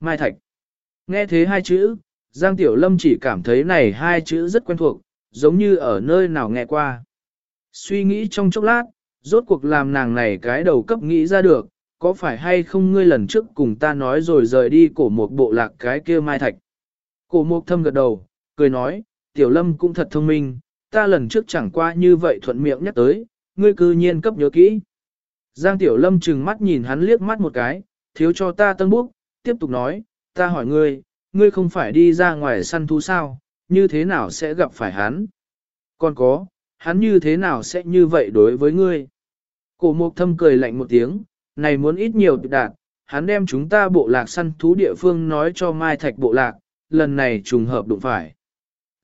Mai Thạch. Nghe thế hai chữ, Giang Tiểu Lâm chỉ cảm thấy này hai chữ rất quen thuộc, giống như ở nơi nào nghe qua. Suy nghĩ trong chốc lát, rốt cuộc làm nàng này cái đầu cấp nghĩ ra được, có phải hay không ngươi lần trước cùng ta nói rồi rời đi cổ một bộ lạc cái kia Mai Thạch. Cổ mục thâm gật đầu, cười nói, Tiểu Lâm cũng thật thông minh, ta lần trước chẳng qua như vậy thuận miệng nhắc tới, ngươi cư nhiên cấp nhớ kỹ. Giang Tiểu Lâm trừng mắt nhìn hắn liếc mắt một cái, thiếu cho ta tân búc, tiếp tục nói, ta hỏi ngươi, ngươi không phải đi ra ngoài săn thú sao, như thế nào sẽ gặp phải hắn? Còn có, hắn như thế nào sẽ như vậy đối với ngươi? Cổ mục thâm cười lạnh một tiếng, này muốn ít nhiều đạt, hắn đem chúng ta bộ lạc săn thú địa phương nói cho Mai Thạch bộ lạc, lần này trùng hợp đụng phải.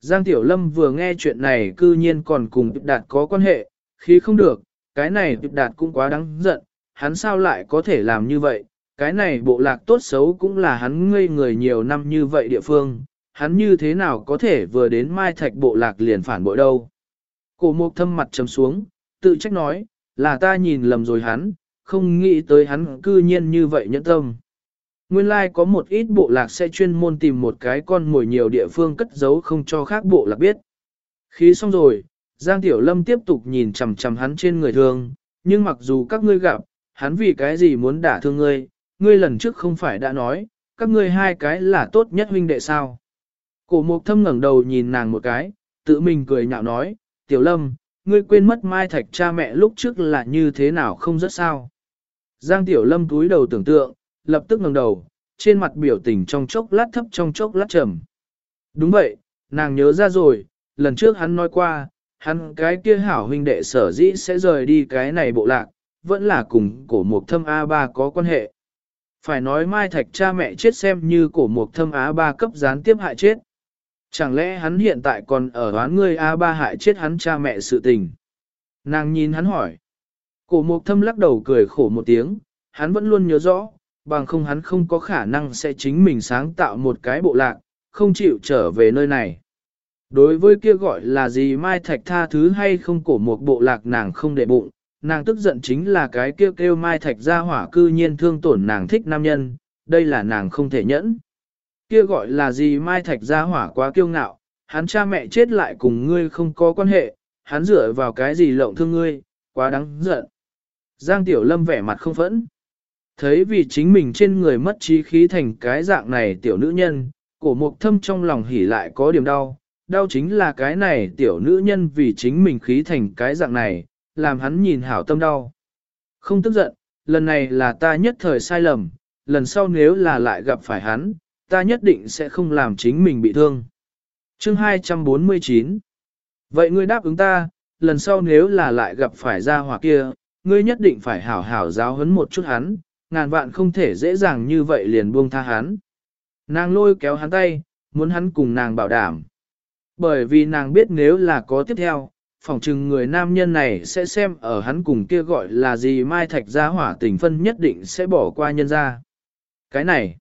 Giang Tiểu Lâm vừa nghe chuyện này cư nhiên còn cùng đạt có quan hệ, khi không được, cái này đạt cũng quá đáng giận, hắn sao lại có thể làm như vậy, cái này bộ lạc tốt xấu cũng là hắn ngây người nhiều năm như vậy địa phương, hắn như thế nào có thể vừa đến mai thạch bộ lạc liền phản bội đâu. Cổ mục thâm mặt trầm xuống, tự trách nói, là ta nhìn lầm rồi hắn, không nghĩ tới hắn cư nhiên như vậy nhẫn tâm. Nguyên lai like có một ít bộ lạc sẽ chuyên môn tìm một cái con mồi nhiều địa phương cất giấu không cho khác bộ lạc biết. Khí xong rồi, Giang Tiểu Lâm tiếp tục nhìn chằm chằm hắn trên người thương, nhưng mặc dù các ngươi gặp, hắn vì cái gì muốn đả thương ngươi, ngươi lần trước không phải đã nói, các ngươi hai cái là tốt nhất huynh đệ sao. Cổ mục thâm ngẩng đầu nhìn nàng một cái, tự mình cười nhạo nói, Tiểu Lâm, ngươi quên mất Mai Thạch cha mẹ lúc trước là như thế nào không rất sao. Giang Tiểu Lâm túi đầu tưởng tượng, lập tức ngẩng đầu, trên mặt biểu tình trong chốc lát thấp trong chốc lát trầm. Đúng vậy, nàng nhớ ra rồi, lần trước hắn nói qua, hắn cái kia hảo huynh đệ sở dĩ sẽ rời đi cái này bộ lạc, vẫn là cùng cổ mục thâm A3 có quan hệ. Phải nói Mai Thạch cha mẹ chết xem như cổ mục thâm Á ba cấp gián tiếp hại chết. Chẳng lẽ hắn hiện tại còn ở đoán ngươi A3 hại chết hắn cha mẹ sự tình? Nàng nhìn hắn hỏi. Cổ mục thâm lắc đầu cười khổ một tiếng, hắn vẫn luôn nhớ rõ, bằng không hắn không có khả năng sẽ chính mình sáng tạo một cái bộ lạc, không chịu trở về nơi này. Đối với kia gọi là gì Mai Thạch tha thứ hay không cổ một bộ lạc nàng không để bụng, nàng tức giận chính là cái kêu kêu Mai Thạch ra hỏa cư nhiên thương tổn nàng thích nam nhân, đây là nàng không thể nhẫn. Kia gọi là gì Mai Thạch ra hỏa quá kiêu ngạo, hắn cha mẹ chết lại cùng ngươi không có quan hệ, hắn dựa vào cái gì lộng thương ngươi, quá đáng giận. Giang Tiểu Lâm vẻ mặt không phẫn. Thấy vì chính mình trên người mất trí khí thành cái dạng này tiểu nữ nhân, cổ mục thâm trong lòng hỉ lại có điểm đau, đau chính là cái này tiểu nữ nhân vì chính mình khí thành cái dạng này, làm hắn nhìn hảo tâm đau. Không tức giận, lần này là ta nhất thời sai lầm, lần sau nếu là lại gặp phải hắn, ta nhất định sẽ không làm chính mình bị thương. Chương 249 Vậy ngươi đáp ứng ta, lần sau nếu là lại gặp phải gia hỏa kia, ngươi nhất định phải hảo hảo giáo huấn một chút hắn, ngàn vạn không thể dễ dàng như vậy liền buông tha hắn. Nàng lôi kéo hắn tay, muốn hắn cùng nàng bảo đảm. Bởi vì nàng biết nếu là có tiếp theo, phỏng chừng người nam nhân này sẽ xem ở hắn cùng kia gọi là gì mai thạch gia hỏa tình phân nhất định sẽ bỏ qua nhân ra. Cái này,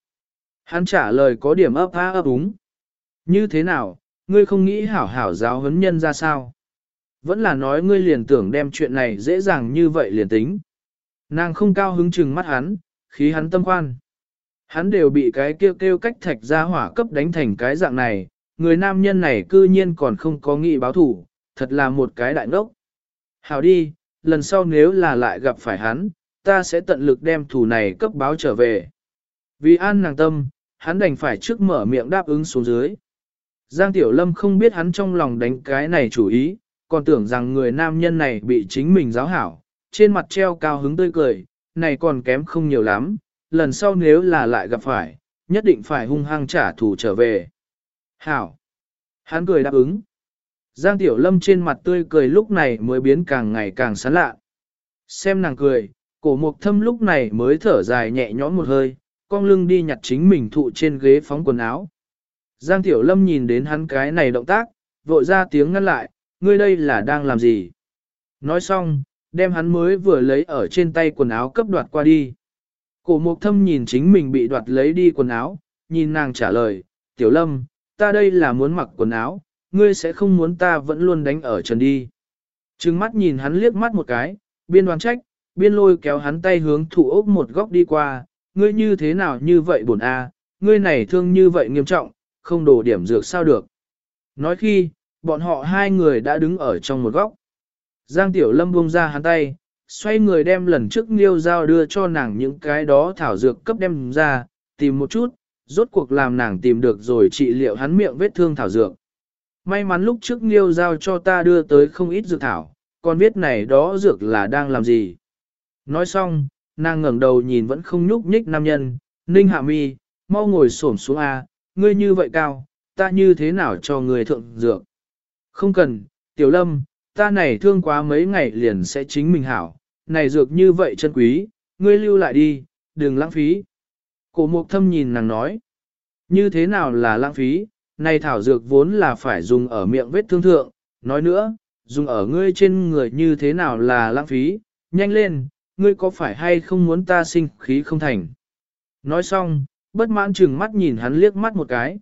hắn trả lời có điểm ấp á ấp úng. Như thế nào, ngươi không nghĩ hảo hảo giáo huấn nhân ra sao? Vẫn là nói ngươi liền tưởng đem chuyện này dễ dàng như vậy liền tính. Nàng không cao hứng chừng mắt hắn, khí hắn tâm khoan. Hắn đều bị cái kêu kêu cách thạch gia hỏa cấp đánh thành cái dạng này, người nam nhân này cư nhiên còn không có nghị báo thủ, thật là một cái đại ngốc. Hảo đi, lần sau nếu là lại gặp phải hắn, ta sẽ tận lực đem thủ này cấp báo trở về. Vì an nàng tâm, hắn đành phải trước mở miệng đáp ứng xuống dưới. Giang Tiểu Lâm không biết hắn trong lòng đánh cái này chủ ý, còn tưởng rằng người nam nhân này bị chính mình giáo hảo, trên mặt treo cao hứng tươi cười, này còn kém không nhiều lắm, lần sau nếu là lại gặp phải, nhất định phải hung hăng trả thù trở về. Hảo! Hắn cười đáp ứng. Giang Tiểu Lâm trên mặt tươi cười lúc này mới biến càng ngày càng sán lạ. Xem nàng cười, cổ mục thâm lúc này mới thở dài nhẹ nhõm một hơi, con lưng đi nhặt chính mình thụ trên ghế phóng quần áo. Giang Tiểu Lâm nhìn đến hắn cái này động tác, vội ra tiếng ngăn lại, ngươi đây là đang làm gì? Nói xong, đem hắn mới vừa lấy ở trên tay quần áo cấp đoạt qua đi. Cổ mục thâm nhìn chính mình bị đoạt lấy đi quần áo, nhìn nàng trả lời, Tiểu Lâm, ta đây là muốn mặc quần áo, ngươi sẽ không muốn ta vẫn luôn đánh ở trần đi. Trừng mắt nhìn hắn liếc mắt một cái, biên đoán trách, biên lôi kéo hắn tay hướng thủ ốc một góc đi qua, ngươi như thế nào như vậy buồn a? ngươi này thương như vậy nghiêm trọng, không đổ điểm dược sao được. Nói khi, bọn họ hai người đã đứng ở trong một góc. Giang Tiểu Lâm buông ra hắn tay, xoay người đem lần trước Niêu Giao đưa cho nàng những cái đó thảo dược cấp đem ra, tìm một chút, rốt cuộc làm nàng tìm được rồi trị liệu hắn miệng vết thương thảo dược. May mắn lúc trước Nghiêu Giao cho ta đưa tới không ít dược thảo, còn biết này đó dược là đang làm gì. Nói xong, nàng ngẩng đầu nhìn vẫn không nhúc nhích nam nhân, ninh hạ mi, mau ngồi xổm xuống A, ngươi như vậy cao, ta như thế nào cho người thượng dược. Không cần, tiểu lâm, ta này thương quá mấy ngày liền sẽ chính mình hảo, này dược như vậy chân quý, ngươi lưu lại đi, đừng lãng phí. Cổ mục thâm nhìn nàng nói, như thế nào là lãng phí, này thảo dược vốn là phải dùng ở miệng vết thương thượng, nói nữa, dùng ở ngươi trên người như thế nào là lãng phí, nhanh lên, ngươi có phải hay không muốn ta sinh khí không thành. Nói xong, bất mãn chừng mắt nhìn hắn liếc mắt một cái.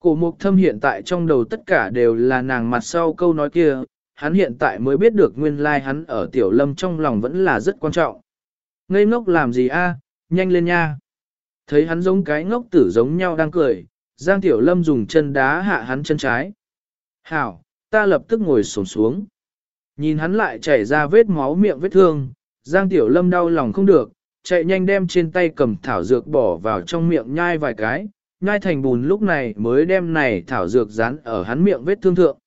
Cổ mục thâm hiện tại trong đầu tất cả đều là nàng mặt sau câu nói kia, hắn hiện tại mới biết được nguyên lai like hắn ở tiểu lâm trong lòng vẫn là rất quan trọng. Ngây ngốc làm gì a? nhanh lên nha. Thấy hắn giống cái ngốc tử giống nhau đang cười, Giang Tiểu Lâm dùng chân đá hạ hắn chân trái. Hảo, ta lập tức ngồi xổm xuống. Nhìn hắn lại chảy ra vết máu miệng vết thương, Giang Tiểu Lâm đau lòng không được, chạy nhanh đem trên tay cầm thảo dược bỏ vào trong miệng nhai vài cái, nhai thành bùn lúc này mới đem này thảo dược dán ở hắn miệng vết thương thượng.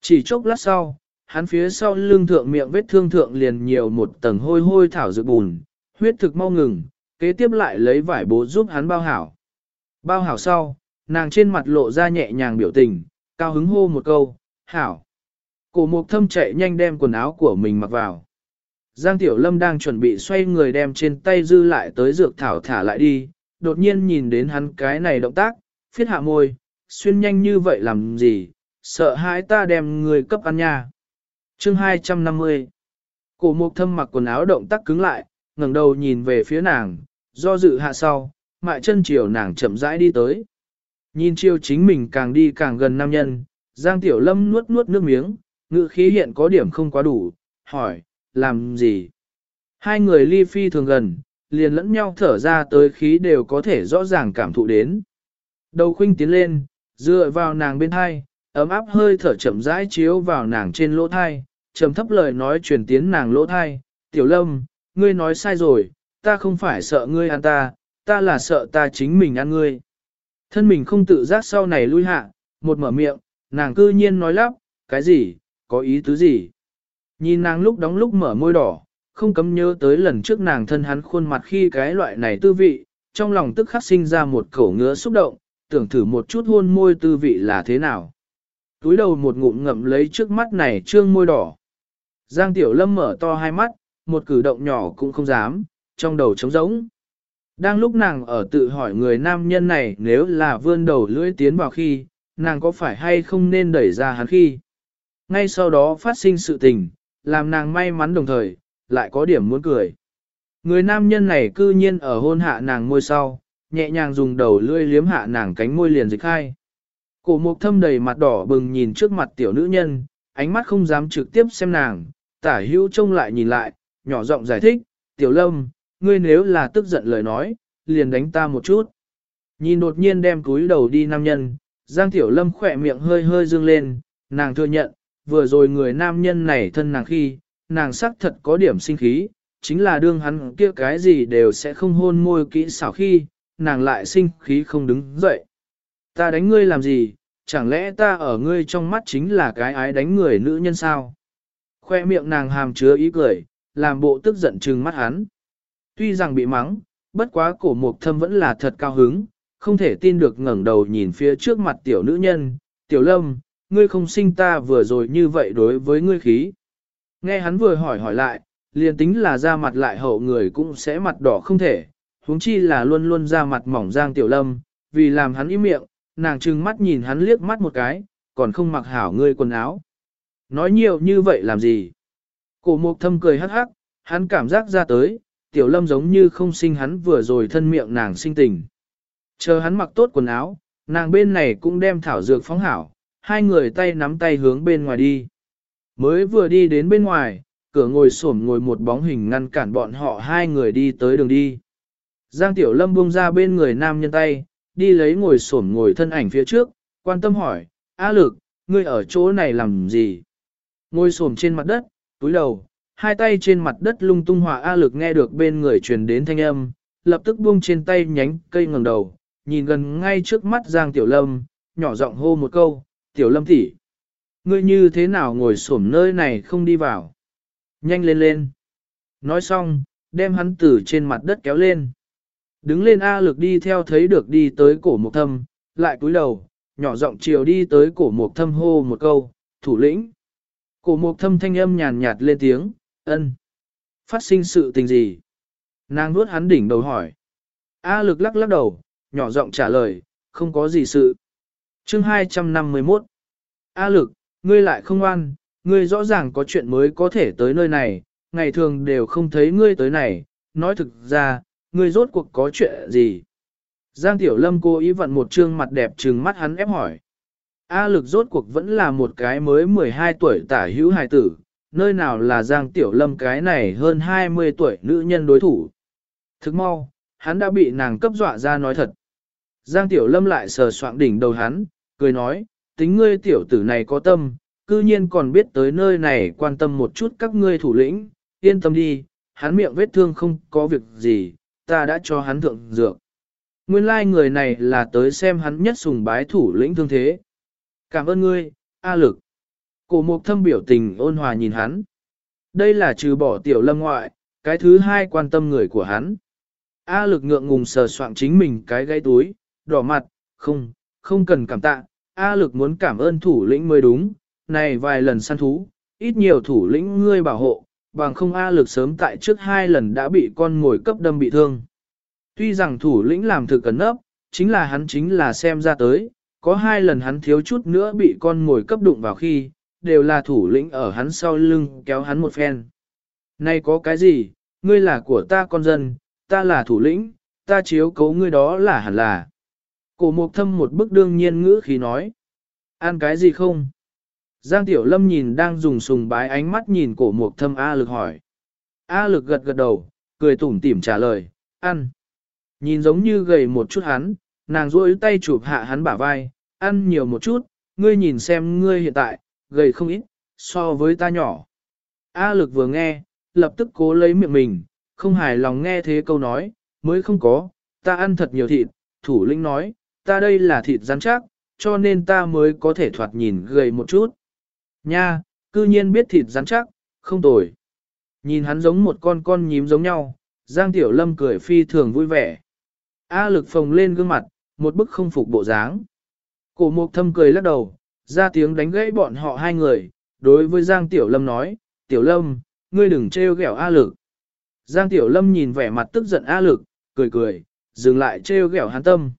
Chỉ chốc lát sau, hắn phía sau lưng thượng miệng vết thương thượng liền nhiều một tầng hôi hôi thảo dược bùn, huyết thực mau ngừng, kế tiếp lại lấy vải bố giúp hắn bao hảo. Bao hảo sau, nàng trên mặt lộ ra nhẹ nhàng biểu tình, cao hứng hô một câu, hảo. Cổ mục thâm chạy nhanh đem quần áo của mình mặc vào. Giang Tiểu Lâm đang chuẩn bị xoay người đem trên tay dư lại tới dược thảo thả lại đi, đột nhiên nhìn đến hắn cái này động tác, phiết hạ môi, xuyên nhanh như vậy làm gì, sợ hãi ta đem người cấp ăn nha. Chương 250 Cổ mục thâm mặc quần áo động tác cứng lại, ngẩng đầu nhìn về phía nàng, do dự hạ sau, mại chân chiều nàng chậm rãi đi tới. Nhìn chiêu chính mình càng đi càng gần nam nhân, Giang Tiểu Lâm nuốt nuốt nước miếng, ngự khí hiện có điểm không quá đủ, hỏi, làm gì? Hai người ly phi thường gần, liền lẫn nhau thở ra tới khí đều có thể rõ ràng cảm thụ đến. Đầu khuynh tiến lên, dựa vào nàng bên thai, ấm áp hơi thở chậm rãi chiếu vào nàng trên lỗ thai, trầm thấp lời nói truyền tiến nàng lỗ thai, tiểu lâm, ngươi nói sai rồi, ta không phải sợ ngươi ăn ta, ta là sợ ta chính mình ăn ngươi. Thân mình không tự giác sau này lui hạ, một mở miệng, nàng cư nhiên nói lắp, cái gì, có ý tứ gì. Nhìn nàng lúc đóng lúc mở môi đỏ, không cấm nhớ tới lần trước nàng thân hắn khuôn mặt khi cái loại này tư vị, trong lòng tức khắc sinh ra một khẩu ngứa xúc động, tưởng thử một chút hôn môi tư vị là thế nào. Túi đầu một ngụm ngậm lấy trước mắt này trương môi đỏ. Giang Tiểu Lâm mở to hai mắt, một cử động nhỏ cũng không dám, trong đầu trống rỗng. Đang lúc nàng ở tự hỏi người nam nhân này nếu là vươn đầu lưỡi tiến vào khi, nàng có phải hay không nên đẩy ra hắn khi. Ngay sau đó phát sinh sự tình, làm nàng may mắn đồng thời, lại có điểm muốn cười. Người nam nhân này cư nhiên ở hôn hạ nàng môi sau, nhẹ nhàng dùng đầu lưỡi liếm hạ nàng cánh môi liền dịch khai. Cổ mục thâm đầy mặt đỏ bừng nhìn trước mặt tiểu nữ nhân, ánh mắt không dám trực tiếp xem nàng, tả hữu trông lại nhìn lại, nhỏ giọng giải thích, tiểu lâm, ngươi nếu là tức giận lời nói, liền đánh ta một chút. Nhìn đột nhiên đem túi đầu đi nam nhân, Giang Tiểu Lâm khỏe miệng hơi hơi dương lên, nàng thừa nhận, vừa rồi người nam nhân này thân nàng khi, nàng sắc thật có điểm sinh khí, chính là đương hắn kia cái gì đều sẽ không hôn môi kỹ xảo khi, nàng lại sinh khí không đứng dậy. Ta đánh ngươi làm gì, chẳng lẽ ta ở ngươi trong mắt chính là cái ái đánh người nữ nhân sao? Khoe miệng nàng hàm chứa ý cười, làm bộ tức giận trừng mắt hắn. Tuy rằng bị mắng, bất quá cổ mục thâm vẫn là thật cao hứng, không thể tin được ngẩng đầu nhìn phía trước mặt tiểu nữ nhân, tiểu lâm, ngươi không sinh ta vừa rồi như vậy đối với ngươi khí. Nghe hắn vừa hỏi hỏi lại, liền tính là ra mặt lại hậu người cũng sẽ mặt đỏ không thể, huống chi là luôn luôn ra mặt mỏng giang tiểu lâm, vì làm hắn im miệng, nàng trừng mắt nhìn hắn liếc mắt một cái, còn không mặc hảo ngươi quần áo. Nói nhiều như vậy làm gì? Cổ mục thâm cười hắc hắc, hắn cảm giác ra tới, tiểu lâm giống như không sinh hắn vừa rồi thân miệng nàng sinh tình. Chờ hắn mặc tốt quần áo, nàng bên này cũng đem thảo dược phóng hảo, hai người tay nắm tay hướng bên ngoài đi. Mới vừa đi đến bên ngoài, cửa ngồi xổm ngồi một bóng hình ngăn cản bọn họ hai người đi tới đường đi. Giang Tiểu Lâm buông ra bên người nam nhân tay, đi lấy ngồi xổm ngồi thân ảnh phía trước, quan tâm hỏi, A lực, ngươi ở chỗ này làm gì? Ngồi xổm trên mặt đất, túi đầu, hai tay trên mặt đất lung tung hòa A lực nghe được bên người truyền đến thanh âm, lập tức buông trên tay nhánh cây ngẩng đầu, nhìn gần ngay trước mắt Giang Tiểu Lâm, nhỏ giọng hô một câu, Tiểu Lâm tỷ, ngươi như thế nào ngồi xổm nơi này không đi vào? Nhanh lên lên. Nói xong, đem hắn từ trên mặt đất kéo lên. Đứng lên A lực đi theo thấy được đi tới cổ mục thâm, lại cúi đầu, nhỏ giọng chiều đi tới cổ mục thâm hô một câu, thủ lĩnh. Cổ mục thâm thanh âm nhàn nhạt lên tiếng, ân. Phát sinh sự tình gì? Nàng nuốt hắn đỉnh đầu hỏi. A lực lắc lắc đầu, nhỏ giọng trả lời, không có gì sự. chương 251 A lực, ngươi lại không ngoan, ngươi rõ ràng có chuyện mới có thể tới nơi này, ngày thường đều không thấy ngươi tới này, nói thực ra, ngươi rốt cuộc có chuyện gì? Giang Tiểu Lâm cố ý vận một trương mặt đẹp trừng mắt hắn ép hỏi. A lực rốt cuộc vẫn là một cái mới 12 tuổi tả hữu hài tử, nơi nào là Giang Tiểu Lâm cái này hơn 20 tuổi nữ nhân đối thủ. Thức mau, hắn đã bị nàng cấp dọa ra nói thật. Giang Tiểu Lâm lại sờ soạng đỉnh đầu hắn, cười nói, tính ngươi tiểu tử này có tâm, cư nhiên còn biết tới nơi này quan tâm một chút các ngươi thủ lĩnh, yên tâm đi, hắn miệng vết thương không có việc gì, ta đã cho hắn thượng dược. Nguyên lai like người này là tới xem hắn nhất sùng bái thủ lĩnh thương thế. Cảm ơn ngươi, A lực. Cổ mục thâm biểu tình ôn hòa nhìn hắn. Đây là trừ bỏ tiểu lâm ngoại, cái thứ hai quan tâm người của hắn. A lực ngượng ngùng sờ soạng chính mình cái gáy túi, đỏ mặt, không, không cần cảm tạ. A lực muốn cảm ơn thủ lĩnh mới đúng, này vài lần săn thú, ít nhiều thủ lĩnh ngươi bảo hộ, bằng không A lực sớm tại trước hai lần đã bị con ngồi cấp đâm bị thương. Tuy rằng thủ lĩnh làm thực cẩn nấp, chính là hắn chính là xem ra tới, có hai lần hắn thiếu chút nữa bị con ngồi cấp đụng vào khi, đều là thủ lĩnh ở hắn sau lưng kéo hắn một phen. Này có cái gì, ngươi là của ta con dân, ta là thủ lĩnh, ta chiếu cấu ngươi đó là hẳn là. Cổ mục thâm một bức đương nhiên ngữ khí nói. Ăn cái gì không? Giang Tiểu Lâm nhìn đang dùng sùng bái ánh mắt nhìn cổ mục thâm A lực hỏi. A lực gật gật đầu, cười tủm tỉm trả lời, ăn. Nhìn giống như gầy một chút hắn, nàng duỗi tay chụp hạ hắn bả vai, ăn nhiều một chút, ngươi nhìn xem ngươi hiện tại, gầy không ít, so với ta nhỏ. A lực vừa nghe, lập tức cố lấy miệng mình, không hài lòng nghe thế câu nói, mới không có, ta ăn thật nhiều thịt, thủ lĩnh nói, ta đây là thịt rắn chắc, cho nên ta mới có thể thoạt nhìn gầy một chút. Nha, cư nhiên biết thịt rắn chắc, không tồi. Nhìn hắn giống một con con nhím giống nhau, Giang Tiểu Lâm cười phi thường vui vẻ. A lực phồng lên gương mặt, một bức không phục bộ dáng. Cổ mục thâm cười lắc đầu, ra tiếng đánh gãy bọn họ hai người, đối với Giang Tiểu Lâm nói, Tiểu Lâm, ngươi đừng trêu ghẹo A lực. Giang Tiểu Lâm nhìn vẻ mặt tức giận A lực, cười cười, dừng lại trêu ghẹo hắn tâm.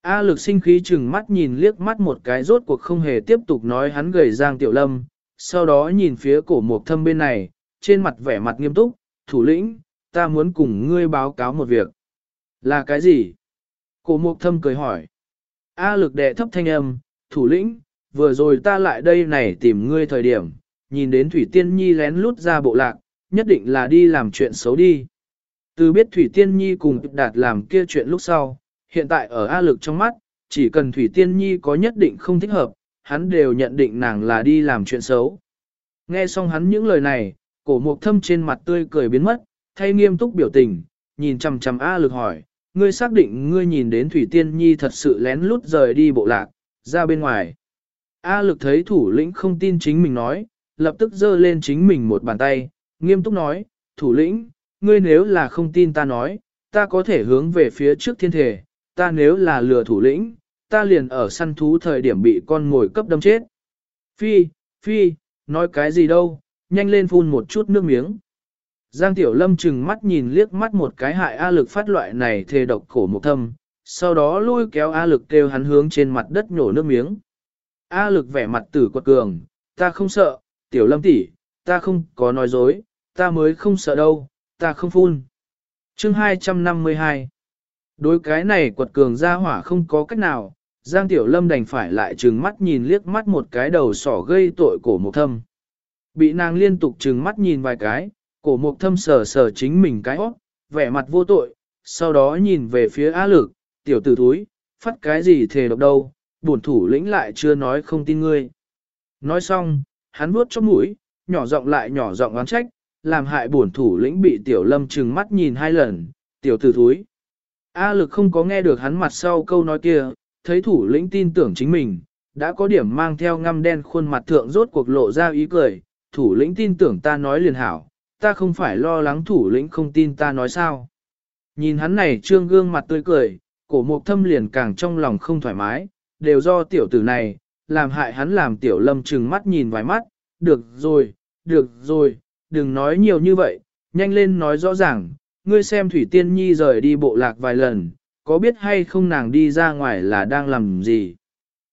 A lực sinh khí chừng mắt nhìn liếc mắt một cái rốt cuộc không hề tiếp tục nói hắn gầy Giang Tiểu Lâm, sau đó nhìn phía cổ mục thâm bên này, trên mặt vẻ mặt nghiêm túc, thủ lĩnh, ta muốn cùng ngươi báo cáo một việc. Là cái gì? Cổ mục thâm cười hỏi. A lực đệ thấp thanh âm, thủ lĩnh, vừa rồi ta lại đây này tìm ngươi thời điểm, nhìn đến Thủy Tiên Nhi lén lút ra bộ lạc, nhất định là đi làm chuyện xấu đi. Từ biết Thủy Tiên Nhi cùng đạt làm kia chuyện lúc sau, hiện tại ở A lực trong mắt, chỉ cần Thủy Tiên Nhi có nhất định không thích hợp, hắn đều nhận định nàng là đi làm chuyện xấu. Nghe xong hắn những lời này, cổ mục thâm trên mặt tươi cười biến mất, thay nghiêm túc biểu tình, nhìn chằm chằm A lực hỏi, ngươi xác định ngươi nhìn đến Thủy Tiên Nhi thật sự lén lút rời đi bộ lạc, ra bên ngoài. A lực thấy thủ lĩnh không tin chính mình nói, lập tức giơ lên chính mình một bàn tay, nghiêm túc nói, thủ lĩnh, ngươi nếu là không tin ta nói, ta có thể hướng về phía trước thiên thể, ta nếu là lừa thủ lĩnh, ta liền ở săn thú thời điểm bị con ngồi cấp đâm chết. Phi, phi, nói cái gì đâu, nhanh lên phun một chút nước miếng. Giang Tiểu Lâm chừng mắt nhìn liếc mắt một cái hại A lực phát loại này thề độc cổ một thâm, sau đó lôi kéo A lực kêu hắn hướng trên mặt đất nhổ nước miếng. A lực vẻ mặt tử quật cường, ta không sợ, Tiểu Lâm tỷ, ta không có nói dối, ta mới không sợ đâu, ta không phun. Chương 252 Đối cái này quật cường ra hỏa không có cách nào, Giang Tiểu Lâm đành phải lại trừng mắt nhìn liếc mắt một cái đầu sỏ gây tội cổ mục thâm. Bị nàng liên tục trừng mắt nhìn vài cái, cổ mục thâm sờ sờ chính mình cái óc, vẻ mặt vô tội, sau đó nhìn về phía A lực, tiểu tử thúi, phát cái gì thề độc đâu, bổn thủ lĩnh lại chưa nói không tin ngươi. Nói xong, hắn vuốt chóp mũi, nhỏ giọng lại nhỏ giọng oán trách, làm hại bổn thủ lĩnh bị tiểu lâm trừng mắt nhìn hai lần, tiểu tử thúi. A lực không có nghe được hắn mặt sau câu nói kia, thấy thủ lĩnh tin tưởng chính mình, đã có điểm mang theo ngăm đen khuôn mặt thượng rốt cuộc lộ ra ý cười, thủ lĩnh tin tưởng ta nói liền hảo, ta không phải lo lắng thủ lĩnh không tin ta nói sao. Nhìn hắn này trương gương mặt tươi cười, cổ mục thâm liền càng trong lòng không thoải mái, đều do tiểu tử này, làm hại hắn làm tiểu lâm trừng mắt nhìn vài mắt, được rồi, được rồi, đừng nói nhiều như vậy, nhanh lên nói rõ ràng, ngươi xem Thủy Tiên Nhi rời đi bộ lạc vài lần, có biết hay không nàng đi ra ngoài là đang làm gì?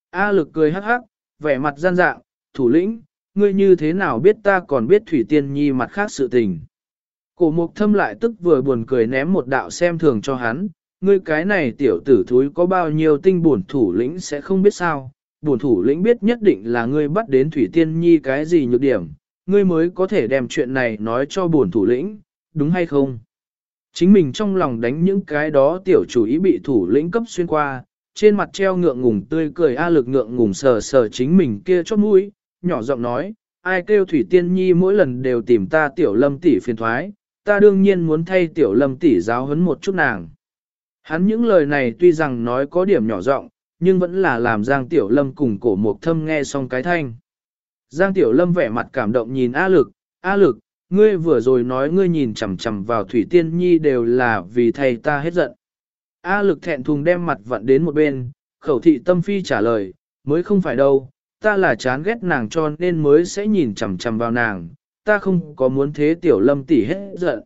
A lực cười hắc hắc, vẻ mặt gian dạng, thủ lĩnh, ngươi như thế nào biết ta còn biết Thủy Tiên Nhi mặt khác sự tình? Cổ mục thâm lại tức vừa buồn cười ném một đạo xem thường cho hắn, ngươi cái này tiểu tử thúi có bao nhiêu tinh bổn thủ lĩnh sẽ không biết sao, bổn thủ lĩnh biết nhất định là ngươi bắt đến Thủy Tiên Nhi cái gì nhược điểm, ngươi mới có thể đem chuyện này nói cho bổn thủ lĩnh, đúng hay không? Chính mình trong lòng đánh những cái đó tiểu chủ ý bị thủ lĩnh cấp xuyên qua, trên mặt treo ngượng ngùng tươi cười A lực ngượng ngùng sờ sờ chính mình kia chót mũi, nhỏ giọng nói, ai kêu Thủy Tiên Nhi mỗi lần đều tìm ta tiểu lâm tỷ phiền thoái, ta đương nhiên muốn thay tiểu lâm tỷ giáo huấn một chút nàng. Hắn những lời này tuy rằng nói có điểm nhỏ giọng, nhưng vẫn là làm Giang Tiểu Lâm cùng cổ mục thâm nghe xong cái thanh. Giang Tiểu Lâm vẻ mặt cảm động nhìn A Lực, A Lực, ngươi vừa rồi nói ngươi nhìn chằm chằm vào Thủy Tiên Nhi đều là vì thầy ta hết giận. A Lực thẹn thùng đem mặt vặn đến một bên, khẩu thị tâm phi trả lời, mới không phải đâu, ta là chán ghét nàng cho nên mới sẽ nhìn chằm chằm vào nàng, ta không có muốn thế Tiểu Lâm tỉ hết giận.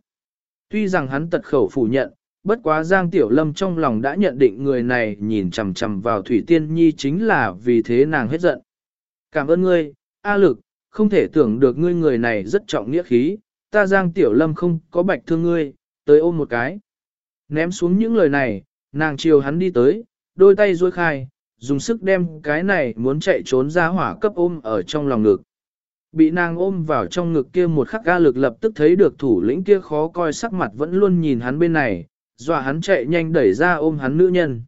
Tuy rằng hắn tật khẩu phủ nhận, bất quá Giang Tiểu Lâm trong lòng đã nhận định người này nhìn chằm chằm vào Thủy Tiên Nhi chính là vì thế nàng hết giận. Cảm ơn ngươi, A Lực, không thể tưởng được ngươi người này rất trọng nghĩa khí, ta Giang Tiểu Lâm không có bạch thương ngươi, tới ôm một cái. Ném xuống những lời này, nàng chiều hắn đi tới, đôi tay duỗi khai, dùng sức đem cái này muốn chạy trốn ra hỏa cấp ôm ở trong lòng ngực. Bị nàng ôm vào trong ngực kia một khắc ga lực lập tức thấy được thủ lĩnh kia khó coi sắc mặt vẫn luôn nhìn hắn bên này, dọa hắn chạy nhanh đẩy ra ôm hắn nữ nhân.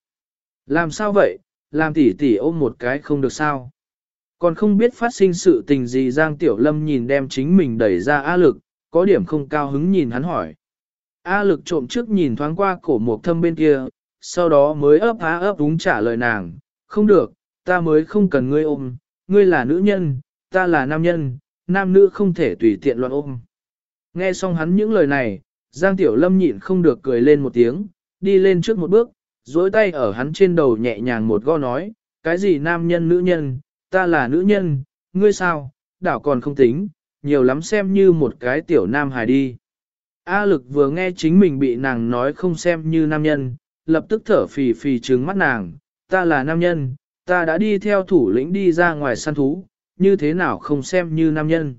Làm sao vậy, làm tỉ tỉ ôm một cái không được sao. Còn không biết phát sinh sự tình gì Giang Tiểu Lâm nhìn đem chính mình đẩy ra A lực, có điểm không cao hứng nhìn hắn hỏi. A lực trộm trước nhìn thoáng qua cổ một thâm bên kia, sau đó mới ấp á ấp đúng trả lời nàng, không được, ta mới không cần ngươi ôm, ngươi là nữ nhân, ta là nam nhân, nam nữ không thể tùy tiện loạn ôm. Nghe xong hắn những lời này, Giang Tiểu Lâm nhịn không được cười lên một tiếng, đi lên trước một bước, duỗi tay ở hắn trên đầu nhẹ nhàng một go nói, cái gì nam nhân nữ nhân, ta là nữ nhân, ngươi sao, đảo còn không tính, nhiều lắm xem như một cái tiểu nam hài đi. A lực vừa nghe chính mình bị nàng nói không xem như nam nhân, lập tức thở phì phì trừng mắt nàng, ta là nam nhân, ta đã đi theo thủ lĩnh đi ra ngoài săn thú, như thế nào không xem như nam nhân.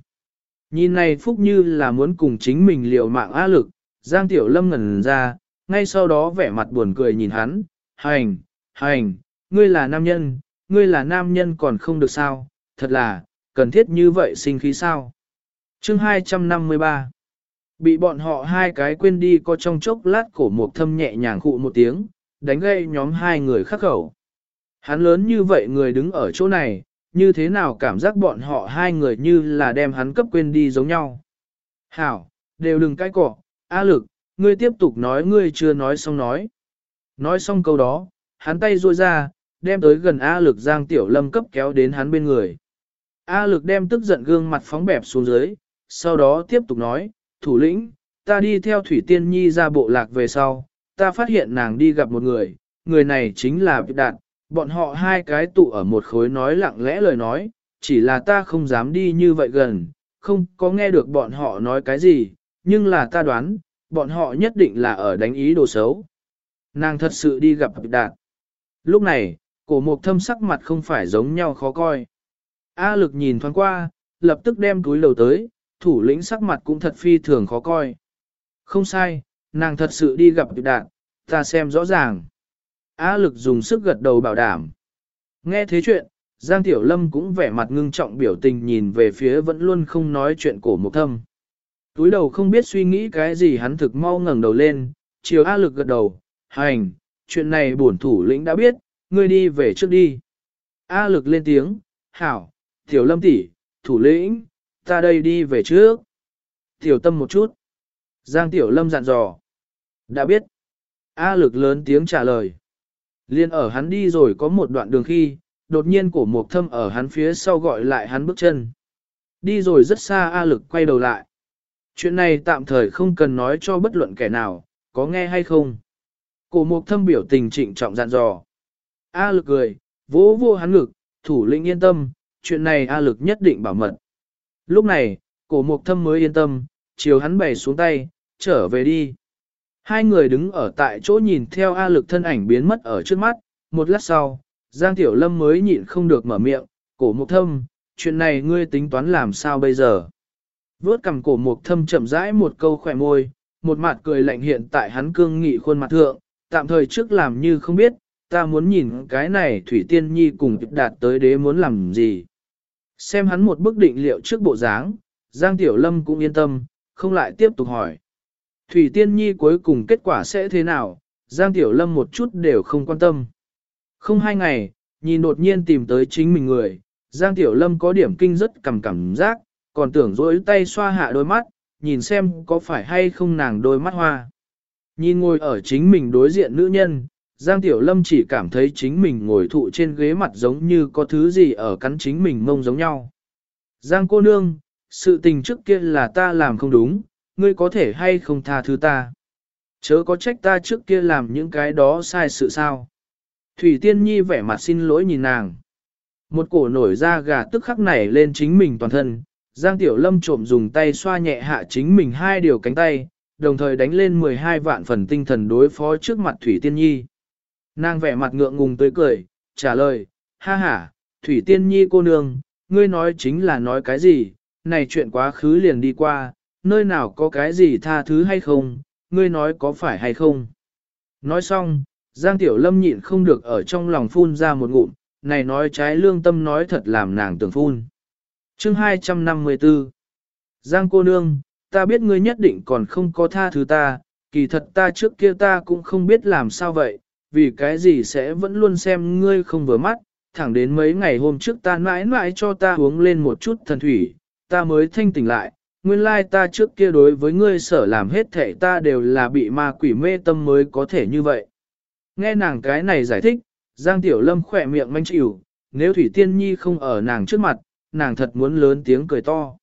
Nhìn này phúc như là muốn cùng chính mình liều mạng A lực, Giang Tiểu Lâm ngẩn ra, ngay sau đó vẻ mặt buồn cười nhìn hắn, hành, hành, ngươi là nam nhân, ngươi là nam nhân còn không được sao, thật là, cần thiết như vậy sinh khí sao. Chương 253 Bị bọn họ hai cái quên đi có trong chốc lát cổ một thâm nhẹ nhàng khụ một tiếng, đánh gây nhóm hai người khắc khẩu. Hắn lớn như vậy người đứng ở chỗ này, như thế nào cảm giác bọn họ hai người như là đem hắn cấp quên đi giống nhau. Hảo, đều đừng cãi cọ, A lực, ngươi tiếp tục nói ngươi chưa nói xong nói. Nói xong câu đó, hắn tay ruôi ra, đem tới gần A lực giang tiểu lâm cấp kéo đến hắn bên người. A lực đem tức giận gương mặt phóng bẹp xuống dưới, sau đó tiếp tục nói, thủ lĩnh, ta đi theo Thủy Tiên Nhi ra bộ lạc về sau, ta phát hiện nàng đi gặp một người, người này chính là Việt Đạt, bọn họ hai cái tụ ở một khối nói lặng lẽ lời nói, chỉ là ta không dám đi như vậy gần, không có nghe được bọn họ nói cái gì, nhưng là ta đoán, bọn họ nhất định là ở đánh ý đồ xấu. Nàng thật sự đi gặp đạt. Lúc này, cổ mục thâm sắc mặt không phải giống nhau khó coi. A lực nhìn thoáng qua, lập tức đem túi đầu tới, thủ lĩnh sắc mặt cũng thật phi thường khó coi. Không sai, nàng thật sự đi gặp đạt, ta xem rõ ràng. A lực dùng sức gật đầu bảo đảm. Nghe thế chuyện, Giang Tiểu Lâm cũng vẻ mặt ngưng trọng biểu tình nhìn về phía vẫn luôn không nói chuyện cổ mục thâm. Túi đầu không biết suy nghĩ cái gì hắn thực mau ngẩng đầu lên, chiều A lực gật đầu, hành, chuyện này bổn thủ lĩnh đã biết, ngươi đi về trước đi. A lực lên tiếng, hảo, tiểu lâm tỷ, thủ lĩnh, ta đây đi về trước. Tiểu tâm một chút. Giang tiểu lâm dặn dò. Đã biết. A lực lớn tiếng trả lời. Liên ở hắn đi rồi có một đoạn đường khi, đột nhiên cổ mục thâm ở hắn phía sau gọi lại hắn bước chân. Đi rồi rất xa A lực quay đầu lại. Chuyện này tạm thời không cần nói cho bất luận kẻ nào, có nghe hay không. Cổ mục thâm biểu tình trịnh trọng dặn dò. A lực cười, vỗ vô hắn ngực, thủ lĩnh yên tâm, chuyện này A lực nhất định bảo mật. Lúc này, cổ mục thâm mới yên tâm, chiều hắn bày xuống tay, trở về đi. Hai người đứng ở tại chỗ nhìn theo A lực thân ảnh biến mất ở trước mắt, một lát sau, Giang Tiểu Lâm mới nhịn không được mở miệng, cổ mục thâm, chuyện này ngươi tính toán làm sao bây giờ. Vốt cầm cổ mục thâm chậm rãi một câu khỏe môi, một mặt cười lạnh hiện tại hắn cương nghị khuôn mặt thượng, tạm thời trước làm như không biết, ta muốn nhìn cái này Thủy Tiên Nhi cùng đạt tới đế muốn làm gì. Xem hắn một bức định liệu trước bộ dáng, Giang Tiểu Lâm cũng yên tâm, không lại tiếp tục hỏi. Thủy Tiên Nhi cuối cùng kết quả sẽ thế nào, Giang Tiểu Lâm một chút đều không quan tâm. Không hai ngày, nhìn đột nhiên tìm tới chính mình người, Giang Tiểu Lâm có điểm kinh rất cầm cảm giác, còn tưởng rỗi tay xoa hạ đôi mắt, nhìn xem có phải hay không nàng đôi mắt hoa. Nhìn ngồi ở chính mình đối diện nữ nhân, Giang Tiểu Lâm chỉ cảm thấy chính mình ngồi thụ trên ghế mặt giống như có thứ gì ở cắn chính mình mông giống nhau. Giang cô nương, sự tình trước kia là ta làm không đúng, ngươi có thể hay không tha thứ ta. Chớ có trách ta trước kia làm những cái đó sai sự sao. Thủy Tiên Nhi vẻ mặt xin lỗi nhìn nàng. Một cổ nổi da gà tức khắc nảy lên chính mình toàn thân. Giang Tiểu Lâm trộm dùng tay xoa nhẹ hạ chính mình hai điều cánh tay, đồng thời đánh lên 12 vạn phần tinh thần đối phó trước mặt Thủy Tiên Nhi. Nàng vẻ mặt ngượng ngùng tới cười, trả lời, ha ha, Thủy Tiên Nhi cô nương, ngươi nói chính là nói cái gì, này chuyện quá khứ liền đi qua, nơi nào có cái gì tha thứ hay không, ngươi nói có phải hay không. Nói xong, Giang Tiểu Lâm nhịn không được ở trong lòng phun ra một ngụm, này nói trái lương tâm nói thật làm nàng tưởng phun. Chương 254 Giang cô nương, ta biết ngươi nhất định còn không có tha thứ ta, kỳ thật ta trước kia ta cũng không biết làm sao vậy, vì cái gì sẽ vẫn luôn xem ngươi không vừa mắt, thẳng đến mấy ngày hôm trước ta mãi mãi cho ta uống lên một chút thần thủy, ta mới thanh tỉnh lại, nguyên lai ta trước kia đối với ngươi sở làm hết thể ta đều là bị ma quỷ mê tâm mới có thể như vậy. Nghe nàng cái này giải thích, Giang Tiểu Lâm khỏe miệng manh chịu, nếu Thủy Tiên Nhi không ở nàng trước mặt, nàng thật muốn lớn tiếng cười to.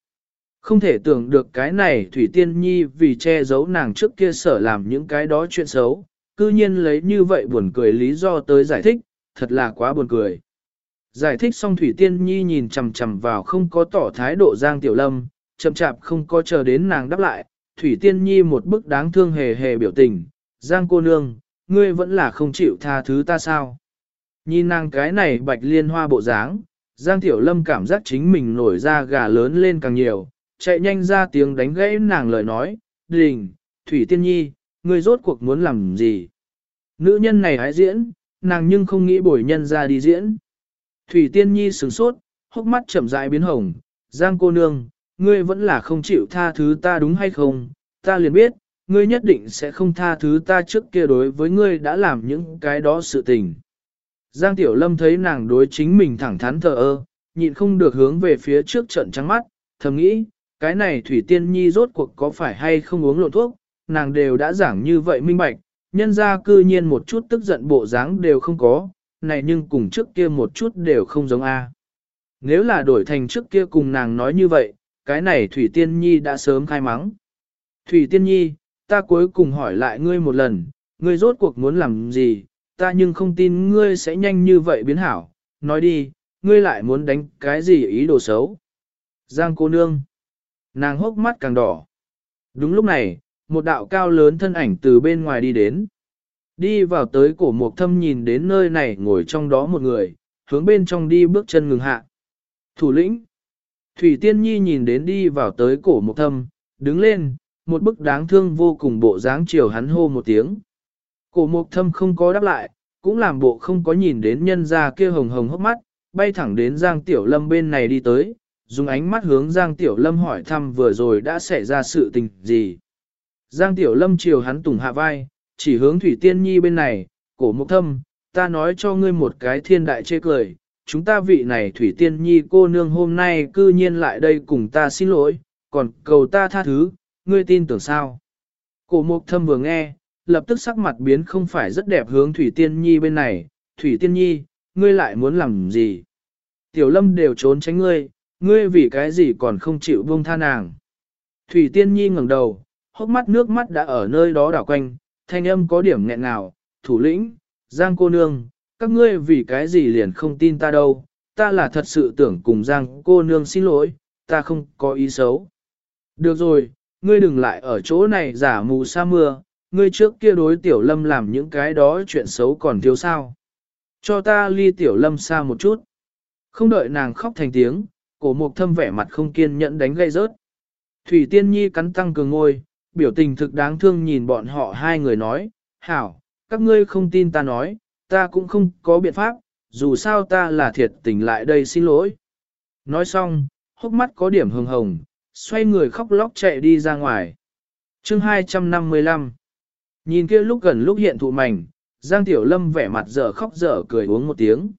Không thể tưởng được cái này Thủy Tiên Nhi vì che giấu nàng trước kia sở làm những cái đó chuyện xấu, cư nhiên lấy như vậy buồn cười lý do tới giải thích, thật là quá buồn cười. Giải thích xong Thủy Tiên Nhi nhìn chằm chằm vào không có tỏ thái độ Giang Tiểu Lâm, chậm chạp không có chờ đến nàng đáp lại, Thủy Tiên Nhi một bức đáng thương hề hề biểu tình, Giang cô nương, ngươi vẫn là không chịu tha thứ ta sao. Nhìn nàng cái này bạch liên hoa bộ dáng, Giang Tiểu Lâm cảm giác chính mình nổi ra gà lớn lên càng nhiều, chạy nhanh ra tiếng đánh gãy nàng lời nói, đình, Thủy Tiên Nhi, ngươi rốt cuộc muốn làm gì? Nữ nhân này hãy diễn, nàng nhưng không nghĩ bồi nhân ra đi diễn. Thủy Tiên Nhi sửng sốt, hốc mắt chậm rãi biến hồng, Giang cô nương, ngươi vẫn là không chịu tha thứ ta đúng hay không, ta liền biết, ngươi nhất định sẽ không tha thứ ta trước kia đối với ngươi đã làm những cái đó sự tình. Giang Tiểu Lâm thấy nàng đối chính mình thẳng thắn thờ ơ, nhịn không được hướng về phía trước trận trắng mắt, thầm nghĩ, cái này Thủy Tiên Nhi rốt cuộc có phải hay không uống lộn thuốc, nàng đều đã giảng như vậy minh bạch, nhân ra cư nhiên một chút tức giận bộ dáng đều không có, này nhưng cùng trước kia một chút đều không giống a. Nếu là đổi thành trước kia cùng nàng nói như vậy, cái này Thủy Tiên Nhi đã sớm khai mắng. Thủy Tiên Nhi, ta cuối cùng hỏi lại ngươi một lần, ngươi rốt cuộc muốn làm gì, ta nhưng không tin ngươi sẽ nhanh như vậy biến hảo, nói đi, ngươi lại muốn đánh cái gì ý đồ xấu. Giang cô nương, nàng hốc mắt càng đỏ. Đúng lúc này, một đạo cao lớn thân ảnh từ bên ngoài đi đến. Đi vào tới cổ mục thâm nhìn đến nơi này ngồi trong đó một người, hướng bên trong đi bước chân ngừng hạ. Thủ lĩnh. Thủy Tiên Nhi nhìn đến đi vào tới cổ mục thâm, đứng lên, một bức đáng thương vô cùng bộ dáng chiều hắn hô một tiếng. Cổ mục thâm không có đáp lại, cũng làm bộ không có nhìn đến nhân ra kia hồng hồng hốc mắt, bay thẳng đến Giang Tiểu Lâm bên này đi tới, dùng ánh mắt hướng Giang Tiểu Lâm hỏi thăm vừa rồi đã xảy ra sự tình gì. Giang Tiểu Lâm chiều hắn tùng hạ vai, chỉ hướng Thủy Tiên Nhi bên này, cổ mục thâm, ta nói cho ngươi một cái thiên đại chê cười, chúng ta vị này Thủy Tiên Nhi cô nương hôm nay cư nhiên lại đây cùng ta xin lỗi, còn cầu ta tha thứ, ngươi tin tưởng sao? Cổ mục thâm vừa nghe, lập tức sắc mặt biến không phải rất đẹp hướng Thủy Tiên Nhi bên này, Thủy Tiên Nhi, ngươi lại muốn làm gì? Tiểu lâm đều trốn tránh ngươi, ngươi vì cái gì còn không chịu buông tha nàng? Thủy Tiên Nhi ngẩng đầu, hốc mắt nước mắt đã ở nơi đó đảo quanh, thanh âm có điểm nghẹn ngào, thủ lĩnh, Giang cô nương, các ngươi vì cái gì liền không tin ta đâu, ta là thật sự tưởng cùng Giang cô nương xin lỗi, ta không có ý xấu. Được rồi, ngươi đừng lại ở chỗ này giả mù sa mưa, ngươi trước kia đối tiểu lâm làm những cái đó chuyện xấu còn thiếu sao. Cho ta ly tiểu lâm xa một chút. Không đợi nàng khóc thành tiếng, cổ mục thâm vẻ mặt không kiên nhẫn đánh gây rớt. Thủy tiên nhi cắn tăng cường ngôi, biểu tình thực đáng thương nhìn bọn họ hai người nói, hảo, các ngươi không tin ta nói, ta cũng không có biện pháp, dù sao ta là thiệt tình lại đây xin lỗi. Nói xong, hốc mắt có điểm hồng hồng, xoay người khóc lóc chạy đi ra ngoài. chương 255 Nhìn kia lúc gần lúc hiện thụ mảnh, Giang Tiểu Lâm vẻ mặt dở khóc dở cười uống một tiếng.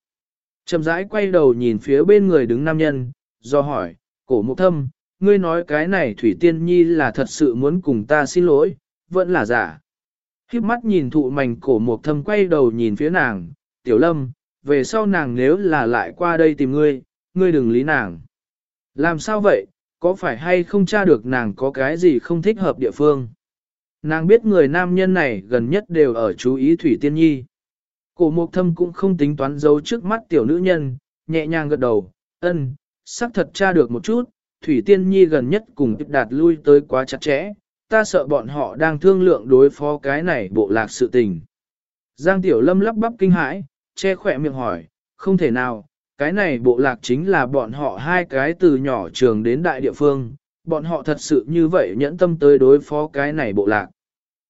Chậm rãi quay đầu nhìn phía bên người đứng nam nhân, do hỏi, cổ mục thâm, ngươi nói cái này Thủy Tiên Nhi là thật sự muốn cùng ta xin lỗi, vẫn là giả. Khiếp mắt nhìn thụ mảnh cổ mục thâm quay đầu nhìn phía nàng, Tiểu Lâm, về sau nàng nếu là lại qua đây tìm ngươi, ngươi đừng lý nàng. Làm sao vậy, có phải hay không tra được nàng có cái gì không thích hợp địa phương? Nàng biết người nam nhân này gần nhất đều ở chú ý Thủy Tiên Nhi. Cổ mục thâm cũng không tính toán giấu trước mắt tiểu nữ nhân, nhẹ nhàng gật đầu, ân, xác thật tra được một chút, Thủy Tiên Nhi gần nhất cùng đạt lui tới quá chặt chẽ, ta sợ bọn họ đang thương lượng đối phó cái này bộ lạc sự tình. Giang Tiểu Lâm lắp bắp kinh hãi, che khỏe miệng hỏi, không thể nào, cái này bộ lạc chính là bọn họ hai cái từ nhỏ trường đến đại địa phương, bọn họ thật sự như vậy nhẫn tâm tới đối phó cái này bộ lạc.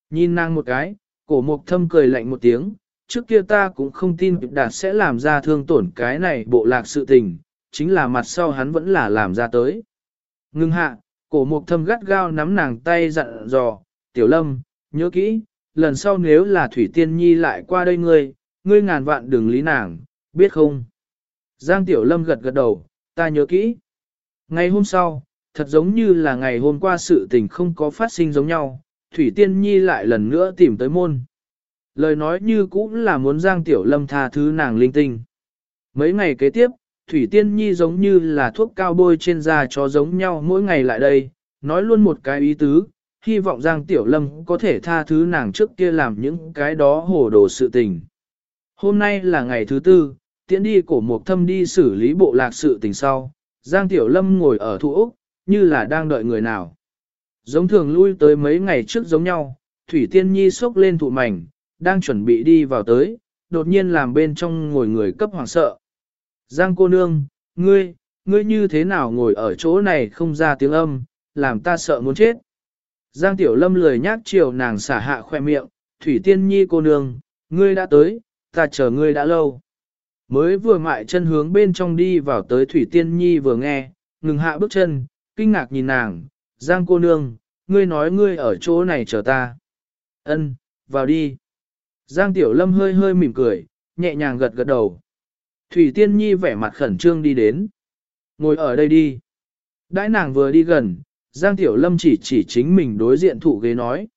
Nhìn nàng một cái, cổ mục thâm cười lạnh một tiếng, trước kia ta cũng không tin đạt sẽ làm ra thương tổn cái này bộ lạc sự tình, chính là mặt sau hắn vẫn là làm ra tới. Ngưng hạ, cổ mục thâm gắt gao nắm nàng tay dặn dò, tiểu lâm, nhớ kỹ, lần sau nếu là Thủy Tiên Nhi lại qua đây ngươi, ngươi ngàn vạn đừng lý nàng, biết không? Giang Tiểu Lâm gật gật đầu, ta nhớ kỹ. Ngày hôm sau, thật giống như là ngày hôm qua sự tình không có phát sinh giống nhau, Thủy Tiên Nhi lại lần nữa tìm tới môn. Lời nói như cũng là muốn Giang Tiểu Lâm tha thứ nàng linh tinh. Mấy ngày kế tiếp, Thủy Tiên Nhi giống như là thuốc cao bôi trên da cho giống nhau mỗi ngày lại đây, nói luôn một cái ý tứ, hy vọng Giang Tiểu Lâm có thể tha thứ nàng trước kia làm những cái đó hồ đồ sự tình. Hôm nay là ngày thứ tư, tiễn đi cổ mục thâm đi xử lý bộ lạc sự tình sau, Giang Tiểu Lâm ngồi ở thủ Úc, như là đang đợi người nào. Giống thường lui tới mấy ngày trước giống nhau, Thủy Tiên Nhi sốc lên thụ mảnh, đang chuẩn bị đi vào tới, đột nhiên làm bên trong ngồi người cấp hoàng sợ. Giang cô nương, ngươi, ngươi như thế nào ngồi ở chỗ này không ra tiếng âm, làm ta sợ muốn chết. Giang Tiểu Lâm lười nhác chiều nàng xả hạ khoe miệng, Thủy Tiên Nhi cô nương, ngươi đã tới, ta chờ ngươi đã lâu. Mới vừa mại chân hướng bên trong đi vào tới Thủy Tiên Nhi vừa nghe, ngừng hạ bước chân, kinh ngạc nhìn nàng, Giang cô nương, ngươi nói ngươi ở chỗ này chờ ta. Ân, vào đi. Giang Tiểu Lâm hơi hơi mỉm cười, nhẹ nhàng gật gật đầu. Thủy Tiên Nhi vẻ mặt khẩn trương đi đến. Ngồi ở đây đi. Đãi nàng vừa đi gần, Giang Tiểu Lâm chỉ chỉ chính mình đối diện thủ ghế nói.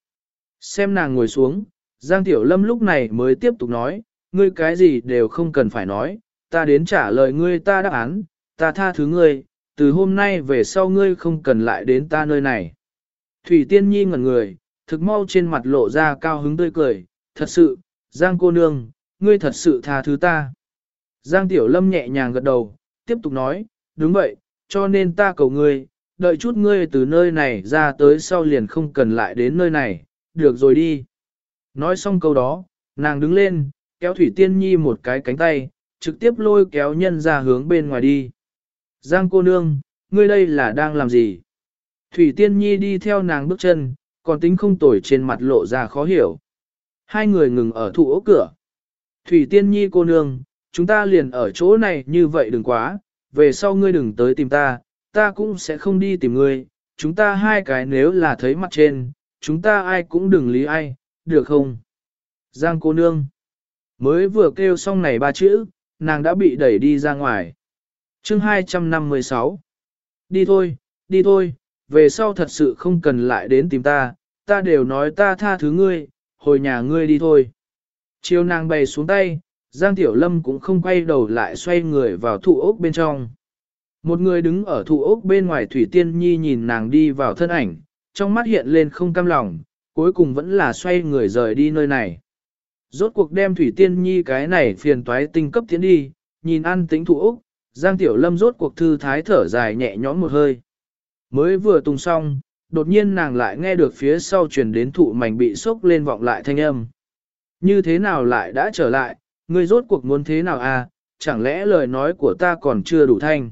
Xem nàng ngồi xuống, Giang Tiểu Lâm lúc này mới tiếp tục nói, ngươi cái gì đều không cần phải nói, ta đến trả lời ngươi ta đáp án, ta tha thứ ngươi, từ hôm nay về sau ngươi không cần lại đến ta nơi này. Thủy Tiên Nhi ngẩn người, thực mau trên mặt lộ ra cao hứng tươi cười, thật sự, Giang cô nương, ngươi thật sự tha thứ ta. Giang Tiểu Lâm nhẹ nhàng gật đầu, tiếp tục nói, đúng vậy, cho nên ta cầu ngươi, đợi chút ngươi từ nơi này ra tới sau liền không cần lại đến nơi này, được rồi đi. Nói xong câu đó, nàng đứng lên, kéo Thủy Tiên Nhi một cái cánh tay, trực tiếp lôi kéo nhân ra hướng bên ngoài đi. Giang cô nương, ngươi đây là đang làm gì? Thủy Tiên Nhi đi theo nàng bước chân, còn tính không tồi trên mặt lộ ra khó hiểu. Hai người ngừng ở thủ ốc cửa. Thủy Tiên Nhi cô nương, chúng ta liền ở chỗ này như vậy đừng quá, về sau ngươi đừng tới tìm ta, ta cũng sẽ không đi tìm ngươi, chúng ta hai cái nếu là thấy mặt trên, chúng ta ai cũng đừng lý ai, được không? Giang cô nương. Mới vừa kêu xong này ba chữ, nàng đã bị đẩy đi ra ngoài chương 256 Đi thôi, đi thôi, về sau thật sự không cần lại đến tìm ta, ta đều nói ta tha thứ ngươi, hồi nhà ngươi đi thôi. Chiều nàng bày xuống tay, Giang Tiểu Lâm cũng không quay đầu lại xoay người vào thụ ốc bên trong. Một người đứng ở thụ ốc bên ngoài Thủy Tiên Nhi nhìn nàng đi vào thân ảnh, trong mắt hiện lên không cam lòng, cuối cùng vẫn là xoay người rời đi nơi này. Rốt cuộc đem Thủy Tiên Nhi cái này phiền toái tinh cấp tiến đi, nhìn ăn tính thụ ốc, Giang Tiểu Lâm rốt cuộc thư thái thở dài nhẹ nhõm một hơi. Mới vừa tung xong, đột nhiên nàng lại nghe được phía sau truyền đến thụ mảnh bị sốc lên vọng lại thanh âm. Như thế nào lại đã trở lại, ngươi rốt cuộc muốn thế nào à, chẳng lẽ lời nói của ta còn chưa đủ thanh.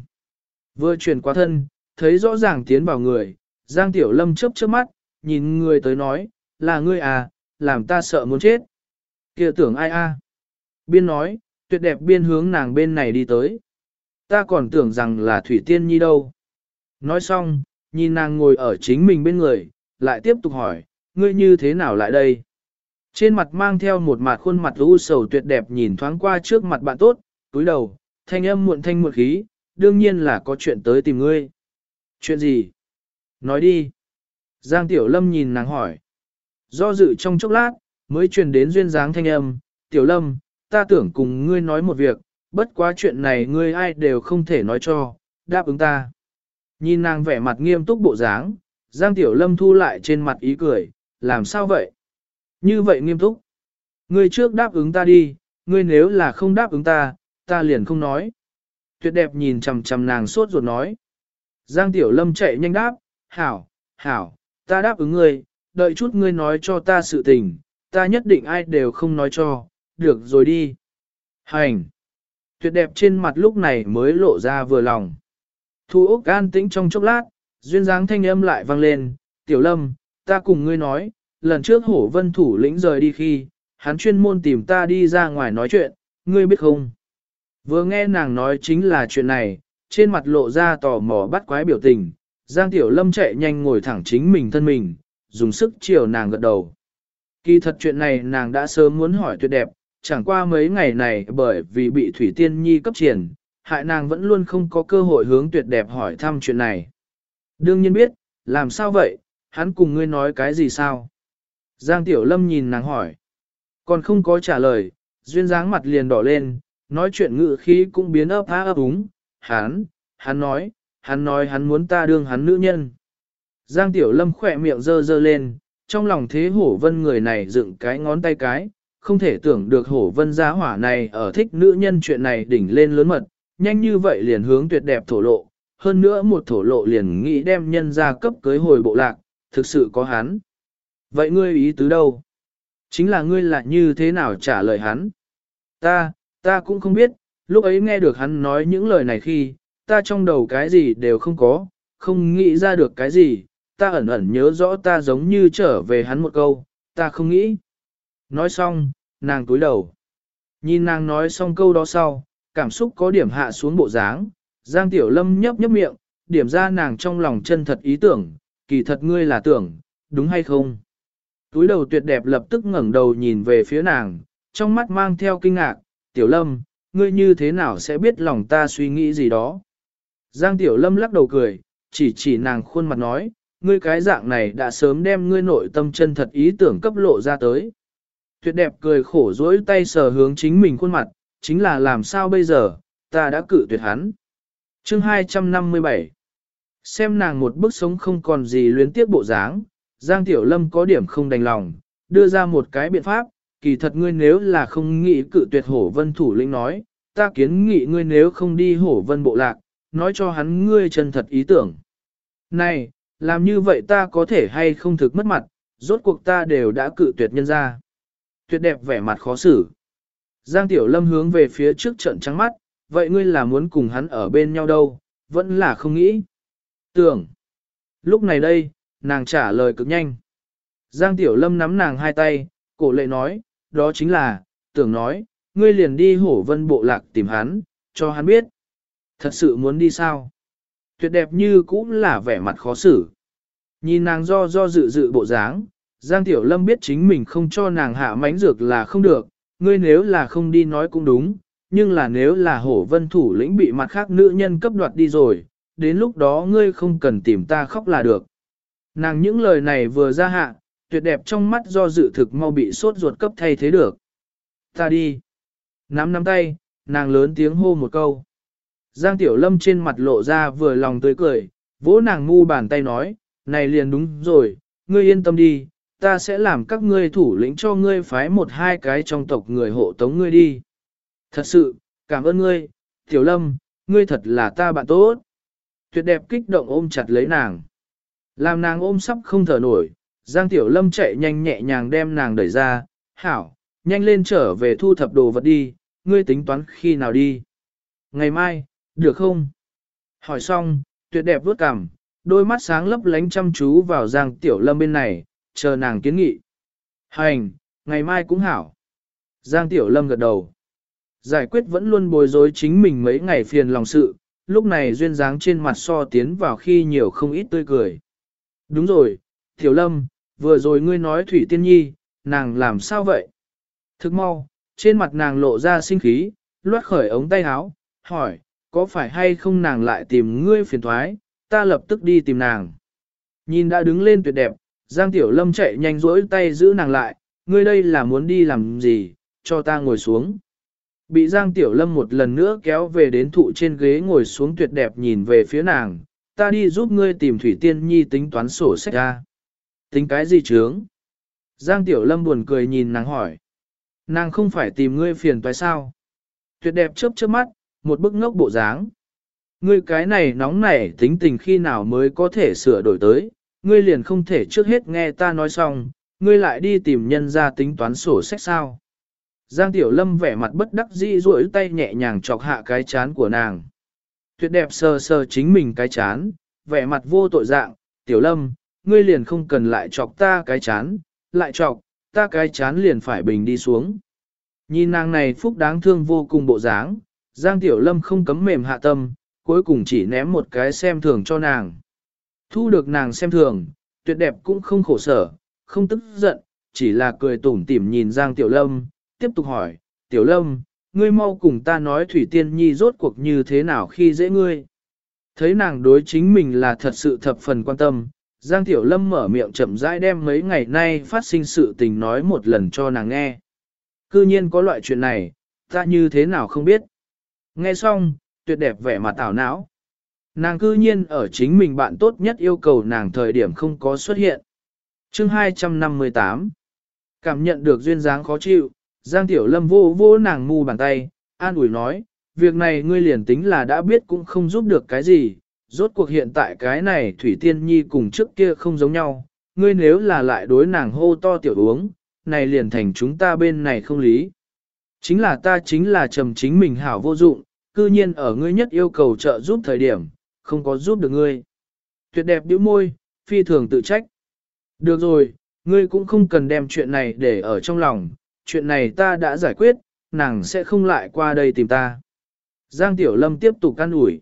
Vừa truyền qua thân, thấy rõ ràng tiến vào người, Giang Tiểu Lâm chớp chớp mắt, nhìn người tới nói, là ngươi à, làm ta sợ muốn chết. kia tưởng ai a? À? Biên nói, tuyệt đẹp biên hướng nàng bên này đi tới. Ta còn tưởng rằng là Thủy Tiên Nhi đâu. Nói xong, nhìn nàng ngồi ở chính mình bên người, lại tiếp tục hỏi, ngươi như thế nào lại đây? Trên mặt mang theo một mặt khuôn mặt u sầu tuyệt đẹp nhìn thoáng qua trước mặt bạn tốt, túi đầu, thanh âm muộn thanh muộn khí, đương nhiên là có chuyện tới tìm ngươi. Chuyện gì? Nói đi. Giang Tiểu Lâm nhìn nàng hỏi. Do dự trong chốc lát, mới truyền đến duyên dáng thanh âm, Tiểu Lâm, ta tưởng cùng ngươi nói một việc, bất quá chuyện này ngươi ai đều không thể nói cho, đáp ứng ta. Nhìn nàng vẻ mặt nghiêm túc bộ dáng, Giang Tiểu Lâm thu lại trên mặt ý cười, làm sao vậy? Như vậy nghiêm túc. Ngươi trước đáp ứng ta đi, ngươi nếu là không đáp ứng ta, ta liền không nói. Tuyệt đẹp nhìn chằm chằm nàng sốt ruột nói. Giang Tiểu Lâm chạy nhanh đáp, hảo, hảo, ta đáp ứng ngươi, đợi chút ngươi nói cho ta sự tình, ta nhất định ai đều không nói cho, được rồi đi. Hành! Tuyệt đẹp trên mặt lúc này mới lộ ra vừa lòng. Thu Úc an tĩnh trong chốc lát, duyên dáng thanh âm lại vang lên, Tiểu Lâm, ta cùng ngươi nói, lần trước hổ vân thủ lĩnh rời đi khi, hắn chuyên môn tìm ta đi ra ngoài nói chuyện, ngươi biết không? Vừa nghe nàng nói chính là chuyện này, trên mặt lộ ra tò mò bắt quái biểu tình, Giang Tiểu Lâm chạy nhanh ngồi thẳng chính mình thân mình, dùng sức chiều nàng gật đầu. Kỳ thật chuyện này nàng đã sớm muốn hỏi tuyệt đẹp, chẳng qua mấy ngày này bởi vì bị Thủy Tiên Nhi cấp triển, hại nàng vẫn luôn không có cơ hội hướng tuyệt đẹp hỏi thăm chuyện này. Đương nhiên biết, làm sao vậy, hắn cùng ngươi nói cái gì sao? Giang Tiểu Lâm nhìn nàng hỏi. Còn không có trả lời, duyên dáng mặt liền đỏ lên, nói chuyện ngự khí cũng biến ấp há ấp úng. Hắn, hắn nói, hắn nói hắn muốn ta đương hắn nữ nhân. Giang Tiểu Lâm khỏe miệng dơ dơ lên, trong lòng thế hổ vân người này dựng cái ngón tay cái, không thể tưởng được hổ vân gia hỏa này ở thích nữ nhân chuyện này đỉnh lên lớn mật, nhanh như vậy liền hướng tuyệt đẹp thổ lộ, hơn nữa một thổ lộ liền nghĩ đem nhân ra cấp cưới hồi bộ lạc, thực sự có hắn. Vậy ngươi ý tứ đâu? Chính là ngươi là như thế nào trả lời hắn? Ta, ta cũng không biết, lúc ấy nghe được hắn nói những lời này khi, ta trong đầu cái gì đều không có, không nghĩ ra được cái gì, ta ẩn ẩn nhớ rõ ta giống như trở về hắn một câu, ta không nghĩ. Nói xong, nàng cúi đầu. Nhìn nàng nói xong câu đó sau, cảm xúc có điểm hạ xuống bộ dáng, Giang Tiểu Lâm nhấp nhấp miệng, điểm ra nàng trong lòng chân thật ý tưởng, kỳ thật ngươi là tưởng, đúng hay không? Túi đầu tuyệt đẹp lập tức ngẩng đầu nhìn về phía nàng, trong mắt mang theo kinh ngạc, Tiểu Lâm, ngươi như thế nào sẽ biết lòng ta suy nghĩ gì đó? Giang Tiểu Lâm lắc đầu cười, chỉ chỉ nàng khuôn mặt nói, ngươi cái dạng này đã sớm đem ngươi nội tâm chân thật ý tưởng cấp lộ ra tới. Tuyệt đẹp cười khổ dỗi tay sờ hướng chính mình khuôn mặt, chính là làm sao bây giờ, ta đã cự tuyệt hắn. Chương 257 Xem nàng một bức sống không còn gì luyến tiếc bộ dáng, Giang Tiểu Lâm có điểm không đành lòng, đưa ra một cái biện pháp, kỳ thật ngươi nếu là không nghĩ cự tuyệt hổ vân thủ lĩnh nói, ta kiến nghị ngươi nếu không đi hổ vân bộ lạc, nói cho hắn ngươi chân thật ý tưởng. Này, làm như vậy ta có thể hay không thực mất mặt, rốt cuộc ta đều đã cự tuyệt nhân ra. Tuyệt đẹp vẻ mặt khó xử. Giang Tiểu Lâm hướng về phía trước trận trắng mắt, vậy ngươi là muốn cùng hắn ở bên nhau đâu, vẫn là không nghĩ. Tưởng. Lúc này đây, nàng trả lời cực nhanh. Giang Tiểu Lâm nắm nàng hai tay, cổ lệ nói, đó chính là, tưởng nói, ngươi liền đi hổ vân bộ lạc tìm hắn, cho hắn biết. Thật sự muốn đi sao? Tuyệt đẹp như cũng là vẻ mặt khó xử. Nhìn nàng do do dự dự bộ dáng, Giang Tiểu Lâm biết chính mình không cho nàng hạ mánh dược là không được, ngươi nếu là không đi nói cũng đúng, nhưng là nếu là hổ vân thủ lĩnh bị mặt khác nữ nhân cấp đoạt đi rồi, đến lúc đó ngươi không cần tìm ta khóc là được. Nàng những lời này vừa ra hạ, tuyệt đẹp trong mắt do dự thực mau bị sốt ruột cấp thay thế được. Ta đi. Nắm nắm tay, nàng lớn tiếng hô một câu. Giang Tiểu Lâm trên mặt lộ ra vừa lòng tươi cười, vỗ nàng ngu bàn tay nói, này liền đúng rồi, ngươi yên tâm đi, ta sẽ làm các ngươi thủ lĩnh cho ngươi phái một hai cái trong tộc người hộ tống ngươi đi. Thật sự, cảm ơn ngươi, Tiểu Lâm, ngươi thật là ta bạn tốt. Tuyệt đẹp kích động ôm chặt lấy nàng. Làm nàng ôm sắp không thở nổi, Giang Tiểu Lâm chạy nhanh nhẹ nhàng đem nàng đẩy ra, hảo, nhanh lên trở về thu thập đồ vật đi, ngươi tính toán khi nào đi. Ngày mai, được không? Hỏi xong, tuyệt đẹp vuốt cằm, đôi mắt sáng lấp lánh chăm chú vào Giang Tiểu Lâm bên này, chờ nàng kiến nghị. Hành, ngày mai cũng hảo. Giang Tiểu Lâm gật đầu. Giải quyết vẫn luôn bồi dối chính mình mấy ngày phiền lòng sự, lúc này duyên dáng trên mặt so tiến vào khi nhiều không ít tươi cười. Đúng rồi, Tiểu Lâm, vừa rồi ngươi nói Thủy Tiên Nhi, nàng làm sao vậy? Thức mau, trên mặt nàng lộ ra sinh khí, loát khởi ống tay áo, hỏi, có phải hay không nàng lại tìm ngươi phiền thoái, ta lập tức đi tìm nàng. Nhìn đã đứng lên tuyệt đẹp, Giang Tiểu Lâm chạy nhanh rỗi tay giữ nàng lại, ngươi đây là muốn đi làm gì, cho ta ngồi xuống. Bị Giang Tiểu Lâm một lần nữa kéo về đến thụ trên ghế ngồi xuống tuyệt đẹp nhìn về phía nàng, ta đi giúp ngươi tìm Thủy Tiên Nhi tính toán sổ sách ra. Tính cái gì chướng? Giang Tiểu Lâm buồn cười nhìn nàng hỏi. Nàng không phải tìm ngươi phiền tại sao? Tuyệt đẹp chớp chớp mắt, một bức ngốc bộ dáng. Ngươi cái này nóng nảy tính tình khi nào mới có thể sửa đổi tới, ngươi liền không thể trước hết nghe ta nói xong, ngươi lại đi tìm nhân ra tính toán sổ sách sao. Giang Tiểu Lâm vẻ mặt bất đắc dĩ duỗi tay nhẹ nhàng chọc hạ cái chán của nàng. Tuyệt đẹp sờ sờ chính mình cái chán, vẻ mặt vô tội dạng, Tiểu Lâm, ngươi liền không cần lại chọc ta cái chán, lại chọc, ta cái chán liền phải bình đi xuống. Nhìn nàng này phúc đáng thương vô cùng bộ dáng, Giang Tiểu Lâm không cấm mềm hạ tâm, cuối cùng chỉ ném một cái xem thường cho nàng. Thu được nàng xem thường, tuyệt đẹp cũng không khổ sở, không tức giận, chỉ là cười tủm tỉm nhìn Giang Tiểu Lâm, tiếp tục hỏi, Tiểu Lâm, ngươi mau cùng ta nói Thủy Tiên Nhi rốt cuộc như thế nào khi dễ ngươi. Thấy nàng đối chính mình là thật sự thập phần quan tâm, Giang Tiểu Lâm mở miệng chậm rãi đem mấy ngày nay phát sinh sự tình nói một lần cho nàng nghe. Cư nhiên có loại chuyện này, ta như thế nào không biết. Nghe xong, tuyệt đẹp vẻ mặt tảo não. Nàng cư nhiên ở chính mình bạn tốt nhất yêu cầu nàng thời điểm không có xuất hiện. chương 258 Cảm nhận được duyên dáng khó chịu, Giang Tiểu Lâm vô vô nàng mu bàn tay, an ủi nói, việc này ngươi liền tính là đã biết cũng không giúp được cái gì, rốt cuộc hiện tại cái này Thủy Tiên Nhi cùng trước kia không giống nhau, ngươi nếu là lại đối nàng hô to tiểu uống, này liền thành chúng ta bên này không lý. Chính là ta chính là trầm chính mình hảo vô dụng, cư nhiên ở ngươi nhất yêu cầu trợ giúp thời điểm, không có giúp được ngươi. Tuyệt đẹp bĩu môi, phi thường tự trách. Được rồi, ngươi cũng không cần đem chuyện này để ở trong lòng, chuyện này ta đã giải quyết, nàng sẽ không lại qua đây tìm ta. Giang Tiểu Lâm tiếp tục can ủi.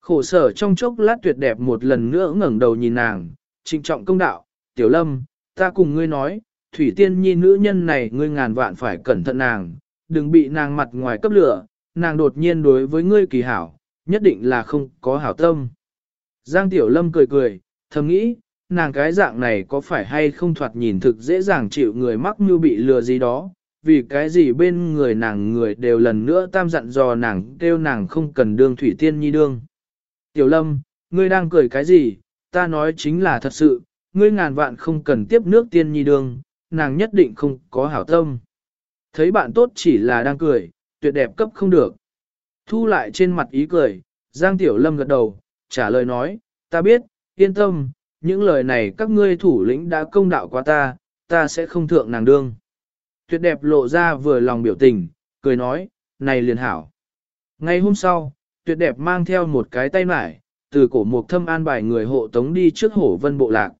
Khổ sở trong chốc lát tuyệt đẹp một lần nữa ngẩng đầu nhìn nàng, trịnh trọng công đạo, Tiểu Lâm, ta cùng ngươi nói, Thủy Tiên Nhi nữ nhân này ngươi ngàn vạn phải cẩn thận nàng, đừng bị nàng mặt ngoài cấp lửa, nàng đột nhiên đối với ngươi kỳ hảo, nhất định là không có hảo tâm. Giang Tiểu Lâm cười cười, thầm nghĩ, nàng cái dạng này có phải hay không thoạt nhìn thực dễ dàng chịu người mắc như bị lừa gì đó, vì cái gì bên người nàng người đều lần nữa tam dặn dò nàng kêu nàng không cần đương thủy tiên nhi đương. Tiểu Lâm, ngươi đang cười cái gì, ta nói chính là thật sự, ngươi ngàn vạn không cần tiếp nước tiên nhi đương, nàng nhất định không có hảo tâm. Thấy bạn tốt chỉ là đang cười, tuyệt đẹp cấp không được. Thu lại trên mặt ý cười, Giang Tiểu Lâm gật đầu, trả lời nói, ta biết, yên tâm, những lời này các ngươi thủ lĩnh đã công đạo qua ta, ta sẽ không thượng nàng đương. Tuyệt đẹp lộ ra vừa lòng biểu tình, cười nói, này liền hảo. Ngày hôm sau, tuyệt đẹp mang theo một cái tay mải, từ cổ mục thâm an bài người hộ tống đi trước hổ vân bộ lạc.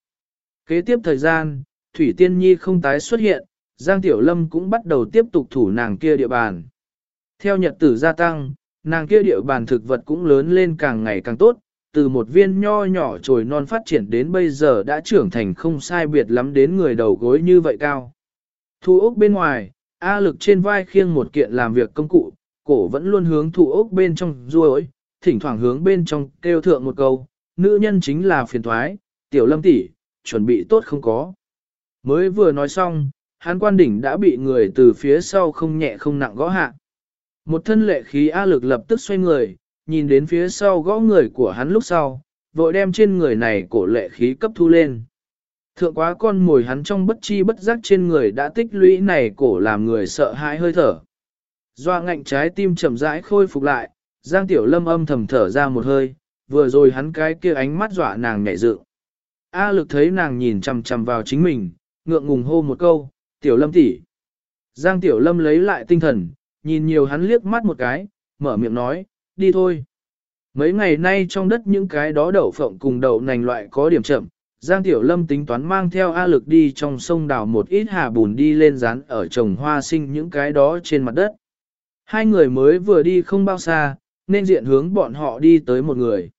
Kế tiếp thời gian, Thủy Tiên Nhi không tái xuất hiện, Giang Tiểu Lâm cũng bắt đầu tiếp tục thủ nàng kia địa bàn. Theo nhật tử gia tăng, nàng kia địa bàn thực vật cũng lớn lên càng ngày càng tốt, từ một viên nho nhỏ trồi non phát triển đến bây giờ đã trưởng thành không sai biệt lắm đến người đầu gối như vậy cao. Thu ốc bên ngoài, A lực trên vai khiêng một kiện làm việc công cụ, cổ vẫn luôn hướng thụ ốc bên trong ruồi, thỉnh thoảng hướng bên trong kêu thượng một câu, nữ nhân chính là phiền thoái, tiểu lâm tỷ, chuẩn bị tốt không có. Mới vừa nói xong, hắn quan đỉnh đã bị người từ phía sau không nhẹ không nặng gõ hạ. Một thân lệ khí A lực lập tức xoay người, nhìn đến phía sau gõ người của hắn lúc sau, vội đem trên người này cổ lệ khí cấp thu lên. Thượng quá con mồi hắn trong bất chi bất giác trên người đã tích lũy này cổ làm người sợ hãi hơi thở. Doa ngạnh trái tim chậm rãi khôi phục lại, Giang Tiểu Lâm âm thầm thở ra một hơi, vừa rồi hắn cái kia ánh mắt dọa nàng nhảy dựng. A lực thấy nàng nhìn chằm chằm vào chính mình, ngượng ngùng hô một câu, Tiểu Lâm tỷ. Giang Tiểu Lâm lấy lại tinh thần, nhìn nhiều hắn liếc mắt một cái, mở miệng nói, đi thôi. Mấy ngày nay trong đất những cái đó đậu phộng cùng đậu nành loại có điểm chậm, Giang Tiểu Lâm tính toán mang theo A lực đi trong sông đào một ít hà bùn đi lên rán ở trồng hoa sinh những cái đó trên mặt đất. Hai người mới vừa đi không bao xa, nên diện hướng bọn họ đi tới một người.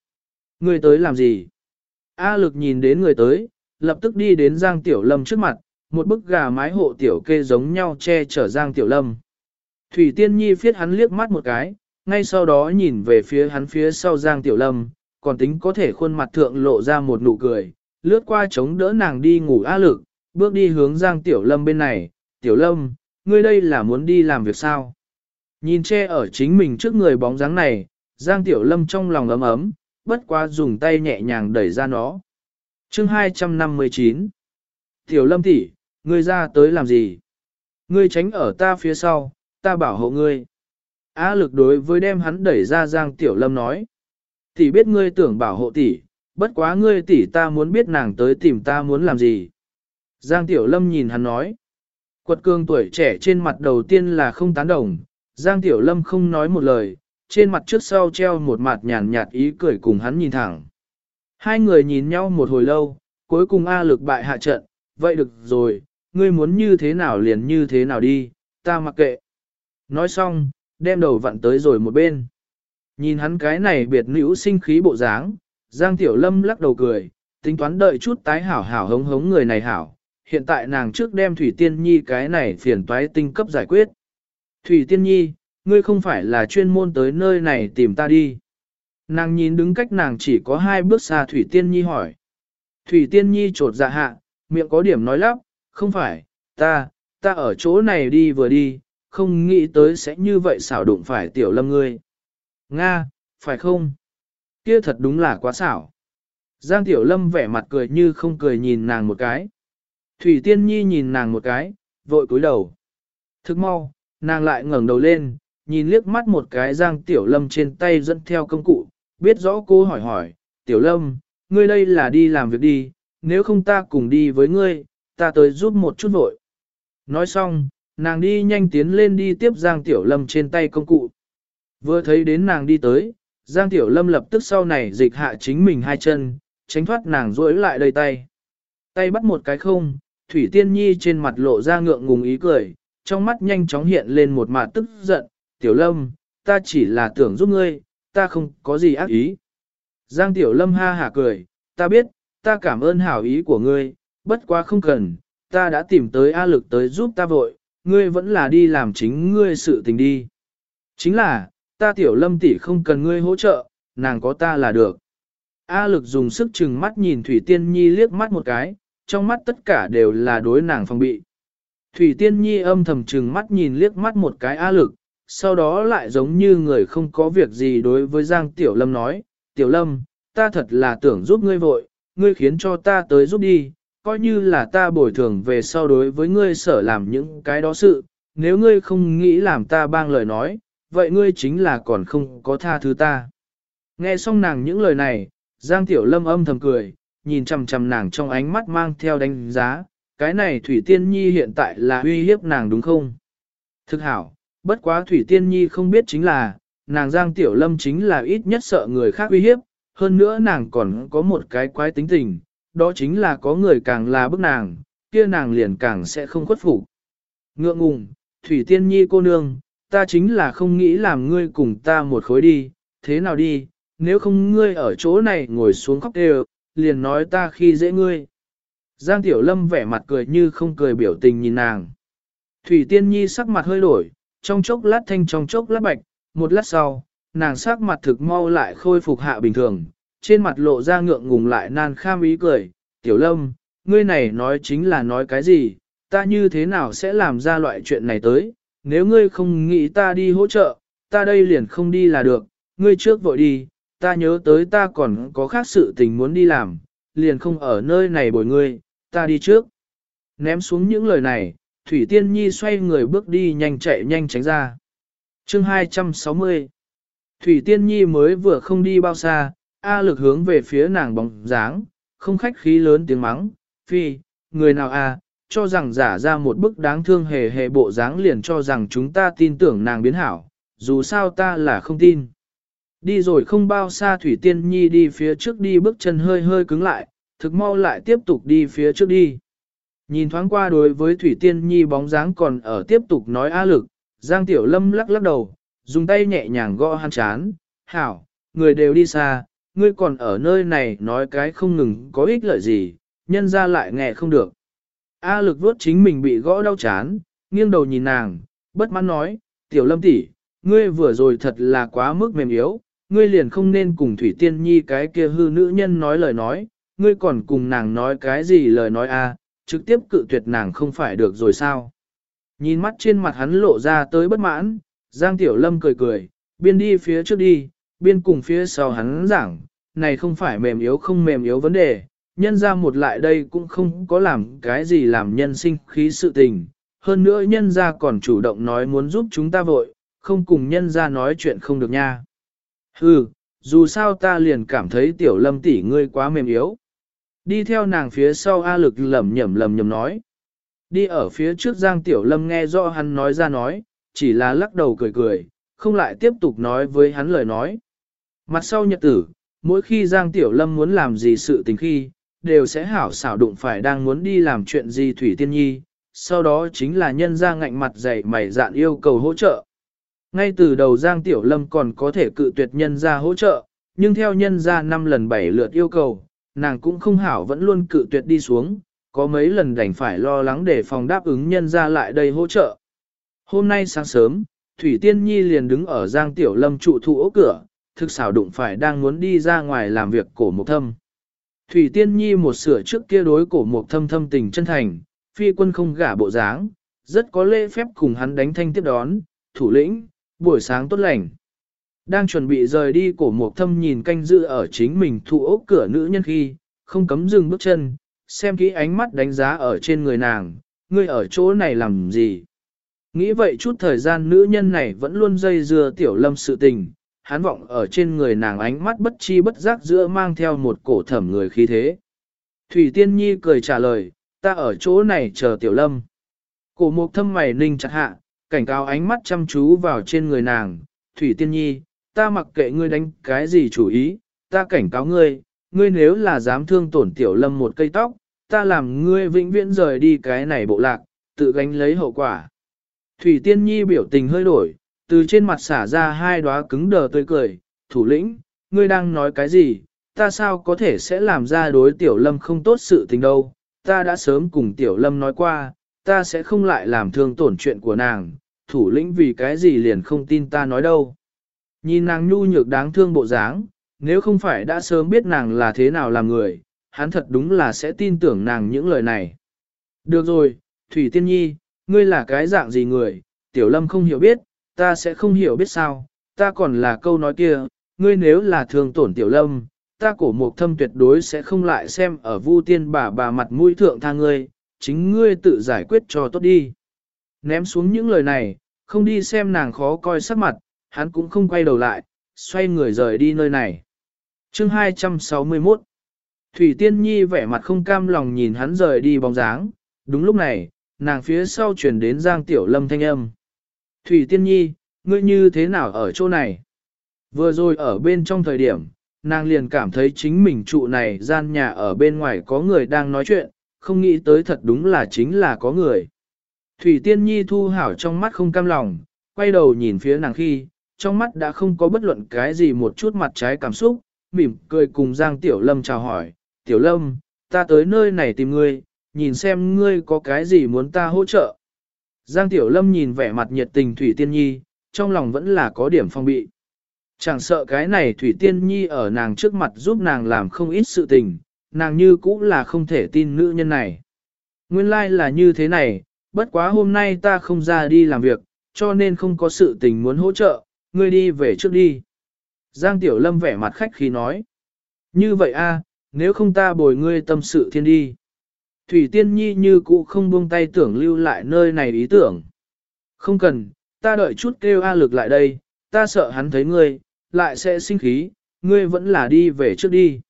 Người tới làm gì? A lực nhìn đến người tới, lập tức đi đến Giang Tiểu Lâm trước mặt, một bức gà mái hộ tiểu kê giống nhau che chở Giang Tiểu Lâm. Thủy Tiên Nhi phiết hắn liếc mắt một cái, ngay sau đó nhìn về phía hắn phía sau Giang Tiểu Lâm, còn tính có thể khuôn mặt thượng lộ ra một nụ cười, lướt qua chống đỡ nàng đi ngủ á lực, bước đi hướng Giang Tiểu Lâm bên này, Tiểu Lâm, ngươi đây là muốn đi làm việc sao? Nhìn che ở chính mình trước người bóng dáng này, Giang Tiểu Lâm trong lòng ấm ấm, bất quá dùng tay nhẹ nhàng đẩy ra nó. Chương 259 Tiểu Lâm tỷ, ngươi ra tới làm gì? Ngươi tránh ở ta phía sau, ta bảo hộ ngươi. Á lực đối với đem hắn đẩy ra Giang Tiểu Lâm nói. Tỷ biết ngươi tưởng bảo hộ tỷ, bất quá ngươi tỷ ta muốn biết nàng tới tìm ta muốn làm gì. Giang Tiểu Lâm nhìn hắn nói. Quật cương tuổi trẻ trên mặt đầu tiên là không tán đồng, Giang Tiểu Lâm không nói một lời, trên mặt trước sau treo một mặt nhàn nhạt ý cười cùng hắn nhìn thẳng. Hai người nhìn nhau một hồi lâu, cuối cùng A lực bại hạ trận, vậy được rồi, ngươi muốn như thế nào liền như thế nào đi, ta mặc kệ. Nói xong, đem đầu vặn tới rồi một bên. Nhìn hắn cái này biệt nữ sinh khí bộ dáng, Giang Tiểu Lâm lắc đầu cười, tính toán đợi chút tái hảo hảo hống hống người này hảo. Hiện tại nàng trước đem Thủy Tiên Nhi cái này phiền toái tinh cấp giải quyết. Thủy Tiên Nhi, ngươi không phải là chuyên môn tới nơi này tìm ta đi. Nàng nhìn đứng cách nàng chỉ có hai bước xa Thủy Tiên Nhi hỏi. Thủy Tiên Nhi trột dạ hạ, miệng có điểm nói lắp, không phải, ta, ta ở chỗ này đi vừa đi, không nghĩ tới sẽ như vậy xảo đụng phải tiểu lâm ngươi. Nga, phải không? Kia thật đúng là quá xảo. Giang tiểu lâm vẻ mặt cười như không cười nhìn nàng một cái. Thủy Tiên Nhi nhìn nàng một cái, vội cúi đầu. Thức mau, nàng lại ngẩng đầu lên, nhìn liếc mắt một cái Giang Tiểu Lâm trên tay dẫn theo công cụ, biết rõ cô hỏi hỏi, Tiểu Lâm, ngươi đây là đi làm việc đi, nếu không ta cùng đi với ngươi, ta tới giúp một chút vội. Nói xong, nàng đi nhanh tiến lên đi tiếp Giang Tiểu Lâm trên tay công cụ. Vừa thấy đến nàng đi tới, Giang Tiểu Lâm lập tức sau này dịch hạ chính mình hai chân, tránh thoát nàng rỗi lại đầy tay. Tay bắt một cái không, Thủy Tiên Nhi trên mặt lộ ra ngượng ngùng ý cười, trong mắt nhanh chóng hiện lên một mặt tức giận, Tiểu Lâm, ta chỉ là tưởng giúp ngươi, ta không có gì ác ý. Giang Tiểu Lâm ha hả cười, ta biết, ta cảm ơn hảo ý của ngươi, bất quá không cần, ta đã tìm tới A lực tới giúp ta vội, ngươi vẫn là đi làm chính ngươi sự tình đi. Chính là, ta Tiểu Lâm tỷ không cần ngươi hỗ trợ, nàng có ta là được. A lực dùng sức chừng mắt nhìn Thủy Tiên Nhi liếc mắt một cái, trong mắt tất cả đều là đối nàng phòng bị. Thủy Tiên Nhi âm thầm chừng mắt nhìn liếc mắt một cái A lực, sau đó lại giống như người không có việc gì đối với Giang Tiểu Lâm nói, Tiểu Lâm, ta thật là tưởng giúp ngươi vội, ngươi khiến cho ta tới giúp đi, coi như là ta bồi thường về sau đối với ngươi sở làm những cái đó sự, nếu ngươi không nghĩ làm ta bang lời nói, vậy ngươi chính là còn không có tha thứ ta. Nghe xong nàng những lời này, Giang Tiểu Lâm âm thầm cười, nhìn chằm chằm nàng trong ánh mắt mang theo đánh giá, cái này Thủy Tiên Nhi hiện tại là uy hiếp nàng đúng không? Thực hảo, bất quá Thủy Tiên Nhi không biết chính là, nàng Giang Tiểu Lâm chính là ít nhất sợ người khác uy hiếp, hơn nữa nàng còn có một cái quái tính tình, đó chính là có người càng là bức nàng, kia nàng liền càng sẽ không khuất phục. Ngượng ngùng, Thủy Tiên Nhi cô nương, ta chính là không nghĩ làm ngươi cùng ta một khối đi, thế nào đi, nếu không ngươi ở chỗ này ngồi xuống khóc đều, liền nói ta khi dễ ngươi. Giang Tiểu Lâm vẻ mặt cười như không cười biểu tình nhìn nàng. Thủy Tiên Nhi sắc mặt hơi đổi, trong chốc lát thanh trong chốc lát bạch, một lát sau, nàng sắc mặt thực mau lại khôi phục hạ bình thường, trên mặt lộ ra ngượng ngùng lại nan kham ý cười, tiểu lâm, ngươi này nói chính là nói cái gì, ta như thế nào sẽ làm ra loại chuyện này tới, nếu ngươi không nghĩ ta đi hỗ trợ, ta đây liền không đi là được, ngươi trước vội đi, ta nhớ tới ta còn có khác sự tình muốn đi làm, liền không ở nơi này bồi ngươi, ta đi trước. Ném xuống những lời này, Thủy Tiên Nhi xoay người bước đi nhanh chạy nhanh tránh ra. Chương 260 Thủy Tiên Nhi mới vừa không đi bao xa, A lực hướng về phía nàng bóng dáng, không khách khí lớn tiếng mắng, phi, người nào a cho rằng giả ra một bức đáng thương hề hề bộ dáng liền cho rằng chúng ta tin tưởng nàng biến hảo, dù sao ta là không tin. Đi rồi không bao xa Thủy Tiên Nhi đi phía trước đi bước chân hơi hơi cứng lại, thực mau lại tiếp tục đi phía trước đi. Nhìn thoáng qua đối với Thủy Tiên Nhi bóng dáng còn ở tiếp tục nói a lực, Giang Tiểu Lâm lắc lắc đầu, dùng tay nhẹ nhàng gõ hắn chán, hảo, người đều đi xa, ngươi còn ở nơi này nói cái không ngừng có ích lợi gì, nhân ra lại nghe không được. A lực vuốt chính mình bị gõ đau chán, nghiêng đầu nhìn nàng, bất mãn nói, Tiểu Lâm tỷ, ngươi vừa rồi thật là quá mức mềm yếu, ngươi liền không nên cùng Thủy Tiên Nhi cái kia hư nữ nhân nói lời nói, ngươi còn cùng nàng nói cái gì lời nói a, trực tiếp cự tuyệt nàng không phải được rồi sao. Nhìn mắt trên mặt hắn lộ ra tới bất mãn, Giang Tiểu Lâm cười cười, biên đi phía trước đi, biên cùng phía sau hắn giảng, này không phải mềm yếu không mềm yếu vấn đề, nhân ra một lại đây cũng không có làm cái gì làm nhân sinh khí sự tình, hơn nữa nhân ra còn chủ động nói muốn giúp chúng ta vội, không cùng nhân ra nói chuyện không được nha. Hừ, dù sao ta liền cảm thấy tiểu lâm tỷ ngươi quá mềm yếu. Đi theo nàng phía sau A lực lầm nhầm lầm nhầm nói. Đi ở phía trước Giang Tiểu Lâm nghe rõ hắn nói ra nói, chỉ là lắc đầu cười cười, không lại tiếp tục nói với hắn lời nói. Mặt sau nhật tử, mỗi khi Giang Tiểu Lâm muốn làm gì sự tình khi, đều sẽ hảo xảo đụng phải đang muốn đi làm chuyện gì Thủy Tiên Nhi, sau đó chính là nhân ra ngạnh mặt dày mày dạn yêu cầu hỗ trợ. Ngay từ đầu Giang Tiểu Lâm còn có thể cự tuyệt nhân ra hỗ trợ, nhưng theo nhân ra năm lần bảy lượt yêu cầu, nàng cũng không hảo vẫn luôn cự tuyệt đi xuống, có mấy lần đành phải lo lắng để phòng đáp ứng nhân ra lại đây hỗ trợ. Hôm nay sáng sớm, Thủy Tiên Nhi liền đứng ở Giang Tiểu Lâm trụ thụ ốc cửa, thực xảo đụng phải đang muốn đi ra ngoài làm việc cổ mục thâm. Thủy Tiên Nhi một sửa trước kia đối cổ mục thâm thâm tình chân thành, phi quân không gả bộ dáng, rất có lễ phép cùng hắn đánh thanh tiếp đón, thủ lĩnh, buổi sáng tốt lành. Đang chuẩn bị rời đi cổ mục thâm nhìn canh dự ở chính mình thụ ốc cửa nữ nhân khi, không cấm dừng bước chân, xem kỹ ánh mắt đánh giá ở trên người nàng, ngươi ở chỗ này làm gì. Nghĩ vậy chút thời gian nữ nhân này vẫn luôn dây dưa tiểu lâm sự tình, hắn vọng ở trên người nàng ánh mắt bất chi bất giác giữa mang theo một cổ thẩm người khí thế. Thủy Tiên Nhi cười trả lời, ta ở chỗ này chờ tiểu lâm. Cổ mục thâm mày ninh chặt hạ, cảnh cáo ánh mắt chăm chú vào trên người nàng, Thủy Tiên Nhi, ta mặc kệ ngươi đánh cái gì chủ ý, ta cảnh cáo ngươi, ngươi nếu là dám thương tổn tiểu lâm một cây tóc, ta làm ngươi vĩnh viễn rời đi cái này bộ lạc, tự gánh lấy hậu quả. Thủy Tiên Nhi biểu tình hơi đổi, từ trên mặt xả ra hai đóa cứng đờ tươi cười, thủ lĩnh, ngươi đang nói cái gì, ta sao có thể sẽ làm ra đối tiểu lâm không tốt sự tình đâu, ta đã sớm cùng tiểu lâm nói qua, ta sẽ không lại làm thương tổn chuyện của nàng, thủ lĩnh vì cái gì liền không tin ta nói đâu. Nhìn nàng nhu nhược đáng thương bộ dáng, nếu không phải đã sớm biết nàng là thế nào làm người, hắn thật đúng là sẽ tin tưởng nàng những lời này. Được rồi, Thủy Tiên Nhi, ngươi là cái dạng gì người, Tiểu Lâm không hiểu biết, ta sẽ không hiểu biết sao, ta còn là câu nói kia, ngươi nếu là thường tổn Tiểu Lâm, ta cổ mục thâm tuyệt đối sẽ không lại xem ở vu tiên bà bà mặt mũi thượng tha ngươi, chính ngươi tự giải quyết cho tốt đi. Ném xuống những lời này, không đi xem nàng khó coi sắc mặt, hắn cũng không quay đầu lại, xoay người rời đi nơi này. Chương 261 Thủy Tiên Nhi vẻ mặt không cam lòng nhìn hắn rời đi bóng dáng, đúng lúc này, nàng phía sau chuyển đến Giang Tiểu Lâm thanh âm. Thủy Tiên Nhi, ngươi như thế nào ở chỗ này? Vừa rồi ở bên trong thời điểm, nàng liền cảm thấy chính mình trụ này gian nhà ở bên ngoài có người đang nói chuyện, không nghĩ tới thật đúng là chính là có người. Thủy Tiên Nhi thu hảo trong mắt không cam lòng, quay đầu nhìn phía nàng khi, trong mắt đã không có bất luận cái gì một chút mặt trái cảm xúc, mỉm cười cùng Giang Tiểu Lâm chào hỏi, Tiểu Lâm, ta tới nơi này tìm ngươi, nhìn xem ngươi có cái gì muốn ta hỗ trợ. Giang Tiểu Lâm nhìn vẻ mặt nhiệt tình Thủy Tiên Nhi, trong lòng vẫn là có điểm phong bị. Chẳng sợ cái này Thủy Tiên Nhi ở nàng trước mặt giúp nàng làm không ít sự tình, nàng như cũng là không thể tin nữ nhân này. Nguyên lai like là như thế này, bất quá hôm nay ta không ra đi làm việc, cho nên không có sự tình muốn hỗ trợ, ngươi đi về trước đi. Giang Tiểu Lâm vẻ mặt khách khí nói. Như vậy a, nếu không ta bồi ngươi tâm sự thiên đi. Thủy Tiên Nhi như cũ không buông tay tưởng lưu lại nơi này ý tưởng. Không cần, ta đợi chút kêu A lực lại đây, ta sợ hắn thấy ngươi, lại sẽ sinh khí, ngươi vẫn là đi về trước đi.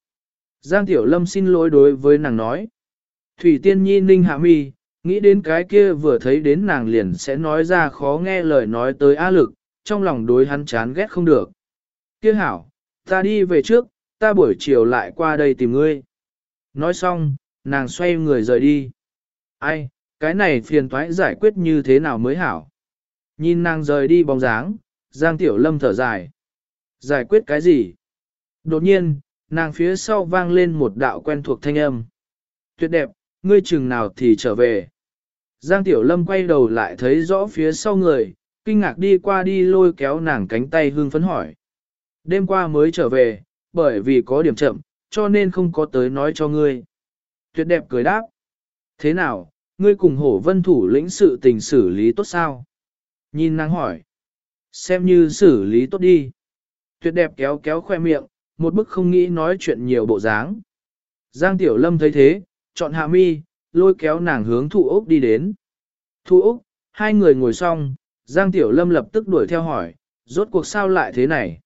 Giang Tiểu Lâm xin lỗi đối với nàng nói. Thủy Tiên Nhi ninh hạ mi, nghĩ đến cái kia vừa thấy đến nàng liền sẽ nói ra khó nghe lời nói tới A lực, trong lòng đối hắn chán ghét không được. Kia hảo, ta đi về trước, ta buổi chiều lại qua đây tìm ngươi. Nói xong, nàng xoay người rời đi. Ai, cái này phiền toái giải quyết như thế nào mới hảo. Nhìn nàng rời đi bóng dáng, Giang Tiểu Lâm thở dài. Giải quyết cái gì? Đột nhiên, nàng phía sau vang lên một đạo quen thuộc thanh âm. Tuyệt đẹp, ngươi chừng nào thì trở về. Giang Tiểu Lâm quay đầu lại thấy rõ phía sau người, kinh ngạc đi qua đi lôi kéo nàng cánh tay hương phấn hỏi. Đêm qua mới trở về, bởi vì có điểm chậm, cho nên không có tới nói cho ngươi. Tuyệt đẹp cười đáp. Thế nào, ngươi cùng hổ vân thủ lĩnh sự tình xử lý tốt sao? Nhìn nàng hỏi. Xem như xử lý tốt đi. Tuyệt đẹp kéo kéo khoe miệng, một bức không nghĩ nói chuyện nhiều bộ dáng. Giang Tiểu Lâm thấy thế, chọn hạ mi, lôi kéo nàng hướng thụ Úc đi đến. Thụ Úc, hai người ngồi xong, Giang Tiểu Lâm lập tức đuổi theo hỏi, rốt cuộc sao lại thế này?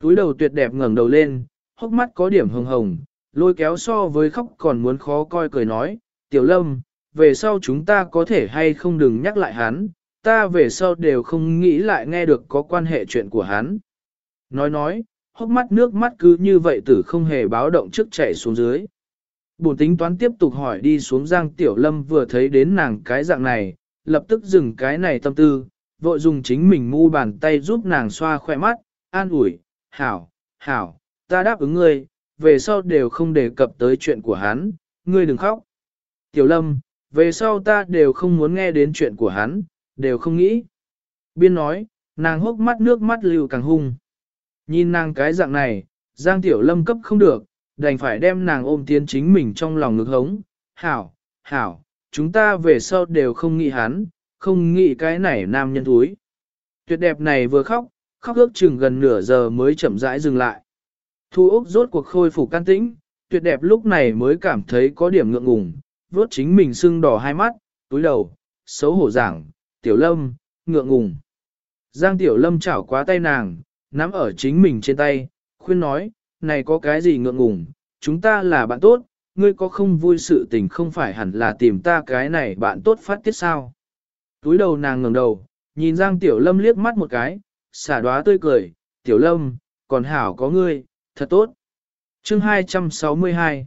Túi đầu tuyệt đẹp ngẩng đầu lên, hốc mắt có điểm hồng hồng, lôi kéo so với khóc còn muốn khó coi cười nói, Tiểu Lâm, về sau chúng ta có thể hay không đừng nhắc lại hắn, ta về sau đều không nghĩ lại nghe được có quan hệ chuyện của hắn. Nói nói, hốc mắt nước mắt cứ như vậy tử không hề báo động trước chảy xuống dưới. Bổn tính toán tiếp tục hỏi đi xuống Giang Tiểu Lâm vừa thấy đến nàng cái dạng này, lập tức dừng cái này tâm tư, vội dùng chính mình mu bàn tay giúp nàng xoa khỏe mắt, an ủi, hảo, hảo, ta đáp ứng ngươi, về sau đều không đề cập tới chuyện của hắn, ngươi đừng khóc. Tiểu Lâm, về sau ta đều không muốn nghe đến chuyện của hắn, đều không nghĩ. Biên nói, nàng hốc mắt nước mắt lưu càng hung. Nhìn nàng cái dạng này, Giang Tiểu Lâm cấp không được, đành phải đem nàng ôm tiến chính mình trong lòng ngực hống. Hảo, hảo, chúng ta về sau đều không nghĩ hắn, không nghĩ cái này nam nhân thúi. Tuyệt đẹp này vừa khóc, khóc ước chừng gần nửa giờ mới chậm rãi dừng lại. Thu Úc rốt cuộc khôi phục can tĩnh, tuyệt đẹp lúc này mới cảm thấy có điểm ngượng ngùng, vốt chính mình sưng đỏ hai mắt, túi đầu, xấu hổ giảng, tiểu lâm, ngượng ngùng. Giang tiểu lâm chảo quá tay nàng, nắm ở chính mình trên tay, khuyên nói, này có cái gì ngượng ngùng, chúng ta là bạn tốt, ngươi có không vui sự tình không phải hẳn là tìm ta cái này bạn tốt phát tiết sao. Túi đầu nàng ngẩng đầu, nhìn Giang Tiểu Lâm liếc mắt một cái, xả đoá tươi cười, Tiểu Lâm, còn hảo có ngươi, thật tốt. Chương 262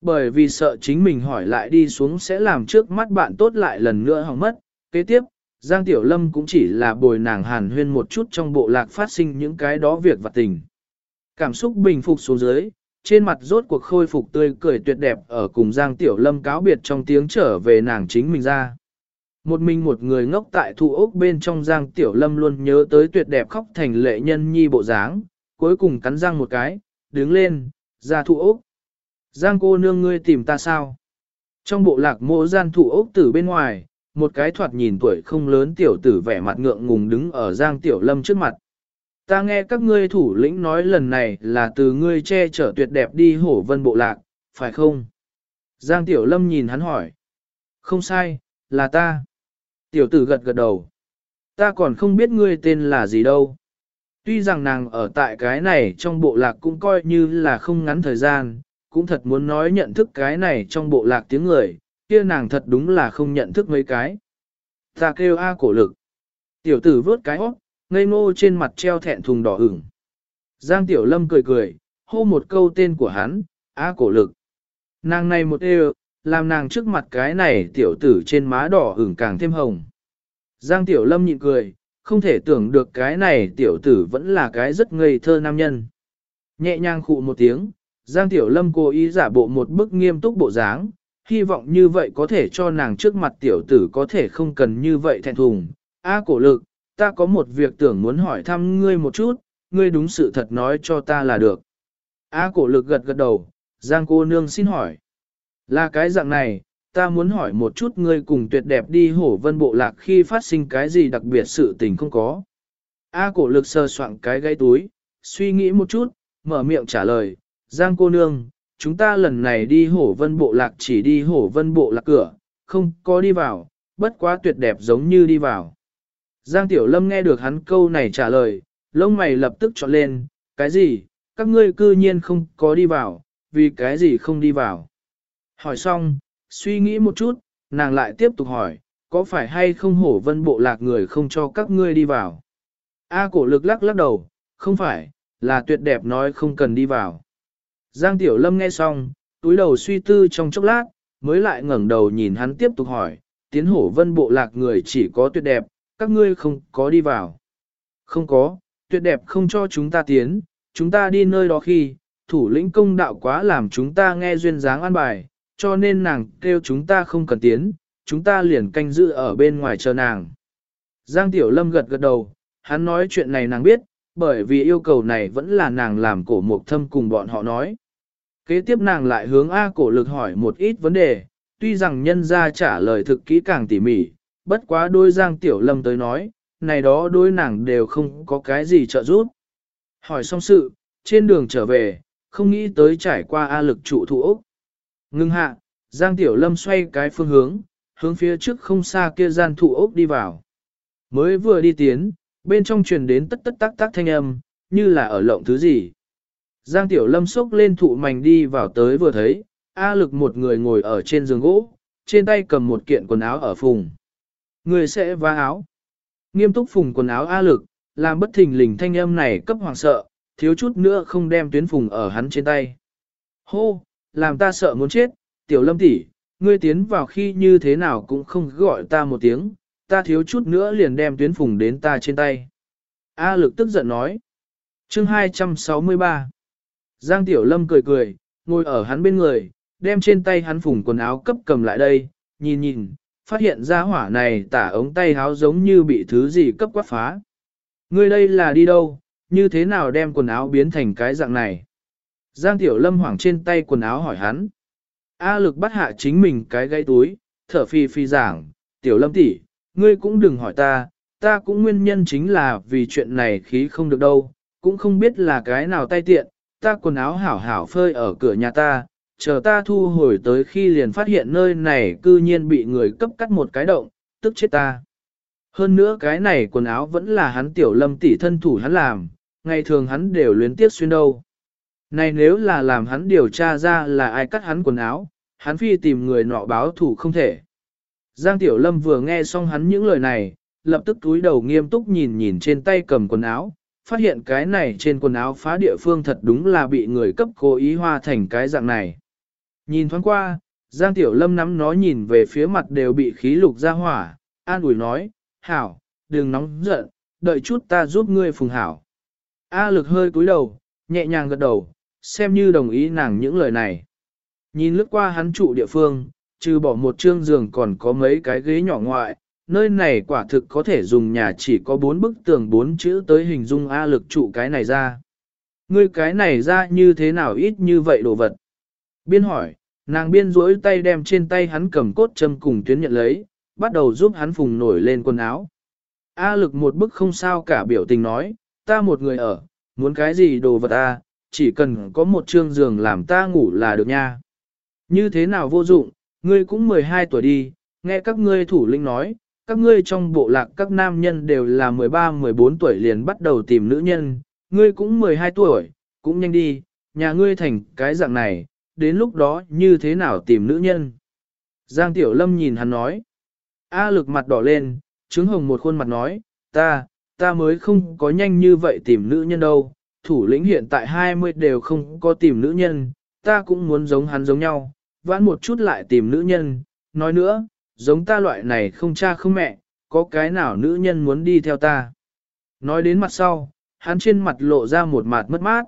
Bởi vì sợ chính mình hỏi lại đi xuống sẽ làm trước mắt bạn tốt lại lần nữa hỏng mất, kế tiếp, Giang Tiểu Lâm cũng chỉ là bồi nàng hàn huyên một chút trong bộ lạc phát sinh những cái đó việc vặt tình. Cảm xúc bình phục xuống dưới, trên mặt rốt cuộc khôi phục tươi cười tuyệt đẹp ở cùng Giang Tiểu Lâm cáo biệt trong tiếng trở về nàng chính mình ra. Một mình một người ngốc tại thu ốc bên trong Giang Tiểu Lâm luôn nhớ tới tuyệt đẹp khóc thành lệ nhân nhi bộ dáng, cuối cùng cắn răng một cái, đứng lên, ra thụ ốc. Giang cô nương ngươi tìm ta sao? Trong bộ lạc mộ gian thụ ốc tử bên ngoài, một cái thoạt nhìn tuổi không lớn tiểu tử vẻ mặt ngượng ngùng đứng ở Giang Tiểu Lâm trước mặt. Ta nghe các ngươi thủ lĩnh nói lần này là từ ngươi che chở tuyệt đẹp đi hổ vân bộ lạc, phải không? Giang Tiểu Lâm nhìn hắn hỏi. Không sai, là ta. Tiểu tử gật gật đầu. Ta còn không biết ngươi tên là gì đâu. Tuy rằng nàng ở tại cái này trong bộ lạc cũng coi như là không ngắn thời gian, cũng thật muốn nói nhận thức cái này trong bộ lạc tiếng người, kia nàng thật đúng là không nhận thức mấy cái. Ta kêu A cổ lực. Tiểu tử vớt cái óc, ngây ngô trên mặt treo thẹn thùng đỏ ửng. Giang Tiểu Lâm cười cười, hô một câu tên của hắn, A cổ lực. Nàng này một e làm nàng trước mặt cái này tiểu tử trên má đỏ ửng càng thêm hồng. Giang Tiểu Lâm nhịn cười, không thể tưởng được cái này tiểu tử vẫn là cái rất ngây thơ nam nhân. Nhẹ nhàng khụ một tiếng, Giang Tiểu Lâm cố ý giả bộ một bức nghiêm túc bộ dáng, hy vọng như vậy có thể cho nàng trước mặt tiểu tử có thể không cần như vậy thẹn thùng. A cổ lực, ta có một việc tưởng muốn hỏi thăm ngươi một chút, ngươi đúng sự thật nói cho ta là được. A cổ lực gật gật đầu, Giang cô nương xin hỏi. Là cái dạng này, ta muốn hỏi một chút ngươi cùng tuyệt đẹp đi hổ vân bộ lạc khi phát sinh cái gì đặc biệt sự tình không có. A cổ lực sơ soạn cái gáy túi, suy nghĩ một chút, mở miệng trả lời, Giang cô nương, chúng ta lần này đi hổ vân bộ lạc chỉ đi hổ vân bộ lạc cửa, không có đi vào, bất quá tuyệt đẹp giống như đi vào. Giang Tiểu Lâm nghe được hắn câu này trả lời, lông mày lập tức trọn lên, cái gì, các ngươi cư nhiên không có đi vào, vì cái gì không đi vào. Hỏi xong, suy nghĩ một chút, nàng lại tiếp tục hỏi, có phải hay không hổ vân bộ lạc người không cho các ngươi đi vào. A cổ lực lắc lắc đầu, không phải, là tuyệt đẹp nói không cần đi vào. Giang Tiểu Lâm nghe xong, túi đầu suy tư trong chốc lát, mới lại ngẩng đầu nhìn hắn tiếp tục hỏi, tiến hổ vân bộ lạc người chỉ có tuyệt đẹp, các ngươi không có đi vào. Không có, tuyệt đẹp không cho chúng ta tiến, chúng ta đi nơi đó khi, thủ lĩnh công đạo quá làm chúng ta nghe duyên dáng an bài, cho nên nàng kêu chúng ta không cần tiến, chúng ta liền canh giữ ở bên ngoài chờ nàng. Giang Tiểu Lâm gật gật đầu, hắn nói chuyện này nàng biết, bởi vì yêu cầu này vẫn là nàng làm cổ mục thâm cùng bọn họ nói. Kế tiếp nàng lại hướng A cổ lực hỏi một ít vấn đề, tuy rằng nhân ra trả lời thực kỹ càng tỉ mỉ, bất quá đôi Giang Tiểu Lâm tới nói, này đó đôi nàng đều không có cái gì trợ giúp. Hỏi xong sự, trên đường trở về, không nghĩ tới trải qua A lực trụ thủ Úc. Ngưng hạ, Giang Tiểu Lâm xoay cái phương hướng, hướng phía trước không xa kia gian thụ ốc đi vào. Mới vừa đi tiến, bên trong truyền đến tất tất tác tác thanh âm, như là ở lộng thứ gì. Giang Tiểu Lâm xốc lên thụ mảnh đi vào tới vừa thấy, A lực một người ngồi ở trên giường gỗ, trên tay cầm một kiện quần áo ở phùng. Người sẽ vá áo. Nghiêm túc phùng quần áo A lực, làm bất thình lình thanh âm này cấp hoàng sợ, thiếu chút nữa không đem tuyến phùng ở hắn trên tay. Hô, làm ta sợ muốn chết, tiểu lâm tỷ, ngươi tiến vào khi như thế nào cũng không gọi ta một tiếng, ta thiếu chút nữa liền đem tuyến phùng đến ta trên tay. A lực tức giận nói. Chương 263 Giang Tiểu Lâm cười cười, ngồi ở hắn bên người, đem trên tay hắn phùng quần áo cấp cầm lại đây, nhìn nhìn, phát hiện ra hỏa này tả ống tay áo giống như bị thứ gì cấp quát phá. Ngươi đây là đi đâu, như thế nào đem quần áo biến thành cái dạng này? Giang Tiểu Lâm hoảng trên tay quần áo hỏi hắn. A lực bắt hạ chính mình cái gáy túi, thở phi phi giảng, Tiểu Lâm tỷ, ngươi cũng đừng hỏi ta, ta cũng nguyên nhân chính là vì chuyện này khí không được đâu, cũng không biết là cái nào tay tiện, ta quần áo hảo hảo phơi ở cửa nhà ta, chờ ta thu hồi tới khi liền phát hiện nơi này cư nhiên bị người cấp cắt một cái động, tức chết ta. Hơn nữa cái này quần áo vẫn là hắn tiểu lâm tỷ thân thủ hắn làm, ngày thường hắn đều luyến tiếc xuyên đâu. Này nếu là làm hắn điều tra ra là ai cắt hắn quần áo, hắn phi tìm người nọ báo thủ không thể. Giang Tiểu Lâm vừa nghe xong hắn những lời này, lập tức túi đầu nghiêm túc nhìn nhìn trên tay cầm quần áo, phát hiện cái này trên quần áo phá địa phương thật đúng là bị người cấp cố ý hoa thành cái dạng này. Nhìn thoáng qua, Giang Tiểu Lâm nắm nó nhìn về phía mặt đều bị khí lục ra hỏa, an ủi nói, hảo, đừng nóng giận, đợi chút ta giúp ngươi phùng hảo. A lực hơi cúi đầu, nhẹ nhàng gật đầu, xem như đồng ý nàng những lời này. Nhìn lướt qua hắn trụ địa phương, trừ bỏ một trương giường còn có mấy cái ghế nhỏ ngoại, nơi này quả thực có thể dùng nhà chỉ có bốn bức tường bốn chữ tới hình dung A lực trụ cái này ra. Ngươi cái này ra như thế nào ít như vậy đồ vật? Biên hỏi, nàng biên duỗi tay đem trên tay hắn cầm cốt châm cùng tuyến nhận lấy, bắt đầu giúp hắn phùng nổi lên quần áo. A lực một bức không sao cả biểu tình nói, ta một người ở, muốn cái gì đồ vật a, chỉ cần có một trương giường làm ta ngủ là được nha. Như thế nào vô dụng, ngươi cũng 12 tuổi đi, nghe các ngươi thủ lĩnh nói, các ngươi trong bộ lạc các nam nhân đều là 13-14 tuổi liền bắt đầu tìm nữ nhân, ngươi cũng 12 tuổi, cũng nhanh đi, nhà ngươi thành cái dạng này, đến lúc đó như thế nào tìm nữ nhân. Giang Tiểu Lâm nhìn hắn nói, A lực mặt đỏ lên, trứng hồng một khuôn mặt nói, ta, ta mới không có nhanh như vậy tìm nữ nhân đâu, thủ lĩnh hiện tại 20 đều không có tìm nữ nhân, ta cũng muốn giống hắn giống nhau, vãn một chút lại tìm nữ nhân, nói nữa, giống ta loại này không cha không mẹ, có cái nào nữ nhân muốn đi theo ta. Nói đến mặt sau, hắn trên mặt lộ ra một mặt mất mát.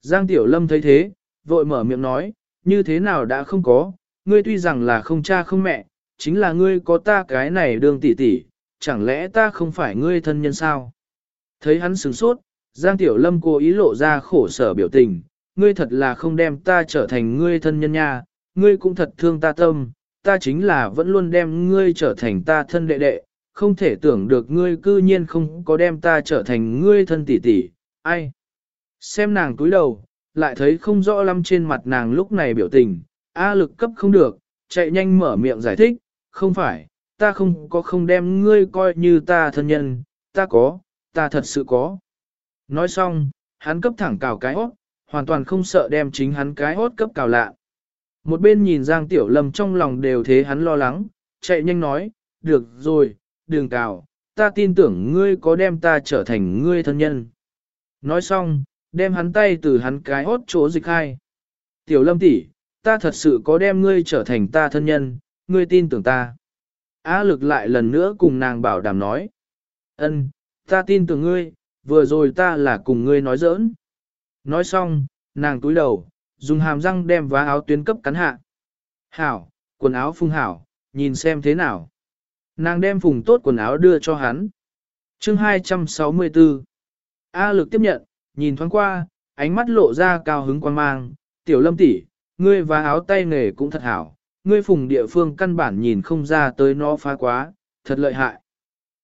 Giang Tiểu Lâm thấy thế, vội mở miệng nói, như thế nào đã không có, ngươi tuy rằng là không cha không mẹ, chính là ngươi có ta cái này đường tỷ tỷ, chẳng lẽ ta không phải ngươi thân nhân sao? Thấy hắn sửng sốt, Giang Tiểu Lâm cố ý lộ ra khổ sở biểu tình, ngươi thật là không đem ta trở thành ngươi thân nhân nha, ngươi cũng thật thương ta tâm, ta chính là vẫn luôn đem ngươi trở thành ta thân đệ đệ, không thể tưởng được ngươi cư nhiên không có đem ta trở thành ngươi thân tỷ tỷ, ai? Xem nàng túi đầu, lại thấy không rõ lắm trên mặt nàng lúc này biểu tình, A lực cấp không được, chạy nhanh mở miệng giải thích, không phải, ta không có không đem ngươi coi như ta thân nhân, ta có, ta thật sự có. Nói xong, hắn cấp thẳng cào cái hót, hoàn toàn không sợ đem chính hắn cái hót cấp cào lạ. Một bên nhìn Giang Tiểu Lâm trong lòng đều thế hắn lo lắng, chạy nhanh nói, được rồi, đừng cào, ta tin tưởng ngươi có đem ta trở thành ngươi thân nhân. Nói xong, đem hắn tay từ hắn cái hót chỗ dịch hai. Tiểu Lâm tỷ, ta thật sự có đem ngươi trở thành ta thân nhân, ngươi tin tưởng ta. Á lực lại lần nữa cùng nàng bảo đảm nói. ân, ta tin tưởng ngươi, vừa rồi ta là cùng ngươi nói giỡn. Nói xong, nàng túi đầu, dùng hàm răng đem vá áo tuyến cấp cắn hạ. Hảo, quần áo phung hảo, nhìn xem thế nào. Nàng đem phùng tốt quần áo đưa cho hắn. chương 264 A lực tiếp nhận, nhìn thoáng qua, ánh mắt lộ ra cao hứng quan mang. Tiểu lâm tỷ, ngươi và áo tay nghề cũng thật hảo. Ngươi phùng địa phương căn bản nhìn không ra tới nó phá quá, thật lợi hại.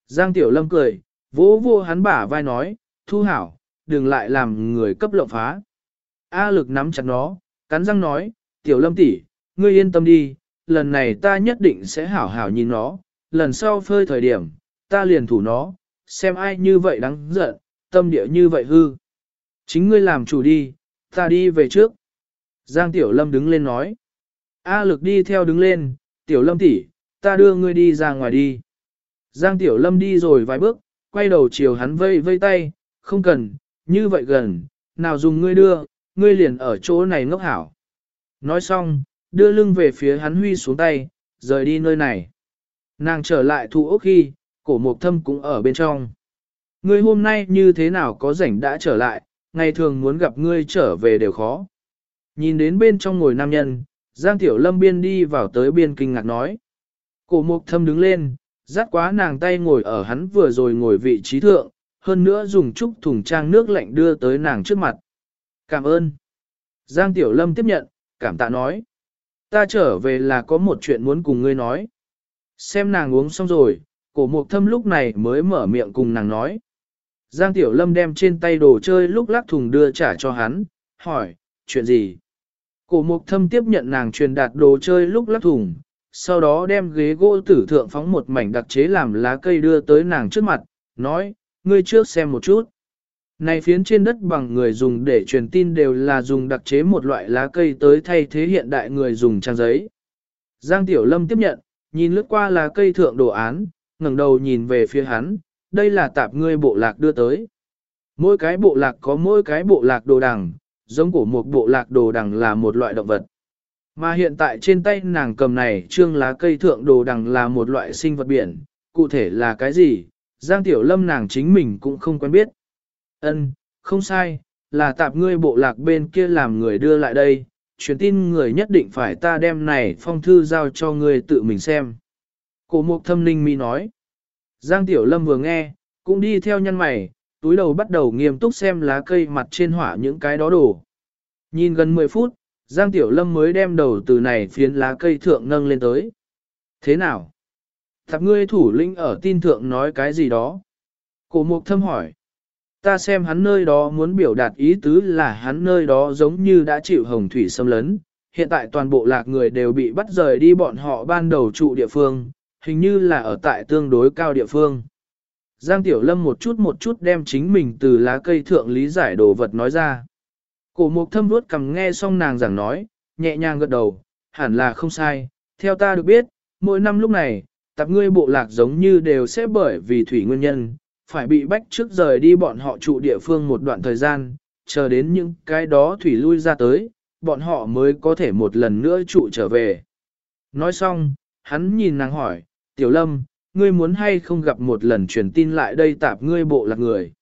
Giang tiểu lâm cười, vỗ vô hắn bả vai nói, thu hảo, đừng lại làm người cấp lộng phá. A lực nắm chặt nó, cắn răng nói, tiểu lâm tỷ, ngươi yên tâm đi, lần này ta nhất định sẽ hảo hảo nhìn nó, lần sau phơi thời điểm, ta liền thủ nó, xem ai như vậy đáng giận, tâm địa như vậy hư. Chính ngươi làm chủ đi, ta đi về trước. Giang Tiểu Lâm đứng lên nói. A lực đi theo đứng lên, Tiểu Lâm tỷ, ta đưa ngươi đi ra ngoài đi. Giang Tiểu Lâm đi rồi vài bước, quay đầu chiều hắn vây vây tay, không cần, như vậy gần, nào dùng ngươi đưa, ngươi liền ở chỗ này ngốc hảo. Nói xong, đưa lưng về phía hắn huy xuống tay, rời đi nơi này. Nàng trở lại thu ốc khi, cổ mục thâm cũng ở bên trong. Ngươi hôm nay như thế nào có rảnh đã trở lại, ngày thường muốn gặp ngươi trở về đều khó. Nhìn đến bên trong ngồi nam nhân, Giang Tiểu Lâm biên đi vào tới biên kinh ngạc nói. Cổ mục thâm đứng lên, dắt quá nàng tay ngồi ở hắn vừa rồi ngồi vị trí thượng, hơn nữa dùng chút thùng trang nước lạnh đưa tới nàng trước mặt. Cảm ơn. Giang Tiểu Lâm tiếp nhận, cảm tạ nói. Ta trở về là có một chuyện muốn cùng ngươi nói. Xem nàng uống xong rồi, cổ mục thâm lúc này mới mở miệng cùng nàng nói. Giang Tiểu Lâm đem trên tay đồ chơi lúc lắc thùng đưa trả cho hắn, hỏi, chuyện gì? Cổ mục thâm tiếp nhận nàng truyền đạt đồ chơi lúc lắc thùng, sau đó đem ghế gỗ tử thượng phóng một mảnh đặc chế làm lá cây đưa tới nàng trước mặt, nói, ngươi trước xem một chút. Này phiến trên đất bằng người dùng để truyền tin đều là dùng đặc chế một loại lá cây tới thay thế hiện đại người dùng trang giấy. Giang Tiểu Lâm tiếp nhận, nhìn lướt qua lá cây thượng đồ án, ngẩng đầu nhìn về phía hắn, đây là tạp ngươi bộ lạc đưa tới. Mỗi cái bộ lạc có mỗi cái bộ lạc đồ đằng, giống của một bộ lạc đồ đằng là một loại động vật. Mà hiện tại trên tay nàng cầm này trương lá cây thượng đồ đằng là một loại sinh vật biển, cụ thể là cái gì, Giang Tiểu Lâm nàng chính mình cũng không quen biết. Ân, không sai, là tạp ngươi bộ lạc bên kia làm người đưa lại đây, truyền tin người nhất định phải ta đem này phong thư giao cho ngươi tự mình xem. Cổ mục thâm linh mi nói. Giang Tiểu Lâm vừa nghe, cũng đi theo nhân mày, túi đầu bắt đầu nghiêm túc xem lá cây mặt trên hỏa những cái đó đổ. Nhìn gần 10 phút, Giang Tiểu Lâm mới đem đầu từ này phiến lá cây thượng nâng lên tới. Thế nào? Thập ngươi thủ lĩnh ở tin thượng nói cái gì đó? Cổ mục thâm hỏi. Ta xem hắn nơi đó muốn biểu đạt ý tứ là hắn nơi đó giống như đã chịu hồng thủy xâm lấn. Hiện tại toàn bộ lạc người đều bị bắt rời đi bọn họ ban đầu trụ địa phương, hình như là ở tại tương đối cao địa phương. Giang Tiểu Lâm một chút một chút đem chính mình từ lá cây thượng lý giải đồ vật nói ra. Cổ mục thâm vuốt cầm nghe xong nàng giảng nói, nhẹ nhàng gật đầu, hẳn là không sai. Theo ta được biết, mỗi năm lúc này, tập ngươi bộ lạc giống như đều sẽ bởi vì thủy nguyên nhân, phải bị bách trước rời đi bọn họ trụ địa phương một đoạn thời gian, chờ đến những cái đó thủy lui ra tới, bọn họ mới có thể một lần nữa trụ trở về. Nói xong, hắn nhìn nàng hỏi, Tiểu Lâm, ngươi muốn hay không gặp một lần truyền tin lại đây tạp ngươi bộ lạc người.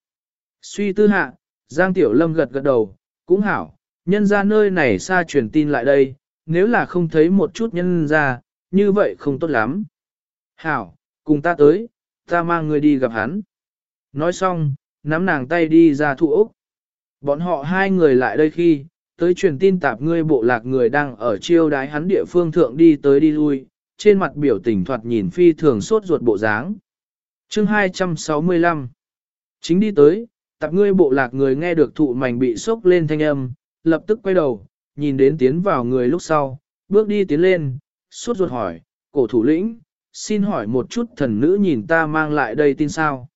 Suy tư hạ, Giang Tiểu Lâm gật gật đầu, cũng hảo, nhân ra nơi này xa truyền tin lại đây, nếu là không thấy một chút nhân ra, như vậy không tốt lắm. Hảo, cùng ta tới, ta mang người đi gặp hắn. Nói xong, nắm nàng tay đi ra thụ ốc. Bọn họ hai người lại đây khi, tới truyền tin tạp ngươi bộ lạc người đang ở chiêu đái hắn địa phương thượng đi tới đi lui, trên mặt biểu tình thoạt nhìn phi thường sốt ruột bộ dáng. Chương 265 Chính đi tới, tạp ngươi bộ lạc người nghe được thụ mảnh bị sốc lên thanh âm, lập tức quay đầu, nhìn đến tiến vào người lúc sau, bước đi tiến lên, suốt ruột hỏi, cổ thủ lĩnh, xin hỏi một chút thần nữ nhìn ta mang lại đây tin sao.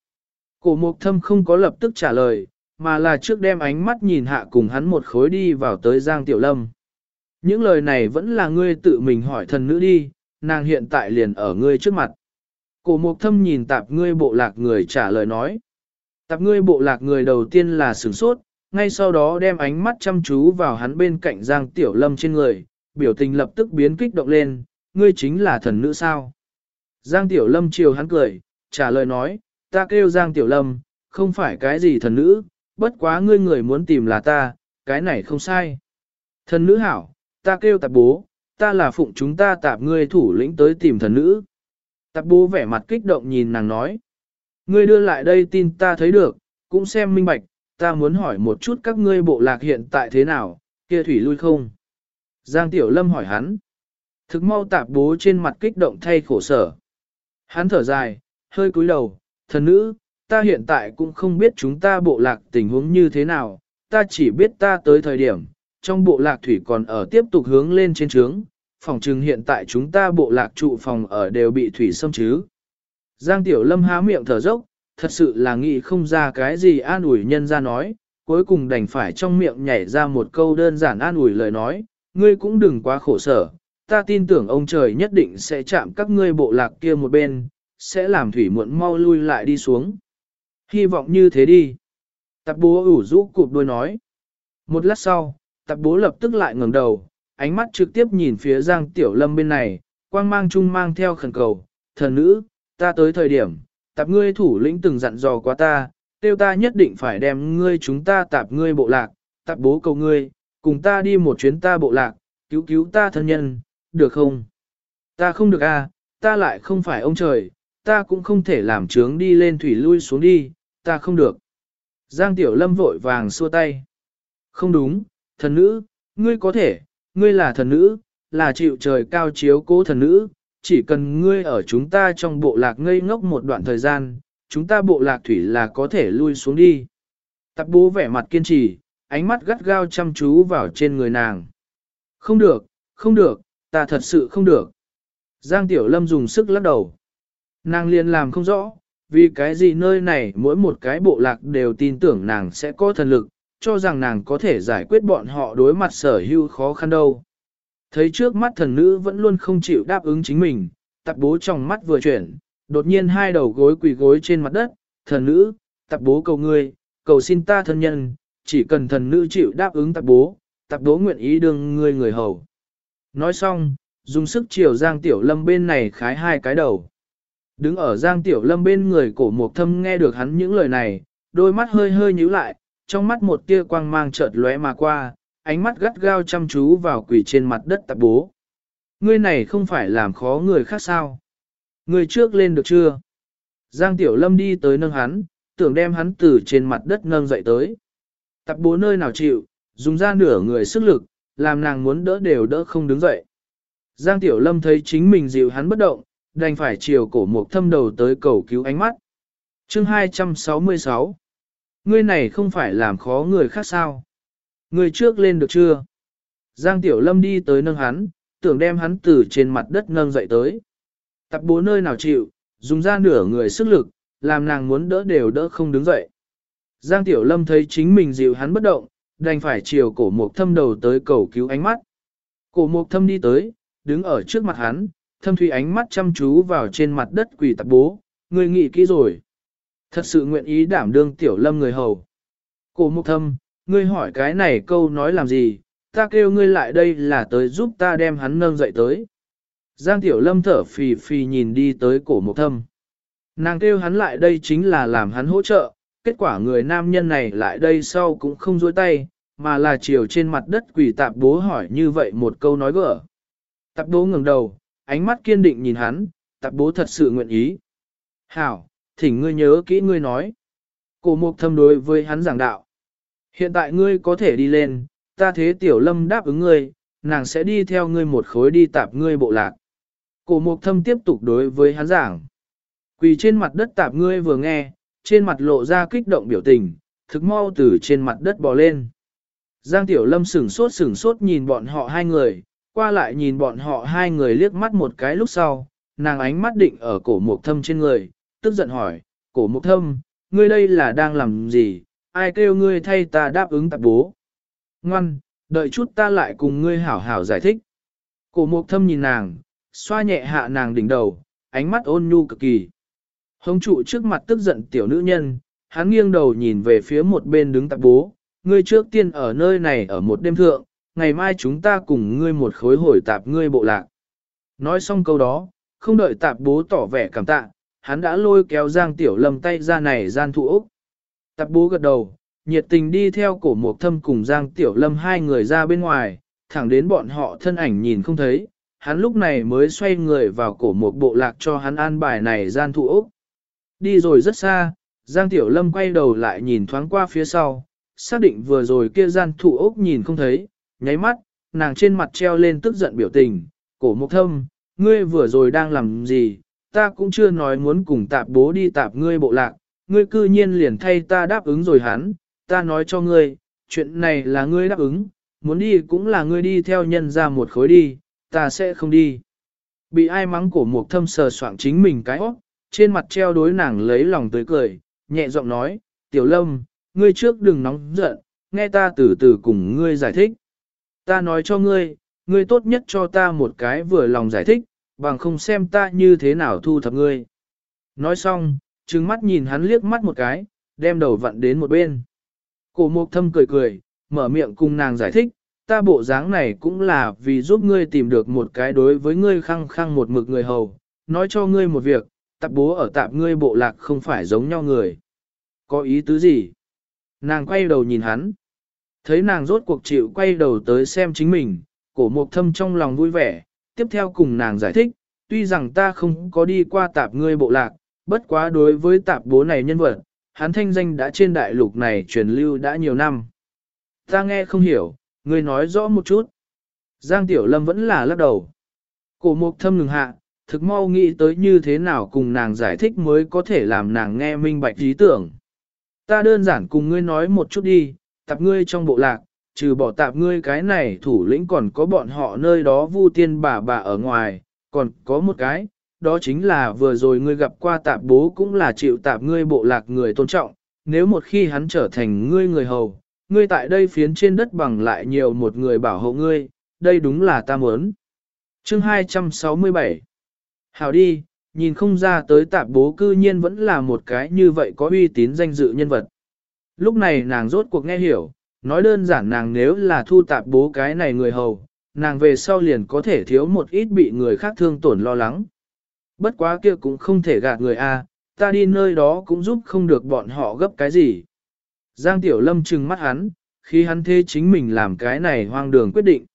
Cổ mục thâm không có lập tức trả lời, mà là trước đem ánh mắt nhìn hạ cùng hắn một khối đi vào tới Giang Tiểu Lâm. Những lời này vẫn là ngươi tự mình hỏi thần nữ đi, nàng hiện tại liền ở ngươi trước mặt. Cổ mục thâm nhìn tạp ngươi bộ lạc người trả lời nói. Tạp ngươi bộ lạc người đầu tiên là sửng sốt, ngay sau đó đem ánh mắt chăm chú vào hắn bên cạnh Giang Tiểu Lâm trên người, biểu tình lập tức biến kích động lên, ngươi chính là thần nữ sao. Giang Tiểu Lâm chiều hắn cười, trả lời nói, ta kêu Giang Tiểu Lâm, không phải cái gì thần nữ, bất quá ngươi người muốn tìm là ta, cái này không sai. Thần nữ hảo, ta kêu tạp bố, ta là phụng chúng ta tạp ngươi thủ lĩnh tới tìm thần nữ. Tạp bố vẻ mặt kích động nhìn nàng nói. Ngươi đưa lại đây tin ta thấy được, cũng xem minh bạch, ta muốn hỏi một chút các ngươi bộ lạc hiện tại thế nào, kia thủy lui không? Giang Tiểu Lâm hỏi hắn. Thực mau tạp bố trên mặt kích động thay khổ sở. Hắn thở dài, hơi cúi đầu, thần nữ, ta hiện tại cũng không biết chúng ta bộ lạc tình huống như thế nào, ta chỉ biết ta tới thời điểm, trong bộ lạc thủy còn ở tiếp tục hướng lên trên trướng, phòng trừng hiện tại chúng ta bộ lạc trụ phòng ở đều bị thủy xâm chứ. Giang Tiểu Lâm há miệng thở dốc, thật sự là nghĩ không ra cái gì an ủi nhân ra nói, cuối cùng đành phải trong miệng nhảy ra một câu đơn giản an ủi lời nói, ngươi cũng đừng quá khổ sở, ta tin tưởng ông trời nhất định sẽ chạm các ngươi bộ lạc kia một bên, sẽ làm thủy muộn mau lui lại đi xuống. Hy vọng như thế đi. Tạp bố ủ rũ cụp đôi nói. Một lát sau, tạp bố lập tức lại ngẩng đầu, ánh mắt trực tiếp nhìn phía Giang Tiểu Lâm bên này, quang mang chung mang theo khẩn cầu, thần nữ, ta tới thời điểm, tạp ngươi thủ lĩnh từng dặn dò qua ta, tiêu ta nhất định phải đem ngươi chúng ta tạp ngươi bộ lạc, tạp bố cầu ngươi, cùng ta đi một chuyến ta bộ lạc, cứu cứu ta thân nhân, được không? Ta không được a, à, ta lại không phải ông trời, ta cũng không thể làm trướng đi lên thủy lui xuống đi, ta không được. Giang Tiểu Lâm vội vàng xua tay. Không đúng, thần nữ, ngươi có thể, ngươi là thần nữ, là chịu trời cao chiếu cố thần nữ, chỉ cần ngươi ở chúng ta trong bộ lạc ngây ngốc một đoạn thời gian, chúng ta bộ lạc thủy là có thể lui xuống đi. Tạp bố vẻ mặt kiên trì, ánh mắt gắt gao chăm chú vào trên người nàng. Không được, không được, ta thật sự không được. Giang Tiểu Lâm dùng sức lắc đầu. Nàng liền làm không rõ, vì cái gì nơi này mỗi một cái bộ lạc đều tin tưởng nàng sẽ có thần lực, cho rằng nàng có thể giải quyết bọn họ đối mặt sở hữu khó khăn đâu. Thấy trước mắt thần nữ vẫn luôn không chịu đáp ứng chính mình, tạp bố trong mắt vừa chuyển, đột nhiên hai đầu gối quỳ gối trên mặt đất, thần nữ, tạp bố cầu ngươi, cầu xin ta thân nhân, chỉ cần thần nữ chịu đáp ứng tạp bố, tạp bố nguyện ý đương ngươi người hầu. Nói xong, dùng sức chiều Giang Tiểu Lâm bên này khái hai cái đầu. Đứng ở Giang Tiểu Lâm bên người cổ mục thâm nghe được hắn những lời này, đôi mắt hơi hơi nhíu lại, trong mắt một tia quang mang chợt lóe mà qua, ánh mắt gắt gao chăm chú vào quỷ trên mặt đất tạp bố. Ngươi này không phải làm khó người khác sao? Ngươi trước lên được chưa? Giang Tiểu Lâm đi tới nâng hắn, tưởng đem hắn từ trên mặt đất nâng dậy tới. Tạp bố nơi nào chịu, dùng ra nửa người sức lực, làm nàng muốn đỡ đều đỡ không đứng dậy. Giang Tiểu Lâm thấy chính mình dịu hắn bất động, đành phải chiều cổ một thâm đầu tới cầu cứu ánh mắt. Chương 266 Ngươi này không phải làm khó người khác sao? Người trước lên được chưa? Giang Tiểu Lâm đi tới nâng hắn, tưởng đem hắn từ trên mặt đất nâng dậy tới. Tập bố nơi nào chịu, dùng ra nửa người sức lực, làm nàng muốn đỡ đều đỡ không đứng dậy. Giang Tiểu Lâm thấy chính mình dịu hắn bất động, đành phải chiều cổ mục thâm đầu tới cầu cứu ánh mắt. Cổ mục thâm đi tới, đứng ở trước mặt hắn, thâm thủy ánh mắt chăm chú vào trên mặt đất quỷ tập bố, người nghĩ kỹ rồi. Thật sự nguyện ý đảm đương tiểu lâm người hầu. Cổ mục thâm, ngươi hỏi cái này câu nói làm gì, ta kêu ngươi lại đây là tới giúp ta đem hắn nâng dậy tới. Giang tiểu lâm thở phì phì nhìn đi tới cổ mục thâm. Nàng kêu hắn lại đây chính là làm hắn hỗ trợ, kết quả người nam nhân này lại đây sau cũng không dối tay, mà là chiều trên mặt đất quỷ tạp bố hỏi như vậy một câu nói gỡ. Tạp bố ngẩng đầu, ánh mắt kiên định nhìn hắn, tạp bố thật sự nguyện ý. Hảo, thỉnh ngươi nhớ kỹ ngươi nói. Cổ mục thâm đối với hắn giảng đạo. Hiện tại ngươi có thể đi lên, ta thế tiểu lâm đáp ứng ngươi, nàng sẽ đi theo ngươi một khối đi tạp ngươi bộ lạc. Cổ mục thâm tiếp tục đối với hắn giảng. Quỳ trên mặt đất tạp ngươi vừa nghe, trên mặt lộ ra kích động biểu tình, thực mau từ trên mặt đất bò lên. Giang Tiểu Lâm sửng sốt sửng sốt nhìn bọn họ hai người, qua lại nhìn bọn họ hai người liếc mắt một cái lúc sau, nàng ánh mắt định ở cổ mục thâm trên người, tức giận hỏi, cổ mục thâm, ngươi đây là đang làm gì, ai kêu ngươi thay ta đáp ứng tạp bố. Ngoan, đợi chút ta lại cùng ngươi hảo hảo giải thích. Cổ mục thâm nhìn nàng, xoa nhẹ hạ nàng đỉnh đầu, ánh mắt ôn nhu cực kỳ. Hồng trụ trước mặt tức giận tiểu nữ nhân, hắn nghiêng đầu nhìn về phía một bên đứng tạp bố, ngươi trước tiên ở nơi này ở một đêm thượng, ngày mai chúng ta cùng ngươi một khối hồi tạp ngươi bộ lạc. Nói xong câu đó, không đợi tạp bố tỏ vẻ cảm tạ, hắn đã lôi kéo Giang Tiểu Lâm tay ra này gian thụ ốc. Tạp bố gật đầu, nhiệt tình đi theo cổ mục thâm cùng Giang Tiểu Lâm hai người ra bên ngoài, thẳng đến bọn họ thân ảnh nhìn không thấy, hắn lúc này mới xoay người vào cổ mục bộ lạc cho hắn an bài này gian thụ ốc. Đi rồi rất xa, Giang Tiểu Lâm quay đầu lại nhìn thoáng qua phía sau, xác định vừa rồi kia gian thụ ốc nhìn không thấy, nháy mắt, nàng trên mặt treo lên tức giận biểu tình, cổ mục thâm, ngươi vừa rồi đang làm gì, ta cũng chưa nói muốn cùng tạp bố đi tạp ngươi bộ lạc, ngươi cư nhiên liền thay ta đáp ứng rồi hắn, ta nói cho ngươi, chuyện này là ngươi đáp ứng, muốn đi cũng là ngươi đi theo nhân ra một khối đi, ta sẽ không đi. Bị ai mắng cổ mục thâm sờ soạng chính mình cái óc, trên mặt treo đối nàng lấy lòng tới cười, nhẹ giọng nói, tiểu lâm, ngươi trước đừng nóng giận, nghe ta từ từ cùng ngươi giải thích. Ta nói cho ngươi, ngươi tốt nhất cho ta một cái vừa lòng giải thích, bằng không xem ta như thế nào thu thập ngươi. Nói xong, trừng mắt nhìn hắn liếc mắt một cái, đem đầu vặn đến một bên. Cổ mục thâm cười cười, mở miệng cùng nàng giải thích, ta bộ dáng này cũng là vì giúp ngươi tìm được một cái đối với ngươi khăng khăng một mực người hầu, nói cho ngươi một việc, tạp bố ở tạp ngươi bộ lạc không phải giống nhau người. Có ý tứ gì? Nàng quay đầu nhìn hắn. Thấy nàng rốt cuộc chịu quay đầu tới xem chính mình, cổ mục thâm trong lòng vui vẻ, tiếp theo cùng nàng giải thích, tuy rằng ta không có đi qua tạp ngươi bộ lạc, bất quá đối với tạp bố này nhân vật, hắn thanh danh đã trên đại lục này truyền lưu đã nhiều năm. Ta nghe không hiểu, người nói rõ một chút. Giang Tiểu Lâm vẫn là lắc đầu. Cổ mục thâm ngừng hạ, thực mau nghĩ tới như thế nào cùng nàng giải thích mới có thể làm nàng nghe minh bạch ý tưởng. Ta đơn giản cùng ngươi nói một chút đi, tạp ngươi trong bộ lạc, trừ bỏ tạp ngươi cái này thủ lĩnh còn có bọn họ nơi đó vu tiên bà bà ở ngoài, còn có một cái, đó chính là vừa rồi ngươi gặp qua tạp bố cũng là chịu tạp ngươi bộ lạc người tôn trọng, nếu một khi hắn trở thành ngươi người hầu, ngươi tại đây phiến trên đất bằng lại nhiều một người bảo hộ ngươi, đây đúng là ta muốn. Chương 267 Hảo đi, nhìn không ra tới tạp bố cư nhiên vẫn là một cái như vậy có uy tín danh dự nhân vật. Lúc này nàng rốt cuộc nghe hiểu, nói đơn giản nàng nếu là thu tạp bố cái này người hầu, nàng về sau liền có thể thiếu một ít bị người khác thương tổn lo lắng. Bất quá kia cũng không thể gạt người a, ta đi nơi đó cũng giúp không được bọn họ gấp cái gì. Giang Tiểu Lâm trừng mắt hắn, khi hắn thế chính mình làm cái này hoang đường quyết định.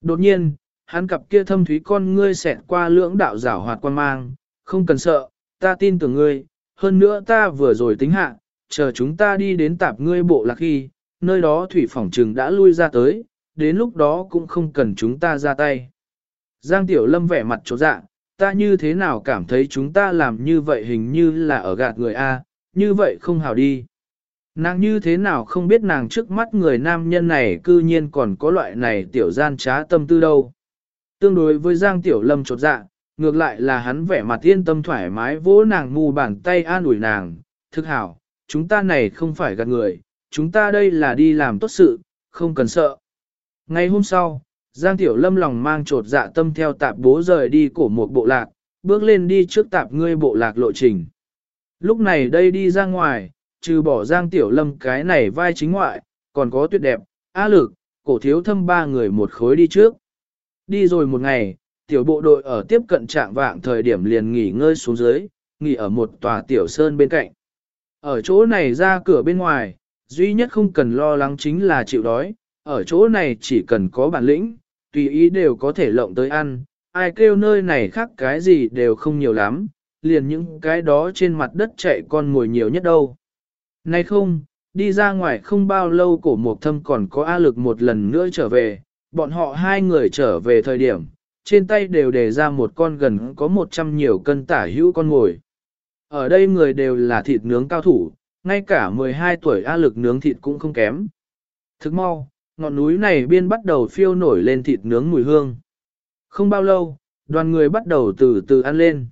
Đột nhiên, hắn cặp kia thâm thúy con ngươi xẹt qua lưỡng đạo giảo hoạt quan mang, không cần sợ, ta tin tưởng ngươi, hơn nữa ta vừa rồi tính hạ, chờ chúng ta đi đến tạp ngươi bộ lạc khi, nơi đó thủy phỏng trừng đã lui ra tới, đến lúc đó cũng không cần chúng ta ra tay. Giang Tiểu Lâm vẻ mặt chỗ dạ, ta như thế nào cảm thấy chúng ta làm như vậy hình như là ở gạt người A, như vậy không hào đi. Nàng như thế nào không biết nàng trước mắt người nam nhân này cư nhiên còn có loại này tiểu gian trá tâm tư đâu. Tương đối với Giang Tiểu Lâm chột dạ, ngược lại là hắn vẻ mặt yên tâm thoải mái vỗ nàng mù bàn tay an ủi nàng, thực hảo, chúng ta này không phải gạt người, chúng ta đây là đi làm tốt sự, không cần sợ. Ngày hôm sau, Giang Tiểu Lâm lòng mang trột dạ tâm theo tạp bố rời đi cổ một bộ lạc, bước lên đi trước tạp ngươi bộ lạc lộ trình. Lúc này đây đi ra ngoài, trừ bỏ Giang Tiểu Lâm cái này vai chính ngoại, còn có tuyệt đẹp, á lực, cổ thiếu thâm ba người một khối đi trước. Đi rồi một ngày, tiểu bộ đội ở tiếp cận trạng vạng thời điểm liền nghỉ ngơi xuống dưới, nghỉ ở một tòa tiểu sơn bên cạnh. Ở chỗ này ra cửa bên ngoài, Duy nhất không cần lo lắng chính là chịu đói, ở chỗ này chỉ cần có bản lĩnh, tùy ý đều có thể lộng tới ăn, ai kêu nơi này khác cái gì đều không nhiều lắm, liền những cái đó trên mặt đất chạy con ngồi nhiều nhất đâu. Nay không, đi ra ngoài không bao lâu cổ mục thâm còn có A lực một lần nữa trở về, bọn họ hai người trở về thời điểm, trên tay đều đề ra một con gần có 100 nhiều cân tả hữu con ngồi. Ở đây người đều là thịt nướng cao thủ, ngay cả 12 tuổi A lực nướng thịt cũng không kém. Thức mau, ngọn núi này biên bắt đầu phiêu nổi lên thịt nướng mùi hương. Không bao lâu, đoàn người bắt đầu từ từ ăn lên.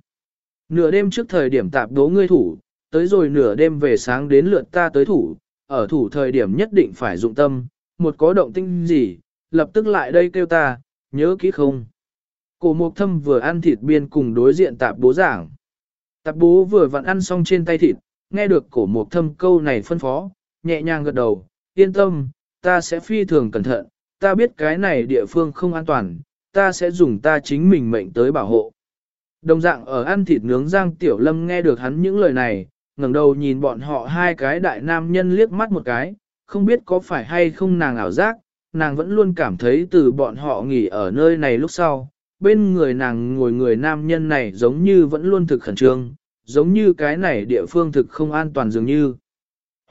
Nửa đêm trước thời điểm tạp đố ngươi thủ, tới rồi nửa đêm về sáng đến lượt ta tới thủ, ở thủ thời điểm nhất định phải dụng tâm, một có động tinh gì, lập tức lại đây kêu ta, nhớ kỹ không. Cổ mục thâm vừa ăn thịt biên cùng đối diện tạp bố giảng. Tạp bố vừa vặn ăn xong trên tay thịt, nghe được cổ mục thâm câu này phân phó, nhẹ nhàng gật đầu, yên tâm, ta sẽ phi thường cẩn thận, ta biết cái này địa phương không an toàn, ta sẽ dùng ta chính mình mệnh tới bảo hộ. Đồng dạng ở ăn thịt nướng Giang Tiểu Lâm nghe được hắn những lời này, ngẩng đầu nhìn bọn họ hai cái đại nam nhân liếc mắt một cái, không biết có phải hay không nàng ảo giác, nàng vẫn luôn cảm thấy từ bọn họ nghỉ ở nơi này lúc sau, bên người nàng ngồi người nam nhân này giống như vẫn luôn thực khẩn trương, giống như cái này địa phương thực không an toàn dường như.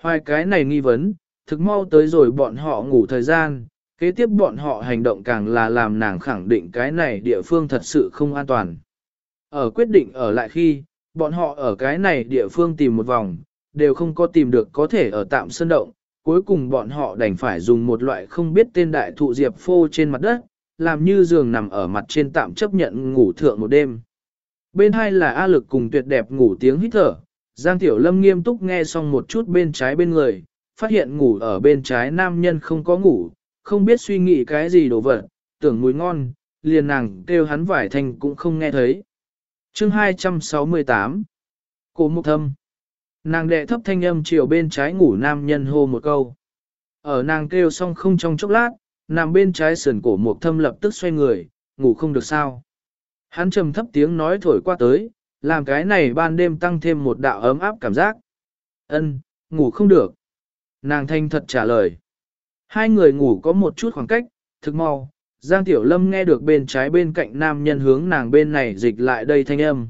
Hoài cái này nghi vấn, thực mau tới rồi bọn họ ngủ thời gian, kế tiếp bọn họ hành động càng là làm nàng khẳng định cái này địa phương thật sự không an toàn. Ở quyết định ở lại khi, bọn họ ở cái này địa phương tìm một vòng, đều không có tìm được có thể ở tạm sân động, cuối cùng bọn họ đành phải dùng một loại không biết tên đại thụ diệp phô trên mặt đất, làm như giường nằm ở mặt trên tạm chấp nhận ngủ thượng một đêm. Bên hai là A lực cùng tuyệt đẹp ngủ tiếng hít thở, Giang Tiểu Lâm nghiêm túc nghe xong một chút bên trái bên người, phát hiện ngủ ở bên trái nam nhân không có ngủ, không biết suy nghĩ cái gì đồ vật, tưởng mùi ngon, liền nàng kêu hắn vải thành cũng không nghe thấy. Chương 268 Cổ Mục Thâm Nàng đệ thấp thanh âm chiều bên trái ngủ nam nhân hô một câu. Ở nàng kêu xong không trong chốc lát, nằm bên trái sườn cổ Mục Thâm lập tức xoay người, ngủ không được sao. Hắn trầm thấp tiếng nói thổi qua tới, làm cái này ban đêm tăng thêm một đạo ấm áp cảm giác. Ân, ngủ không được. Nàng thanh thật trả lời. Hai người ngủ có một chút khoảng cách, thực mau, Giang Tiểu Lâm nghe được bên trái bên cạnh nam nhân hướng nàng bên này dịch lại đây thanh âm.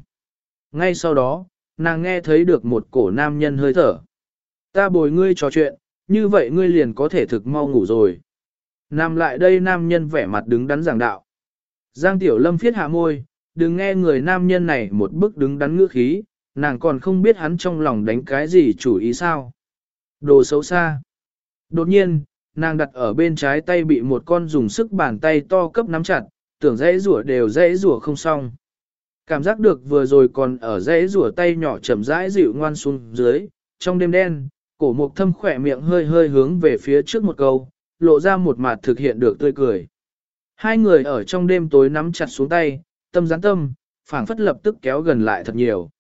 Ngay sau đó, nàng nghe thấy được một cổ nam nhân hơi thở. Ta bồi ngươi trò chuyện, như vậy ngươi liền có thể thực mau ngủ rồi. Nam lại đây nam nhân vẻ mặt đứng đắn giảng đạo. Giang Tiểu Lâm phiết hạ môi, đừng nghe người nam nhân này một bức đứng đắn ngữ khí, nàng còn không biết hắn trong lòng đánh cái gì chủ ý sao. Đồ xấu xa. Đột nhiên, nàng đặt ở bên trái tay bị một con dùng sức bàn tay to cấp nắm chặt, tưởng dãy rủa đều dãy rủa không xong. Cảm giác được vừa rồi còn ở dãy rủa tay nhỏ chậm rãi dịu ngoan xuống dưới, trong đêm đen, cổ mục thâm khỏe miệng hơi hơi hướng về phía trước một câu, lộ ra một mặt thực hiện được tươi cười. Hai người ở trong đêm tối nắm chặt xuống tay, tâm gián tâm, phảng phất lập tức kéo gần lại thật nhiều.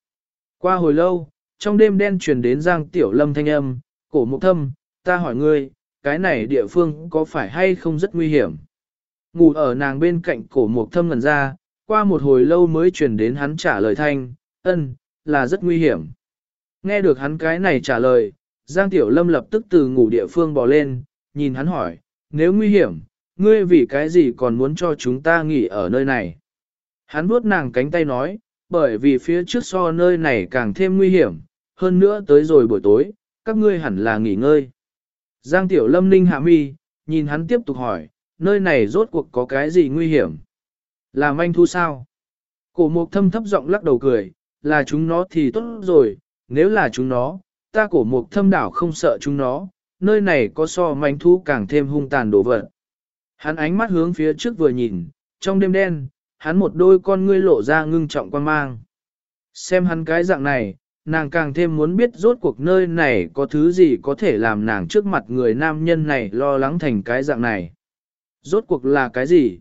Qua hồi lâu, trong đêm đen truyền đến Giang Tiểu Lâm thanh âm, cổ mục thâm, ta hỏi ngươi, cái này địa phương có phải hay không rất nguy hiểm. Ngủ ở nàng bên cạnh cổ mục thâm ngần ra, qua một hồi lâu mới truyền đến hắn trả lời thanh, ân, là rất nguy hiểm. Nghe được hắn cái này trả lời, Giang Tiểu Lâm lập tức từ ngủ địa phương bỏ lên, nhìn hắn hỏi, nếu nguy hiểm, ngươi vì cái gì còn muốn cho chúng ta nghỉ ở nơi này? Hắn vuốt nàng cánh tay nói, bởi vì phía trước so nơi này càng thêm nguy hiểm, hơn nữa tới rồi buổi tối, các ngươi hẳn là nghỉ ngơi. Giang Tiểu Lâm ninh hạ mi, nhìn hắn tiếp tục hỏi, nơi này rốt cuộc có cái gì nguy hiểm? Là manh thu sao? Cổ mục thâm thấp giọng lắc đầu cười, là chúng nó thì tốt rồi, nếu là chúng nó, ta cổ mục thâm đảo không sợ chúng nó, nơi này có so manh thu càng thêm hung tàn đổ vật. Hắn ánh mắt hướng phía trước vừa nhìn, trong đêm đen, hắn một đôi con ngươi lộ ra ngưng trọng quan mang. Xem hắn cái dạng này, nàng càng thêm muốn biết rốt cuộc nơi này có thứ gì có thể làm nàng trước mặt người nam nhân này lo lắng thành cái dạng này. Rốt cuộc là cái gì?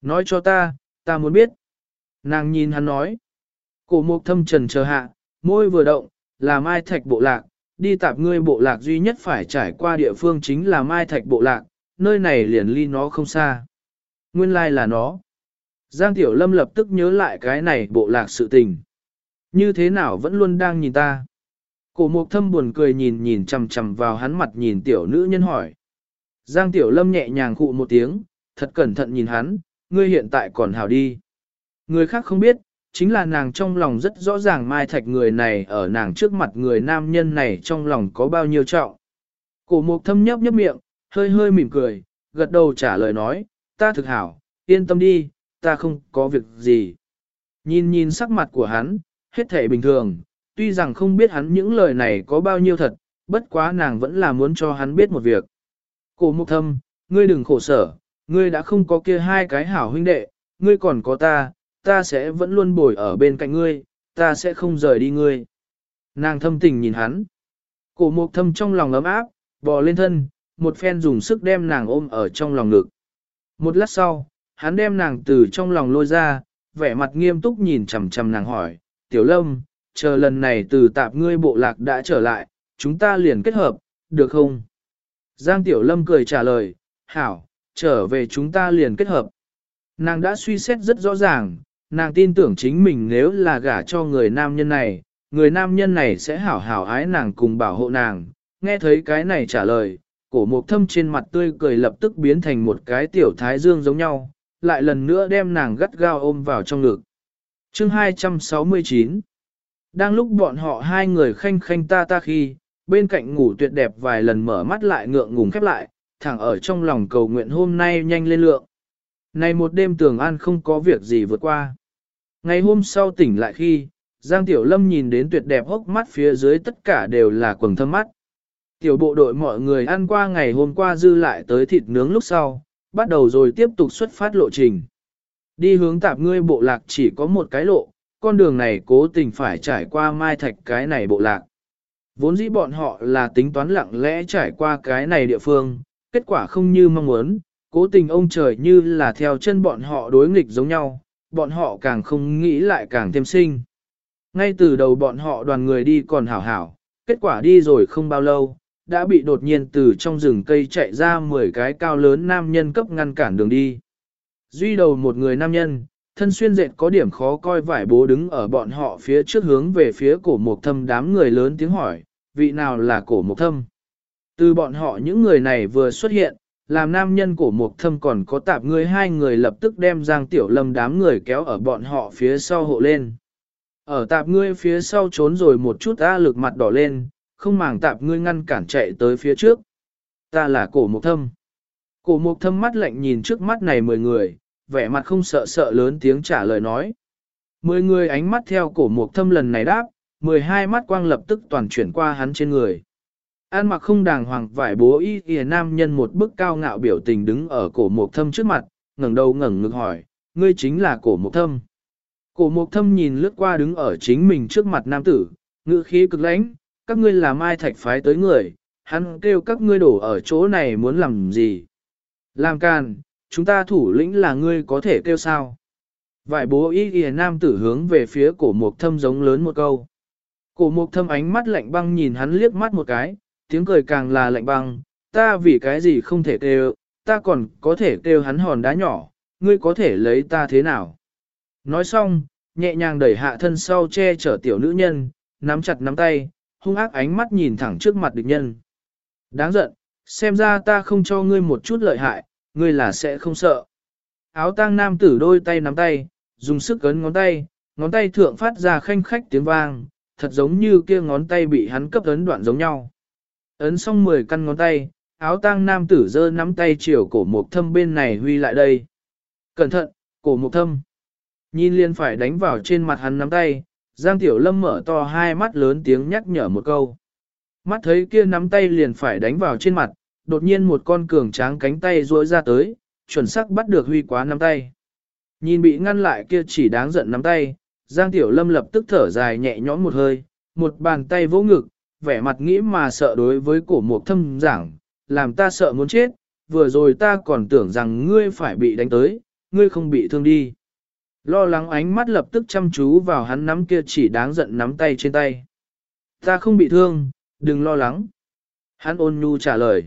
Nói cho ta, ta muốn biết. Nàng nhìn hắn nói. Cổ mục thâm trần chờ hạ, môi vừa động, là mai thạch bộ lạc, đi tạp ngươi bộ lạc duy nhất phải trải qua địa phương chính là mai thạch bộ lạc, nơi này liền ly nó không xa. Nguyên lai like là nó. Giang Tiểu Lâm lập tức nhớ lại cái này bộ lạc sự tình. Như thế nào vẫn luôn đang nhìn ta. Cổ mục thâm buồn cười nhìn nhìn chằm chằm vào hắn mặt nhìn tiểu nữ nhân hỏi. Giang tiểu lâm nhẹ nhàng khụ một tiếng, thật cẩn thận nhìn hắn, ngươi hiện tại còn hảo đi. Người khác không biết, chính là nàng trong lòng rất rõ ràng mai thạch người này ở nàng trước mặt người nam nhân này trong lòng có bao nhiêu trọng. Cổ mục thâm nhấp nhấp miệng, hơi hơi mỉm cười, gật đầu trả lời nói, ta thực hảo, yên tâm đi, ta không có việc gì. Nhìn nhìn sắc mặt của hắn, hết thể bình thường, tuy rằng không biết hắn những lời này có bao nhiêu thật, bất quá nàng vẫn là muốn cho hắn biết một việc. Cổ mục thâm, ngươi đừng khổ sở, ngươi đã không có kia hai cái hảo huynh đệ, ngươi còn có ta, ta sẽ vẫn luôn bồi ở bên cạnh ngươi, ta sẽ không rời đi ngươi. Nàng thâm tình nhìn hắn. Cổ mục thâm trong lòng ấm áp, bò lên thân, một phen dùng sức đem nàng ôm ở trong lòng ngực. Một lát sau, hắn đem nàng từ trong lòng lôi ra, vẻ mặt nghiêm túc nhìn chằm chằm nàng hỏi, Tiểu Lâm, chờ lần này từ tạp ngươi bộ lạc đã trở lại, chúng ta liền kết hợp, được không? Giang Tiểu Lâm cười trả lời, hảo, trở về chúng ta liền kết hợp. Nàng đã suy xét rất rõ ràng, nàng tin tưởng chính mình nếu là gả cho người nam nhân này, người nam nhân này sẽ hảo hảo ái nàng cùng bảo hộ nàng. Nghe thấy cái này trả lời, cổ Mộc thâm trên mặt tươi cười lập tức biến thành một cái tiểu thái dương giống nhau, lại lần nữa đem nàng gắt gao ôm vào trong ngực. Chương 269 Đang lúc bọn họ hai người khanh khanh ta ta khi, bên cạnh ngủ tuyệt đẹp vài lần mở mắt lại ngượng ngùng khép lại, thẳng ở trong lòng cầu nguyện hôm nay nhanh lên lượng. Này một đêm tường an không có việc gì vượt qua. Ngày hôm sau tỉnh lại khi, Giang Tiểu Lâm nhìn đến tuyệt đẹp hốc mắt phía dưới tất cả đều là quầng thâm mắt. Tiểu bộ đội mọi người ăn qua ngày hôm qua dư lại tới thịt nướng lúc sau, bắt đầu rồi tiếp tục xuất phát lộ trình. Đi hướng tạp ngươi bộ lạc chỉ có một cái lộ, con đường này cố tình phải trải qua mai thạch cái này bộ lạc. Vốn dĩ bọn họ là tính toán lặng lẽ trải qua cái này địa phương, kết quả không như mong muốn, cố tình ông trời như là theo chân bọn họ đối nghịch giống nhau, bọn họ càng không nghĩ lại càng thêm sinh. Ngay từ đầu bọn họ đoàn người đi còn hảo hảo, kết quả đi rồi không bao lâu, đã bị đột nhiên từ trong rừng cây chạy ra 10 cái cao lớn nam nhân cấp ngăn cản đường đi. Duy đầu một người nam nhân, thân xuyên dệt có điểm khó coi vải bố đứng ở bọn họ phía trước hướng về phía cổ mục thâm đám người lớn tiếng hỏi, vị nào là cổ mục thâm? Từ bọn họ những người này vừa xuất hiện, làm nam nhân cổ mục thâm còn có tạp người hai người lập tức đem Giang Tiểu Lâm đám người kéo ở bọn họ phía sau hộ lên. Ở tạp ngươi phía sau trốn rồi một chút ta lực mặt đỏ lên, không màng tạp ngươi ngăn cản chạy tới phía trước. Ta là cổ mục thâm. Cổ mục thâm mắt lạnh nhìn trước mắt này mười người, vẻ mặt không sợ sợ lớn tiếng trả lời nói. Mười người ánh mắt theo cổ mục thâm lần này đáp, mười hai mắt quang lập tức toàn chuyển qua hắn trên người. An mặc không đàng hoàng vải bố y kìa nam nhân một bức cao ngạo biểu tình đứng ở cổ mục thâm trước mặt, ngẩng đầu ngẩng ngực hỏi, ngươi chính là cổ mục thâm. Cổ mục thâm nhìn lướt qua đứng ở chính mình trước mặt nam tử, ngữ khí cực lãnh, các ngươi là mai thạch phái tới người, hắn kêu các ngươi đổ ở chỗ này muốn làm gì. Làm càn, chúng ta thủ lĩnh là ngươi có thể kêu sao. Vải bố y ghi nam tử hướng về phía cổ mục thâm giống lớn một câu. Cổ mục thâm ánh mắt lạnh băng nhìn hắn liếc mắt một cái, tiếng cười càng là lạnh băng, ta vì cái gì không thể kêu, ta còn có thể kêu hắn hòn đá nhỏ, ngươi có thể lấy ta thế nào. Nói xong, nhẹ nhàng đẩy hạ thân sau che chở tiểu nữ nhân, nắm chặt nắm tay, hung ác ánh mắt nhìn thẳng trước mặt địch nhân. Đáng giận, xem ra ta không cho ngươi một chút lợi hại, ngươi là sẽ không sợ. Áo tang nam tử đôi tay nắm tay, dùng sức ấn ngón tay, ngón tay thượng phát ra khanh khách tiếng vang, thật giống như kia ngón tay bị hắn cấp ấn đoạn giống nhau. Ấn xong 10 căn ngón tay, áo tang nam tử giơ nắm tay chiều cổ mục thâm bên này huy lại đây. Cẩn thận, cổ mục thâm. Nhìn liền phải đánh vào trên mặt hắn nắm tay, Giang Tiểu Lâm mở to hai mắt lớn tiếng nhắc nhở một câu. Mắt thấy kia nắm tay liền phải đánh vào trên mặt, đột nhiên một con cường tráng cánh tay duỗi ra tới, chuẩn xác bắt được huy quá nắm tay. Nhìn bị ngăn lại kia chỉ đáng giận nắm tay, Giang Tiểu Lâm lập tức thở dài nhẹ nhõm một hơi, một bàn tay vỗ ngực, vẻ mặt nghĩ mà sợ đối với cổ mục thâm giảng, làm ta sợ muốn chết, vừa rồi ta còn tưởng rằng ngươi phải bị đánh tới, ngươi không bị thương đi. Lo lắng ánh mắt lập tức chăm chú vào hắn nắm kia chỉ đáng giận nắm tay trên tay. Ta không bị thương, đừng lo lắng. Hắn ôn nhu trả lời.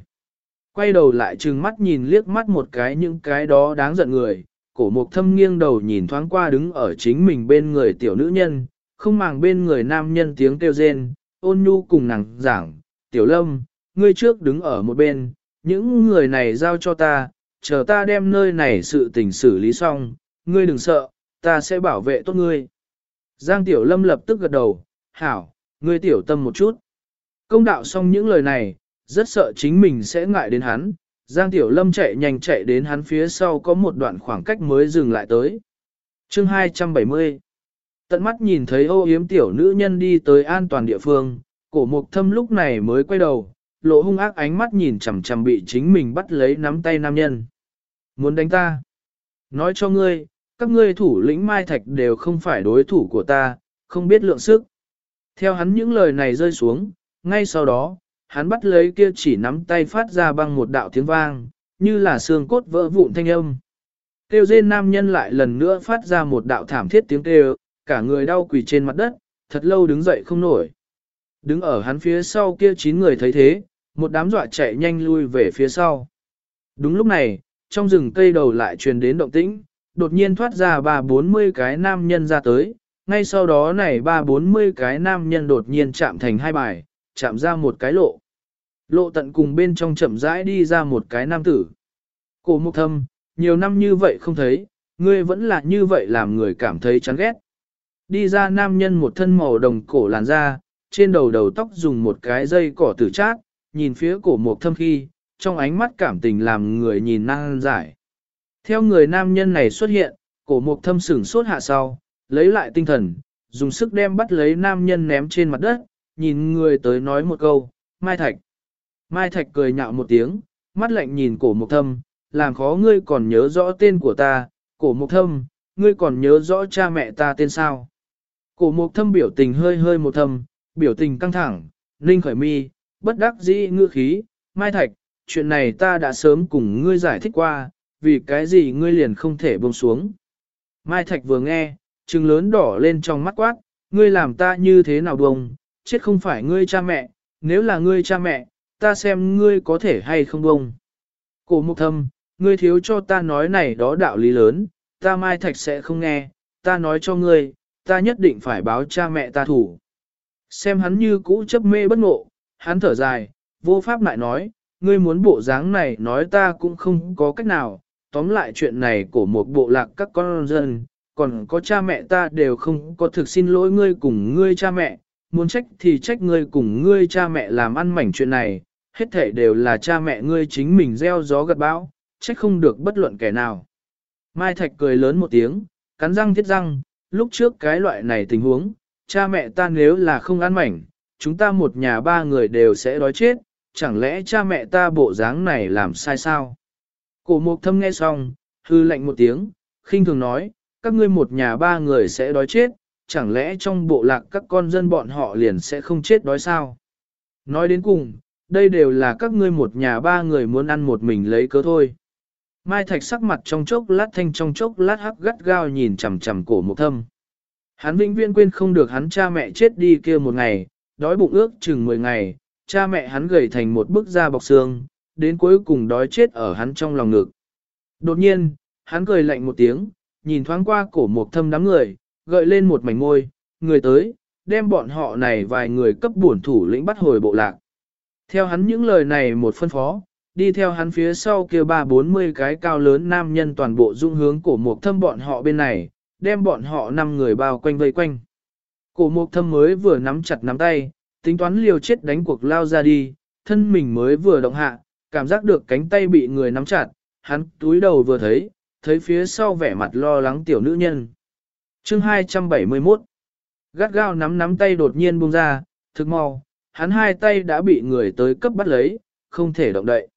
Quay đầu lại trừng mắt nhìn liếc mắt một cái những cái đó đáng giận người, cổ mục thâm nghiêng đầu nhìn thoáng qua đứng ở chính mình bên người tiểu nữ nhân, không màng bên người nam nhân tiếng kêu rên, ôn nhu cùng nàng giảng, tiểu lâm, ngươi trước đứng ở một bên, những người này giao cho ta, chờ ta đem nơi này sự tình xử lý xong, ngươi đừng sợ, ta sẽ bảo vệ tốt ngươi. Giang tiểu lâm lập tức gật đầu, hảo, ngươi tiểu tâm một chút. Công đạo xong những lời này, rất sợ chính mình sẽ ngại đến hắn, Giang Tiểu Lâm chạy nhanh chạy đến hắn phía sau có một đoạn khoảng cách mới dừng lại tới. Chương 270 Tận mắt nhìn thấy ô yếm tiểu nữ nhân đi tới an toàn địa phương, cổ mục thâm lúc này mới quay đầu, lộ hung ác ánh mắt nhìn chằm chằm bị chính mình bắt lấy nắm tay nam nhân. Muốn đánh ta? Nói cho ngươi, các ngươi thủ lĩnh Mai Thạch đều không phải đối thủ của ta, không biết lượng sức. Theo hắn những lời này rơi xuống, ngay sau đó, hắn bắt lấy kia chỉ nắm tay phát ra bằng một đạo tiếng vang, như là xương cốt vỡ vụn thanh âm. Kêu rên nam nhân lại lần nữa phát ra một đạo thảm thiết tiếng kêu, cả người đau quỳ trên mặt đất, thật lâu đứng dậy không nổi. Đứng ở hắn phía sau kia chín người thấy thế, một đám dọa chạy nhanh lui về phía sau. Đúng lúc này, trong rừng cây đầu lại truyền đến động tĩnh, đột nhiên thoát ra ba bốn mươi cái nam nhân ra tới, ngay sau đó này ba bốn mươi cái nam nhân đột nhiên chạm thành hai bài, chạm ra một cái lộ. Lộ tận cùng bên trong chậm rãi đi ra một cái nam tử. Cổ mục thâm, nhiều năm như vậy không thấy, ngươi vẫn là như vậy làm người cảm thấy chán ghét. Đi ra nam nhân một thân màu đồng cổ làn da, trên đầu đầu tóc dùng một cái dây cỏ tử chát, nhìn phía cổ mục thâm khi, trong ánh mắt cảm tình làm người nhìn năng giải. Theo người nam nhân này xuất hiện, cổ mục thâm sửng sốt hạ sau, lấy lại tinh thần, dùng sức đem bắt lấy nam nhân ném trên mặt đất, nhìn người tới nói một câu, Mai Thạch. Mai Thạch cười nhạo một tiếng, mắt lạnh nhìn cổ mục thâm, làm khó ngươi còn nhớ rõ tên của ta, cổ mục thâm, ngươi còn nhớ rõ cha mẹ ta tên sao. Cổ mục thâm biểu tình hơi hơi một thâm, biểu tình căng thẳng, ninh khởi mi, bất đắc dĩ ngư khí, Mai Thạch, chuyện này ta đã sớm cùng ngươi giải thích qua, vì cái gì ngươi liền không thể buông xuống. Mai Thạch vừa nghe, trừng lớn đỏ lên trong mắt quát, ngươi làm ta như thế nào buông, chết không phải ngươi cha mẹ, nếu là ngươi cha mẹ, ta xem ngươi có thể hay không bông. Cổ mục thâm, ngươi thiếu cho ta nói này đó đạo lý lớn, ta Mai Thạch sẽ không nghe, ta nói cho ngươi, ta nhất định phải báo cha mẹ ta thủ. Xem hắn như cũ chấp mê bất ngộ, hắn thở dài, vô pháp lại nói, ngươi muốn bộ dáng này nói ta cũng không có cách nào, tóm lại chuyện này của một bộ lạc các con dân, còn có cha mẹ ta đều không có thực xin lỗi ngươi cùng ngươi cha mẹ, muốn trách thì trách ngươi cùng ngươi cha mẹ làm ăn mảnh chuyện này, hết thể đều là cha mẹ ngươi chính mình gieo gió gặt bão, trách không được bất luận kẻ nào. Mai Thạch cười lớn một tiếng, cắn răng thiết răng, lúc trước cái loại này tình huống, cha mẹ ta nếu là không ăn mảnh, chúng ta một nhà ba người đều sẽ đói chết, chẳng lẽ cha mẹ ta bộ dáng này làm sai sao? Cổ mục thâm nghe xong, hư lạnh một tiếng, khinh thường nói, các ngươi một nhà ba người sẽ đói chết, chẳng lẽ trong bộ lạc các con dân bọn họ liền sẽ không chết đói sao? Nói đến cùng, đây đều là các ngươi một nhà ba người muốn ăn một mình lấy cớ thôi. Mai Thạch sắc mặt trong chốc lát thanh trong chốc lát hắc gắt gao nhìn chằm chằm cổ mục thâm. Hắn vĩnh viễn quên không được hắn cha mẹ chết đi kia một ngày, đói bụng ước chừng 10 ngày, cha mẹ hắn gầy thành một bức da bọc xương, đến cuối cùng đói chết ở hắn trong lòng ngực. Đột nhiên, hắn cười lạnh một tiếng, nhìn thoáng qua cổ mục thâm đám người, gợi lên một mảnh môi, người tới, đem bọn họ này vài người cấp bổn thủ lĩnh bắt hồi bộ lạc. Theo hắn những lời này một phân phó, đi theo hắn phía sau kia ba bốn mươi cái cao lớn nam nhân toàn bộ dung hướng cổ mục thâm bọn họ bên này, đem bọn họ năm người bao quanh vây quanh. Cổ mục thâm mới vừa nắm chặt nắm tay, tính toán liều chết đánh cuộc lao ra đi, thân mình mới vừa động hạ, cảm giác được cánh tay bị người nắm chặt, hắn túi đầu vừa thấy, thấy phía sau vẻ mặt lo lắng tiểu nữ nhân. Chương 271 Gắt gao nắm nắm tay đột nhiên buông ra, thực mau, hắn hai tay đã bị người tới cấp bắt lấy, không thể động đậy.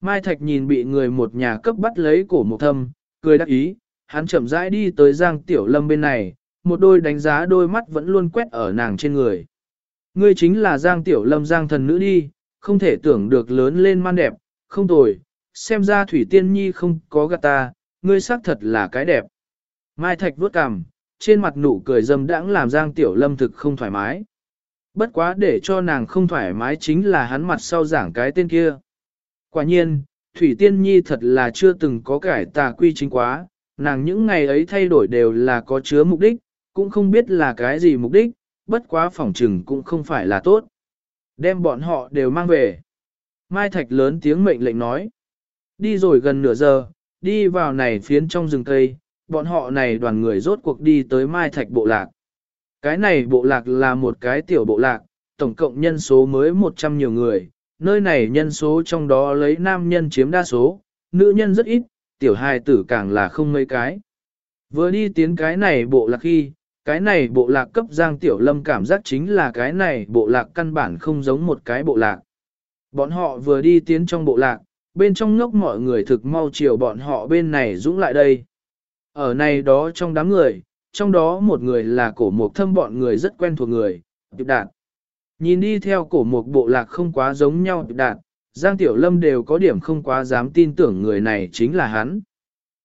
Mai Thạch nhìn bị người một nhà cấp bắt lấy cổ một thâm, cười đắc ý, hắn chậm rãi đi tới Giang Tiểu Lâm bên này, một đôi đánh giá đôi mắt vẫn luôn quét ở nàng trên người. Ngươi chính là Giang Tiểu Lâm Giang thần nữ đi, không thể tưởng được lớn lên man đẹp, không tồi, xem ra Thủy Tiên Nhi không có gạt ta, ngươi xác thật là cái đẹp. Mai Thạch vuốt cằm, trên mặt nụ cười dâm đãng làm Giang Tiểu Lâm thực không thoải mái. Bất quá để cho nàng không thoải mái chính là hắn mặt sau giảng cái tên kia. Quả nhiên, Thủy Tiên Nhi thật là chưa từng có cải tà quy chính quá, nàng những ngày ấy thay đổi đều là có chứa mục đích, cũng không biết là cái gì mục đích, bất quá phỏng trừng cũng không phải là tốt. Đem bọn họ đều mang về. Mai Thạch lớn tiếng mệnh lệnh nói. Đi rồi gần nửa giờ, đi vào này phiến trong rừng cây, bọn họ này đoàn người rốt cuộc đi tới Mai Thạch bộ lạc. Cái này bộ lạc là một cái tiểu bộ lạc, tổng cộng nhân số mới 100 nhiều người, nơi này nhân số trong đó lấy nam nhân chiếm đa số, nữ nhân rất ít, tiểu hài tử càng là không mấy cái. Vừa đi tiến cái này bộ lạc khi, cái này bộ lạc cấp Giang Tiểu Lâm cảm giác chính là cái này bộ lạc căn bản không giống một cái bộ lạc. Bọn họ vừa đi tiến trong bộ lạc, bên trong ngốc mọi người thực mau chiều bọn họ bên này dũng lại đây. Ở này đó trong đám người, trong đó một người là cổ mục thâm bọn người rất quen thuộc người, Điệp Đạt. Nhìn đi theo cổ mục bộ lạc không quá giống nhau Điệp Đạt, Giang Tiểu Lâm đều có điểm không quá dám tin tưởng người này chính là hắn.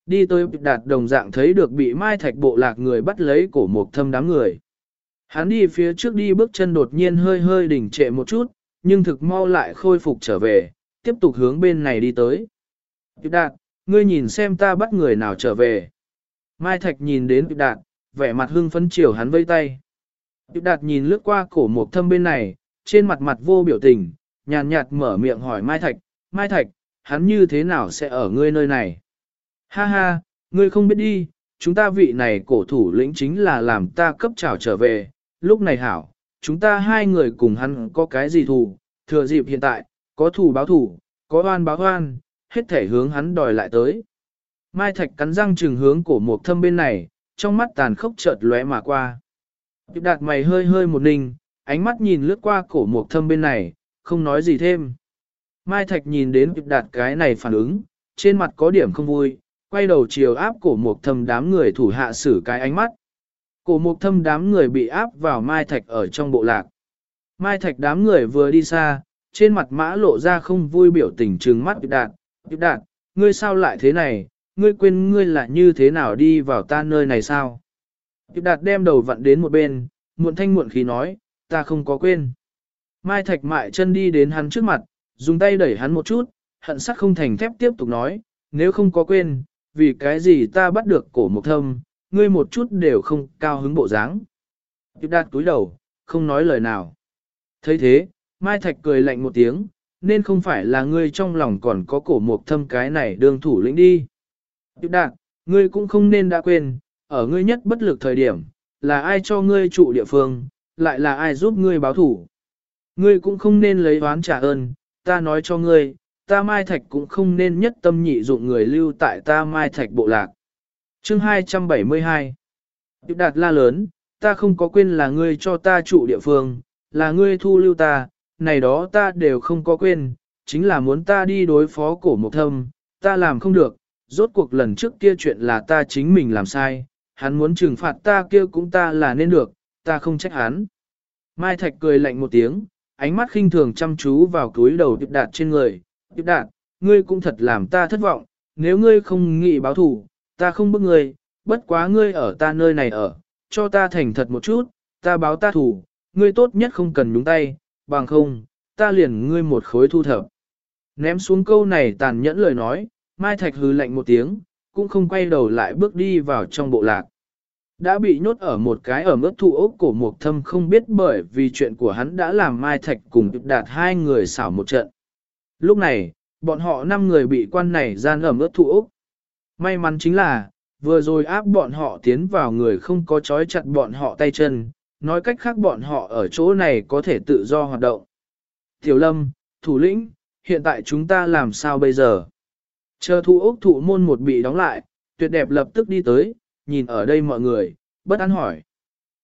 Đi tới Điệp Đạt đồng dạng thấy được bị Mai Thạch bộ lạc người bắt lấy cổ mục thâm đám người. Hắn đi phía trước đi bước chân đột nhiên hơi hơi đỉnh trệ một chút, nhưng thực mau lại khôi phục trở về, tiếp tục hướng bên này đi tới. Điệp Đạt, ngươi nhìn xem ta bắt người nào trở về. Mai Thạch nhìn đến Điệp Đạt, vẻ mặt hưng phấn chiều hắn vây tay. Điệp Đạt nhìn lướt qua cổ mục thâm bên này, trên mặt mặt vô biểu tình, nhàn nhạt mở miệng hỏi Mai Thạch, Mai Thạch, hắn như thế nào sẽ ở ngươi nơi này? Ha ha, ngươi không biết đi, chúng ta vị này cổ thủ lĩnh chính là làm ta cấp trào trở về, lúc này hảo, chúng ta hai người cùng hắn có cái gì thù, thừa dịp hiện tại, có thù báo thù, có oan báo oan, hết thể hướng hắn đòi lại tới. Mai Thạch cắn răng trừng hướng cổ mục thâm bên này, trong mắt tàn khốc chợt lóe mà qua. Điệp đạt mày hơi hơi một ninh, ánh mắt nhìn lướt qua cổ mục thâm bên này, không nói gì thêm. Mai Thạch nhìn đến Điệp đạt cái này phản ứng, trên mặt có điểm không vui, quay đầu chiều áp cổ mục thâm đám người thủ hạ xử cái ánh mắt. Cổ mục thâm đám người bị áp vào Mai Thạch ở trong bộ lạc. Mai Thạch đám người vừa đi xa, trên mặt mã lộ ra không vui biểu tình trừng mắt Điệp đạt. Điệp đạt, ngươi sao lại thế này, ngươi quên ngươi là như thế nào đi vào ta nơi này sao? Điệp đạt đem đầu vặn đến một bên, muộn thanh muộn khí nói, ta không có quên. Mai Thạch mại chân đi đến hắn trước mặt, dùng tay đẩy hắn một chút, hận sắc không thành thép tiếp tục nói, nếu không có quên, vì cái gì ta bắt được cổ một thâm, ngươi một chút đều không cao hứng bộ dáng. Điệp đạt túi đầu, không nói lời nào. thấy thế, Mai Thạch cười lạnh một tiếng, nên không phải là ngươi trong lòng còn có cổ mộc thâm cái này đương thủ lĩnh đi. Điệp đạt, ngươi cũng không nên đã quên, ở ngươi nhất bất lực thời điểm, là ai cho ngươi trụ địa phương, lại là ai giúp ngươi báo thủ. Ngươi cũng không nên lấy oán trả ơn, ta nói cho ngươi, ta Mai Thạch cũng không nên nhất tâm nhị dụng người lưu tại ta Mai Thạch bộ lạc. Chương 272 Điệp đạt la lớn, ta không có quên là ngươi cho ta trụ địa phương, là ngươi thu lưu ta, này đó ta đều không có quên, chính là muốn ta đi đối phó cổ mộc thâm, ta làm không được, rốt cuộc lần trước kia chuyện là ta chính mình làm sai, hắn muốn trừng phạt ta kia cũng ta là nên được, ta không trách hắn. Mai Thạch cười lạnh một tiếng, ánh mắt khinh thường chăm chú vào túi đầu Điệp Đạt trên người. Điệp Đạt, ngươi cũng thật làm ta thất vọng, nếu ngươi không nghĩ báo thủ, ta không bức ngươi, bất quá ngươi ở ta nơi này ở, cho ta thành thật một chút, ta báo ta thủ, ngươi tốt nhất không cần nhúng tay, bằng không, ta liền ngươi một khối thu thập. Ném xuống câu này tàn nhẫn lời nói, Mai Thạch hừ lạnh một tiếng, cũng không quay đầu lại bước đi vào trong bộ lạc. Đã bị nhốt ở một cái ở mức thụ ốc cổ mục thâm không biết bởi vì chuyện của hắn đã làm Mai Thạch cùng đạt hai người xảo một trận. Lúc này, bọn họ năm người bị quan này gian ở mức thụ ốc. May mắn chính là, vừa rồi áp bọn họ tiến vào người không có trói chặt bọn họ tay chân, nói cách khác bọn họ ở chỗ này có thể tự do hoạt động. Tiểu Lâm, thủ lĩnh, hiện tại chúng ta làm sao bây giờ? Chờ thu ốc thụ môn một bị đóng lại, tuyệt đẹp lập tức đi tới, nhìn ở đây mọi người, bất an hỏi.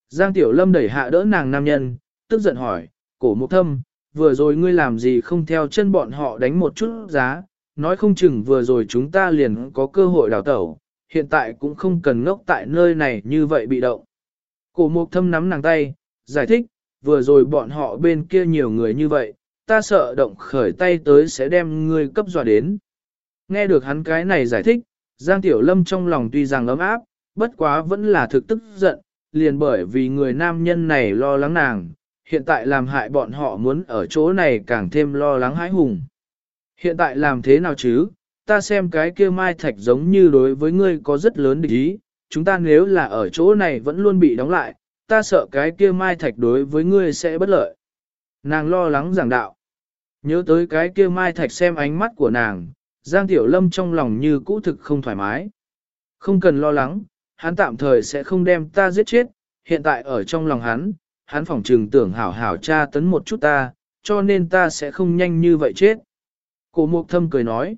Giang Tiểu Lâm đẩy hạ đỡ nàng nam nhân, tức giận hỏi, cổ mục thâm, vừa rồi ngươi làm gì không theo chân bọn họ đánh một chút giá, nói không chừng vừa rồi chúng ta liền có cơ hội đào tẩu, hiện tại cũng không cần ngốc tại nơi này như vậy bị động. Cổ mục thâm nắm nàng tay, giải thích, vừa rồi bọn họ bên kia nhiều người như vậy, ta sợ động khởi tay tới sẽ đem ngươi cấp dọa đến. Nghe được hắn cái này giải thích, Giang Tiểu Lâm trong lòng tuy rằng ấm áp, bất quá vẫn là thực tức giận, liền bởi vì người nam nhân này lo lắng nàng, hiện tại làm hại bọn họ muốn ở chỗ này càng thêm lo lắng hãi hùng. Hiện tại làm thế nào chứ, ta xem cái kia mai thạch giống như đối với ngươi có rất lớn địch ý, chúng ta nếu là ở chỗ này vẫn luôn bị đóng lại, ta sợ cái kia mai thạch đối với ngươi sẽ bất lợi. Nàng lo lắng giảng đạo. Nhớ tới cái kia mai thạch xem ánh mắt của nàng, Giang Tiểu Lâm trong lòng như cũ thực không thoải mái. Không cần lo lắng, hắn tạm thời sẽ không đem ta giết chết, hiện tại ở trong lòng hắn, hắn phỏng trừng tưởng hảo hảo tra tấn một chút ta, cho nên ta sẽ không nhanh như vậy chết. Cổ mục thâm cười nói.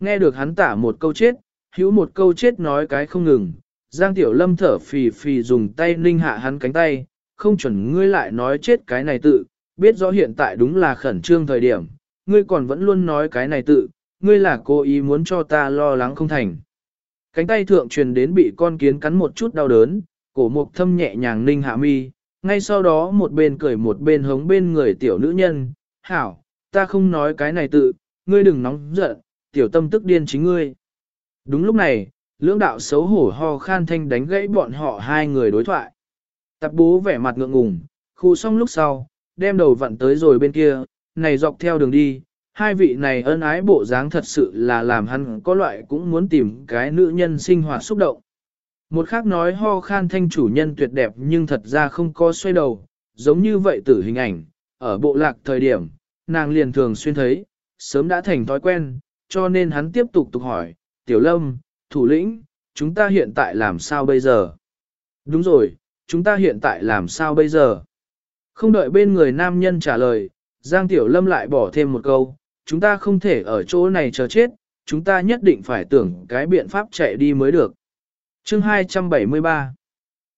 Nghe được hắn tả một câu chết, hữu một câu chết nói cái không ngừng. Giang Tiểu Lâm thở phì phì dùng tay ninh hạ hắn cánh tay, không chuẩn ngươi lại nói chết cái này tự, biết rõ hiện tại đúng là khẩn trương thời điểm, ngươi còn vẫn luôn nói cái này tự, ngươi là cố ý muốn cho ta lo lắng không thành. Cánh tay thượng truyền đến bị con kiến cắn một chút đau đớn, cổ mục thâm nhẹ nhàng ninh hạ mi, ngay sau đó một bên cười một bên hống bên người tiểu nữ nhân, hảo, ta không nói cái này tự, ngươi đừng nóng giận, tiểu tâm tức điên chính ngươi. Đúng lúc này, lưỡng đạo xấu hổ ho khan thanh đánh gãy bọn họ hai người đối thoại. Tạp bố vẻ mặt ngượng ngùng, khu xong lúc sau, đem đầu vặn tới rồi bên kia, này dọc theo đường đi, hai vị này ân ái bộ dáng thật sự là làm hắn có loại cũng muốn tìm cái nữ nhân sinh hoạt xúc động. Một khác nói ho khan thanh chủ nhân tuyệt đẹp nhưng thật ra không có xoay đầu, giống như vậy tử hình ảnh, ở bộ lạc thời điểm, nàng liền thường xuyên thấy, sớm đã thành thói quen, cho nên hắn tiếp tục tục hỏi, tiểu lâm, thủ lĩnh, chúng ta hiện tại làm sao bây giờ? Đúng rồi, chúng ta hiện tại làm sao bây giờ? Không đợi bên người nam nhân trả lời, Giang Tiểu Lâm lại bỏ thêm một câu, chúng ta không thể ở chỗ này chờ chết, chúng ta nhất định phải tưởng cái biện pháp chạy đi mới được. Chương 273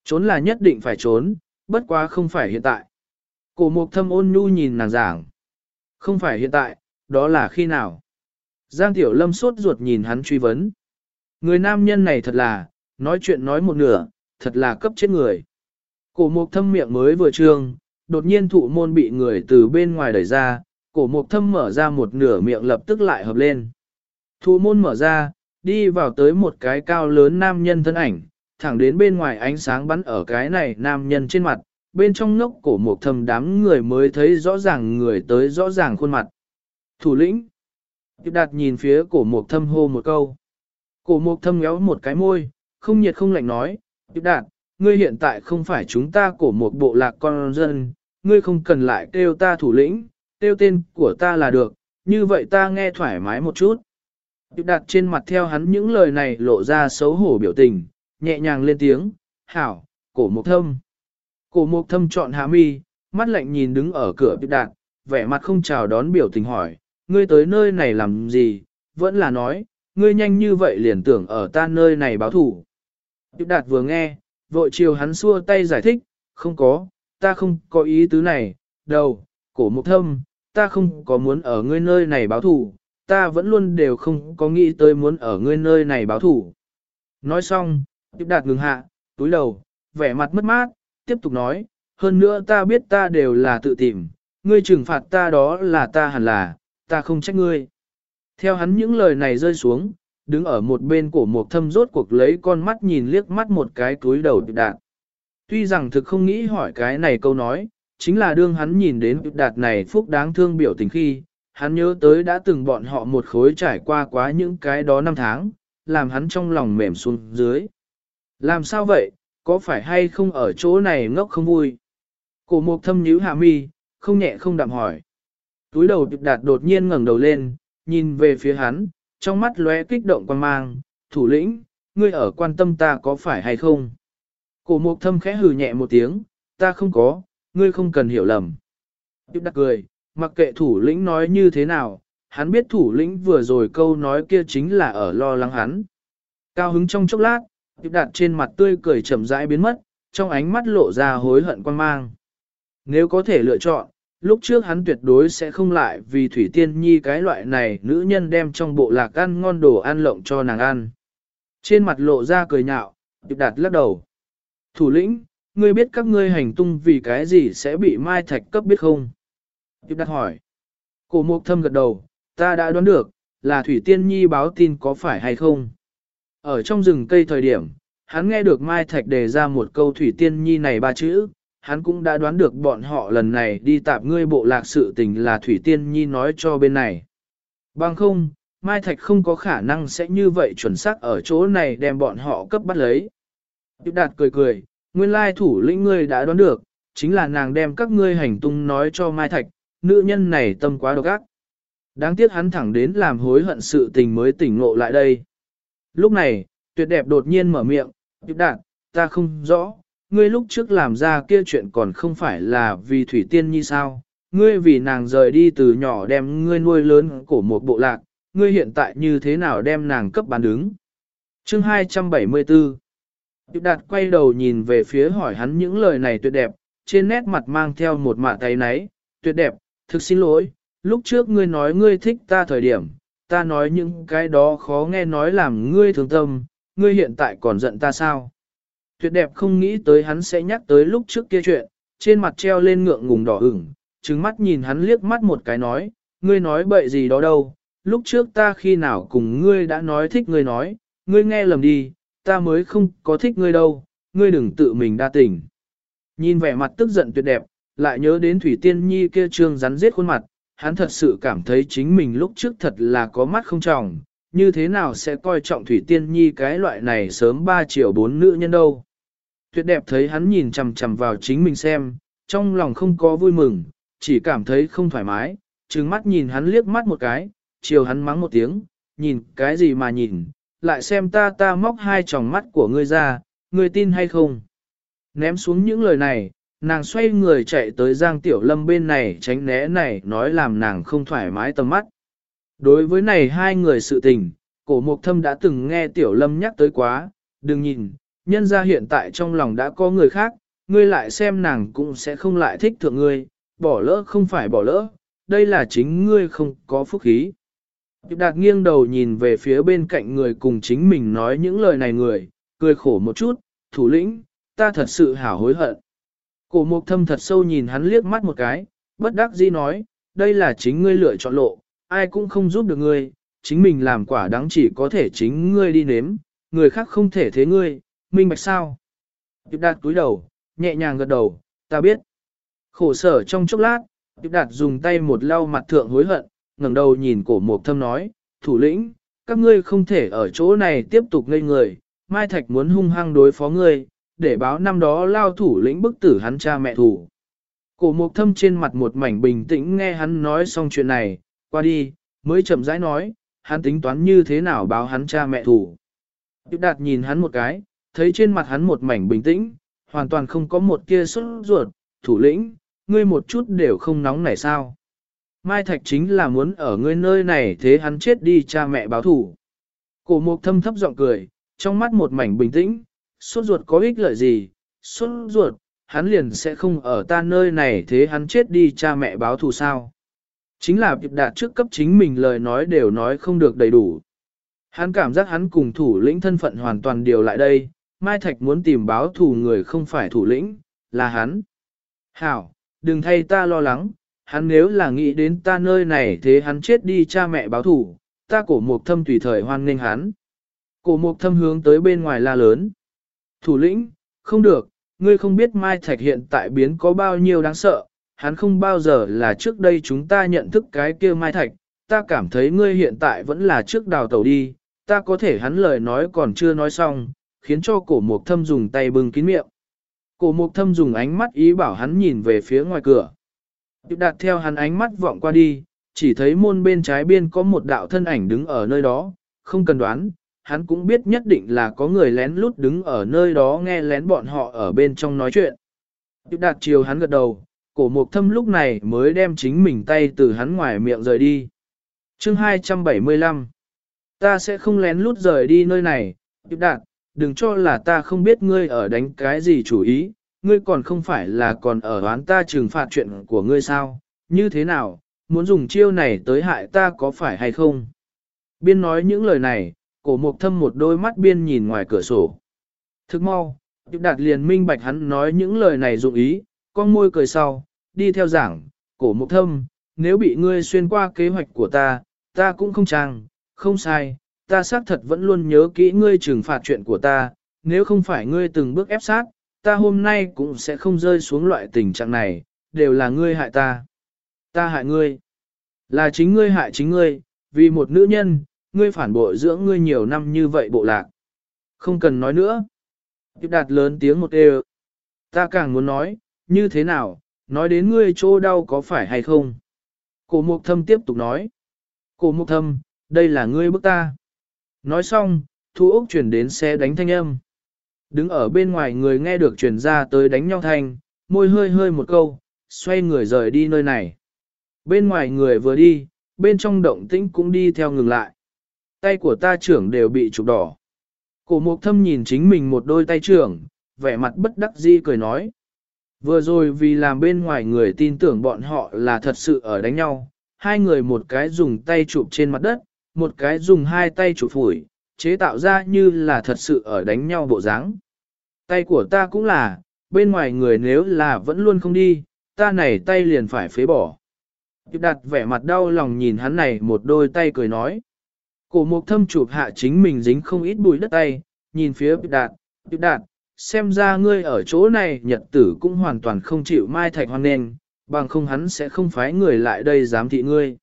Trốn là nhất định phải trốn, bất quá không phải hiện tại. Cổ mục thâm ôn nhu nhìn nàng giảng. Không phải hiện tại, đó là khi nào? Giang Tiểu Lâm sốt ruột nhìn hắn truy vấn. Người nam nhân này thật là, nói chuyện nói một nửa, thật là cấp chết người. Cổ mục thâm miệng mới vừa trương, đột nhiên thụ môn bị người từ bên ngoài đẩy ra, cổ mục thâm mở ra một nửa miệng lập tức lại hợp lên. Thu môn mở ra, đi vào tới một cái cao lớn nam nhân thân ảnh, thẳng đến bên ngoài ánh sáng bắn ở cái này nam nhân trên mặt, bên trong ngốc cổ mục thâm đám người mới thấy rõ ràng người tới rõ ràng khuôn mặt. Thủ lĩnh. Tiếp đạt nhìn phía cổ mục thâm hô một câu. Cổ mục thâm ngéo một cái môi, không nhiệt không lạnh nói, Tiếp đạt, ngươi hiện tại không phải chúng ta cổ một bộ lạc con dân, ngươi không cần lại kêu ta thủ lĩnh, Tiêu tên của ta là được, như vậy ta nghe thoải mái một chút. Tiếp đặt trên mặt theo hắn những lời này lộ ra xấu hổ biểu tình, nhẹ nhàng lên tiếng, hảo, cổ mục thâm. Cổ mục thâm chọn hạ mi, mắt lạnh nhìn đứng ở cửa tiếp đạt, vẻ mặt không chào đón biểu tình hỏi, ngươi tới nơi này làm gì, vẫn là nói, ngươi nhanh như vậy liền tưởng ở ta nơi này báo thủ. Tiếp đạt vừa nghe, vội chiều hắn xua tay giải thích, không có, ta không có ý tứ này, đâu cổ mục thâm, ta không có muốn ở ngươi nơi này báo thủ, ta vẫn luôn đều không có nghĩ tới muốn ở ngươi nơi này báo thủ. Nói xong, tiếp đạt ngừng hạ, túi đầu, vẻ mặt mất mát, tiếp tục nói, hơn nữa ta biết ta đều là tự tìm, ngươi trừng phạt ta đó là ta hẳn là, ta không trách ngươi. Theo hắn những lời này rơi xuống, đứng ở một bên cổ một thâm rốt cuộc lấy con mắt nhìn liếc mắt một cái túi đầu tiếp đạt. Tuy rằng thực không nghĩ hỏi cái này câu nói, chính là đương hắn nhìn đến đạt này phúc đáng thương biểu tình khi, hắn nhớ tới đã từng bọn họ một khối trải qua quá những cái đó năm tháng, làm hắn trong lòng mềm xuống dưới. Làm sao vậy, có phải hay không ở chỗ này ngốc không vui? Cổ mục thâm nhíu hạ mi, không nhẹ không đạm hỏi. Túi đầu đạt đột nhiên ngẩng đầu lên, nhìn về phía hắn, trong mắt lóe kích động quan mang, thủ lĩnh, ngươi ở quan tâm ta có phải hay không? Cổ mục thâm khẽ hừ nhẹ một tiếng, ta không có, ngươi không cần hiểu lầm. Tiếp đặc cười, mặc kệ thủ lĩnh nói như thế nào, hắn biết thủ lĩnh vừa rồi câu nói kia chính là ở lo lắng hắn. Cao hứng trong chốc lát, tiếp đạt trên mặt tươi cười chậm rãi biến mất, trong ánh mắt lộ ra hối hận quan mang. Nếu có thể lựa chọn, lúc trước hắn tuyệt đối sẽ không lại vì Thủy Tiên Nhi cái loại này nữ nhân đem trong bộ lạc ăn ngon đồ ăn lộng cho nàng ăn. Trên mặt lộ ra cười nhạo, Diệp Đạt lắc đầu. Thủ lĩnh, ngươi biết các ngươi hành tung vì cái gì sẽ bị Mai Thạch cấp biết không? Tiếp Đạt hỏi. Cổ mục thâm gật đầu, ta đã đoán được, là Thủy Tiên Nhi báo tin có phải hay không? Ở trong rừng cây thời điểm, hắn nghe được Mai Thạch đề ra một câu Thủy Tiên Nhi này ba chữ, hắn cũng đã đoán được bọn họ lần này đi tạp ngươi bộ lạc sự tình là Thủy Tiên Nhi nói cho bên này. Bằng không, Mai Thạch không có khả năng sẽ như vậy chuẩn xác ở chỗ này đem bọn họ cấp bắt lấy. Điệp đạt cười cười, Nguyên lai thủ lĩnh ngươi đã đoán được, chính là nàng đem các ngươi hành tung nói cho Mai Thạch, nữ nhân này tâm quá độc ác. Đáng tiếc hắn thẳng đến làm hối hận sự tình mới tỉnh ngộ lại đây. Lúc này, tuyệt đẹp đột nhiên mở miệng, Điệp đạt, ta không rõ, ngươi lúc trước làm ra kia chuyện còn không phải là vì Thủy Tiên Nhi sao, ngươi vì nàng rời đi từ nhỏ đem ngươi nuôi lớn của một bộ lạc, ngươi hiện tại như thế nào đem nàng cấp bán đứng. Chương 274 Điệp đạt quay đầu nhìn về phía hỏi hắn những lời này tuyệt đẹp, trên nét mặt mang theo một mạ tay náy, tuyệt đẹp, thực xin lỗi, lúc trước ngươi nói ngươi thích ta thời điểm, ta nói những cái đó khó nghe nói làm ngươi thương tâm, ngươi hiện tại còn giận ta sao? Tuyệt đẹp không nghĩ tới hắn sẽ nhắc tới lúc trước kia chuyện, trên mặt treo lên ngượng ngùng đỏ ửng, trừng mắt nhìn hắn liếc mắt một cái nói, ngươi nói bậy gì đó đâu, lúc trước ta khi nào cùng ngươi đã nói thích ngươi nói, ngươi nghe lầm đi, ta mới không có thích ngươi đâu, ngươi đừng tự mình đa tình. Nhìn vẻ mặt tức giận tuyệt đẹp, lại nhớ đến Thủy Tiên Nhi kia trương rắn giết khuôn mặt, hắn thật sự cảm thấy chính mình lúc trước thật là có mắt không trọng, như thế nào sẽ coi trọng Thủy Tiên Nhi cái loại này sớm 3 triệu 4 nữ nhân đâu. Tuyệt đẹp thấy hắn nhìn chằm chằm vào chính mình xem, trong lòng không có vui mừng, chỉ cảm thấy không thoải mái, trừng mắt nhìn hắn liếc mắt một cái, chiều hắn mắng một tiếng, nhìn cái gì mà nhìn, lại xem ta ta móc hai tròng mắt của ngươi ra, ngươi tin hay không. Ném xuống những lời này, nàng xoay người chạy tới Giang Tiểu Lâm bên này tránh né này nói làm nàng không thoải mái tầm mắt. Đối với này hai người sự tình, cổ mục thâm đã từng nghe Tiểu Lâm nhắc tới quá, đừng nhìn, nhân ra hiện tại trong lòng đã có người khác, ngươi lại xem nàng cũng sẽ không lại thích thượng ngươi, bỏ lỡ không phải bỏ lỡ, đây là chính ngươi không có phúc khí. Điệp đạt nghiêng đầu nhìn về phía bên cạnh người cùng chính mình nói những lời này người, cười khổ một chút, thủ lĩnh, ta thật sự hảo hối hận. Cổ mục thâm thật sâu nhìn hắn liếc mắt một cái, bất đắc dĩ nói, đây là chính ngươi lựa chọn lộ, ai cũng không giúp được ngươi, chính mình làm quả đáng chỉ có thể chính ngươi đi nếm, người khác không thể thế ngươi, minh bạch sao. Điệp đạt túi đầu, nhẹ nhàng gật đầu, ta biết. Khổ sở trong chốc lát, Điệp đạt dùng tay một lau mặt thượng hối hận, ngẩng đầu nhìn cổ mục thâm nói, thủ lĩnh, các ngươi không thể ở chỗ này tiếp tục ngây người, Mai Thạch muốn hung hăng đối phó ngươi, để báo năm đó lao thủ lĩnh bức tử hắn cha mẹ thủ. Cổ mục thâm trên mặt một mảnh bình tĩnh nghe hắn nói xong chuyện này, qua đi, mới chậm rãi nói, hắn tính toán như thế nào báo hắn cha mẹ thủ. Điệp đạt nhìn hắn một cái, thấy trên mặt hắn một mảnh bình tĩnh, hoàn toàn không có một kia xuất ruột, thủ lĩnh, ngươi một chút đều không nóng nảy sao. Mai Thạch chính là muốn ở ngươi nơi này thế hắn chết đi cha mẹ báo thủ. Cổ mục thâm thấp giọng cười, trong mắt một mảnh bình tĩnh, suốt ruột có ích lợi gì, suốt ruột, hắn liền sẽ không ở ta nơi này thế hắn chết đi cha mẹ báo thù sao. Chính là việc đạt trước cấp chính mình lời nói đều nói không được đầy đủ. Hắn cảm giác hắn cùng thủ lĩnh thân phận hoàn toàn điều lại đây, Mai Thạch muốn tìm báo thù người không phải thủ lĩnh, là hắn. Hảo, đừng thay ta lo lắng, hắn nếu là nghĩ đến ta nơi này thế hắn chết đi cha mẹ báo thù, ta cổ mục thâm tùy thời hoan nghênh hắn. Cổ mục thâm hướng tới bên ngoài la lớn. Thủ lĩnh, không được, ngươi không biết Mai Thạch hiện tại biến có bao nhiêu đáng sợ, hắn không bao giờ là trước đây chúng ta nhận thức cái kia Mai Thạch, ta cảm thấy ngươi hiện tại vẫn là trước đào tàu đi, ta có thể hắn lời nói còn chưa nói xong, khiến cho cổ mục thâm dùng tay bưng kín miệng. Cổ mục thâm dùng ánh mắt ý bảo hắn nhìn về phía ngoài cửa. Điệp đạt theo hắn ánh mắt vọng qua đi, chỉ thấy môn bên trái biên có một đạo thân ảnh đứng ở nơi đó, không cần đoán, hắn cũng biết nhất định là có người lén lút đứng ở nơi đó nghe lén bọn họ ở bên trong nói chuyện. Điệp đạt chiều hắn gật đầu, cổ mục thâm lúc này mới đem chính mình tay từ hắn ngoài miệng rời đi. chương 275 Ta sẽ không lén lút rời đi nơi này, Điệp đạt, đừng cho là ta không biết ngươi ở đánh cái gì chủ ý, ngươi còn không phải là còn ở đoán ta trừng phạt chuyện của ngươi sao, như thế nào, muốn dùng chiêu này tới hại ta có phải hay không? Biên nói những lời này, cổ mục thâm một đôi mắt biên nhìn ngoài cửa sổ. Thức mau, Điệp Đạt liền minh bạch hắn nói những lời này dụng ý, con môi cười sau, đi theo giảng, cổ mục thâm, nếu bị ngươi xuyên qua kế hoạch của ta, ta cũng không trang, không sai, ta xác thật vẫn luôn nhớ kỹ ngươi trừng phạt chuyện của ta, nếu không phải ngươi từng bước ép sát, ta hôm nay cũng sẽ không rơi xuống loại tình trạng này, đều là ngươi hại ta. Ta hại ngươi. Là chính ngươi hại chính ngươi, vì một nữ nhân, ngươi phản bội dưỡng ngươi nhiều năm như vậy bộ lạc. Không cần nói nữa. Tiếp đạt lớn tiếng một đều. Ta càng muốn nói, như thế nào, nói đến ngươi chỗ đau có phải hay không? Cổ mục thâm tiếp tục nói. Cổ mục thâm, đây là ngươi bức ta. Nói xong, thu ốc chuyển đến xe đánh thanh âm. Đứng ở bên ngoài người nghe được truyền ra tới đánh nhau thanh, môi hơi hơi một câu, xoay người rời đi nơi này. Bên ngoài người vừa đi, bên trong động tĩnh cũng đi theo ngừng lại. Tay của ta trưởng đều bị chụp đỏ. Cổ mục thâm nhìn chính mình một đôi tay trưởng, vẻ mặt bất đắc dĩ cười nói. Vừa rồi vì làm bên ngoài người tin tưởng bọn họ là thật sự ở đánh nhau, hai người một cái dùng tay chụp trên mặt đất, một cái dùng hai tay chụp phủi, chế tạo ra như là thật sự ở đánh nhau bộ dáng. Tay của ta cũng là, bên ngoài người nếu là vẫn luôn không đi, ta này tay liền phải phế bỏ. Điệp đặt vẻ mặt đau lòng nhìn hắn này một đôi tay cười nói. Cổ mục thâm chụp hạ chính mình dính không ít bụi đất tay, nhìn phía Điệp đạt, Điệp đạt, xem ra ngươi ở chỗ này nhật tử cũng hoàn toàn không chịu mai thạch hoan nền, bằng không hắn sẽ không phái người lại đây dám thị ngươi.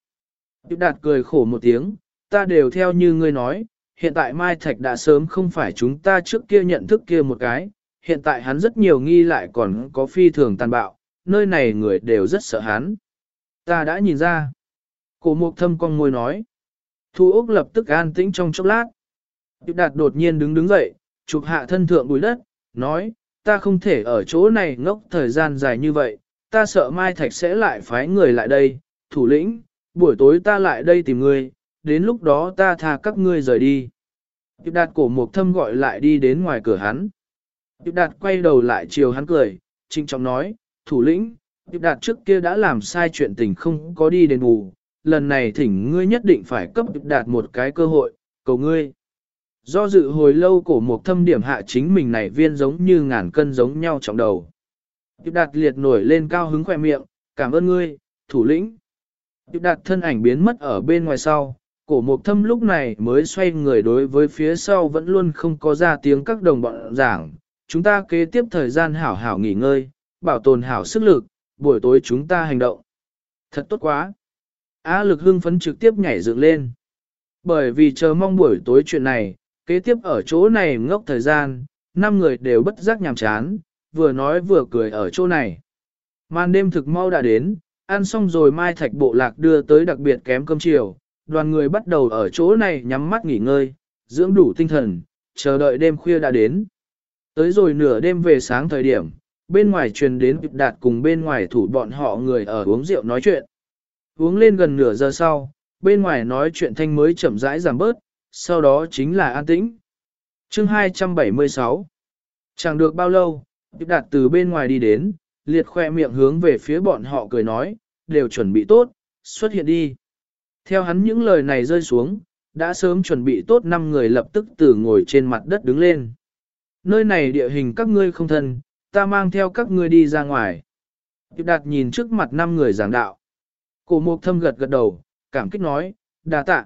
Điệp đạt cười khổ một tiếng, ta đều theo như ngươi nói, hiện tại mai thạch đã sớm không phải chúng ta trước kia nhận thức kia một cái, hiện tại hắn rất nhiều nghi lại còn có phi thường tàn bạo, nơi này người đều rất sợ hắn. Ta đã nhìn ra. Cổ mục thâm con môi nói. Thu Úc lập tức an tĩnh trong chốc lát. Điệp đạt đột nhiên đứng đứng dậy, chụp hạ thân thượng bùi đất, nói, ta không thể ở chỗ này ngốc thời gian dài như vậy, ta sợ Mai Thạch sẽ lại phái người lại đây, thủ lĩnh, buổi tối ta lại đây tìm ngươi, đến lúc đó ta tha các ngươi rời đi. Điệp đạt cổ mục thâm gọi lại đi đến ngoài cửa hắn. Điệp đạt quay đầu lại chiều hắn cười, trinh trọng nói, thủ lĩnh, Điệp đạt trước kia đã làm sai chuyện tình không có đi đền bù, lần này thỉnh ngươi nhất định phải cấp Điệp đạt một cái cơ hội, cầu ngươi. Do dự hồi lâu cổ mục thâm điểm hạ chính mình này viên giống như ngàn cân giống nhau trọng đầu. Điệp đạt liệt nổi lên cao hứng khỏe miệng, cảm ơn ngươi, thủ lĩnh. Điệp đạt thân ảnh biến mất ở bên ngoài sau, cổ mục thâm lúc này mới xoay người đối với phía sau vẫn luôn không có ra tiếng các đồng bọn giảng. Chúng ta kế tiếp thời gian hảo hảo nghỉ ngơi, bảo tồn hảo sức lực, buổi tối chúng ta hành động. Thật tốt quá. Á lực hưng phấn trực tiếp nhảy dựng lên. Bởi vì chờ mong buổi tối chuyện này, kế tiếp ở chỗ này ngốc thời gian, năm người đều bất giác nhàm chán, vừa nói vừa cười ở chỗ này. Màn đêm thực mau đã đến, ăn xong rồi mai thạch bộ lạc đưa tới đặc biệt kém cơm chiều, đoàn người bắt đầu ở chỗ này nhắm mắt nghỉ ngơi, dưỡng đủ tinh thần, chờ đợi đêm khuya đã đến. Tới rồi nửa đêm về sáng thời điểm, bên ngoài truyền đến kịp đạt cùng bên ngoài thủ bọn họ người ở uống rượu nói chuyện. Uống lên gần nửa giờ sau, bên ngoài nói chuyện thanh mới chậm rãi giảm bớt, sau đó chính là an tĩnh. chương 276 Chẳng được bao lâu, kịp đạt từ bên ngoài đi đến, liệt khoe miệng hướng về phía bọn họ cười nói, đều chuẩn bị tốt, xuất hiện đi. Theo hắn những lời này rơi xuống, đã sớm chuẩn bị tốt năm người lập tức từ ngồi trên mặt đất đứng lên. Nơi này địa hình các ngươi không thân, ta mang theo các ngươi đi ra ngoài. Điệp đạt nhìn trước mặt năm người giảng đạo. Cổ mục thâm gật gật đầu, cảm kích nói, đà tạ.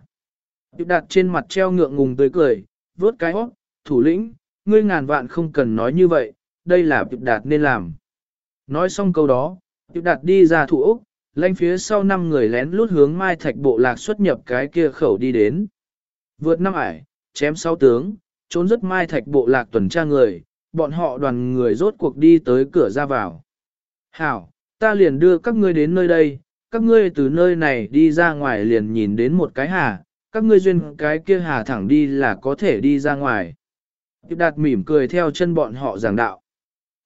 Điệp đạt trên mặt treo ngượng ngùng tươi cười, vớt cái hót, thủ lĩnh, ngươi ngàn vạn không cần nói như vậy, đây là Điệp đạt nên làm. Nói xong câu đó, Điệp đạt đi ra thủ Úc, lanh phía sau năm người lén lút hướng Mai Thạch bộ lạc xuất nhập cái kia khẩu đi đến. Vượt năm ải, chém sáu tướng, trốn rất Mai Thạch bộ lạc tuần tra người, bọn họ đoàn người rốt cuộc đi tới cửa ra vào. Hảo, ta liền đưa các ngươi đến nơi đây, các ngươi từ nơi này đi ra ngoài liền nhìn đến một cái hà, các ngươi duyên cái kia hà thẳng đi là có thể đi ra ngoài. Tiếp đạt mỉm cười theo chân bọn họ giảng đạo.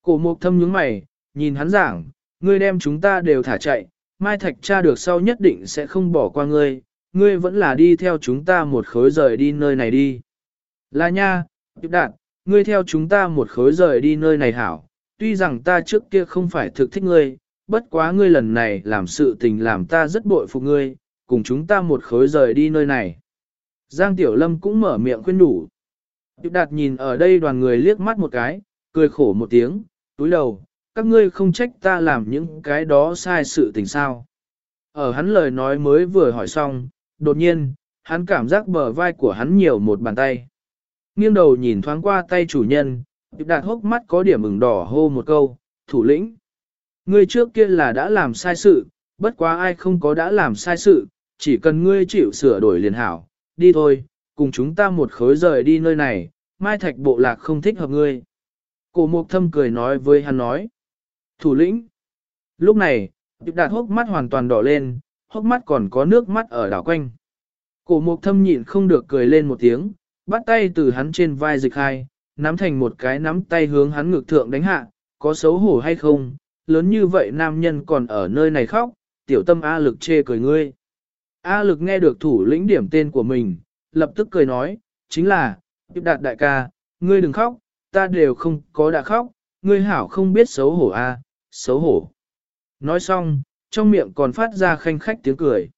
Cổ mục thâm nhướng mày, nhìn hắn giảng, ngươi đem chúng ta đều thả chạy, mai thạch cha được sau nhất định sẽ không bỏ qua ngươi, ngươi vẫn là đi theo chúng ta một khối rời đi nơi này đi. Là nha, tiếp đạt, ngươi theo chúng ta một khối rời đi nơi này hảo, tuy rằng ta trước kia không phải thực thích ngươi, bất quá ngươi lần này làm sự tình làm ta rất bội phục ngươi, cùng chúng ta một khối rời đi nơi này. Giang Tiểu Lâm cũng mở miệng khuyên đủ. Điệp đạt nhìn ở đây đoàn người liếc mắt một cái, cười khổ một tiếng, túi đầu, các ngươi không trách ta làm những cái đó sai sự tình sao. Ở hắn lời nói mới vừa hỏi xong, đột nhiên, hắn cảm giác bờ vai của hắn nhiều một bàn tay. Nghiêng đầu nhìn thoáng qua tay chủ nhân, đạt hốc mắt có điểm ửng đỏ hô một câu, thủ lĩnh. Ngươi trước kia là đã làm sai sự, bất quá ai không có đã làm sai sự, chỉ cần ngươi chịu sửa đổi liền hảo, đi thôi, cùng chúng ta một khối rời đi nơi này, mai thạch bộ lạc không thích hợp ngươi. Cổ mục thâm cười nói với hắn nói. Thủ lĩnh. Lúc này, Điệp đạt hốc mắt hoàn toàn đỏ lên, hốc mắt còn có nước mắt ở đảo quanh. Cổ mục thâm nhịn không được cười lên một tiếng, bắt tay từ hắn trên vai dịch hai, nắm thành một cái nắm tay hướng hắn ngược thượng đánh hạ, có xấu hổ hay không, lớn như vậy nam nhân còn ở nơi này khóc, tiểu tâm A lực chê cười ngươi. A lực nghe được thủ lĩnh điểm tên của mình, lập tức cười nói, chính là, Điệp đạt đại ca, ngươi đừng khóc, ta đều không có đã khóc, ngươi hảo không biết xấu hổ a, xấu hổ. Nói xong, trong miệng còn phát ra khanh khách tiếng cười.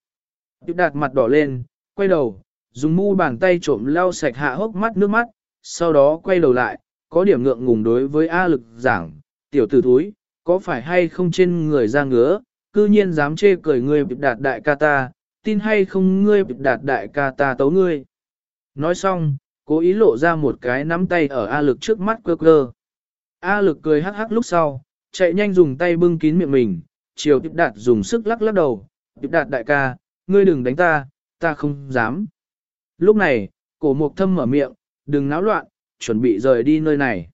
Điệp đạt mặt đỏ lên, quay đầu, dùng mu bàn tay trộm lau sạch hạ hốc mắt nước mắt, sau đó quay đầu lại, có điểm ngượng ngùng đối với A lực giảng, tiểu tử thúi, có phải hay không trên người ra ngứa, cư nhiên dám chê cười ngươi bịp đạt đại ca ta, tin hay không ngươi bịp đạt đại ca ta tấu ngươi. Nói xong, cố ý lộ ra một cái nắm tay ở A lực trước mắt cơ cơ. A lực cười hắc hắc lúc sau, chạy nhanh dùng tay bưng kín miệng mình, chiều tiếp đạt dùng sức lắc lắc đầu, tiếp đạt đại ca, ngươi đừng đánh ta, ta không dám. Lúc này, cổ mục thâm mở miệng, đừng náo loạn, chuẩn bị rời đi nơi này.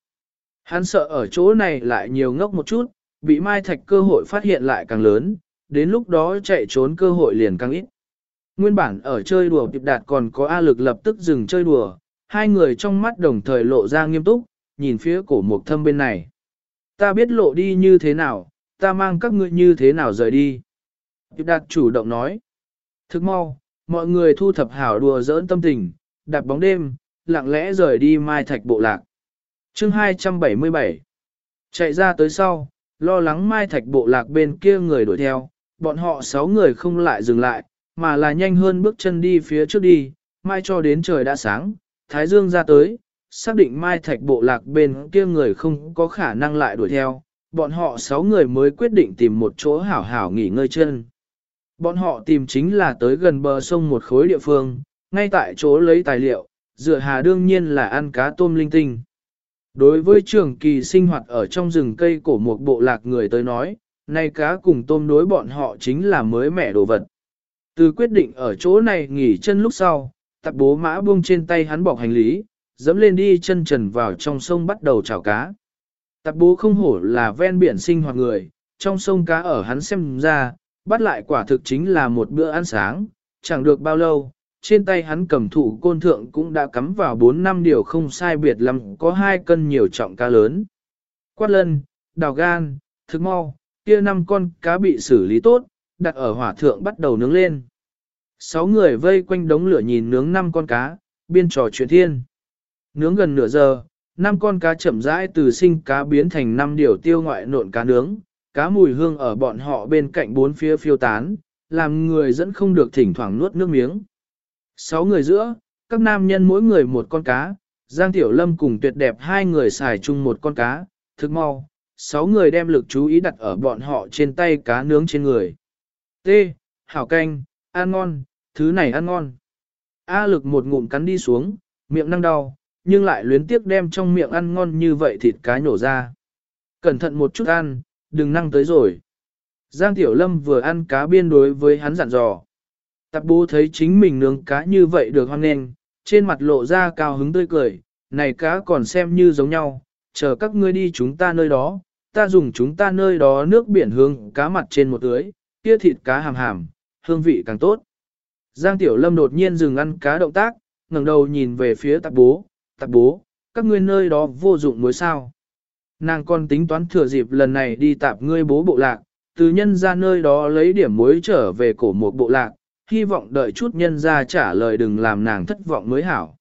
Hắn sợ ở chỗ này lại nhiều ngốc một chút, bị mai thạch cơ hội phát hiện lại càng lớn, đến lúc đó chạy trốn cơ hội liền càng ít. Nguyên bản ở chơi đùa tiệp đạt còn có A lực lập tức dừng chơi đùa, hai người trong mắt đồng thời lộ ra nghiêm túc, nhìn phía cổ mục thâm bên này. Ta biết lộ đi như thế nào, ta mang các ngươi như thế nào rời đi. Điệp đạt chủ động nói. Thức mau, mọi người thu thập hảo đùa giỡn tâm tình, đạp bóng đêm, lặng lẽ rời đi mai thạch bộ lạc. chương 277 Chạy ra tới sau, lo lắng mai thạch bộ lạc bên kia người đuổi theo, bọn họ sáu người không lại dừng lại, mà là nhanh hơn bước chân đi phía trước đi, mai cho đến trời đã sáng, Thái Dương ra tới, xác định mai thạch bộ lạc bên kia người không có khả năng lại đuổi theo, bọn họ sáu người mới quyết định tìm một chỗ hảo hảo nghỉ ngơi chân. Bọn họ tìm chính là tới gần bờ sông một khối địa phương, ngay tại chỗ lấy tài liệu, dựa hà đương nhiên là ăn cá tôm linh tinh. Đối với trường kỳ sinh hoạt ở trong rừng cây của một bộ lạc người tới nói, nay cá cùng tôm đối bọn họ chính là mới mẻ đồ vật. Từ quyết định ở chỗ này nghỉ chân lúc sau, tập bố mã buông trên tay hắn bọc hành lý, dẫm lên đi chân trần vào trong sông bắt đầu chảo cá. Tạp bố không hổ là ven biển sinh hoạt người, trong sông cá ở hắn xem ra, bắt lại quả thực chính là một bữa ăn sáng, chẳng được bao lâu, trên tay hắn cầm thủ côn thượng cũng đã cắm vào 4 năm điều không sai biệt lắm có hai cân nhiều trọng cá lớn. Quát lân, đào gan, thức mau, kia năm con cá bị xử lý tốt, đặt ở hỏa thượng bắt đầu nướng lên. Sáu người vây quanh đống lửa nhìn nướng năm con cá, biên trò chuyện thiên. Nướng gần nửa giờ, năm con cá chậm rãi từ sinh cá biến thành năm điều tiêu ngoại nộn cá nướng, cá mùi hương ở bọn họ bên cạnh bốn phía phiêu tán, làm người dẫn không được thỉnh thoảng nuốt nước miếng. Sáu người giữa, các nam nhân mỗi người một con cá, Giang Tiểu Lâm cùng tuyệt đẹp hai người xài chung một con cá, thức mau, sáu người đem lực chú ý đặt ở bọn họ trên tay cá nướng trên người. T. Hảo canh, ăn ngon, thứ này ăn ngon. A lực một ngụm cắn đi xuống, miệng năng đau, nhưng lại luyến tiếc đem trong miệng ăn ngon như vậy thịt cá nhổ ra. Cẩn thận một chút ăn, đừng năng tới rồi. Giang Tiểu Lâm vừa ăn cá biên đối với hắn dặn dò. Tạp bố thấy chính mình nướng cá như vậy được hoan nghênh, trên mặt lộ ra cao hứng tươi cười, này cá còn xem như giống nhau, chờ các ngươi đi chúng ta nơi đó, ta dùng chúng ta nơi đó nước biển hương cá mặt trên một tưới, kia thịt cá hàm hàm, hương vị càng tốt. Giang Tiểu Lâm đột nhiên dừng ăn cá động tác, ngẩng đầu nhìn về phía tạp bố, tạp bố, các ngươi nơi đó vô dụng muối sao. Nàng còn tính toán thừa dịp lần này đi tạp ngươi bố bộ lạc, từ nhân ra nơi đó lấy điểm muối trở về cổ một bộ lạc, hy vọng đợi chút nhân ra trả lời đừng làm nàng thất vọng mới hảo.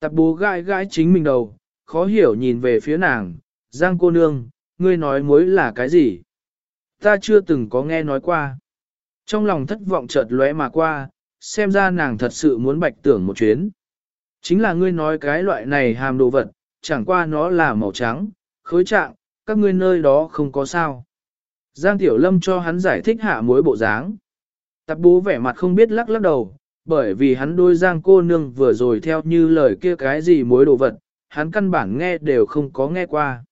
Tạp bố gãi gãi chính mình đầu, khó hiểu nhìn về phía nàng, Giang cô nương, ngươi nói muối là cái gì? Ta chưa từng có nghe nói qua. Trong lòng thất vọng chợt lóe mà qua, xem ra nàng thật sự muốn bạch tưởng một chuyến. Chính là ngươi nói cái loại này hàm đồ vật, chẳng qua nó là màu trắng, khối trạng, các ngươi nơi đó không có sao. Giang Tiểu Lâm cho hắn giải thích hạ mối bộ dáng. Tạp bố vẻ mặt không biết lắc lắc đầu, bởi vì hắn đôi Giang cô nương vừa rồi theo như lời kia cái gì mối đồ vật, hắn căn bản nghe đều không có nghe qua.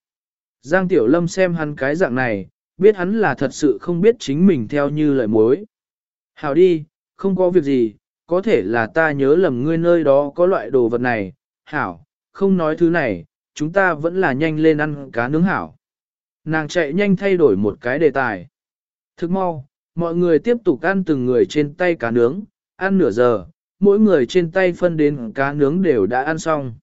Giang Tiểu Lâm xem hắn cái dạng này, biết hắn là thật sự không biết chính mình theo như lời mối. hảo đi, không có việc gì, có thể là ta nhớ lầm ngươi nơi đó có loại đồ vật này, hảo, không nói thứ này, chúng ta vẫn là nhanh lên ăn cá nướng hảo. Nàng chạy nhanh thay đổi một cái đề tài. Thức mau, mọi người tiếp tục ăn từng người trên tay cá nướng, ăn nửa giờ, mỗi người trên tay phân đến cá nướng đều đã ăn xong.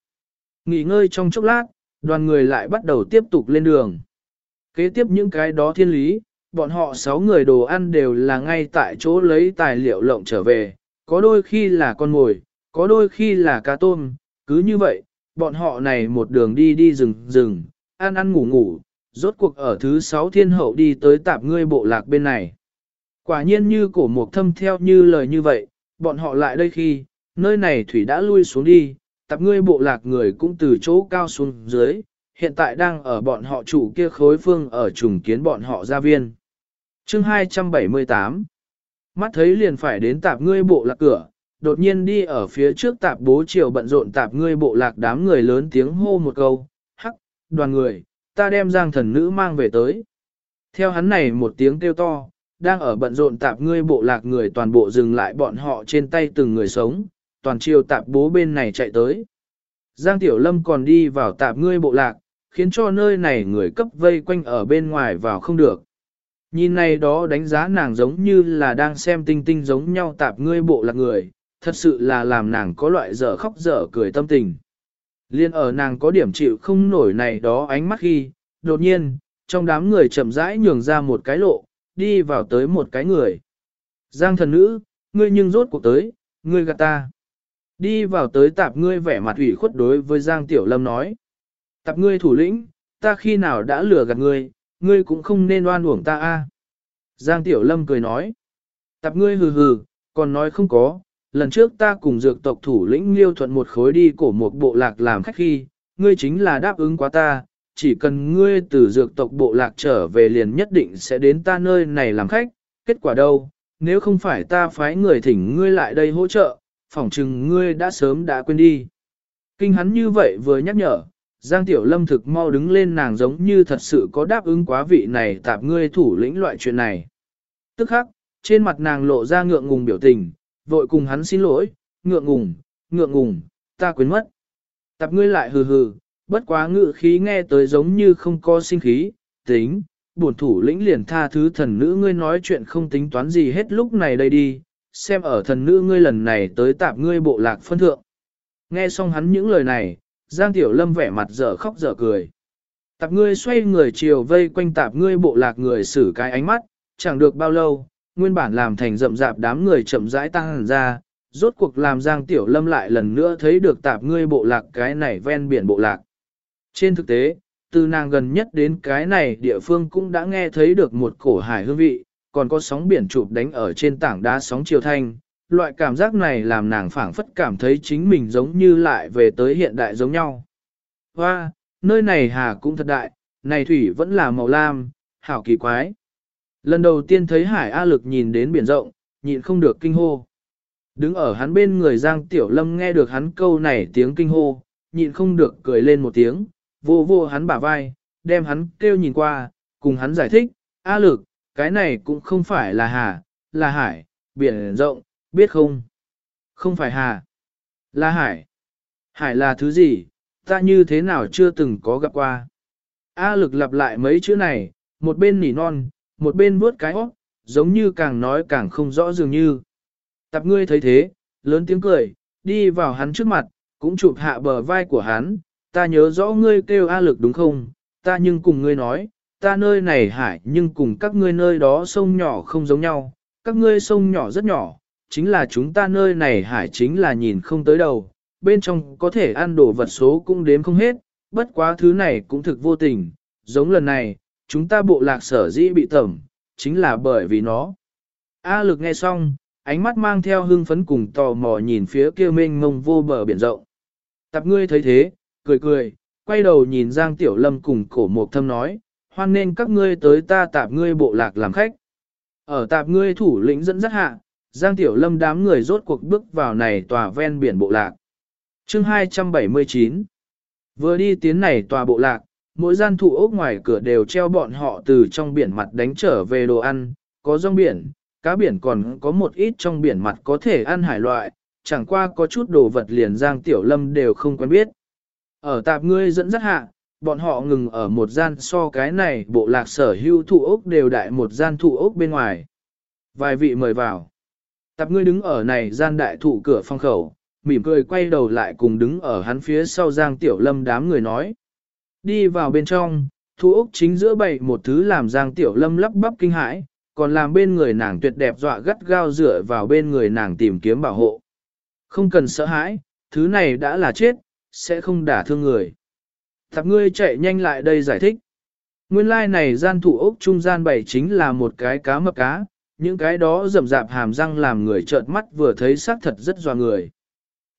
Nghỉ ngơi trong chốc lát, đoàn người lại bắt đầu tiếp tục lên đường. Kế tiếp những cái đó thiên lý, bọn họ 6 người đồ ăn đều là ngay tại chỗ lấy tài liệu lộng trở về, có đôi khi là con mồi, có đôi khi là cá tôm, cứ như vậy, bọn họ này một đường đi đi rừng rừng, ăn ăn ngủ ngủ, rốt cuộc ở thứ sáu thiên hậu đi tới tạp ngươi bộ lạc bên này. Quả nhiên như cổ mục thâm theo như lời như vậy, bọn họ lại đây khi, nơi này thủy đã lui xuống đi, tạp ngươi bộ lạc người cũng từ chỗ cao xuống dưới, hiện tại đang ở bọn họ chủ kia khối phương ở trùng kiến bọn họ gia viên. Chương 278 Mắt thấy liền phải đến tạp ngươi bộ lạc cửa, đột nhiên đi ở phía trước tạp bố chiều bận rộn tạp ngươi bộ lạc đám người lớn tiếng hô một câu, hắc, đoàn người, ta đem giang thần nữ mang về tới. Theo hắn này một tiếng kêu to, đang ở bận rộn tạp ngươi bộ lạc người toàn bộ dừng lại bọn họ trên tay từng người sống, toàn chiều tạp bố bên này chạy tới. Giang Tiểu Lâm còn đi vào tạp ngươi bộ lạc, khiến cho nơi này người cấp vây quanh ở bên ngoài vào không được. Nhìn này đó đánh giá nàng giống như là đang xem tinh tinh giống nhau tạp ngươi bộ lạc người, thật sự là làm nàng có loại dở khóc dở cười tâm tình. Liên ở nàng có điểm chịu không nổi này đó ánh mắt khi, đột nhiên, trong đám người chậm rãi nhường ra một cái lộ, đi vào tới một cái người. Giang thần nữ, ngươi nhưng rốt cuộc tới, ngươi gạt ta. Đi vào tới tạp ngươi vẻ mặt ủy khuất đối với Giang Tiểu Lâm nói. Tạp ngươi thủ lĩnh, ta khi nào đã lừa gạt ngươi, ngươi cũng không nên oan uổng ta a. Giang Tiểu Lâm cười nói. Tạp ngươi hừ hừ, còn nói không có, lần trước ta cùng dược tộc thủ lĩnh liêu thuận một khối đi cổ một bộ lạc làm khách khi, ngươi chính là đáp ứng quá ta, chỉ cần ngươi từ dược tộc bộ lạc trở về liền nhất định sẽ đến ta nơi này làm khách, kết quả đâu, nếu không phải ta phái người thỉnh ngươi lại đây hỗ trợ, phỏng chừng ngươi đã sớm đã quên đi. Kinh hắn như vậy vừa nhắc nhở, Giang Tiểu Lâm thực mau đứng lên nàng giống như thật sự có đáp ứng quá vị này tạp ngươi thủ lĩnh loại chuyện này. Tức khắc, trên mặt nàng lộ ra ngượng ngùng biểu tình, vội cùng hắn xin lỗi, ngượng ngùng, ngượng ngùng, ta quên mất. Tạp ngươi lại hừ hừ, bất quá ngự khí nghe tới giống như không có sinh khí, tính, bổn thủ lĩnh liền tha thứ thần nữ ngươi nói chuyện không tính toán gì hết lúc này đây đi, xem ở thần nữ ngươi lần này tới tạp ngươi bộ lạc phân thượng. Nghe xong hắn những lời này, Giang Tiểu Lâm vẻ mặt dở khóc dở cười. Tạp ngươi xoay người chiều vây quanh tạp ngươi bộ lạc người xử cái ánh mắt, chẳng được bao lâu, nguyên bản làm thành rậm rạp đám người chậm rãi tăng ra, rốt cuộc làm Giang Tiểu Lâm lại lần nữa thấy được tạp ngươi bộ lạc cái này ven biển bộ lạc. Trên thực tế, từ nàng gần nhất đến cái này địa phương cũng đã nghe thấy được một cổ hải hương vị, còn có sóng biển chụp đánh ở trên tảng đá sóng chiều thanh. Loại cảm giác này làm nàng phảng phất cảm thấy chính mình giống như lại về tới hiện đại giống nhau. Hoa, nơi này hà cũng thật đại, này thủy vẫn là màu lam, hảo kỳ quái. Lần đầu tiên thấy hải A lực nhìn đến biển rộng, nhịn không được kinh hô. Đứng ở hắn bên người Giang Tiểu Lâm nghe được hắn câu này tiếng kinh hô, nhịn không được cười lên một tiếng, vô vô hắn bả vai, đem hắn kêu nhìn qua, cùng hắn giải thích, A lực, cái này cũng không phải là hà, là hải, biển rộng, biết không? Không phải hà, là hải. Hải là thứ gì, ta như thế nào chưa từng có gặp qua. A lực lặp lại mấy chữ này, một bên nỉ non, một bên vuốt cái óc, giống như càng nói càng không rõ dường như. Tạp ngươi thấy thế, lớn tiếng cười, đi vào hắn trước mặt, cũng chụp hạ bờ vai của hắn, ta nhớ rõ ngươi kêu A lực đúng không, ta nhưng cùng ngươi nói, ta nơi này hải nhưng cùng các ngươi nơi đó sông nhỏ không giống nhau, các ngươi sông nhỏ rất nhỏ, chính là chúng ta nơi này hải chính là nhìn không tới đầu, bên trong có thể ăn đồ vật số cũng đếm không hết, bất quá thứ này cũng thực vô tình, giống lần này, chúng ta bộ lạc sở dĩ bị tẩm, chính là bởi vì nó. A lực nghe xong, ánh mắt mang theo hưng phấn cùng tò mò nhìn phía kia mênh mông vô bờ biển rộng. Tạp ngươi thấy thế, cười cười, quay đầu nhìn Giang Tiểu Lâm cùng cổ mộc thâm nói, hoan nên các ngươi tới ta tạp ngươi bộ lạc làm khách. Ở tạp ngươi thủ lĩnh dẫn dắt hạ, Giang Tiểu Lâm đám người rốt cuộc bước vào này tòa ven biển bộ lạc. Chương 279 Vừa đi tiến này tòa bộ lạc, mỗi gian thụ ốc ngoài cửa đều treo bọn họ từ trong biển mặt đánh trở về đồ ăn, có rong biển, cá biển còn có một ít trong biển mặt có thể ăn hải loại, chẳng qua có chút đồ vật liền Giang Tiểu Lâm đều không quen biết. Ở tạp ngươi dẫn dắt hạ, bọn họ ngừng ở một gian so cái này bộ lạc sở hữu thụ ốc đều đại một gian thụ ốc bên ngoài. Vài vị mời vào. Tạp ngươi đứng ở này gian đại thụ cửa phong khẩu, mỉm cười quay đầu lại cùng đứng ở hắn phía sau Giang Tiểu Lâm đám người nói. Đi vào bên trong, thụ ốc chính giữa bày một thứ làm Giang Tiểu Lâm lắp bắp kinh hãi, còn làm bên người nàng tuyệt đẹp dọa gắt gao dựa vào bên người nàng tìm kiếm bảo hộ. Không cần sợ hãi, thứ này đã là chết, sẽ không đả thương người. Tạp ngươi chạy nhanh lại đây giải thích. Nguyên lai like này gian thủ ốc trung gian bảy chính là một cái cá mập cá, những cái đó rậm rạp hàm răng làm người trợn mắt vừa thấy xác thật rất doa người.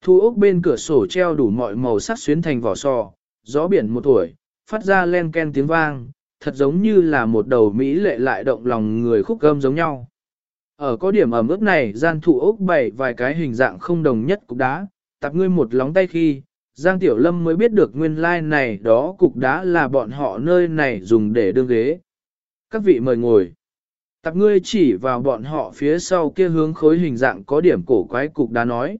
Thu ốc bên cửa sổ treo đủ mọi màu sắc xuyến thành vỏ sò, gió biển một tuổi, phát ra len ken tiếng vang, thật giống như là một đầu Mỹ lệ lại động lòng người khúc gâm giống nhau. Ở có điểm ẩm ướt này, gian thủ ốc bảy vài cái hình dạng không đồng nhất cục đá, tạp ngươi một lóng tay khi, Giang Tiểu Lâm mới biết được nguyên lai like này đó cục đá là bọn họ nơi này dùng để đương ghế. Các vị mời ngồi. Tạp ngươi chỉ vào bọn họ phía sau kia hướng khối hình dạng có điểm cổ quái cục đá nói.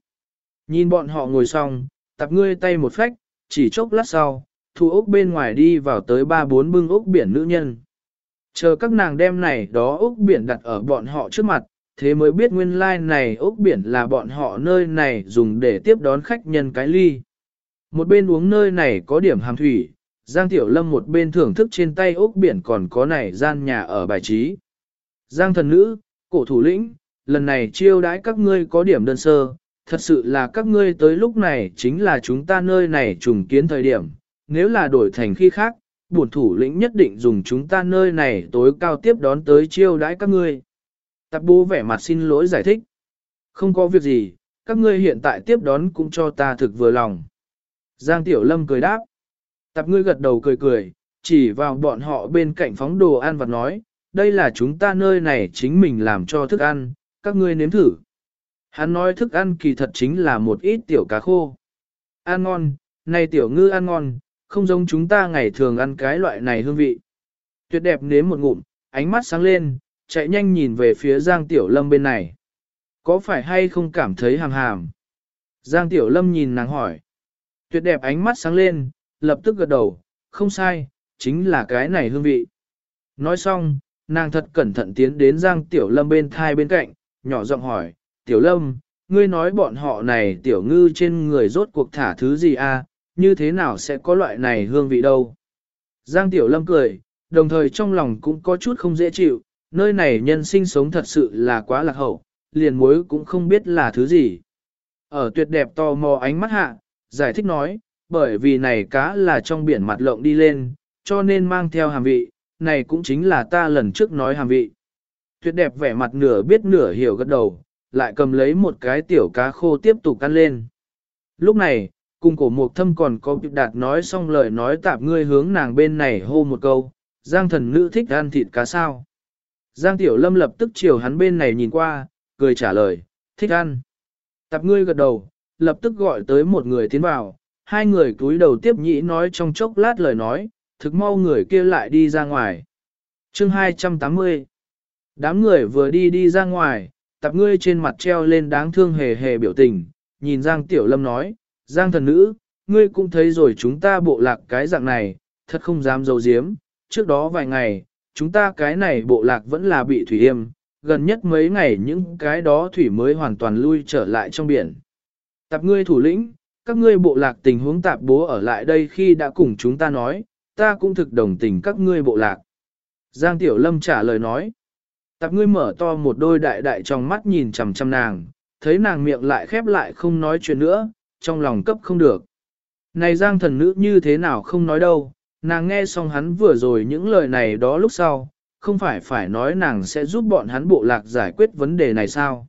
Nhìn bọn họ ngồi xong, tạp ngươi tay một phách, chỉ chốc lát sau, thu ốc bên ngoài đi vào tới ba bốn bưng ốc biển nữ nhân. Chờ các nàng đem này đó ốc biển đặt ở bọn họ trước mặt, thế mới biết nguyên lai like này ốc biển là bọn họ nơi này dùng để tiếp đón khách nhân cái ly. Một bên uống nơi này có điểm hàm thủy, Giang Tiểu Lâm một bên thưởng thức trên tay ốc biển còn có này gian nhà ở bài trí. Giang thần nữ, cổ thủ lĩnh, lần này chiêu đãi các ngươi có điểm đơn sơ, thật sự là các ngươi tới lúc này chính là chúng ta nơi này trùng kiến thời điểm, nếu là đổi thành khi khác, bổn thủ lĩnh nhất định dùng chúng ta nơi này tối cao tiếp đón tới chiêu đãi các ngươi. Tạp bố vẻ mặt xin lỗi giải thích. Không có việc gì, các ngươi hiện tại tiếp đón cũng cho ta thực vừa lòng. Giang Tiểu Lâm cười đáp. Tạp ngươi gật đầu cười cười, chỉ vào bọn họ bên cạnh phóng đồ ăn và nói, đây là chúng ta nơi này chính mình làm cho thức ăn, các ngươi nếm thử. Hắn nói thức ăn kỳ thật chính là một ít tiểu cá khô. Ăn ngon, này tiểu ngư ăn ngon, không giống chúng ta ngày thường ăn cái loại này hương vị. Tuyệt đẹp nếm một ngụm, ánh mắt sáng lên, chạy nhanh nhìn về phía Giang Tiểu Lâm bên này. Có phải hay không cảm thấy hàm hàm? Giang Tiểu Lâm nhìn nàng hỏi. Tuyệt đẹp ánh mắt sáng lên, lập tức gật đầu, không sai, chính là cái này hương vị. Nói xong, nàng thật cẩn thận tiến đến Giang Tiểu Lâm bên thai bên cạnh, nhỏ giọng hỏi, Tiểu Lâm, ngươi nói bọn họ này tiểu ngư trên người rốt cuộc thả thứ gì a? À, như thế nào sẽ có loại này hương vị đâu? Giang Tiểu Lâm cười, đồng thời trong lòng cũng có chút không dễ chịu, nơi này nhân sinh sống thật sự là quá lạc hậu, liền muối cũng không biết là thứ gì. Ở tuyệt đẹp to mò ánh mắt hạ, giải thích nói, bởi vì này cá là trong biển mặt lộng đi lên, cho nên mang theo hàm vị, này cũng chính là ta lần trước nói hàm vị. Tuyệt đẹp vẻ mặt nửa biết nửa hiểu gật đầu, lại cầm lấy một cái tiểu cá khô tiếp tục ăn lên. Lúc này, cùng cổ mục thâm còn có kịp đạt nói xong lời nói tạp ngươi hướng nàng bên này hô một câu, giang thần nữ thích ăn thịt cá sao. Giang tiểu lâm lập tức chiều hắn bên này nhìn qua, cười trả lời, thích ăn. Tạp ngươi gật đầu, lập tức gọi tới một người tiến vào, hai người cúi đầu tiếp nhĩ nói trong chốc lát lời nói, thực mau người kia lại đi ra ngoài. chương 280 Đám người vừa đi đi ra ngoài, tập ngươi trên mặt treo lên đáng thương hề hề biểu tình, nhìn Giang Tiểu Lâm nói, Giang thần nữ, ngươi cũng thấy rồi chúng ta bộ lạc cái dạng này, thật không dám dấu diếm, trước đó vài ngày, chúng ta cái này bộ lạc vẫn là bị thủy yêm, gần nhất mấy ngày những cái đó thủy mới hoàn toàn lui trở lại trong biển. Tạp ngươi thủ lĩnh, các ngươi bộ lạc tình huống tạp bố ở lại đây khi đã cùng chúng ta nói, ta cũng thực đồng tình các ngươi bộ lạc. Giang Tiểu Lâm trả lời nói, tạp ngươi mở to một đôi đại đại trong mắt nhìn chằm chằm nàng, thấy nàng miệng lại khép lại không nói chuyện nữa, trong lòng cấp không được. Này Giang thần nữ như thế nào không nói đâu, nàng nghe xong hắn vừa rồi những lời này đó lúc sau, không phải phải nói nàng sẽ giúp bọn hắn bộ lạc giải quyết vấn đề này sao.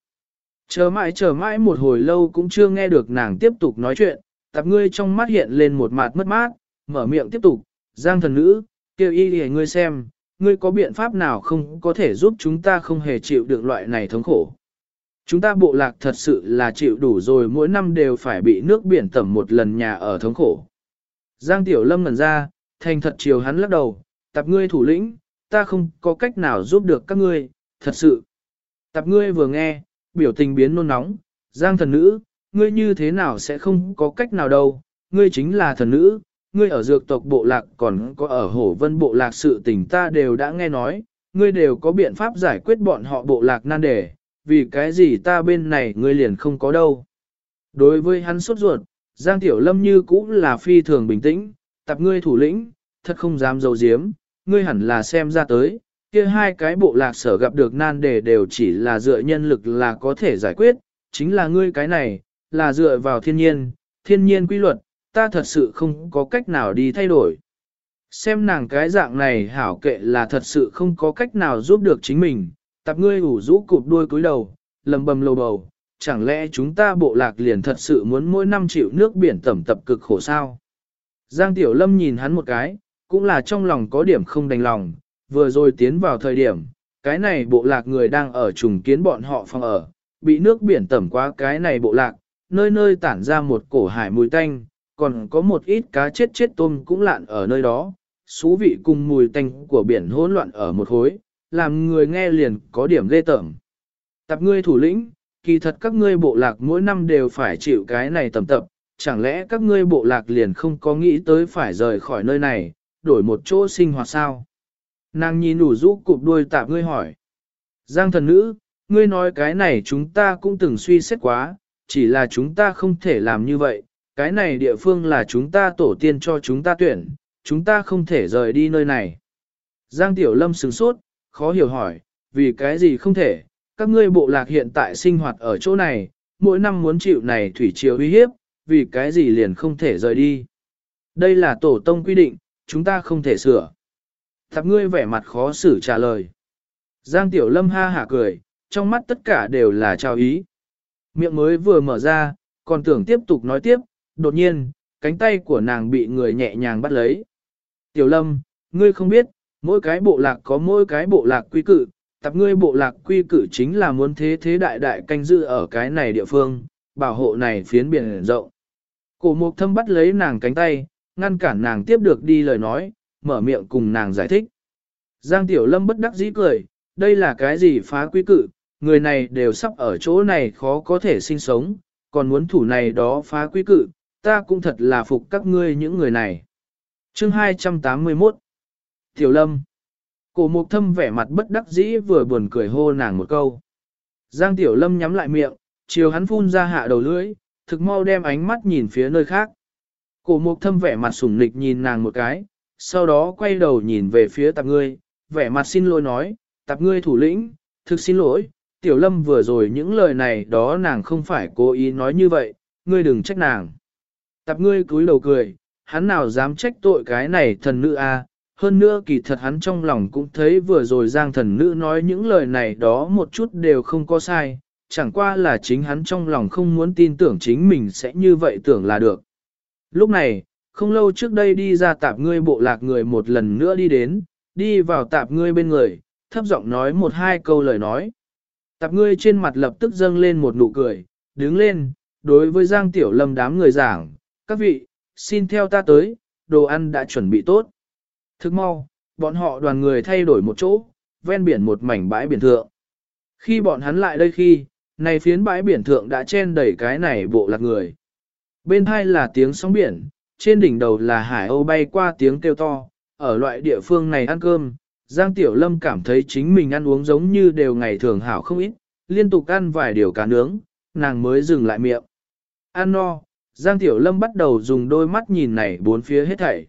Chờ mãi chờ mãi một hồi lâu cũng chưa nghe được nàng tiếp tục nói chuyện, tạp ngươi trong mắt hiện lên một mặt mất mát, mở miệng tiếp tục, giang thần nữ, kêu y để ngươi xem, ngươi có biện pháp nào không có thể giúp chúng ta không hề chịu được loại này thống khổ. Chúng ta bộ lạc thật sự là chịu đủ rồi mỗi năm đều phải bị nước biển tẩm một lần nhà ở thống khổ. Giang Tiểu Lâm ngẩn ra, thành thật chiều hắn lắc đầu, tạp ngươi thủ lĩnh, ta không có cách nào giúp được các ngươi, thật sự. Tạp ngươi vừa nghe, biểu tình biến nôn nóng, giang thần nữ, ngươi như thế nào sẽ không có cách nào đâu, ngươi chính là thần nữ, ngươi ở dược tộc bộ lạc còn có ở hổ vân bộ lạc sự tình ta đều đã nghe nói, ngươi đều có biện pháp giải quyết bọn họ bộ lạc nan đề, vì cái gì ta bên này ngươi liền không có đâu. Đối với hắn sốt ruột, Giang Tiểu Lâm như cũng là phi thường bình tĩnh, tập ngươi thủ lĩnh, thật không dám dấu diếm, ngươi hẳn là xem ra tới, kia hai cái bộ lạc sở gặp được nan đề đều chỉ là dựa nhân lực là có thể giải quyết, chính là ngươi cái này, là dựa vào thiên nhiên, thiên nhiên quy luật, ta thật sự không có cách nào đi thay đổi. Xem nàng cái dạng này hảo kệ là thật sự không có cách nào giúp được chính mình, tập ngươi ủ rũ cụp đuôi cúi đầu, lầm bầm lầu bầu, chẳng lẽ chúng ta bộ lạc liền thật sự muốn mỗi năm chịu nước biển tẩm tập cực khổ sao? Giang Tiểu Lâm nhìn hắn một cái, cũng là trong lòng có điểm không đành lòng, vừa rồi tiến vào thời điểm, cái này bộ lạc người đang ở trùng kiến bọn họ phòng ở, bị nước biển tẩm qua cái này bộ lạc, nơi nơi tản ra một cổ hải mùi tanh, còn có một ít cá chết chết tôm cũng lạn ở nơi đó, xú vị cùng mùi tanh của biển hỗn loạn ở một hối, làm người nghe liền có điểm ghê tởm. Tập ngươi thủ lĩnh, kỳ thật các ngươi bộ lạc mỗi năm đều phải chịu cái này tầm tập, chẳng lẽ các ngươi bộ lạc liền không có nghĩ tới phải rời khỏi nơi này, đổi một chỗ sinh hoạt sao? Nàng nhìn đủ rũ cụp đuôi tạp ngươi hỏi. Giang thần nữ, ngươi nói cái này chúng ta cũng từng suy xét quá, chỉ là chúng ta không thể làm như vậy, cái này địa phương là chúng ta tổ tiên cho chúng ta tuyển, chúng ta không thể rời đi nơi này. Giang Tiểu Lâm sửng sốt, khó hiểu hỏi, vì cái gì không thể, các ngươi bộ lạc hiện tại sinh hoạt ở chỗ này, mỗi năm muốn chịu này thủy triều uy hiếp, vì cái gì liền không thể rời đi. Đây là tổ tông quy định, chúng ta không thể sửa. Thập ngươi vẻ mặt khó xử trả lời. Giang Tiểu Lâm ha hả cười, trong mắt tất cả đều là trao ý. Miệng mới vừa mở ra, còn tưởng tiếp tục nói tiếp, đột nhiên, cánh tay của nàng bị người nhẹ nhàng bắt lấy. Tiểu Lâm, ngươi không biết, mỗi cái bộ lạc có mỗi cái bộ lạc quy cự, tập ngươi bộ lạc quy cự chính là muốn thế thế đại đại canh giữ ở cái này địa phương, bảo hộ này phiến biển rộng. Cổ mục thâm bắt lấy nàng cánh tay, ngăn cản nàng tiếp được đi lời nói, mở miệng cùng nàng giải thích. Giang Tiểu Lâm bất đắc dĩ cười, đây là cái gì phá quy cự, người này đều sắp ở chỗ này khó có thể sinh sống, còn muốn thủ này đó phá quy cự, ta cũng thật là phục các ngươi những người này. Chương 281 Tiểu Lâm Cổ mục thâm vẻ mặt bất đắc dĩ vừa buồn cười hô nàng một câu. Giang Tiểu Lâm nhắm lại miệng, chiều hắn phun ra hạ đầu lưỡi, thực mau đem ánh mắt nhìn phía nơi khác. Cổ mục thâm vẻ mặt sủng nịch nhìn nàng một cái, sau đó quay đầu nhìn về phía tạp ngươi, vẻ mặt xin lỗi nói, tạp ngươi thủ lĩnh, thực xin lỗi, Tiểu Lâm vừa rồi những lời này đó nàng không phải cố ý nói như vậy, ngươi đừng trách nàng. Tạp ngươi cúi đầu cười, hắn nào dám trách tội cái này thần nữ a? hơn nữa kỳ thật hắn trong lòng cũng thấy vừa rồi giang thần nữ nói những lời này đó một chút đều không có sai, chẳng qua là chính hắn trong lòng không muốn tin tưởng chính mình sẽ như vậy tưởng là được. Lúc này, không lâu trước đây đi ra tạp ngươi bộ lạc người một lần nữa đi đến, đi vào tạp ngươi bên người, thấp giọng nói một hai câu lời nói. Tạp ngươi trên mặt lập tức dâng lên một nụ cười, đứng lên, đối với Giang Tiểu Lâm đám người giảng, các vị, xin theo ta tới, đồ ăn đã chuẩn bị tốt. Thức mau, bọn họ đoàn người thay đổi một chỗ, ven biển một mảnh bãi biển thượng. Khi bọn hắn lại đây khi, này phiến bãi biển thượng đã chen đầy cái này bộ lạc người. Bên hai là tiếng sóng biển, trên đỉnh đầu là hải âu bay qua tiếng kêu to, ở loại địa phương này ăn cơm, Giang Tiểu Lâm cảm thấy chính mình ăn uống giống như đều ngày thường hảo không ít, liên tục ăn vài điều cá nướng, nàng mới dừng lại miệng. Ăn no, Giang Tiểu Lâm bắt đầu dùng đôi mắt nhìn này bốn phía hết thảy.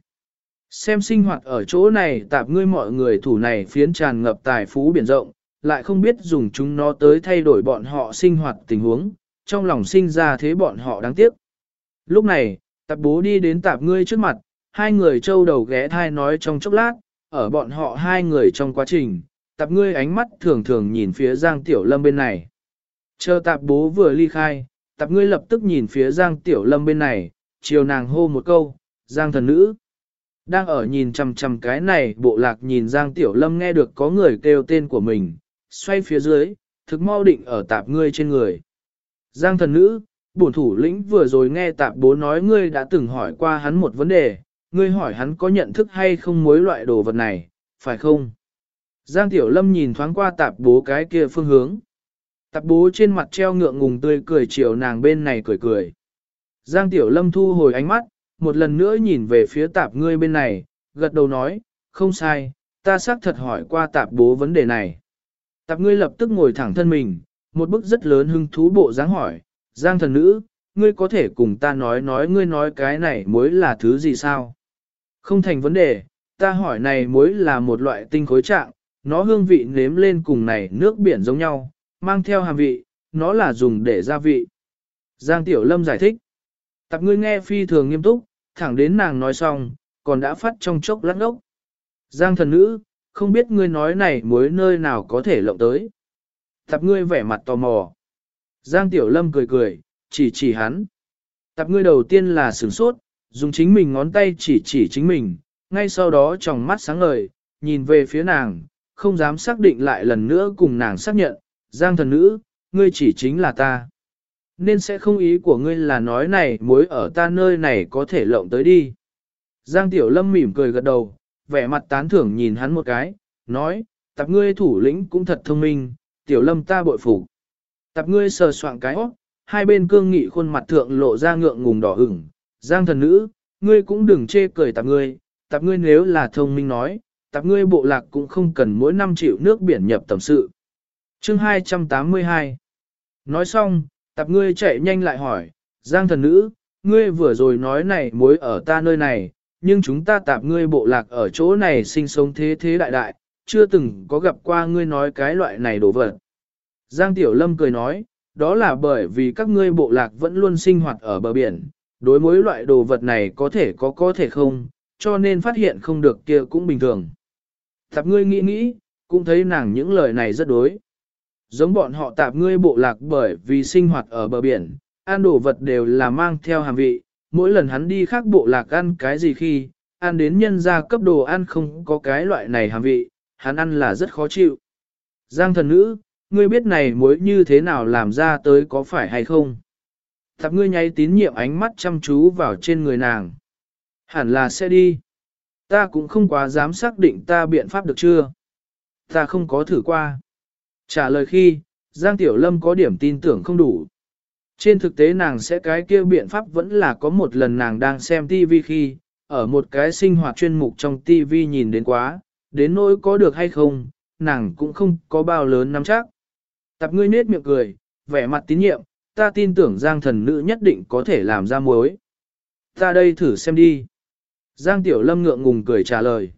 Xem sinh hoạt ở chỗ này tạp ngươi mọi người thủ này phiến tràn ngập tài phú biển rộng, lại không biết dùng chúng nó tới thay đổi bọn họ sinh hoạt tình huống, trong lòng sinh ra thế bọn họ đáng tiếc. Lúc này, tạp bố đi đến tạp ngươi trước mặt, hai người trâu đầu ghé thai nói trong chốc lát, ở bọn họ hai người trong quá trình, tạp ngươi ánh mắt thường thường nhìn phía Giang Tiểu Lâm bên này. Chờ tạp bố vừa ly khai, tạp ngươi lập tức nhìn phía Giang Tiểu Lâm bên này, chiều nàng hô một câu, Giang thần nữ. Đang ở nhìn chằm chằm cái này bộ lạc nhìn Giang Tiểu Lâm nghe được có người kêu tên của mình, xoay phía dưới, thực mau định ở tạp ngươi trên người. Giang thần nữ, bổn thủ lĩnh vừa rồi nghe tạp bố nói ngươi đã từng hỏi qua hắn một vấn đề, ngươi hỏi hắn có nhận thức hay không mối loại đồ vật này, phải không? Giang Tiểu Lâm nhìn thoáng qua tạp bố cái kia phương hướng. Tạp bố trên mặt treo ngượng ngùng tươi cười chiều nàng bên này cười cười. Giang Tiểu Lâm thu hồi ánh mắt, một lần nữa nhìn về phía tạp ngươi bên này, gật đầu nói, không sai, ta xác thật hỏi qua tạp bố vấn đề này. Tạp ngươi lập tức ngồi thẳng thân mình, một bức rất lớn hưng thú bộ dáng hỏi, Giang thần nữ, ngươi có thể cùng ta nói nói ngươi nói cái này mới là thứ gì sao? Không thành vấn đề, ta hỏi này mới là một loại tinh khối trạng, nó hương vị nếm lên cùng này nước biển giống nhau, mang theo hàm vị, nó là dùng để gia vị. Giang Tiểu Lâm giải thích. Tập ngươi nghe phi thường nghiêm túc, thẳng đến nàng nói xong, còn đã phát trong chốc lát ốc. Giang thần nữ, không biết ngươi nói này mối nơi nào có thể lộng tới. Tập ngươi vẻ mặt tò mò. Giang Tiểu Lâm cười cười, chỉ chỉ hắn. Tập ngươi đầu tiên là sửng sốt, dùng chính mình ngón tay chỉ chỉ chính mình, ngay sau đó tròng mắt sáng ngời, nhìn về phía nàng, không dám xác định lại lần nữa cùng nàng xác nhận, Giang thần nữ, ngươi chỉ chính là ta. Nên sẽ không ý của ngươi là nói này mối ở ta nơi này có thể lộng tới đi. Giang Tiểu Lâm mỉm cười gật đầu, vẻ mặt tán thưởng nhìn hắn một cái, nói, tập ngươi thủ lĩnh cũng thật thông minh, Tiểu Lâm ta bội phục. Tập ngươi sờ soạn cái óc, hai bên cương nghị khuôn mặt thượng lộ ra ngượng ngùng đỏ ửng. Giang thần nữ, ngươi cũng đừng chê cười tập ngươi, tập ngươi nếu là thông minh nói, tập ngươi bộ lạc cũng không cần mỗi năm chịu nước biển nhập tầm sự. Chương 282 Nói xong, tập ngươi chạy nhanh lại hỏi, Giang thần nữ, ngươi vừa rồi nói này mối ở ta nơi này, nhưng chúng ta tạp ngươi bộ lạc ở chỗ này sinh sống thế thế đại đại, chưa từng có gặp qua ngươi nói cái loại này đồ vật. Giang Tiểu Lâm cười nói, đó là bởi vì các ngươi bộ lạc vẫn luôn sinh hoạt ở bờ biển, đối mối loại đồ vật này có thể có có thể không, cho nên phát hiện không được kia cũng bình thường. Tạp ngươi nghĩ nghĩ, cũng thấy nàng những lời này rất đối. Giống bọn họ tạp ngươi bộ lạc bởi vì sinh hoạt ở bờ biển, ăn đồ vật đều là mang theo hàm vị, mỗi lần hắn đi khác bộ lạc ăn cái gì khi, ăn đến nhân gia cấp đồ ăn không có cái loại này hàm vị, hắn ăn là rất khó chịu. Giang thần nữ, ngươi biết này muối như thế nào làm ra tới có phải hay không? Tạp ngươi nháy tín nhiệm ánh mắt chăm chú vào trên người nàng. Hẳn là sẽ đi. Ta cũng không quá dám xác định ta biện pháp được chưa. Ta không có thử qua. Trả lời khi, Giang Tiểu Lâm có điểm tin tưởng không đủ. Trên thực tế nàng sẽ cái kia biện pháp vẫn là có một lần nàng đang xem TV khi, ở một cái sinh hoạt chuyên mục trong TV nhìn đến quá, đến nỗi có được hay không, nàng cũng không có bao lớn nắm chắc. Tập ngươi nết miệng cười, vẻ mặt tín nhiệm, ta tin tưởng Giang thần nữ nhất định có thể làm ra mối. Ta đây thử xem đi. Giang Tiểu Lâm ngượng ngùng cười trả lời.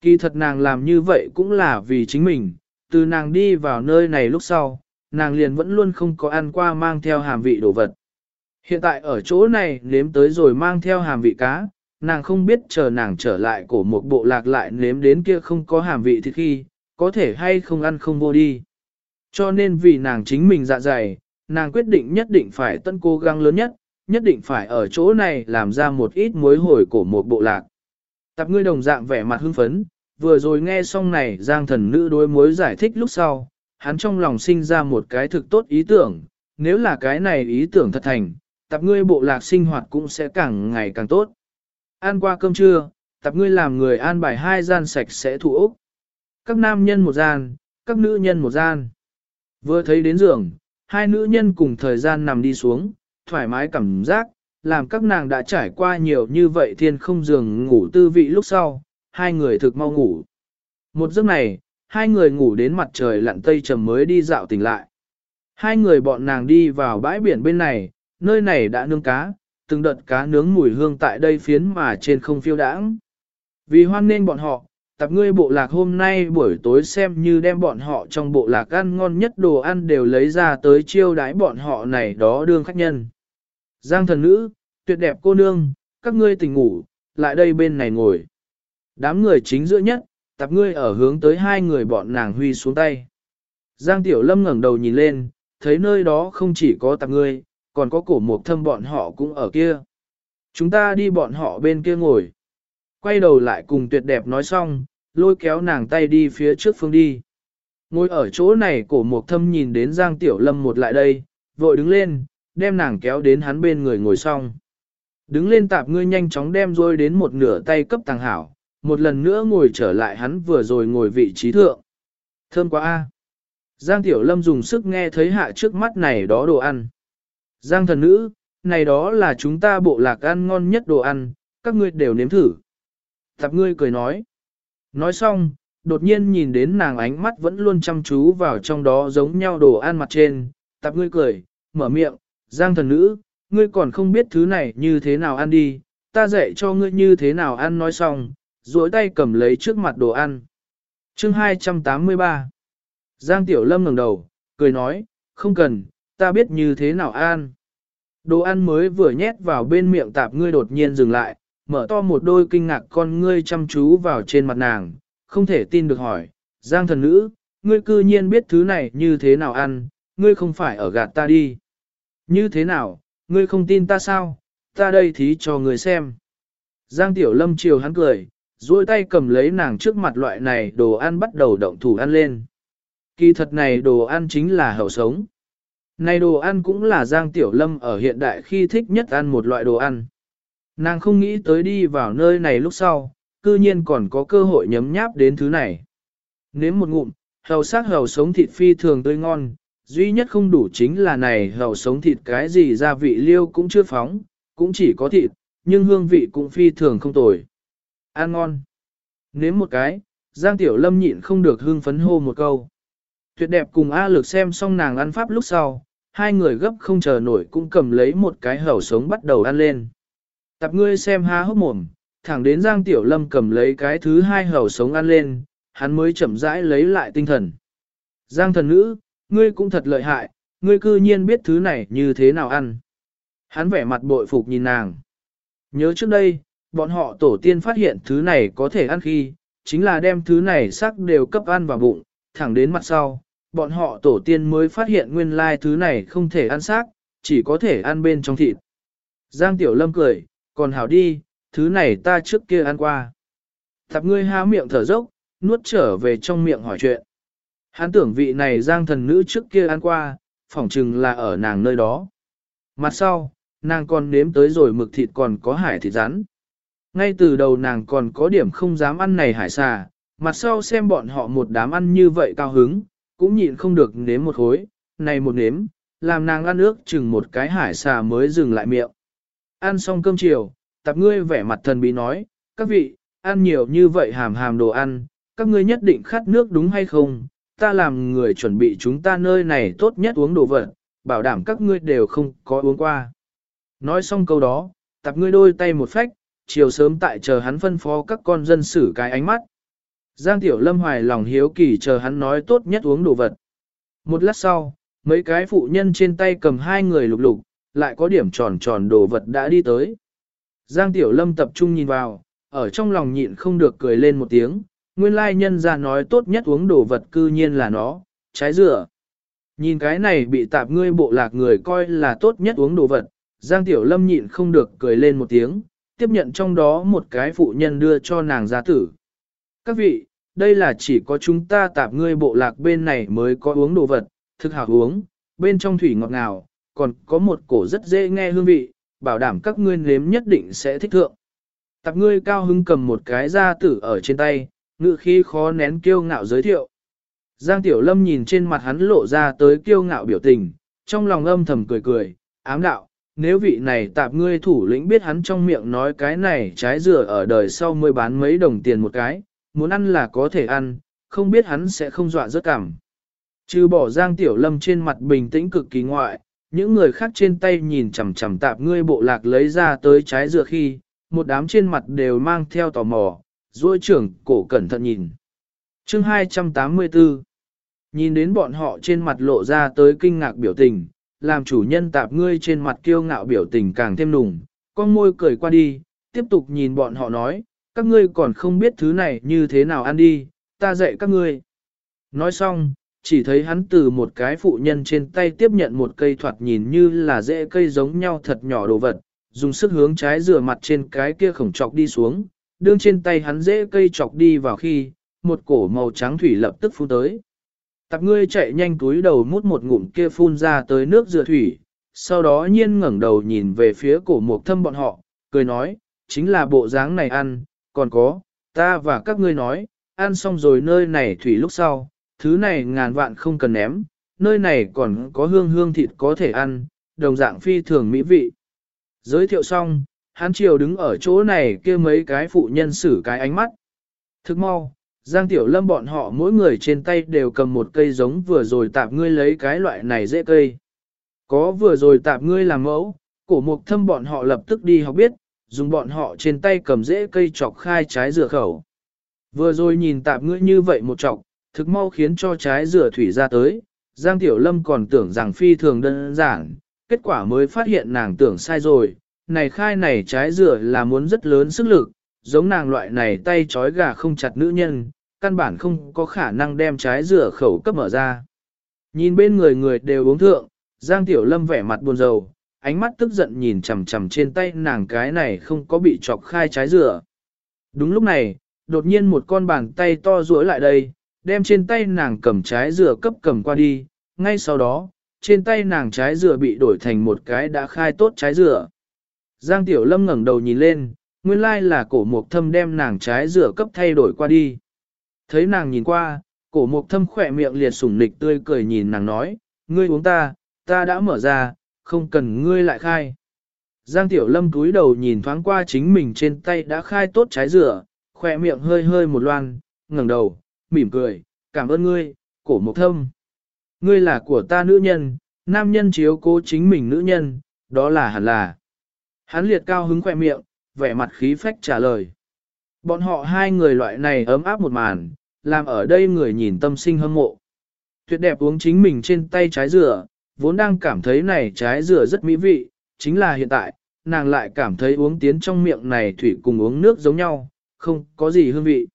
Kỳ thật nàng làm như vậy cũng là vì chính mình, từ nàng đi vào nơi này lúc sau, nàng liền vẫn luôn không có ăn qua mang theo hàm vị đồ vật. Hiện tại ở chỗ này nếm tới rồi mang theo hàm vị cá, nàng không biết chờ nàng trở lại cổ một bộ lạc lại nếm đến kia không có hàm vị thì khi, có thể hay không ăn không vô đi. Cho nên vì nàng chính mình dạ dày, nàng quyết định nhất định phải tân cố gắng lớn nhất, nhất định phải ở chỗ này làm ra một ít mối hồi cổ một bộ lạc. Tập ngươi đồng dạng vẻ mặt hưng phấn, vừa rồi nghe xong này giang thần nữ đối mối giải thích lúc sau, hắn trong lòng sinh ra một cái thực tốt ý tưởng, nếu là cái này ý tưởng thật thành, tập ngươi bộ lạc sinh hoạt cũng sẽ càng ngày càng tốt. Ăn qua cơm trưa, tập ngươi làm người an bài hai gian sạch sẽ thủ ốc. Các nam nhân một gian, các nữ nhân một gian. Vừa thấy đến giường, hai nữ nhân cùng thời gian nằm đi xuống, thoải mái cảm giác, làm các nàng đã trải qua nhiều như vậy thiên không giường ngủ tư vị lúc sau, hai người thực mau ngủ. Một giấc này, hai người ngủ đến mặt trời lặn tây trầm mới đi dạo tỉnh lại. Hai người bọn nàng đi vào bãi biển bên này, nơi này đã nướng cá, từng đợt cá nướng mùi hương tại đây phiến mà trên không phiêu đãng. Vì hoan nên bọn họ, tập ngươi bộ lạc hôm nay buổi tối xem như đem bọn họ trong bộ lạc ăn ngon nhất đồ ăn đều lấy ra tới chiêu đái bọn họ này đó đương khách nhân. Giang thần nữ, tuyệt đẹp cô nương, các ngươi tỉnh ngủ, lại đây bên này ngồi. Đám người chính giữa nhất, tập ngươi ở hướng tới hai người bọn nàng huy xuống tay. Giang Tiểu Lâm ngẩng đầu nhìn lên, thấy nơi đó không chỉ có tập ngươi, còn có cổ mục thâm bọn họ cũng ở kia. Chúng ta đi bọn họ bên kia ngồi. Quay đầu lại cùng tuyệt đẹp nói xong, lôi kéo nàng tay đi phía trước phương đi. Ngồi ở chỗ này cổ mục thâm nhìn đến Giang Tiểu Lâm một lại đây, vội đứng lên, đem nàng kéo đến hắn bên người ngồi xong. Đứng lên tạp ngươi nhanh chóng đem rôi đến một nửa tay cấp tàng hảo, một lần nữa ngồi trở lại hắn vừa rồi ngồi vị trí thượng. Thơm quá a. Giang Tiểu Lâm dùng sức nghe thấy hạ trước mắt này đó đồ ăn. Giang thần nữ, này đó là chúng ta bộ lạc ăn ngon nhất đồ ăn, các ngươi đều nếm thử. Tạp ngươi cười nói. Nói xong, đột nhiên nhìn đến nàng ánh mắt vẫn luôn chăm chú vào trong đó giống nhau đồ ăn mặt trên. Tạp ngươi cười, mở miệng, giang thần nữ, ngươi còn không biết thứ này như thế nào ăn đi, ta dạy cho ngươi như thế nào ăn nói xong, duỗi tay cầm lấy trước mặt đồ ăn. Chương 283 Giang Tiểu Lâm ngẩng đầu, cười nói, không cần, ta biết như thế nào ăn. Đồ ăn mới vừa nhét vào bên miệng tạp ngươi đột nhiên dừng lại, mở to một đôi kinh ngạc con ngươi chăm chú vào trên mặt nàng, không thể tin được hỏi, Giang thần nữ, ngươi cư nhiên biết thứ này như thế nào ăn, ngươi không phải ở gạt ta đi. Như thế nào, ngươi không tin ta sao, ta đây thí cho ngươi xem. Giang Tiểu Lâm chiều hắn cười, duỗi tay cầm lấy nàng trước mặt loại này đồ ăn bắt đầu động thủ ăn lên. Kỳ thật này đồ ăn chính là hậu sống. Này đồ ăn cũng là Giang Tiểu Lâm ở hiện đại khi thích nhất ăn một loại đồ ăn. Nàng không nghĩ tới đi vào nơi này lúc sau, cư nhiên còn có cơ hội nhấm nháp đến thứ này. Nếm một ngụm, hầu sắc hầu sống thịt phi thường tươi ngon, duy nhất không đủ chính là này hầu sống thịt cái gì gia vị liêu cũng chưa phóng, cũng chỉ có thịt, nhưng hương vị cũng phi thường không tồi. Ăn ngon. Nếm một cái, Giang Tiểu Lâm nhịn không được hưng phấn hô một câu. Tuyệt đẹp cùng A lực xem xong nàng ăn pháp lúc sau, hai người gấp không chờ nổi cũng cầm lấy một cái hầu sống bắt đầu ăn lên. Tập ngươi xem há hốc mồm, thẳng đến Giang Tiểu Lâm cầm lấy cái thứ hai hầu sống ăn lên, hắn mới chậm rãi lấy lại tinh thần. Giang thần nữ, ngươi cũng thật lợi hại, ngươi cư nhiên biết thứ này như thế nào ăn. Hắn vẻ mặt bội phục nhìn nàng. Nhớ trước đây, bọn họ tổ tiên phát hiện thứ này có thể ăn khi, chính là đem thứ này sắc đều cấp ăn vào bụng, thẳng đến mặt sau, bọn họ tổ tiên mới phát hiện nguyên lai thứ này không thể ăn xác, chỉ có thể ăn bên trong thịt. Giang Tiểu Lâm cười, còn hảo đi, thứ này ta trước kia ăn qua. Thập ngươi há miệng thở dốc, nuốt trở về trong miệng hỏi chuyện. Hắn tưởng vị này Giang thần nữ trước kia ăn qua, phỏng chừng là ở nàng nơi đó. Mặt sau, nàng còn nếm tới rồi mực thịt còn có hải thịt rắn. Ngay từ đầu nàng còn có điểm không dám ăn này hải xà, mặt sau xem bọn họ một đám ăn như vậy cao hứng, cũng nhịn không được nếm một khối, này một nếm, làm nàng ăn ước chừng một cái hải xà mới dừng lại miệng. Ăn xong cơm chiều, tạp ngươi vẻ mặt thần bí nói, các vị, ăn nhiều như vậy hàm hàm đồ ăn, các ngươi nhất định khát nước đúng hay không? Ta làm người chuẩn bị chúng ta nơi này tốt nhất uống đồ vật, bảo đảm các ngươi đều không có uống qua. Nói xong câu đó, tạp ngươi đôi tay một phách, chiều sớm tại chờ hắn phân phó các con dân xử cái ánh mắt. Giang Tiểu Lâm hoài lòng hiếu kỳ chờ hắn nói tốt nhất uống đồ vật. Một lát sau, mấy cái phụ nhân trên tay cầm hai người lục lục, lại có điểm tròn tròn đồ vật đã đi tới. Giang Tiểu Lâm tập trung nhìn vào, ở trong lòng nhịn không được cười lên một tiếng, nguyên lai nhân ra nói tốt nhất uống đồ vật cư nhiên là nó, trái dừa. Nhìn cái này bị tạp ngươi bộ lạc người coi là tốt nhất uống đồ vật, Giang Tiểu Lâm nhịn không được cười lên một tiếng, tiếp nhận trong đó một cái phụ nhân đưa cho nàng gia tử. Các vị, đây là chỉ có chúng ta tạp ngươi bộ lạc bên này mới có uống đồ vật, thực hảo uống, bên trong thủy ngọt ngào, còn có một cổ rất dễ nghe hương vị, bảo đảm các ngươi nếm nhất định sẽ thích thượng. Tạp ngươi cao hưng cầm một cái gia tử ở trên tay, ngự khi khó nén kiêu ngạo giới thiệu. Giang Tiểu Lâm nhìn trên mặt hắn lộ ra tới kiêu ngạo biểu tình, trong lòng âm thầm cười cười, ám đạo, nếu vị này tạp ngươi thủ lĩnh biết hắn trong miệng nói cái này trái dừa ở đời sau mới bán mấy đồng tiền một cái, muốn ăn là có thể ăn, không biết hắn sẽ không dọa rớt cảm. Trừ bỏ Giang Tiểu Lâm trên mặt bình tĩnh cực kỳ ngoại, những người khác trên tay nhìn chằm chằm tạp ngươi bộ lạc lấy ra tới trái dừa khi, một đám trên mặt đều mang theo tò mò, duỗi trưởng cổ cẩn thận nhìn. Chương 284 Nhìn đến bọn họ trên mặt lộ ra tới kinh ngạc biểu tình, làm chủ nhân tạp ngươi trên mặt kiêu ngạo biểu tình càng thêm nùng, con môi cười qua đi, tiếp tục nhìn bọn họ nói, các ngươi còn không biết thứ này như thế nào ăn đi, ta dạy các ngươi. Nói xong, chỉ thấy hắn từ một cái phụ nhân trên tay tiếp nhận một cây thoạt nhìn như là rễ cây giống nhau thật nhỏ đồ vật, dùng sức hướng trái rửa mặt trên cái kia khổng chọc đi xuống, đương trên tay hắn rễ cây chọc đi vào khi, một cổ màu trắng thủy lập tức phun tới. Tạp ngươi chạy nhanh túi đầu mút một ngụm kia phun ra tới nước dừa thủy, sau đó nhiên ngẩng đầu nhìn về phía cổ mục thâm bọn họ, cười nói, chính là bộ dáng này ăn, còn có, ta và các ngươi nói, ăn xong rồi nơi này thủy lúc sau, thứ này ngàn vạn không cần ném, nơi này còn có hương hương thịt có thể ăn, đồng dạng phi thường mỹ vị. Giới thiệu xong, hắn triều đứng ở chỗ này kia mấy cái phụ nhân xử cái ánh mắt. Thức mau, Giang Tiểu Lâm bọn họ mỗi người trên tay đều cầm một cây giống vừa rồi tạp ngươi lấy cái loại này dễ cây. Có vừa rồi tạp ngươi làm mẫu, cổ mục thâm bọn họ lập tức đi học biết, dùng bọn họ trên tay cầm dễ cây chọc khai trái dừa khẩu. Vừa rồi nhìn tạp ngươi như vậy một chọc, thực mau khiến cho trái dừa thủy ra tới, Giang Tiểu Lâm còn tưởng rằng phi thường đơn giản, kết quả mới phát hiện nàng tưởng sai rồi, này khai này trái dừa là muốn rất lớn sức lực, giống nàng loại này tay trói gà không chặt nữ nhân, căn bản không có khả năng đem trái dừa khẩu cấp mở ra. Nhìn bên người người đều uống thượng, Giang Tiểu Lâm vẻ mặt buồn rầu, ánh mắt tức giận nhìn chằm chằm trên tay nàng cái này không có bị chọc khai trái dừa. Đúng lúc này, đột nhiên một con bàn tay to duỗi lại đây, đem trên tay nàng cầm trái dừa cấp cầm qua đi, ngay sau đó, trên tay nàng trái dừa bị đổi thành một cái đã khai tốt trái dừa. Giang Tiểu Lâm ngẩng đầu nhìn lên, nguyên lai là cổ mục thâm đem nàng trái dừa cấp thay đổi qua đi. Thấy nàng nhìn qua, cổ mục thâm khỏe miệng liệt sủng nịch tươi cười nhìn nàng nói, ngươi uống ta, ta đã mở ra, không cần ngươi lại khai. Giang Tiểu Lâm cúi đầu nhìn thoáng qua chính mình trên tay đã khai tốt trái dừa, khỏe miệng hơi hơi một loan, ngẩng đầu, mỉm cười, cảm ơn ngươi, cổ mục thâm. Ngươi là của ta nữ nhân, nam nhân chiếu cố chính mình nữ nhân, đó là hẳn là. Hắn liệt cao hứng khỏe miệng, vẻ mặt khí phách trả lời. Bọn họ hai người loại này ấm áp một màn, làm ở đây người nhìn tâm sinh hâm mộ. Tuyệt đẹp uống chính mình trên tay trái dừa, vốn đang cảm thấy này trái dừa rất mỹ vị, chính là hiện tại, nàng lại cảm thấy uống tiến trong miệng này thủy cùng uống nước giống nhau, không có gì hương vị.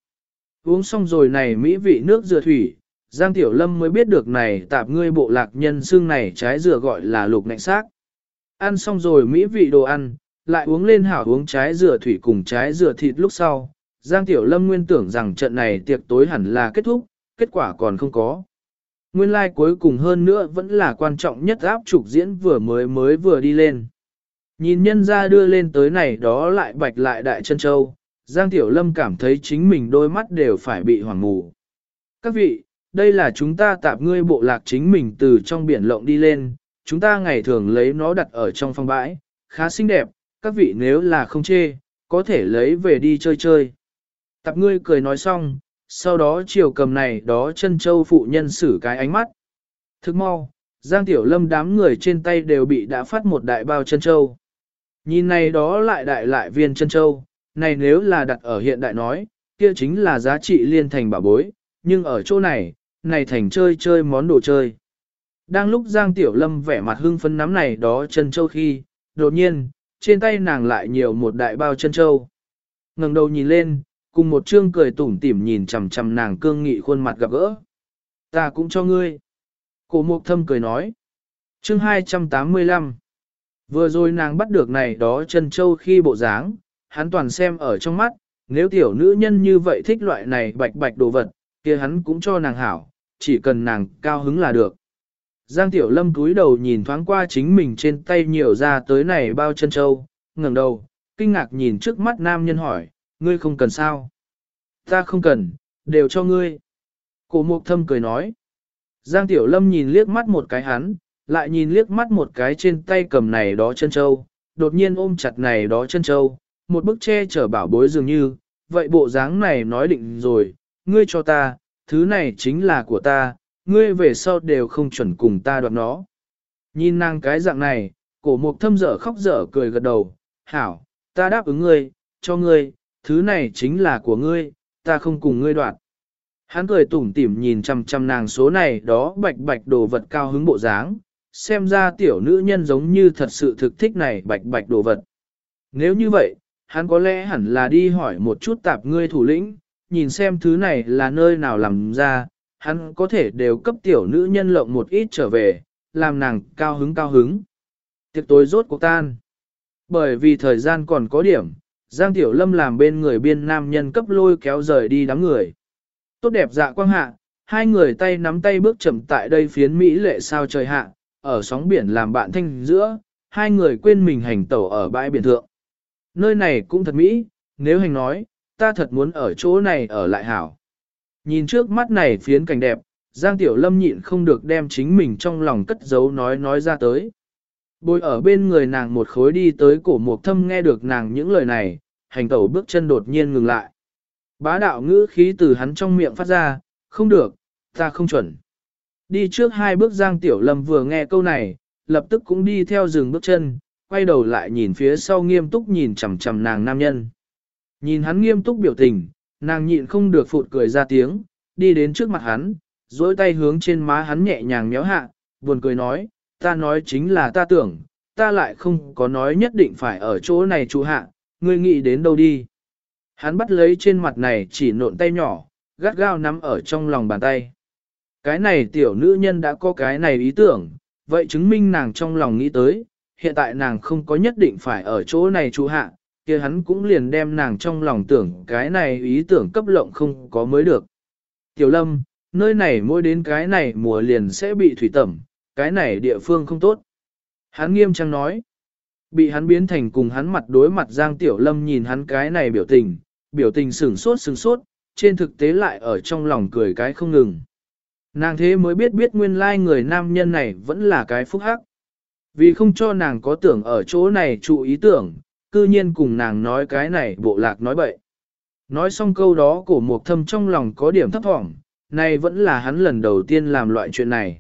Uống xong rồi này mỹ vị nước dừa thủy, Giang Tiểu Lâm mới biết được này tạp ngươi bộ lạc nhân xương này trái dừa gọi là lục nạnh xác. Ăn xong rồi mỹ vị đồ ăn, lại uống lên hảo uống trái dừa thủy cùng trái dừa thịt lúc sau. Giang Tiểu Lâm nguyên tưởng rằng trận này tiệc tối hẳn là kết thúc, kết quả còn không có. Nguyên lai like cuối cùng hơn nữa vẫn là quan trọng nhất áp trục diễn vừa mới mới vừa đi lên. Nhìn nhân ra đưa lên tới này đó lại bạch lại đại chân châu, Giang Tiểu Lâm cảm thấy chính mình đôi mắt đều phải bị hoàng mù. Các vị, đây là chúng ta tạp ngươi bộ lạc chính mình từ trong biển lộng đi lên, chúng ta ngày thường lấy nó đặt ở trong phòng bãi, khá xinh đẹp, các vị nếu là không chê, có thể lấy về đi chơi chơi. Tạp ngươi cười nói xong, sau đó chiều cầm này đó chân châu phụ nhân xử cái ánh mắt. Thức mau, Giang Tiểu Lâm đám người trên tay đều bị đã phát một đại bao chân châu. Nhìn này đó lại đại lại viên chân châu, này nếu là đặt ở hiện đại nói, kia chính là giá trị liên thành bảo bối, nhưng ở chỗ này, này thành chơi chơi món đồ chơi. Đang lúc Giang Tiểu Lâm vẻ mặt hưng phấn nắm này đó chân châu khi, đột nhiên, trên tay nàng lại nhiều một đại bao chân châu. ngẩng đầu nhìn lên, cùng một trương cười tủm tỉm nhìn chằm chằm nàng cương nghị khuôn mặt gặp gỡ. Ta cũng cho ngươi. Cổ mục thâm cười nói. Chương 285 Vừa rồi nàng bắt được này đó chân châu khi bộ dáng, hắn toàn xem ở trong mắt, nếu tiểu nữ nhân như vậy thích loại này bạch bạch đồ vật, kia hắn cũng cho nàng hảo, chỉ cần nàng cao hứng là được. Giang Tiểu Lâm cúi đầu nhìn thoáng qua chính mình trên tay nhiều ra tới này bao chân châu, ngẩng đầu, kinh ngạc nhìn trước mắt nam nhân hỏi, ngươi không cần sao? Ta không cần, đều cho ngươi. Cổ mục thâm cười nói. Giang Tiểu Lâm nhìn liếc mắt một cái hắn, lại nhìn liếc mắt một cái trên tay cầm này đó chân châu, đột nhiên ôm chặt này đó chân châu, một bức che chở bảo bối dường như, vậy bộ dáng này nói định rồi, ngươi cho ta, thứ này chính là của ta, ngươi về sau đều không chuẩn cùng ta đoạt nó. Nhìn nàng cái dạng này, cổ mục thâm dở khóc dở cười gật đầu, hảo, ta đáp ứng ngươi, cho ngươi, thứ này chính là của ngươi, ta không cùng ngươi đoạt. Hắn cười tủm tỉm nhìn chăm chăm nàng số này đó bạch bạch đồ vật cao hứng bộ dáng, xem ra tiểu nữ nhân giống như thật sự thực thích này bạch bạch đồ vật. Nếu như vậy, hắn có lẽ hẳn là đi hỏi một chút tạp ngươi thủ lĩnh, nhìn xem thứ này là nơi nào làm ra, hắn có thể đều cấp tiểu nữ nhân lộng một ít trở về, làm nàng cao hứng cao hứng. Tiệc tối rốt cuộc tan. Bởi vì thời gian còn có điểm, Giang Tiểu Lâm làm bên người biên nam nhân cấp lôi kéo rời đi đám người. Tốt đẹp dạ quang hạ, hai người tay nắm tay bước chậm tại đây phiến Mỹ lệ sao trời hạ, ở sóng biển làm bạn thanh giữa, hai người quên mình hành tẩu ở bãi biển thượng. Nơi này cũng thật Mỹ, nếu hành nói, ta thật muốn ở chỗ này ở lại hảo. Nhìn trước mắt này phiến cảnh đẹp, Giang Tiểu Lâm nhịn không được đem chính mình trong lòng cất giấu nói nói ra tới. Bồi ở bên người nàng một khối đi tới cổ mục thâm nghe được nàng những lời này, hành tẩu bước chân đột nhiên ngừng lại. Bá đạo ngữ khí từ hắn trong miệng phát ra, không được, ta không chuẩn. Đi trước hai bước Giang Tiểu Lâm vừa nghe câu này, lập tức cũng đi theo dừng bước chân, quay đầu lại nhìn phía sau nghiêm túc nhìn chằm chằm nàng nam nhân. Nhìn hắn nghiêm túc biểu tình, nàng nhịn không được phụt cười ra tiếng, đi đến trước mặt hắn, dối tay hướng trên má hắn nhẹ nhàng méo hạ, buồn cười nói, ta nói chính là ta tưởng, ta lại không có nói nhất định phải ở chỗ này chú hạ, ngươi nghĩ đến đâu đi. Hắn bắt lấy trên mặt này chỉ nộn tay nhỏ, gắt gao nắm ở trong lòng bàn tay. Cái này tiểu nữ nhân đã có cái này ý tưởng, vậy chứng minh nàng trong lòng nghĩ tới, hiện tại nàng không có nhất định phải ở chỗ này chú hạ, kia hắn cũng liền đem nàng trong lòng tưởng cái này ý tưởng cấp lộng không có mới được. Tiểu lâm, nơi này mỗi đến cái này mùa liền sẽ bị thủy tẩm, cái này địa phương không tốt. Hắn nghiêm trang nói, bị hắn biến thành cùng hắn mặt đối mặt Giang Tiểu Lâm nhìn hắn cái này biểu tình, biểu tình sửng sốt sửng sốt, trên thực tế lại ở trong lòng cười cái không ngừng. Nàng thế mới biết biết nguyên lai người nam nhân này vẫn là cái phúc hắc. Vì không cho nàng có tưởng ở chỗ này trụ ý tưởng, cư nhiên cùng nàng nói cái này bộ lạc nói bậy. Nói xong câu đó cổ mục thâm trong lòng có điểm thấp thỏm, này vẫn là hắn lần đầu tiên làm loại chuyện này.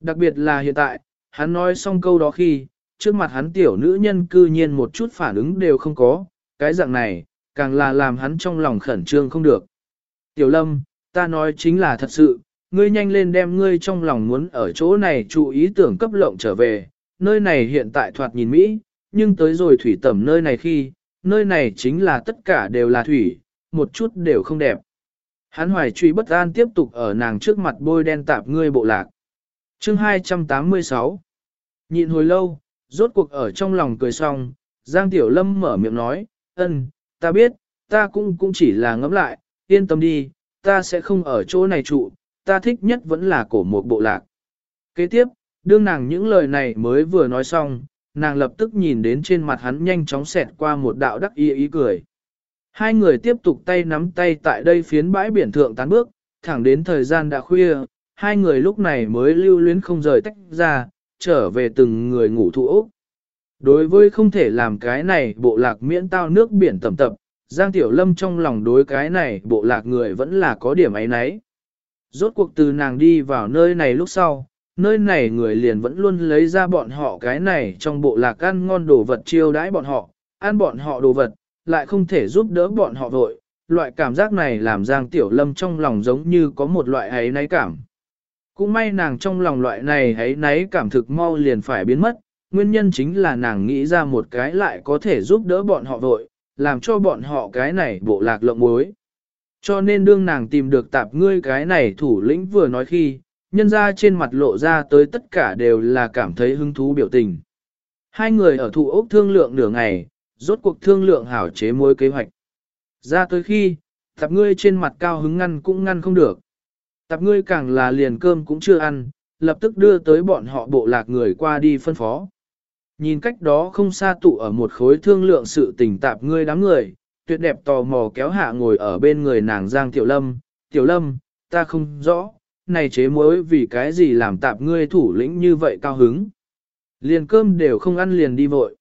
Đặc biệt là hiện tại, hắn nói xong câu đó khi, trước mặt hắn tiểu nữ nhân cư nhiên một chút phản ứng đều không có, cái dạng này, càng là làm hắn trong lòng khẩn trương không được. Tiểu lâm, ta nói chính là thật sự, ngươi nhanh lên đem ngươi trong lòng muốn ở chỗ này chú ý tưởng cấp lộng trở về, nơi này hiện tại thoạt nhìn Mỹ, nhưng tới rồi thủy tẩm nơi này khi, nơi này chính là tất cả đều là thủy, một chút đều không đẹp. Hắn hoài truy bất an tiếp tục ở nàng trước mặt bôi đen tạp ngươi bộ lạc. Chương 286 Nhịn hồi lâu, rốt cuộc ở trong lòng cười xong, Giang Tiểu Lâm mở miệng nói, ân, ta biết, ta cũng cũng chỉ là ngẫm lại, yên tâm đi, ta sẽ không ở chỗ này trụ, ta thích nhất vẫn là cổ một bộ lạc. Kế tiếp, đương nàng những lời này mới vừa nói xong, nàng lập tức nhìn đến trên mặt hắn nhanh chóng xẹt qua một đạo đắc ý ý cười. Hai người tiếp tục tay nắm tay tại đây phiến bãi biển thượng tán bước, thẳng đến thời gian đã khuya, hai người lúc này mới lưu luyến không rời tách ra, trở về từng người ngủ thủ ốc. Đối với không thể làm cái này bộ lạc miễn tao nước biển tầm tập, Giang Tiểu Lâm trong lòng đối cái này bộ lạc người vẫn là có điểm ấy nấy. Rốt cuộc từ nàng đi vào nơi này lúc sau, nơi này người liền vẫn luôn lấy ra bọn họ cái này trong bộ lạc ăn ngon đồ vật chiêu đãi bọn họ, ăn bọn họ đồ vật, lại không thể giúp đỡ bọn họ vội. Loại cảm giác này làm Giang Tiểu Lâm trong lòng giống như có một loại ấy náy cảm. Cũng may nàng trong lòng loại này ấy náy cảm thực mau liền phải biến mất, nguyên nhân chính là nàng nghĩ ra một cái lại có thể giúp đỡ bọn họ vội, làm cho bọn họ cái này bộ lạc lộng bối. Cho nên đương nàng tìm được tạp ngươi cái này thủ lĩnh vừa nói khi, nhân ra trên mặt lộ ra tới tất cả đều là cảm thấy hứng thú biểu tình. Hai người ở thụ ốc thương lượng nửa ngày, rốt cuộc thương lượng hảo chế mối kế hoạch. Ra tới khi, tạp ngươi trên mặt cao hứng ngăn cũng ngăn không được. Tạp ngươi càng là liền cơm cũng chưa ăn, lập tức đưa tới bọn họ bộ lạc người qua đi phân phó. Nhìn cách đó không xa tụ ở một khối thương lượng sự tình tạp ngươi đám người, tuyệt đẹp tò mò kéo hạ ngồi ở bên người nàng Giang Tiểu Lâm. Tiểu Lâm, ta không rõ, này chế muối vì cái gì làm tạp ngươi thủ lĩnh như vậy cao hứng. Liền cơm đều không ăn liền đi vội.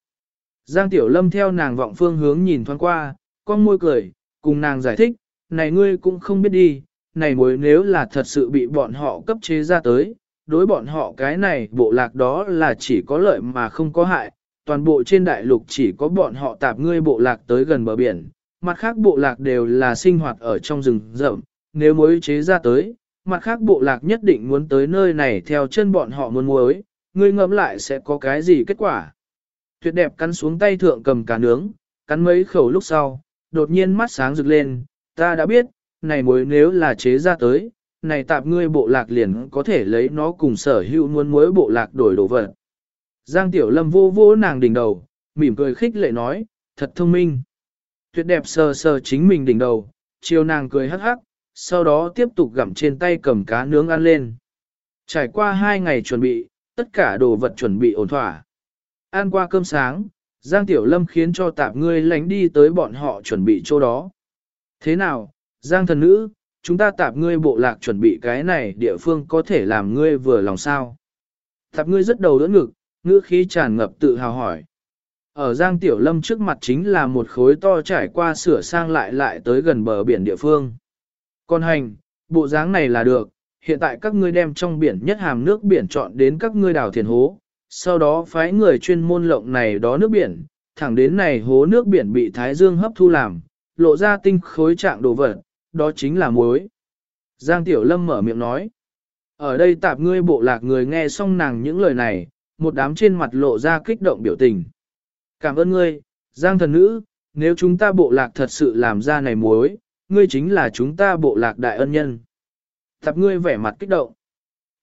Giang Tiểu Lâm theo nàng vọng phương hướng nhìn thoáng qua, con môi cười, cùng nàng giải thích, này ngươi cũng không biết đi, này muối nếu là thật sự bị bọn họ cấp chế ra tới, đối bọn họ cái này bộ lạc đó là chỉ có lợi mà không có hại, toàn bộ trên đại lục chỉ có bọn họ tạp ngươi bộ lạc tới gần bờ biển, mặt khác bộ lạc đều là sinh hoạt ở trong rừng rậm, nếu muối chế ra tới, mặt khác bộ lạc nhất định muốn tới nơi này theo chân bọn họ muốn muối, ngươi ngẫm lại sẽ có cái gì kết quả. Tuyệt đẹp cắn xuống tay thượng cầm cả nướng, cắn mấy khẩu lúc sau, đột nhiên mắt sáng rực lên, ta đã biết, này muối nếu là chế ra tới, này tạp ngươi bộ lạc liền có thể lấy nó cùng sở hữu muốn muối bộ lạc đổi đồ vật. Giang Tiểu Lâm vô vô nàng đỉnh đầu, mỉm cười khích lệ nói, thật thông minh. Tuyệt đẹp sờ sờ chính mình đỉnh đầu, chiều nàng cười hắc hắc, sau đó tiếp tục gặm trên tay cầm cá nướng ăn lên. Trải qua hai ngày chuẩn bị, tất cả đồ vật chuẩn bị ổn thỏa. Ăn qua cơm sáng, Giang Tiểu Lâm khiến cho tạp ngươi lánh đi tới bọn họ chuẩn bị chỗ đó. Thế nào, Giang thần nữ, chúng ta tạp ngươi bộ lạc chuẩn bị cái này địa phương có thể làm ngươi vừa lòng sao. Tạp ngươi rất đầu đỡ ngực, ngữ khí tràn ngập tự hào hỏi. Ở Giang Tiểu Lâm trước mặt chính là một khối to trải qua sửa sang lại lại tới gần bờ biển địa phương. Con hành, bộ dáng này là được, hiện tại các ngươi đem trong biển nhất hàm nước biển chọn đến các ngươi đảo thiền hố, sau đó phái người chuyên môn lộng này đó nước biển, thẳng đến này hố nước biển bị Thái Dương hấp thu làm, lộ ra tinh khối trạng đồ vật, đó chính là muối. Giang Tiểu Lâm mở miệng nói. Ở đây tạp ngươi bộ lạc người nghe xong nàng những lời này, một đám trên mặt lộ ra kích động biểu tình. Cảm ơn ngươi, Giang thần nữ, nếu chúng ta bộ lạc thật sự làm ra này muối, ngươi chính là chúng ta bộ lạc đại ân nhân. Tạp ngươi vẻ mặt kích động.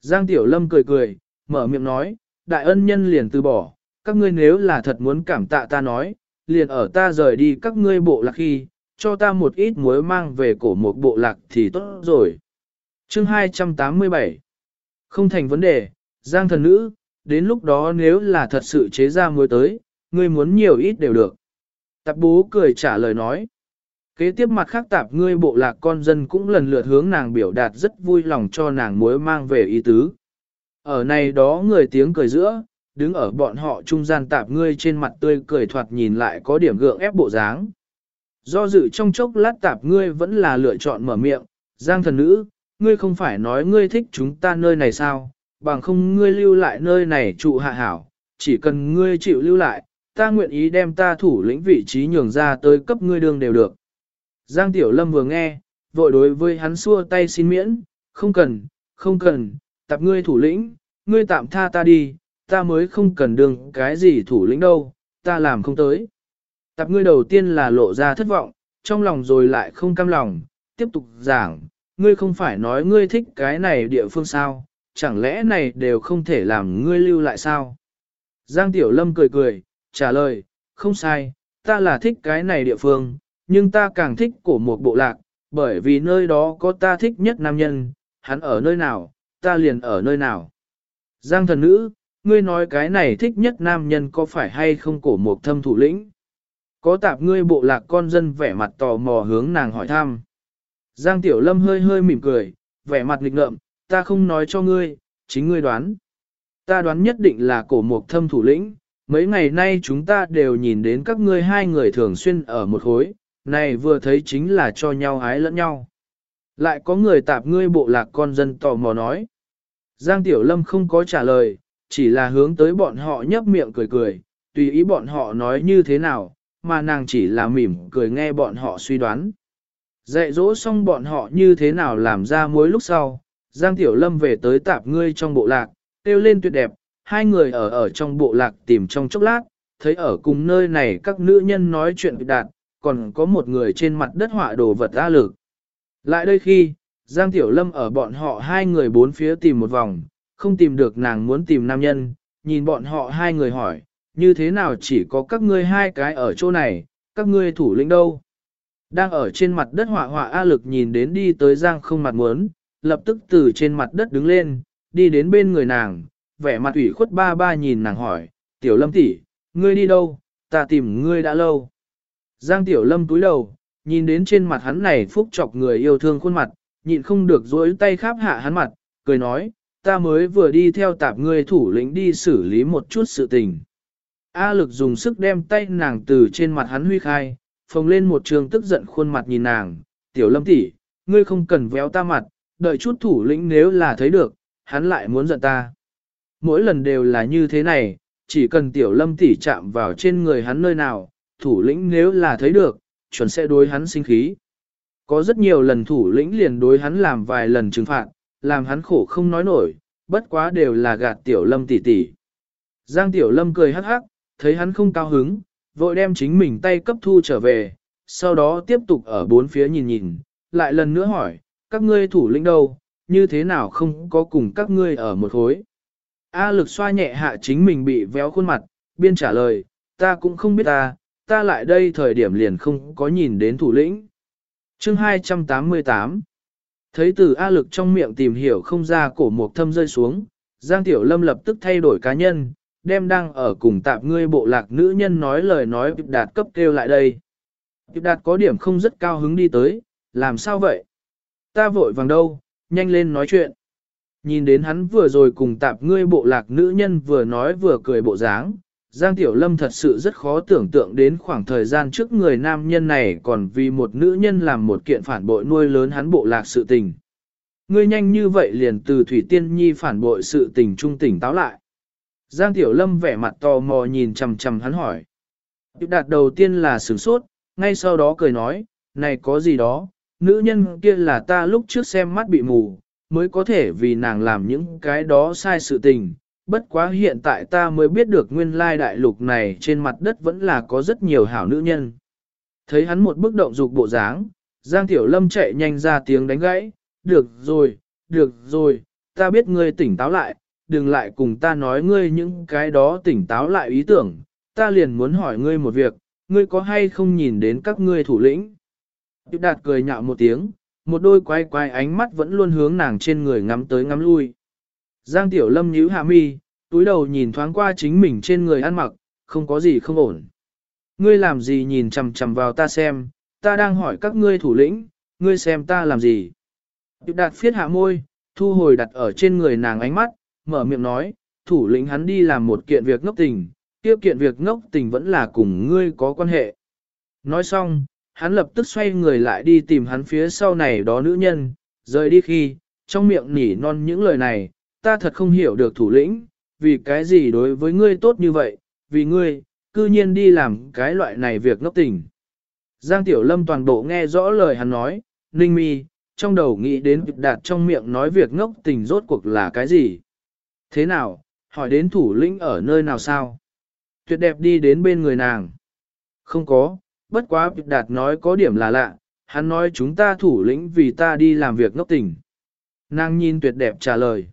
Giang Tiểu Lâm cười cười, mở miệng nói, đại ân nhân liền từ bỏ, các ngươi nếu là thật muốn cảm tạ ta nói, liền ở ta rời đi các ngươi bộ lạc khi, cho ta một ít muối mang về cổ một bộ lạc thì tốt rồi. Chương 287 Không thành vấn đề, Giang thần nữ, đến lúc đó nếu là thật sự chế ra muối tới, ngươi muốn nhiều ít đều được. Tạp bố cười trả lời nói. Kế tiếp mặt khác tạp ngươi bộ lạc con dân cũng lần lượt hướng nàng biểu đạt rất vui lòng cho nàng muối mang về ý tứ. Ở này đó người tiếng cười giữa, đứng ở bọn họ trung gian tạp ngươi trên mặt tươi cười thoạt nhìn lại có điểm gượng ép bộ dáng. Do dự trong chốc lát tạp ngươi vẫn là lựa chọn mở miệng, giang thần nữ, ngươi không phải nói ngươi thích chúng ta nơi này sao, bằng không ngươi lưu lại nơi này trụ hạ hảo, chỉ cần ngươi chịu lưu lại, ta nguyện ý đem ta thủ lĩnh vị trí nhường ra tới cấp ngươi đương đều được. Giang Tiểu Lâm vừa nghe, vội đối với hắn xua tay xin miễn, không cần, không cần, tạp ngươi thủ lĩnh, ngươi tạm tha ta đi, ta mới không cần đường cái gì thủ lĩnh đâu, ta làm không tới. Tạp ngươi đầu tiên là lộ ra thất vọng, trong lòng rồi lại không cam lòng, tiếp tục giảng, ngươi không phải nói ngươi thích cái này địa phương sao, chẳng lẽ này đều không thể làm ngươi lưu lại sao? Giang Tiểu Lâm cười cười, trả lời, không sai, ta là thích cái này địa phương, nhưng ta càng thích cổ một bộ lạc, bởi vì nơi đó có ta thích nhất nam nhân, hắn ở nơi nào, ta liền ở nơi nào. Giang thần nữ, ngươi nói cái này thích nhất nam nhân có phải hay không cổ một thâm thủ lĩnh? Có tạp ngươi bộ lạc con dân vẻ mặt tò mò hướng nàng hỏi thăm. Giang Tiểu Lâm hơi hơi mỉm cười, vẻ mặt nghịch ngợm, ta không nói cho ngươi, chính ngươi đoán. Ta đoán nhất định là cổ mục thâm thủ lĩnh, mấy ngày nay chúng ta đều nhìn đến các ngươi hai người thường xuyên ở một khối, này vừa thấy chính là cho nhau hái lẫn nhau. Lại có người tạp ngươi bộ lạc con dân tò mò nói. Giang Tiểu Lâm không có trả lời, chỉ là hướng tới bọn họ nhấp miệng cười cười, tùy ý bọn họ nói như thế nào, mà nàng chỉ là mỉm cười nghe bọn họ suy đoán. Dạy dỗ xong bọn họ như thế nào làm ra mối lúc sau, Giang Tiểu Lâm về tới tạp ngươi trong bộ lạc, tiêu lên tuyệt đẹp, hai người ở ở trong bộ lạc tìm trong chốc lát, thấy ở cùng nơi này các nữ nhân nói chuyện đạt, còn có một người trên mặt đất họa đồ vật ra lực. Lại đây khi, Giang Tiểu Lâm ở bọn họ hai người bốn phía tìm một vòng, không tìm được nàng muốn tìm nam nhân, nhìn bọn họ hai người hỏi, như thế nào chỉ có các ngươi hai cái ở chỗ này, các ngươi thủ lĩnh đâu? Đang ở trên mặt đất họa họa A lực nhìn đến đi tới Giang không mặt muốn, lập tức từ trên mặt đất đứng lên, đi đến bên người nàng, vẻ mặt ủy khuất ba ba nhìn nàng hỏi, tiểu lâm tỷ, ngươi đi đâu, ta tìm ngươi đã lâu. Giang tiểu lâm túi đầu, nhìn đến trên mặt hắn này phúc chọc người yêu thương khuôn mặt, nhịn không được dối tay kháp hạ hắn mặt, cười nói, ta mới vừa đi theo tạp ngươi thủ lĩnh đi xử lý một chút sự tình. A lực dùng sức đem tay nàng từ trên mặt hắn huy khai, phồng lên một trường tức giận khuôn mặt nhìn nàng, tiểu lâm tỷ, ngươi không cần véo ta mặt, đợi chút thủ lĩnh nếu là thấy được, hắn lại muốn giận ta. Mỗi lần đều là như thế này, chỉ cần tiểu lâm tỷ chạm vào trên người hắn nơi nào, thủ lĩnh nếu là thấy được, chuẩn sẽ đối hắn sinh khí. Có rất nhiều lần thủ lĩnh liền đối hắn làm vài lần trừng phạt, làm hắn khổ không nói nổi, bất quá đều là gạt tiểu lâm tỉ tỉ Giang tiểu lâm cười hắc hắc, thấy hắn không cao hứng, vội đem chính mình tay cấp thu trở về, sau đó tiếp tục ở bốn phía nhìn nhìn, lại lần nữa hỏi, các ngươi thủ lĩnh đâu, như thế nào không có cùng các ngươi ở một khối. A lực xoa nhẹ hạ chính mình bị véo khuôn mặt, biên trả lời, ta cũng không biết ta, ta lại đây thời điểm liền không có nhìn đến thủ lĩnh. Chương 288 Thấy từ A lực trong miệng tìm hiểu không ra cổ mục thâm rơi xuống, Giang Tiểu Lâm lập tức thay đổi cá nhân, đem đang ở cùng tạp ngươi bộ lạc nữ nhân nói lời nói Điệp Đạt cấp kêu lại đây. Điệp Đạt có điểm không rất cao hứng đi tới, làm sao vậy? Ta vội vàng đâu, nhanh lên nói chuyện. Nhìn đến hắn vừa rồi cùng tạp ngươi bộ lạc nữ nhân vừa nói vừa cười bộ dáng, Giang Tiểu Lâm thật sự rất khó tưởng tượng đến khoảng thời gian trước người nam nhân này còn vì một nữ nhân làm một kiện phản bội nuôi lớn hắn bộ lạc sự tình. Ngươi nhanh như vậy liền từ Thủy Tiên Nhi phản bội sự tình trung tỉnh táo lại. Giang Tiểu Lâm vẻ mặt tò mò nhìn chằm chằm hắn hỏi. Điệp đạt đầu tiên là sửng sốt, ngay sau đó cười nói, này có gì đó, nữ nhân kia là ta lúc trước xem mắt bị mù, mới có thể vì nàng làm những cái đó sai sự tình. Bất quá hiện tại ta mới biết được nguyên lai đại lục này trên mặt đất vẫn là có rất nhiều hảo nữ nhân. Thấy hắn một bước động dục bộ dáng, Giang Tiểu Lâm chạy nhanh ra tiếng đánh gãy, được rồi, được rồi, ta biết ngươi tỉnh táo lại, đừng lại cùng ta nói ngươi những cái đó tỉnh táo lại ý tưởng, ta liền muốn hỏi ngươi một việc, ngươi có hay không nhìn đến các ngươi thủ lĩnh? Điệp đạt cười nhạo một tiếng, một đôi quay quay ánh mắt vẫn luôn hướng nàng trên người ngắm tới ngắm lui. Giang Tiểu Lâm nhíu hạ mi, túi đầu nhìn thoáng qua chính mình trên người ăn mặc, không có gì không ổn. Ngươi làm gì nhìn chằm chằm vào ta xem, ta đang hỏi các ngươi thủ lĩnh, ngươi xem ta làm gì. Điệp đạt phiết hạ môi, thu hồi đặt ở trên người nàng ánh mắt, mở miệng nói, thủ lĩnh hắn đi làm một kiện việc ngốc tình, kia kiện việc ngốc tình vẫn là cùng ngươi có quan hệ. Nói xong, hắn lập tức xoay người lại đi tìm hắn phía sau này đó nữ nhân, rời đi khi, trong miệng nỉ non những lời này, ta thật không hiểu được thủ lĩnh, vì cái gì đối với ngươi tốt như vậy, vì ngươi, cư nhiên đi làm cái loại này việc ngốc tình. Giang Tiểu Lâm toàn bộ nghe rõ lời hắn nói, ninh mi, trong đầu nghĩ đến việc đạt trong miệng nói việc ngốc tình rốt cuộc là cái gì. Thế nào, hỏi đến thủ lĩnh ở nơi nào sao? Tuyệt đẹp đi đến bên người nàng. Không có, bất quá việc đạt nói có điểm là lạ, hắn nói chúng ta thủ lĩnh vì ta đi làm việc ngốc tình. Nàng nhìn tuyệt đẹp trả lời.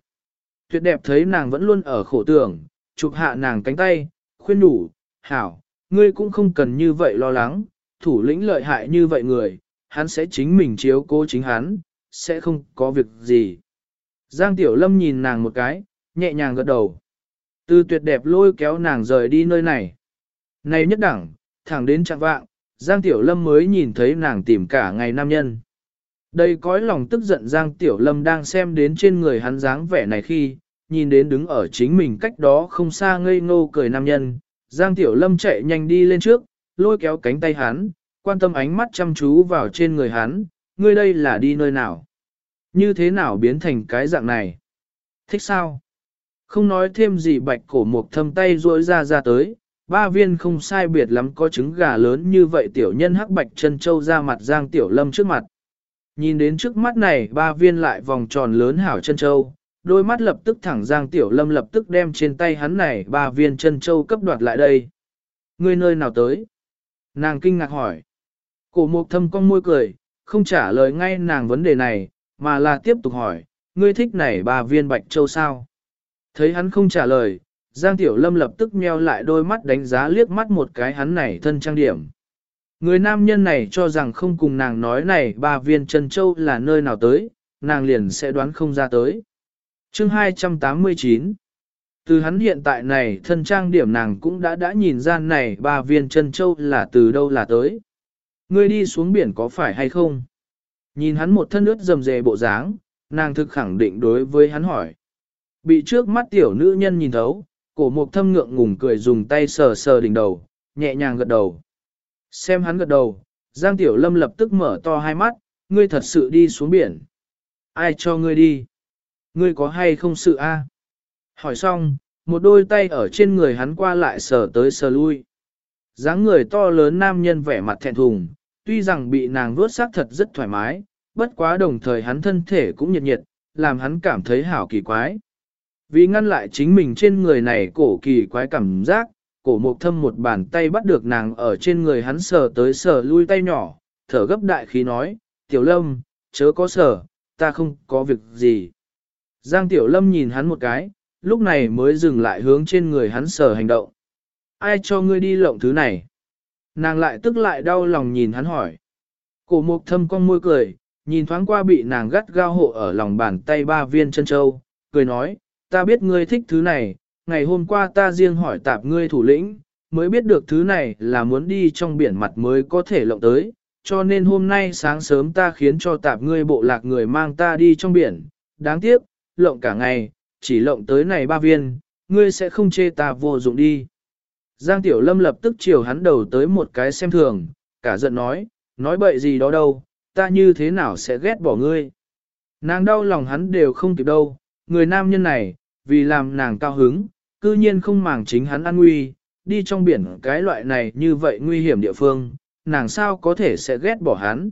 Tuyệt đẹp thấy nàng vẫn luôn ở khổ tưởng, chụp hạ nàng cánh tay, khuyên đủ, hảo, ngươi cũng không cần như vậy lo lắng, thủ lĩnh lợi hại như vậy người, hắn sẽ chính mình chiếu cố chính hắn, sẽ không có việc gì. Giang Tiểu Lâm nhìn nàng một cái, nhẹ nhàng gật đầu. Từ tuyệt đẹp lôi kéo nàng rời đi nơi này. Này nhất đẳng, thẳng đến trạng vạng, Giang Tiểu Lâm mới nhìn thấy nàng tìm cả ngày nam nhân. Đây cõi lòng tức giận Giang Tiểu Lâm đang xem đến trên người hắn dáng vẻ này khi, nhìn đến đứng ở chính mình cách đó không xa ngây ngô cười nam nhân. Giang Tiểu Lâm chạy nhanh đi lên trước, lôi kéo cánh tay hắn, quan tâm ánh mắt chăm chú vào trên người hắn, ngươi đây là đi nơi nào? Như thế nào biến thành cái dạng này? Thích sao? Không nói thêm gì bạch cổ mục thâm tay rỗi ra ra tới, ba viên không sai biệt lắm có trứng gà lớn như vậy tiểu nhân hắc bạch chân châu ra mặt giang tiểu lâm trước mặt. Nhìn đến trước mắt này ba viên lại vòng tròn lớn hảo chân châu, đôi mắt lập tức thẳng giang tiểu lâm lập tức đem trên tay hắn này ba viên chân châu cấp đoạt lại đây. Ngươi nơi nào tới? Nàng kinh ngạc hỏi. Cổ mục thâm con môi cười, không trả lời ngay nàng vấn đề này, mà là tiếp tục hỏi, ngươi thích này ba viên bạch châu sao? Thấy hắn không trả lời, Giang Tiểu Lâm lập tức meo lại đôi mắt đánh giá liếc mắt một cái hắn này thân trang điểm. Người nam nhân này cho rằng không cùng nàng nói này ba viên chân châu là nơi nào tới, nàng liền sẽ đoán không ra tới. chương 289 Từ hắn hiện tại này thân trang điểm nàng cũng đã đã nhìn ra này ba viên chân châu là từ đâu là tới. Ngươi đi xuống biển có phải hay không? Nhìn hắn một thân ướt rầm rề bộ dáng, nàng thực khẳng định đối với hắn hỏi. Bị trước mắt tiểu nữ nhân nhìn thấu, cổ mục thâm ngượng ngùng cười dùng tay sờ sờ đỉnh đầu, nhẹ nhàng gật đầu. Xem hắn gật đầu, Giang Tiểu Lâm lập tức mở to hai mắt, ngươi thật sự đi xuống biển. Ai cho ngươi đi? Ngươi có hay không sự a? Hỏi xong, một đôi tay ở trên người hắn qua lại sờ tới sờ lui. dáng người to lớn nam nhân vẻ mặt thẹn thùng, tuy rằng bị nàng vuốt xác thật rất thoải mái, bất quá đồng thời hắn thân thể cũng nhiệt nhiệt, làm hắn cảm thấy hảo kỳ quái. Vì ngăn lại chính mình trên người này cổ kỳ quái cảm giác, cổ mục thâm một bàn tay bắt được nàng ở trên người hắn sờ tới sờ lui tay nhỏ, thở gấp đại khí nói, tiểu lâm, chớ có sờ, ta không có việc gì. Giang tiểu lâm nhìn hắn một cái, lúc này mới dừng lại hướng trên người hắn sờ hành động. Ai cho ngươi đi lộng thứ này? Nàng lại tức lại đau lòng nhìn hắn hỏi. Cổ mục thâm con môi cười, nhìn thoáng qua bị nàng gắt gao hộ ở lòng bàn tay ba viên chân châu, cười nói, ta biết ngươi thích thứ này, ngày hôm qua ta riêng hỏi tạp ngươi thủ lĩnh, mới biết được thứ này là muốn đi trong biển mặt mới có thể lộng tới, cho nên hôm nay sáng sớm ta khiến cho tạp ngươi bộ lạc người mang ta đi trong biển, đáng tiếc, lộng cả ngày, chỉ lộng tới này ba viên, ngươi sẽ không chê ta vô dụng đi. Giang Tiểu Lâm lập tức chiều hắn đầu tới một cái xem thường, cả giận nói, nói bậy gì đó đâu, ta như thế nào sẽ ghét bỏ ngươi. Nàng đau lòng hắn đều không kịp đâu, người nam nhân này, vì làm nàng cao hứng, cư nhiên không màng chính hắn an nguy, đi trong biển cái loại này như vậy nguy hiểm địa phương, nàng sao có thể sẽ ghét bỏ hắn.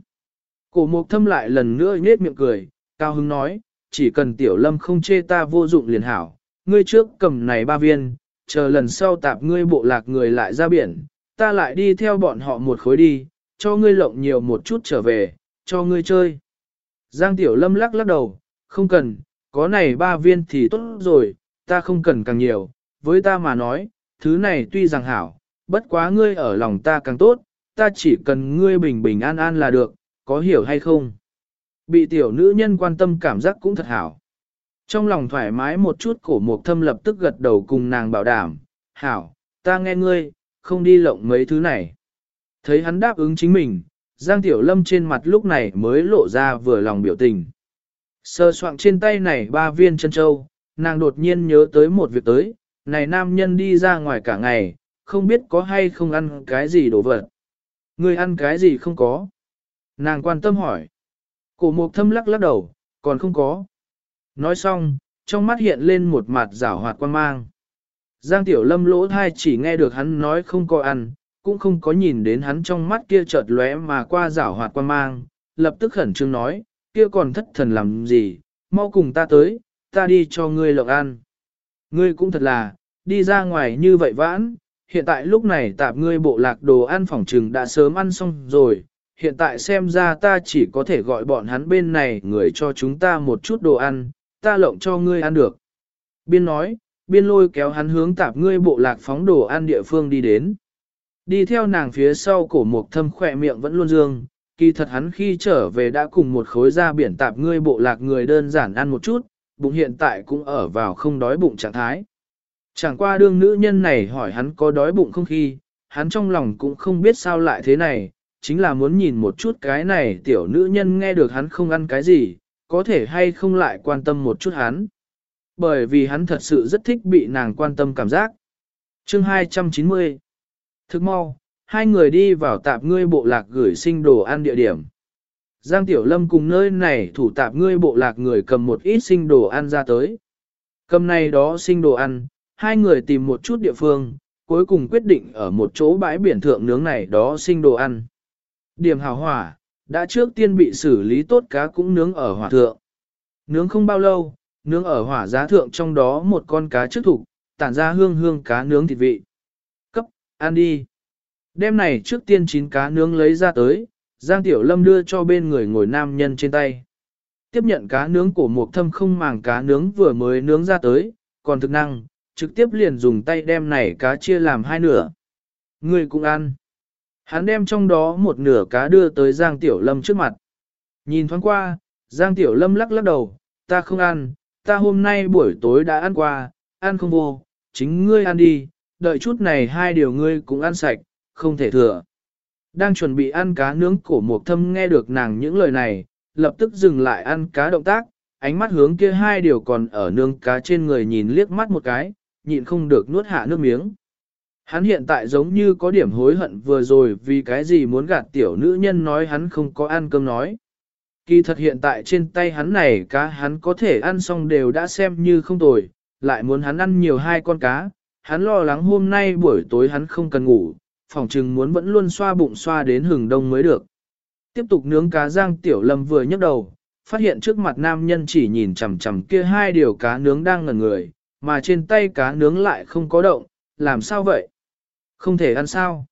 Cổ mục thâm lại lần nữa nhết miệng cười, cao hứng nói, chỉ cần tiểu lâm không chê ta vô dụng liền hảo, ngươi trước cầm này ba viên, chờ lần sau tạp ngươi bộ lạc người lại ra biển, ta lại đi theo bọn họ một khối đi, cho ngươi lộng nhiều một chút trở về, cho ngươi chơi. Giang tiểu lâm lắc lắc đầu, không cần, có này ba viên thì tốt rồi, ta không cần càng nhiều, với ta mà nói, thứ này tuy rằng hảo, bất quá ngươi ở lòng ta càng tốt, ta chỉ cần ngươi bình bình an an là được, có hiểu hay không? Bị tiểu nữ nhân quan tâm cảm giác cũng thật hảo. Trong lòng thoải mái một chút cổ mục thâm lập tức gật đầu cùng nàng bảo đảm, hảo, ta nghe ngươi, không đi lộng mấy thứ này. Thấy hắn đáp ứng chính mình, Giang Tiểu Lâm trên mặt lúc này mới lộ ra vừa lòng biểu tình. Sơ soạn trên tay này ba viên chân châu, nàng đột nhiên nhớ tới một việc tới, này nam nhân đi ra ngoài cả ngày, không biết có hay không ăn cái gì đồ vật. Người ăn cái gì không có? Nàng quan tâm hỏi. Cổ mục thâm lắc lắc đầu, còn không có. Nói xong, trong mắt hiện lên một mặt rảo hoạt quan mang. Giang tiểu lâm lỗ thai chỉ nghe được hắn nói không có ăn, cũng không có nhìn đến hắn trong mắt kia chợt lóe mà qua rảo hoạt quan mang, lập tức khẩn trương nói, kia còn thất thần làm gì, mau cùng ta tới, ta đi cho ngươi lộng ăn. Ngươi cũng thật là, đi ra ngoài như vậy vãn, hiện tại lúc này tạp ngươi bộ lạc đồ ăn phòng trừng đã sớm ăn xong rồi, hiện tại xem ra ta chỉ có thể gọi bọn hắn bên này người cho chúng ta một chút đồ ăn, ta lộng cho ngươi ăn được. Biên nói, biên lôi kéo hắn hướng tạp ngươi bộ lạc phóng đồ ăn địa phương đi đến. Đi theo nàng phía sau cổ mục thâm khỏe miệng vẫn luôn dương, kỳ thật hắn khi trở về đã cùng một khối ra biển tạp ngươi bộ lạc người đơn giản ăn một chút, bụng hiện tại cũng ở vào không đói bụng trạng thái. Chẳng qua đương nữ nhân này hỏi hắn có đói bụng không khi, hắn trong lòng cũng không biết sao lại thế này, chính là muốn nhìn một chút cái này tiểu nữ nhân nghe được hắn không ăn cái gì, có thể hay không lại quan tâm một chút hắn. Bởi vì hắn thật sự rất thích bị nàng quan tâm cảm giác. Chương 290 Thức mau, hai người đi vào tạp ngươi bộ lạc gửi sinh đồ ăn địa điểm. Giang Tiểu Lâm cùng nơi này thủ tạp ngươi bộ lạc người cầm một ít sinh đồ ăn ra tới. Cầm này đó sinh đồ ăn, hai người tìm một chút địa phương, cuối cùng quyết định ở một chỗ bãi biển thượng nướng này đó sinh đồ ăn. Điểm hào hỏa, đã trước tiên bị xử lý tốt cá cũng nướng ở hỏa thượng. Nướng không bao lâu, nướng ở hỏa giá thượng trong đó một con cá trước thủ, tản ra hương hương cá nướng thịt vị. Cấp, ăn đi. Đêm này trước tiên chín cá nướng lấy ra tới, Giang Tiểu Lâm đưa cho bên người ngồi nam nhân trên tay. Tiếp nhận cá nướng của một thâm không màng cá nướng vừa mới nướng ra tới, còn thực năng, trực tiếp liền dùng tay đem này cá chia làm hai nửa. Người cũng ăn. Hắn đem trong đó một nửa cá đưa tới Giang Tiểu Lâm trước mặt. Nhìn thoáng qua, Giang Tiểu Lâm lắc lắc đầu, ta không ăn, ta hôm nay buổi tối đã ăn qua, ăn không vô, chính ngươi ăn đi, đợi chút này hai điều ngươi cũng ăn sạch, không thể thừa. Đang chuẩn bị ăn cá nướng cổ mộc thâm nghe được nàng những lời này, lập tức dừng lại ăn cá động tác, ánh mắt hướng kia hai điều còn ở nướng cá trên người nhìn liếc mắt một cái, nhịn không được nuốt hạ nước miếng. Hắn hiện tại giống như có điểm hối hận vừa rồi vì cái gì muốn gạt tiểu nữ nhân nói hắn không có ăn cơm nói. Kỳ thật hiện tại trên tay hắn này cá hắn có thể ăn xong đều đã xem như không tồi, lại muốn hắn ăn nhiều hai con cá, hắn lo lắng hôm nay buổi tối hắn không cần ngủ, phòng trừng muốn vẫn luôn xoa bụng xoa đến hừng đông mới được. Tiếp tục nướng cá giang tiểu lâm vừa nhấc đầu, phát hiện trước mặt nam nhân chỉ nhìn chằm chằm kia hai điều cá nướng đang ngẩn người, mà trên tay cá nướng lại không có động, làm sao vậy? Không thể ăn sao?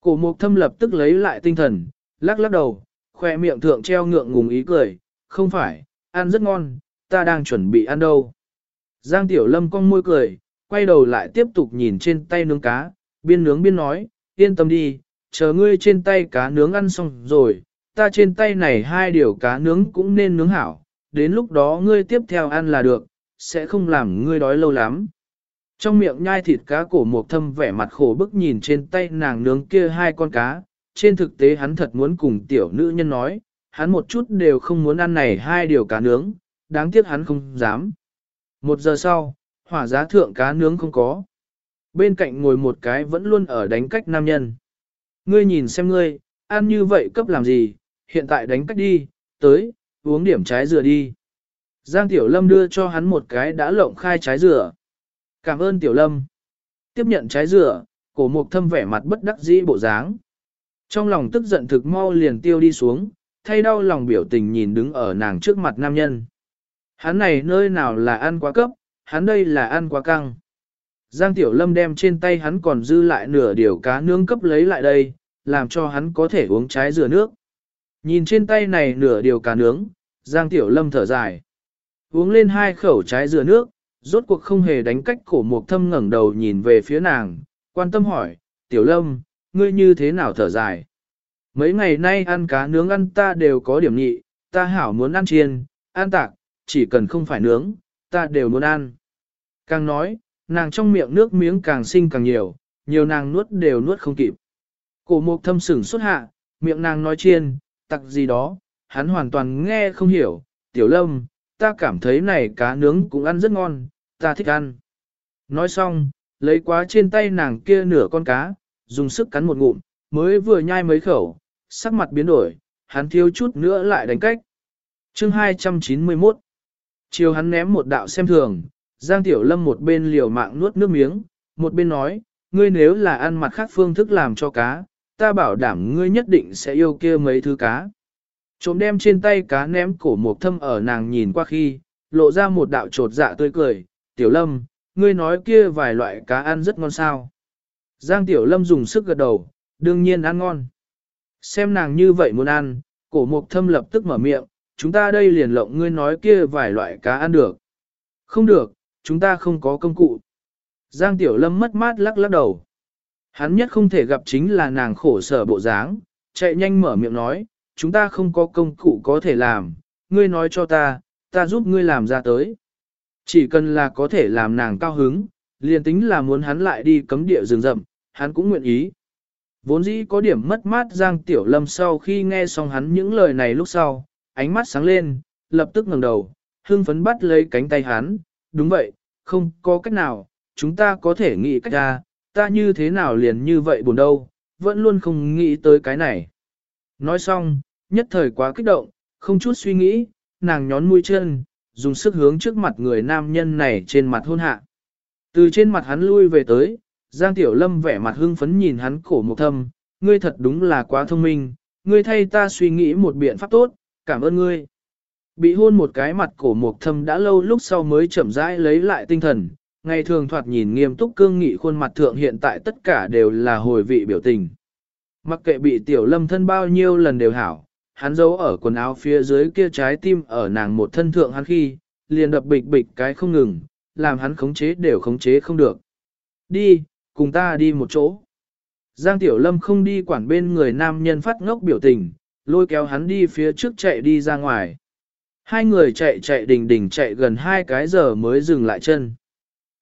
Cổ mục thâm lập tức lấy lại tinh thần, lắc lắc đầu, khoe miệng thượng treo ngượng ngùng ý cười, không phải, ăn rất ngon, ta đang chuẩn bị ăn đâu. Giang Tiểu Lâm cong môi cười, quay đầu lại tiếp tục nhìn trên tay nướng cá, biên nướng biên nói, yên tâm đi, chờ ngươi trên tay cá nướng ăn xong rồi, ta trên tay này hai điều cá nướng cũng nên nướng hảo, đến lúc đó ngươi tiếp theo ăn là được, sẽ không làm ngươi đói lâu lắm. Trong miệng nhai thịt cá cổ một thâm vẻ mặt khổ bức nhìn trên tay nàng nướng kia hai con cá, trên thực tế hắn thật muốn cùng tiểu nữ nhân nói, hắn một chút đều không muốn ăn này hai điều cá nướng, đáng tiếc hắn không dám. Một giờ sau, hỏa giá thượng cá nướng không có. Bên cạnh ngồi một cái vẫn luôn ở đánh cách nam nhân. Ngươi nhìn xem ngươi, ăn như vậy cấp làm gì, hiện tại đánh cách đi, tới, uống điểm trái dừa đi. Giang Tiểu Lâm đưa cho hắn một cái đã lộng khai trái dừa. Cảm ơn Tiểu Lâm. Tiếp nhận trái dừa, cổ mục thâm vẻ mặt bất đắc dĩ bộ dáng. Trong lòng tức giận thực mau liền tiêu đi xuống, thay đau lòng biểu tình nhìn đứng ở nàng trước mặt nam nhân. Hắn này nơi nào là ăn quá cấp, hắn đây là ăn quá căng. Giang Tiểu Lâm đem trên tay hắn còn dư lại nửa điều cá nướng cấp lấy lại đây, làm cho hắn có thể uống trái dừa nước. Nhìn trên tay này nửa điều cá nướng, Giang Tiểu Lâm thở dài. Uống lên hai khẩu trái dừa nước, rốt cuộc không hề đánh cách cổ mục thâm ngẩng đầu nhìn về phía nàng, quan tâm hỏi, Tiểu Lâm, ngươi như thế nào thở dài? Mấy ngày nay ăn cá nướng ăn ta đều có điểm nhị, ta hảo muốn ăn chiên, ăn tạc, chỉ cần không phải nướng, ta đều muốn ăn. Càng nói, nàng trong miệng nước miếng càng sinh càng nhiều, nhiều nàng nuốt đều nuốt không kịp. Cổ mục thâm sửng xuất hạ, miệng nàng nói chiên, tặc gì đó, hắn hoàn toàn nghe không hiểu, tiểu lâm, ta cảm thấy này cá nướng cũng ăn rất ngon, ta thích ăn. Nói xong, lấy quá trên tay nàng kia nửa con cá, dùng sức cắn một ngụm, mới vừa nhai mấy khẩu, sắc mặt biến đổi, hắn thiếu chút nữa lại đánh cách. Chương 291 Chiều hắn ném một đạo xem thường, Giang Tiểu Lâm một bên liều mạng nuốt nước miếng, một bên nói, ngươi nếu là ăn mặt khác phương thức làm cho cá, ta bảo đảm ngươi nhất định sẽ yêu kia mấy thứ cá. Trộm đem trên tay cá ném cổ một thâm ở nàng nhìn qua khi, lộ ra một đạo trột dạ tươi cười, Tiểu Lâm, ngươi nói kia vài loại cá ăn rất ngon sao. Giang Tiểu Lâm dùng sức gật đầu, đương nhiên ăn ngon. Xem nàng như vậy muốn ăn, cổ mục thâm lập tức mở miệng, chúng ta đây liền lộng ngươi nói kia vài loại cá ăn được. Không được, chúng ta không có công cụ. Giang Tiểu Lâm mất mát lắc lắc đầu. Hắn nhất không thể gặp chính là nàng khổ sở bộ dáng, chạy nhanh mở miệng nói, chúng ta không có công cụ có thể làm, ngươi nói cho ta, ta giúp ngươi làm ra tới. Chỉ cần là có thể làm nàng cao hứng, liền tính là muốn hắn lại đi cấm địa rừng rậm, hắn cũng nguyện ý. Vốn dĩ có điểm mất mát Giang Tiểu Lâm sau khi nghe xong hắn những lời này lúc sau, ánh mắt sáng lên, lập tức ngẩng đầu, hưng phấn bắt lấy cánh tay hắn, đúng vậy, không có cách nào, chúng ta có thể nghĩ cách ra, ta như thế nào liền như vậy buồn đâu, vẫn luôn không nghĩ tới cái này. Nói xong, nhất thời quá kích động, không chút suy nghĩ, nàng nhón mũi chân, dùng sức hướng trước mặt người nam nhân này trên mặt hôn hạ. Từ trên mặt hắn lui về tới, Giang Tiểu Lâm vẻ mặt hưng phấn nhìn hắn cổ một thâm, ngươi thật đúng là quá thông minh, ngươi thay ta suy nghĩ một biện pháp tốt, cảm ơn ngươi. Bị hôn một cái mặt cổ mục thâm đã lâu lúc sau mới chậm rãi lấy lại tinh thần, ngày thường thoạt nhìn nghiêm túc cương nghị khuôn mặt thượng hiện tại tất cả đều là hồi vị biểu tình. Mặc kệ bị tiểu lâm thân bao nhiêu lần đều hảo, hắn giấu ở quần áo phía dưới kia trái tim ở nàng một thân thượng hắn khi, liền đập bịch bịch cái không ngừng, làm hắn khống chế đều khống chế không được. Đi, cùng ta đi một chỗ. Giang Tiểu Lâm không đi quản bên người nam nhân phát ngốc biểu tình, lôi kéo hắn đi phía trước chạy đi ra ngoài. Hai người chạy chạy đình đình chạy gần hai cái giờ mới dừng lại chân.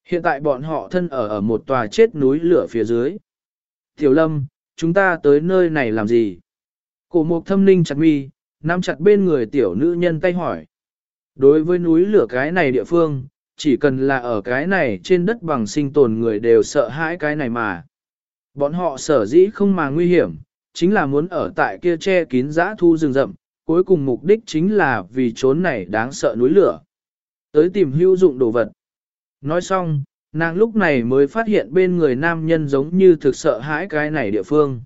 Hiện tại bọn họ thân ở ở một tòa chết núi lửa phía dưới. Tiểu Lâm, chúng ta tới nơi này làm gì? Cổ mục thâm ninh chặt mi, nắm chặt bên người tiểu nữ nhân tay hỏi. Đối với núi lửa cái này địa phương, chỉ cần là ở cái này trên đất bằng sinh tồn người đều sợ hãi cái này mà. Bọn họ sở dĩ không mà nguy hiểm, chính là muốn ở tại kia che kín giã thu rừng rậm, cuối cùng mục đích chính là vì trốn này đáng sợ núi lửa. Tới tìm hữu dụng đồ vật. Nói xong, nàng lúc này mới phát hiện bên người nam nhân giống như thực sợ hãi cái này địa phương.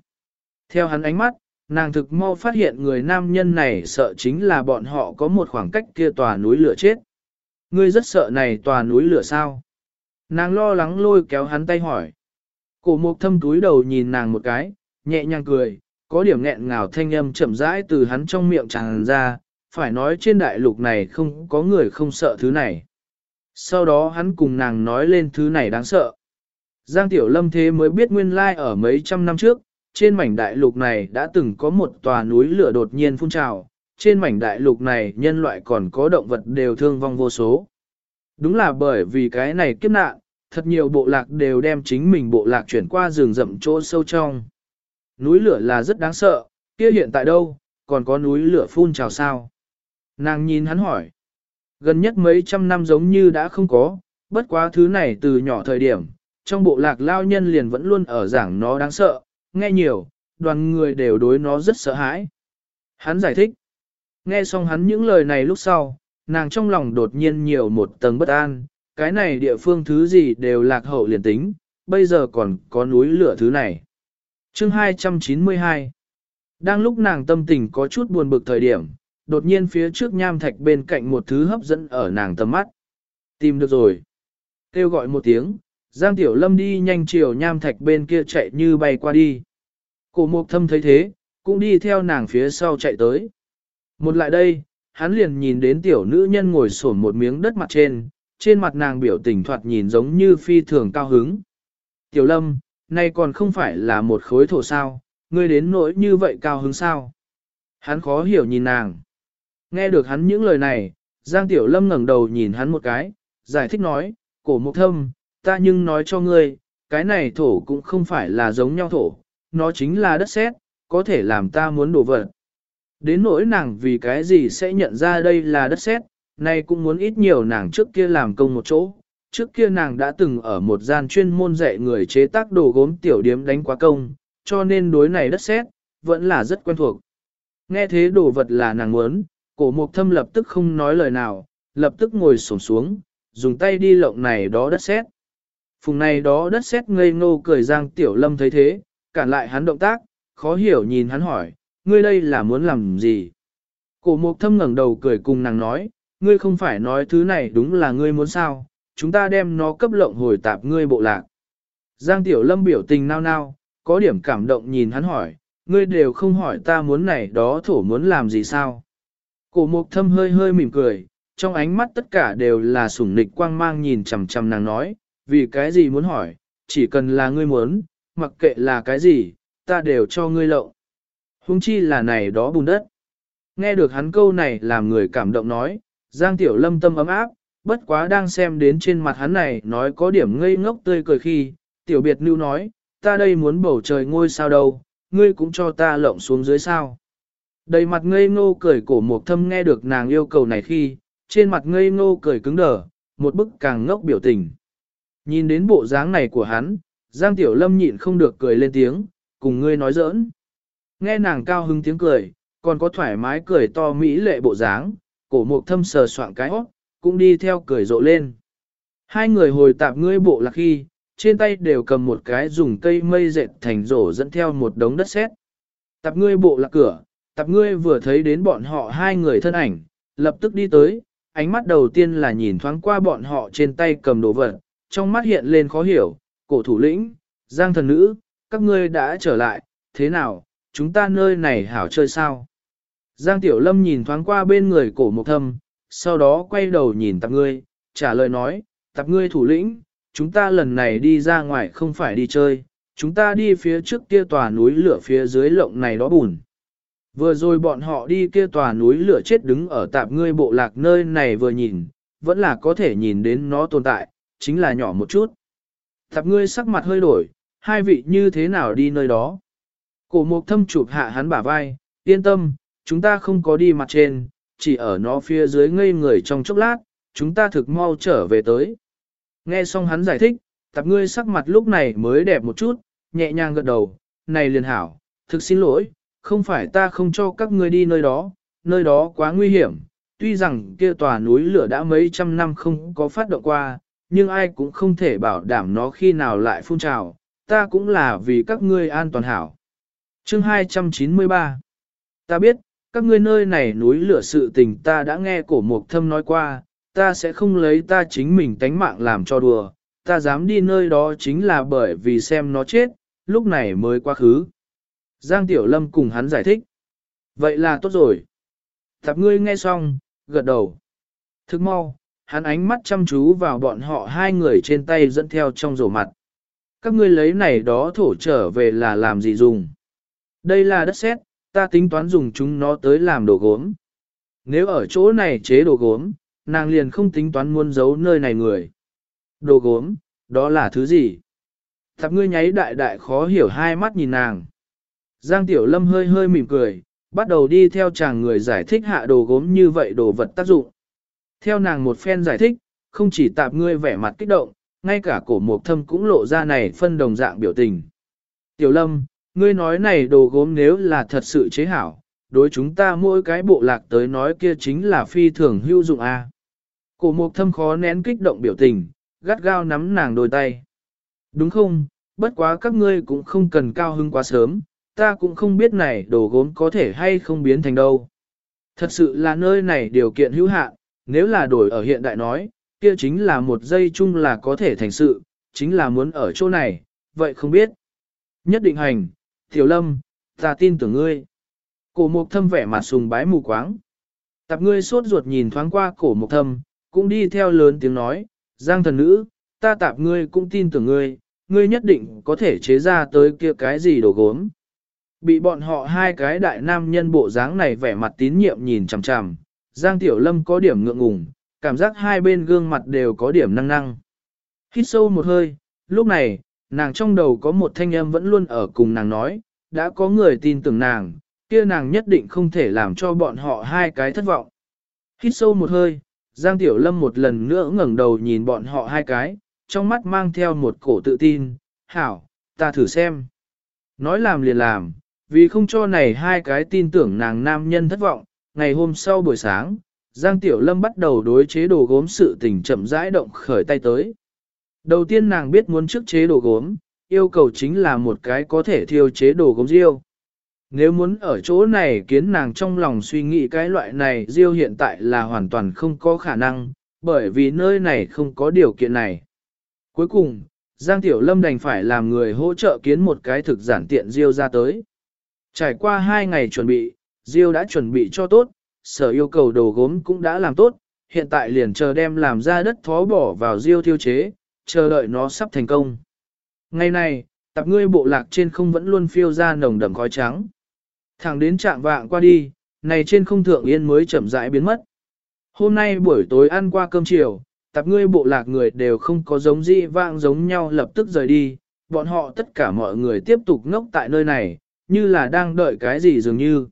Theo hắn ánh mắt, nàng thực mau phát hiện người nam nhân này sợ chính là bọn họ có một khoảng cách kia tòa núi lửa chết. Ngươi rất sợ này tòa núi lửa sao? Nàng lo lắng lôi kéo hắn tay hỏi. Cổ mục thâm túi đầu nhìn nàng một cái, nhẹ nhàng cười, có điểm nghẹn ngào thanh âm chậm rãi từ hắn trong miệng tràn ra, phải nói trên đại lục này không có người không sợ thứ này. Sau đó hắn cùng nàng nói lên thứ này đáng sợ. Giang Tiểu Lâm thế mới biết nguyên lai ở mấy trăm năm trước, trên mảnh đại lục này đã từng có một tòa núi lửa đột nhiên phun trào, trên mảnh đại lục này nhân loại còn có động vật đều thương vong vô số. Đúng là bởi vì cái này kiếp nạn, thật nhiều bộ lạc đều đem chính mình bộ lạc chuyển qua rừng rậm chỗ sâu trong. Núi lửa là rất đáng sợ, kia hiện tại đâu, còn có núi lửa phun trào sao? Nàng nhìn hắn hỏi. Gần nhất mấy trăm năm giống như đã không có, bất quá thứ này từ nhỏ thời điểm, trong bộ lạc lao nhân liền vẫn luôn ở giảng nó đáng sợ, nghe nhiều, đoàn người đều đối nó rất sợ hãi. Hắn giải thích. Nghe xong hắn những lời này lúc sau, nàng trong lòng đột nhiên nhiều một tầng bất an, cái này địa phương thứ gì đều lạc hậu liền tính, bây giờ còn có núi lửa thứ này. Chương 292 Đang lúc nàng tâm tình có chút buồn bực thời điểm, đột nhiên phía trước nham thạch bên cạnh một thứ hấp dẫn ở nàng tầm mắt. Tìm được rồi. Kêu gọi một tiếng, Giang Tiểu Lâm đi nhanh chiều nham thạch bên kia chạy như bay qua đi. Cổ mục thâm thấy thế, cũng đi theo nàng phía sau chạy tới. Một lại đây, hắn liền nhìn đến tiểu nữ nhân ngồi sổn một miếng đất mặt trên, trên mặt nàng biểu tình thoạt nhìn giống như phi thường cao hứng. Tiểu lâm, nay còn không phải là một khối thổ sao, ngươi đến nỗi như vậy cao hứng sao. Hắn khó hiểu nhìn nàng. Nghe được hắn những lời này, Giang Tiểu Lâm ngẩng đầu nhìn hắn một cái, giải thích nói, cổ mục thâm, ta nhưng nói cho ngươi, cái này thổ cũng không phải là giống nhau thổ, nó chính là đất sét, có thể làm ta muốn đổ vật. Đến nỗi nàng vì cái gì sẽ nhận ra đây là đất sét, nay cũng muốn ít nhiều nàng trước kia làm công một chỗ. Trước kia nàng đã từng ở một gian chuyên môn dạy người chế tác đồ gốm tiểu điếm đánh quá công, cho nên đối này đất sét vẫn là rất quen thuộc. Nghe thế đồ vật là nàng muốn, cổ mục thâm lập tức không nói lời nào, lập tức ngồi xổm xuống, dùng tay đi lộng này đó đất sét. Phùng này đó đất sét ngây ngô cười giang tiểu lâm thấy thế, cản lại hắn động tác, khó hiểu nhìn hắn hỏi, ngươi đây là muốn làm gì? Cổ mục thâm ngẩng đầu cười cùng nàng nói, ngươi không phải nói thứ này đúng là ngươi muốn sao, chúng ta đem nó cấp lộng hồi tạp ngươi bộ lạc. Giang Tiểu Lâm biểu tình nao nao, có điểm cảm động nhìn hắn hỏi, ngươi đều không hỏi ta muốn này đó thổ muốn làm gì sao? Cổ mục thâm hơi hơi mỉm cười, trong ánh mắt tất cả đều là sủng nịch quang mang nhìn chằm chằm nàng nói, vì cái gì muốn hỏi, chỉ cần là ngươi muốn, mặc kệ là cái gì, ta đều cho ngươi lộng. Hùng chi là này đó bùn đất. Nghe được hắn câu này làm người cảm động nói, Giang Tiểu Lâm tâm ấm áp, bất quá đang xem đến trên mặt hắn này nói có điểm ngây ngốc tươi cười khi, Tiểu Biệt lưu nói, ta đây muốn bầu trời ngôi sao đâu, ngươi cũng cho ta lộng xuống dưới sao. Đầy mặt ngây ngô cười cổ mục thâm nghe được nàng yêu cầu này khi, trên mặt ngây ngô cười cứng đờ, một bức càng ngốc biểu tình. Nhìn đến bộ dáng này của hắn, Giang Tiểu Lâm nhịn không được cười lên tiếng, cùng ngươi nói giỡn. Nghe nàng cao hứng tiếng cười, còn có thoải mái cười to mỹ lệ bộ dáng, cổ mục thâm sờ soạn cái hót, cũng đi theo cười rộ lên. Hai người hồi tạp ngươi bộ lạc khi, trên tay đều cầm một cái dùng cây mây dệt thành rổ dẫn theo một đống đất sét. Tạp ngươi bộ lạc cửa, tạp ngươi vừa thấy đến bọn họ hai người thân ảnh, lập tức đi tới, ánh mắt đầu tiên là nhìn thoáng qua bọn họ trên tay cầm đồ vật, trong mắt hiện lên khó hiểu, cổ thủ lĩnh, giang thần nữ, các ngươi đã trở lại, thế nào, chúng ta nơi này hảo chơi sao? Giang Tiểu Lâm nhìn thoáng qua bên người cổ mục thâm, sau đó quay đầu nhìn tạp ngươi, trả lời nói, tạp ngươi thủ lĩnh, chúng ta lần này đi ra ngoài không phải đi chơi, chúng ta đi phía trước kia tòa núi lửa phía dưới lộng này đó bùn. Vừa rồi bọn họ đi kia tòa núi lửa chết đứng ở tạp ngươi bộ lạc nơi này vừa nhìn, vẫn là có thể nhìn đến nó tồn tại, chính là nhỏ một chút. Tạp ngươi sắc mặt hơi đổi, hai vị như thế nào đi nơi đó? Cổ mục thâm chụp hạ hắn bả vai, yên tâm, chúng ta không có đi mặt trên, chỉ ở nó phía dưới ngây người trong chốc lát, chúng ta thực mau trở về tới. Nghe xong hắn giải thích, tập ngươi sắc mặt lúc này mới đẹp một chút, nhẹ nhàng gật đầu, này liền hảo, thực xin lỗi, không phải ta không cho các ngươi đi nơi đó, nơi đó quá nguy hiểm, tuy rằng kia tòa núi lửa đã mấy trăm năm không có phát động qua, nhưng ai cũng không thể bảo đảm nó khi nào lại phun trào, ta cũng là vì các ngươi an toàn hảo. Chương 293 Ta biết, các ngươi nơi này núi lửa sự tình ta đã nghe cổ mục thâm nói qua, ta sẽ không lấy ta chính mình tánh mạng làm cho đùa, ta dám đi nơi đó chính là bởi vì xem nó chết, lúc này mới quá khứ. Giang Tiểu Lâm cùng hắn giải thích. Vậy là tốt rồi. Thập ngươi nghe xong, gật đầu. Thức mau, hắn ánh mắt chăm chú vào bọn họ hai người trên tay dẫn theo trong rổ mặt. Các ngươi lấy này đó thổ trở về là làm gì dùng? Đây là đất sét, ta tính toán dùng chúng nó tới làm đồ gốm. Nếu ở chỗ này chế đồ gốm, nàng liền không tính toán muôn giấu nơi này người. Đồ gốm, đó là thứ gì? Thập ngươi nháy đại đại khó hiểu hai mắt nhìn nàng. Giang Tiểu Lâm hơi hơi mỉm cười, bắt đầu đi theo chàng người giải thích hạ đồ gốm như vậy đồ vật tác dụng. Theo nàng một phen giải thích, không chỉ tạp ngươi vẻ mặt kích động, ngay cả cổ mộc thâm cũng lộ ra này phân đồng dạng biểu tình. Tiểu lâm, ngươi nói này đồ gốm nếu là thật sự chế hảo, đối chúng ta mỗi cái bộ lạc tới nói kia chính là phi thường hữu dụng a. Cổ mục thâm khó nén kích động biểu tình, gắt gao nắm nàng đôi tay. Đúng không, bất quá các ngươi cũng không cần cao hưng quá sớm, ta cũng không biết này đồ gốm có thể hay không biến thành đâu. Thật sự là nơi này điều kiện hữu hạn, nếu là đổi ở hiện đại nói, kia chính là một giây chung là có thể thành sự, chính là muốn ở chỗ này, vậy không biết. Nhất định hành, Tiểu Lâm, ta tin tưởng ngươi. Cổ mục thâm vẻ mặt sùng bái mù quáng. Tạp ngươi sốt ruột nhìn thoáng qua cổ mục thâm, cũng đi theo lớn tiếng nói, Giang thần nữ, ta tạp ngươi cũng tin tưởng ngươi, ngươi nhất định có thể chế ra tới kia cái gì đồ gốm. Bị bọn họ hai cái đại nam nhân bộ dáng này vẻ mặt tín nhiệm nhìn chằm chằm, Giang Tiểu Lâm có điểm ngượng ngùng, cảm giác hai bên gương mặt đều có điểm năng năng. Hít sâu một hơi, lúc này, nàng trong đầu có một thanh âm vẫn luôn ở cùng nàng nói, đã có người tin tưởng nàng, kia nàng nhất định không thể làm cho bọn họ hai cái thất vọng. Hít sâu một hơi, Giang Tiểu Lâm một lần nữa ngẩng đầu nhìn bọn họ hai cái, trong mắt mang theo một cổ tự tin, hảo, ta thử xem. Nói làm liền làm, vì không cho này hai cái tin tưởng nàng nam nhân thất vọng, ngày hôm sau buổi sáng, Giang Tiểu Lâm bắt đầu đối chế đồ gốm sự tình chậm rãi động khởi tay tới. Đầu tiên nàng biết muốn trước chế đồ gốm, yêu cầu chính là một cái có thể thiêu chế đồ gốm riêu. Nếu muốn ở chỗ này kiến nàng trong lòng suy nghĩ cái loại này riêu hiện tại là hoàn toàn không có khả năng, bởi vì nơi này không có điều kiện này. Cuối cùng, Giang Tiểu Lâm đành phải làm người hỗ trợ kiến một cái thực giản tiện riêu ra tới. Trải qua hai ngày chuẩn bị, riêu đã chuẩn bị cho tốt, sở yêu cầu đồ gốm cũng đã làm tốt, hiện tại liền chờ đem làm ra đất thó bỏ vào riêu thiêu chế, chờ đợi nó sắp thành công. Ngày này, tập ngươi bộ lạc trên không vẫn luôn phiêu ra nồng đậm khói trắng. Thẳng đến trạng vạng qua đi, này trên không thượng yên mới chậm rãi biến mất. Hôm nay buổi tối ăn qua cơm chiều, tập ngươi bộ lạc người đều không có giống gì vạng giống nhau lập tức rời đi, bọn họ tất cả mọi người tiếp tục ngốc tại nơi này, như là đang đợi cái gì dường như.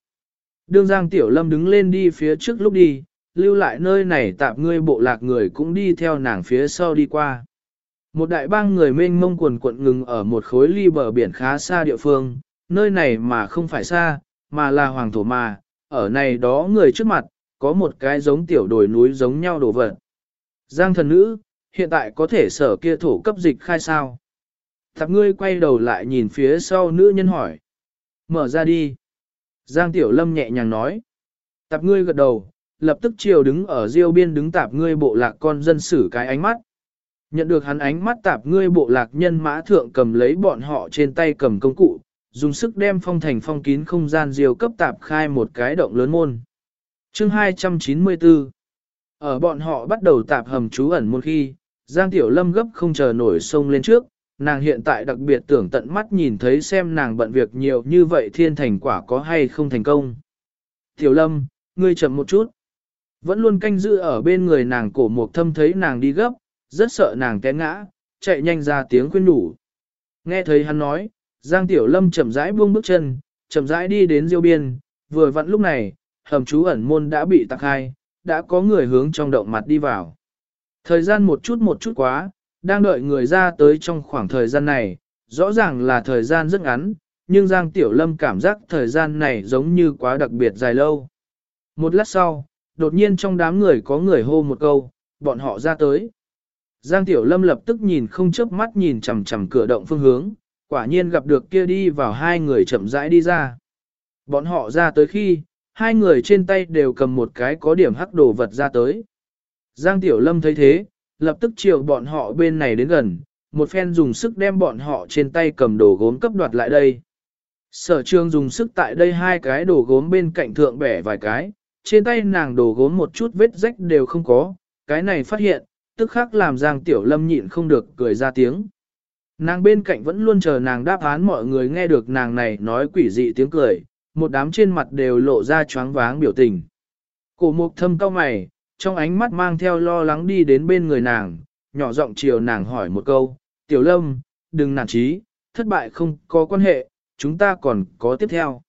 Đương Giang Tiểu Lâm đứng lên đi phía trước lúc đi, lưu lại nơi này tạp ngươi bộ lạc người cũng đi theo nàng phía sau đi qua. Một đại bang người mênh mông quần cuộn ngừng ở một khối ly bờ biển khá xa địa phương, nơi này mà không phải xa, mà là hoàng thổ mà, ở này đó người trước mặt, có một cái giống tiểu đồi núi giống nhau đổ vật. Giang thần nữ, hiện tại có thể sở kia thổ cấp dịch khai sao? Thập ngươi quay đầu lại nhìn phía sau nữ nhân hỏi. Mở ra đi. Giang Tiểu Lâm nhẹ nhàng nói. Tạp ngươi gật đầu, lập tức chiều đứng ở riêu biên đứng tạp ngươi bộ lạc con dân xử cái ánh mắt. Nhận được hắn ánh mắt tạp ngươi bộ lạc nhân mã thượng cầm lấy bọn họ trên tay cầm công cụ, dùng sức đem phong thành phong kín không gian diều cấp tạp khai một cái động lớn môn. Chương 294 Ở bọn họ bắt đầu tạp hầm trú ẩn một khi, Giang Tiểu Lâm gấp không chờ nổi sông lên trước, nàng hiện tại đặc biệt tưởng tận mắt nhìn thấy xem nàng bận việc nhiều như vậy thiên thành quả có hay không thành công. Tiểu lâm, ngươi chậm một chút. Vẫn luôn canh giữ ở bên người nàng cổ mục thâm thấy nàng đi gấp, rất sợ nàng té ngã, chạy nhanh ra tiếng khuyên nhủ. Nghe thấy hắn nói, Giang Tiểu Lâm chậm rãi buông bước chân, chậm rãi đi đến diêu biên, vừa vặn lúc này, hầm trú ẩn môn đã bị tạc hai, đã có người hướng trong động mặt đi vào. Thời gian một chút một chút quá, đang đợi người ra tới trong khoảng thời gian này, rõ ràng là thời gian rất ngắn, nhưng Giang Tiểu Lâm cảm giác thời gian này giống như quá đặc biệt dài lâu. Một lát sau, đột nhiên trong đám người có người hô một câu, bọn họ ra tới. Giang Tiểu Lâm lập tức nhìn không chớp mắt nhìn chằm chằm cửa động phương hướng, quả nhiên gặp được kia đi vào hai người chậm rãi đi ra. Bọn họ ra tới khi, hai người trên tay đều cầm một cái có điểm hắc đồ vật ra tới. Giang Tiểu Lâm thấy thế, lập tức chiều bọn họ bên này đến gần, một phen dùng sức đem bọn họ trên tay cầm đồ gốm cấp đoạt lại đây. Sở trường dùng sức tại đây hai cái đồ gốm bên cạnh thượng bẻ vài cái, trên tay nàng đồ gốm một chút vết rách đều không có, cái này phát hiện, tức khắc làm Giang Tiểu Lâm nhịn không được cười ra tiếng. Nàng bên cạnh vẫn luôn chờ nàng đáp án mọi người nghe được nàng này nói quỷ dị tiếng cười, một đám trên mặt đều lộ ra choáng váng biểu tình. Cổ mục thâm cao mày, trong ánh mắt mang theo lo lắng đi đến bên người nàng, nhỏ giọng chiều nàng hỏi một câu, tiểu lâm, đừng nản trí, thất bại không có quan hệ, chúng ta còn có tiếp theo.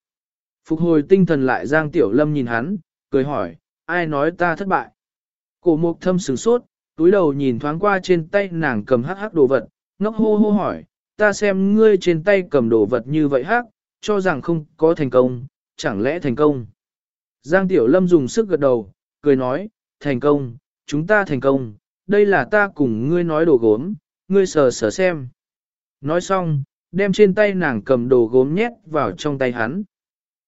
Phục hồi tinh thần lại Giang Tiểu Lâm nhìn hắn, cười hỏi, ai nói ta thất bại? Cổ mục thâm sửng sốt, túi đầu nhìn thoáng qua trên tay nàng cầm hắc hắc đồ vật, ngốc hô hô hỏi, ta xem ngươi trên tay cầm đồ vật như vậy hắc, cho rằng không có thành công, chẳng lẽ thành công. Giang Tiểu Lâm dùng sức gật đầu, cười nói, thành công, chúng ta thành công, đây là ta cùng ngươi nói đồ gốm, ngươi sờ sờ xem. Nói xong, đem trên tay nàng cầm đồ gốm nhét vào trong tay hắn.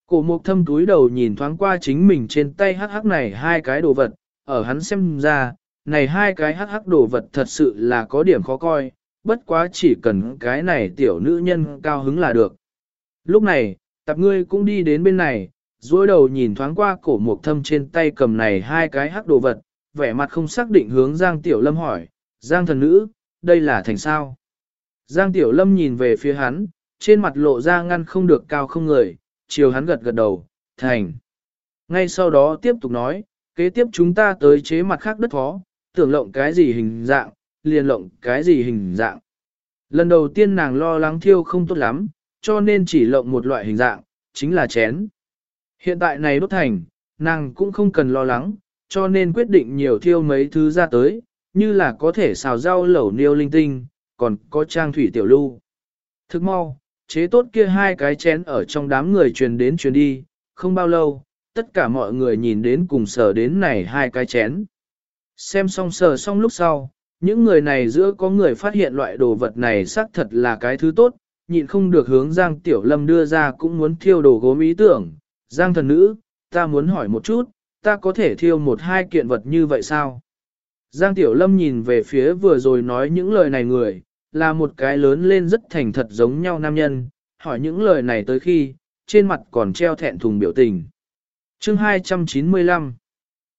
Cổ mục thâm túi đầu nhìn thoáng qua chính mình trên tay hắc hắc này hai cái đồ vật, ở hắn xem ra, này hai cái hắc hắc đồ vật thật sự là có điểm khó coi, bất quá chỉ cần cái này tiểu nữ nhân cao hứng là được. Lúc này, tập ngươi cũng đi đến bên này, dối đầu nhìn thoáng qua cổ mục thâm trên tay cầm này hai cái hắc đồ vật, vẻ mặt không xác định hướng Giang Tiểu Lâm hỏi, Giang thần nữ, đây là thành sao? Giang Tiểu Lâm nhìn về phía hắn, trên mặt lộ ra ngăn không được cao không người, chiều hắn gật gật đầu, thành. Ngay sau đó tiếp tục nói, kế tiếp chúng ta tới chế mặt khác đất phó, tưởng lộng cái gì hình dạng, liền lộng cái gì hình dạng. Lần đầu tiên nàng lo lắng thiêu không tốt lắm, cho nên chỉ lộng một loại hình dạng, chính là chén. Hiện tại này đốt thành, nàng cũng không cần lo lắng, cho nên quyết định nhiều thiêu mấy thứ ra tới, như là có thể xào rau lẩu niêu linh tinh, còn có trang thủy tiểu lưu. Thức mau, chế tốt kia hai cái chén ở trong đám người truyền đến truyền đi, không bao lâu, tất cả mọi người nhìn đến cùng sở đến này hai cái chén. Xem xong sờ xong lúc sau, những người này giữa có người phát hiện loại đồ vật này xác thật là cái thứ tốt, nhịn không được hướng Giang Tiểu Lâm đưa ra cũng muốn thiêu đồ gốm ý tưởng. Giang thần nữ, ta muốn hỏi một chút, ta có thể thiêu một hai kiện vật như vậy sao? Giang Tiểu Lâm nhìn về phía vừa rồi nói những lời này người, là một cái lớn lên rất thành thật giống nhau nam nhân, hỏi những lời này tới khi, trên mặt còn treo thẹn thùng biểu tình. chương 295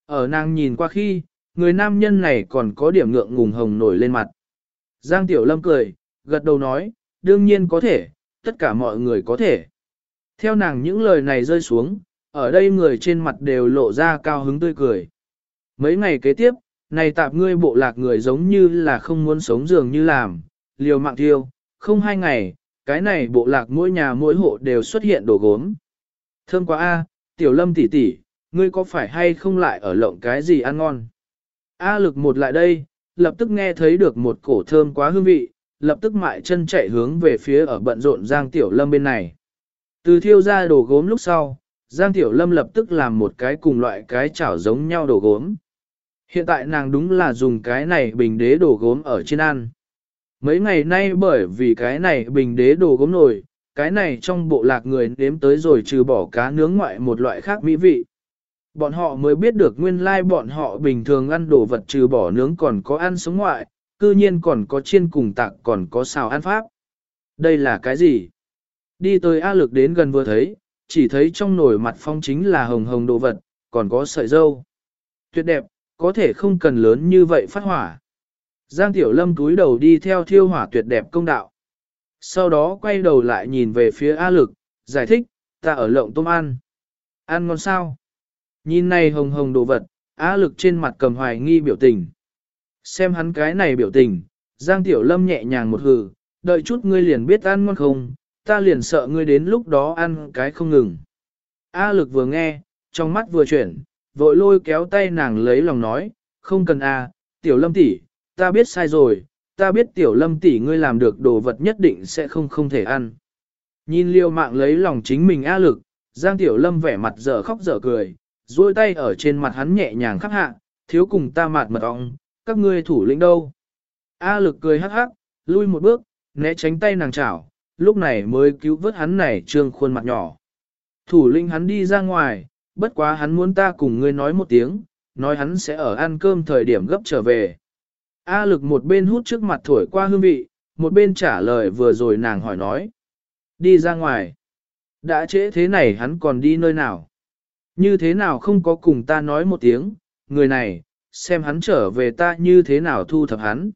Ở nàng nhìn qua khi, người nam nhân này còn có điểm ngượng ngùng hồng nổi lên mặt. Giang Tiểu Lâm cười, gật đầu nói, đương nhiên có thể, tất cả mọi người có thể. Theo nàng những lời này rơi xuống, ở đây người trên mặt đều lộ ra cao hứng tươi cười. Mấy ngày kế tiếp, này tạp ngươi bộ lạc người giống như là không muốn sống dường như làm, liều mạng thiêu, không hai ngày, cái này bộ lạc mỗi nhà mỗi hộ đều xuất hiện đồ gốm. Thơm quá a, tiểu lâm tỷ tỷ, ngươi có phải hay không lại ở lộng cái gì ăn ngon? A lực một lại đây, lập tức nghe thấy được một cổ thơm quá hương vị, lập tức mại chân chạy hướng về phía ở bận rộn Giang Tiểu Lâm bên này. Từ thiêu ra đồ gốm lúc sau, Giang Tiểu Lâm lập tức làm một cái cùng loại cái chảo giống nhau đồ gốm. Hiện tại nàng đúng là dùng cái này bình đế đồ gốm ở trên ăn. Mấy ngày nay bởi vì cái này bình đế đồ gốm nổi, cái này trong bộ lạc người nếm tới rồi trừ bỏ cá nướng ngoại một loại khác mỹ vị. Bọn họ mới biết được nguyên lai bọn họ bình thường ăn đồ vật trừ bỏ nướng còn có ăn sống ngoại, cư nhiên còn có chiên cùng tạc còn có xào ăn pháp. Đây là cái gì? Đi tới A lực đến gần vừa thấy, chỉ thấy trong nồi mặt phong chính là hồng hồng đồ vật, còn có sợi dâu. Tuyệt đẹp, có thể không cần lớn như vậy phát hỏa. Giang Tiểu Lâm túi đầu đi theo thiêu hỏa tuyệt đẹp công đạo. Sau đó quay đầu lại nhìn về phía A lực, giải thích, ta ở lộng tôm ăn. Ăn ngon sao? Nhìn này hồng hồng đồ vật, A lực trên mặt cầm hoài nghi biểu tình. Xem hắn cái này biểu tình, Giang Tiểu Lâm nhẹ nhàng một hừ, đợi chút ngươi liền biết ăn ngon không, ta liền sợ ngươi đến lúc đó ăn cái không ngừng. A lực vừa nghe, trong mắt vừa chuyển, vội lôi kéo tay nàng lấy lòng nói, không cần a, Tiểu Lâm tỷ, ta biết sai rồi, ta biết Tiểu Lâm tỷ ngươi làm được đồ vật nhất định sẽ không không thể ăn. Nhìn liêu mạng lấy lòng chính mình A lực, Giang Tiểu Lâm vẻ mặt dở khóc dở cười, duỗi tay ở trên mặt hắn nhẹ nhàng khắc hạ, thiếu cùng ta mạt mật ong, các ngươi thủ lĩnh đâu. A lực cười hắc hắc, lui một bước, né tránh tay nàng chảo, lúc này mới cứu vớt hắn này trương khuôn mặt nhỏ. Thủ lĩnh hắn đi ra ngoài, bất quá hắn muốn ta cùng ngươi nói một tiếng, nói hắn sẽ ở ăn cơm thời điểm gấp trở về. A lực một bên hút trước mặt thổi qua hương vị, một bên trả lời vừa rồi nàng hỏi nói. Đi ra ngoài. Đã trễ thế này hắn còn đi nơi nào? Như thế nào không có cùng ta nói một tiếng, người này, xem hắn trở về ta như thế nào thu thập hắn.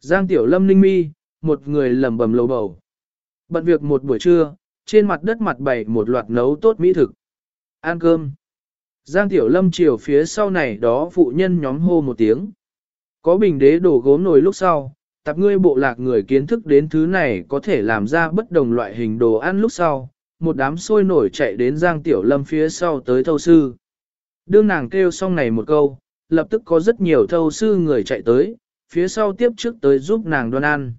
Giang Tiểu Lâm ninh mi, một người lầm bầm lầu bầu. Bận việc một buổi trưa, trên mặt đất mặt bày một loạt nấu tốt mỹ thực. Ăn cơm. Giang Tiểu Lâm chiều phía sau này đó phụ nhân nhóm hô một tiếng. Có bình đế đổ gốm nồi lúc sau, tập ngươi bộ lạc người kiến thức đến thứ này có thể làm ra bất đồng loại hình đồ ăn lúc sau. Một đám sôi nổi chạy đến Giang Tiểu Lâm phía sau tới thâu sư. Đương nàng kêu xong này một câu, lập tức có rất nhiều thâu sư người chạy tới, phía sau tiếp trước tới giúp nàng đoan ăn.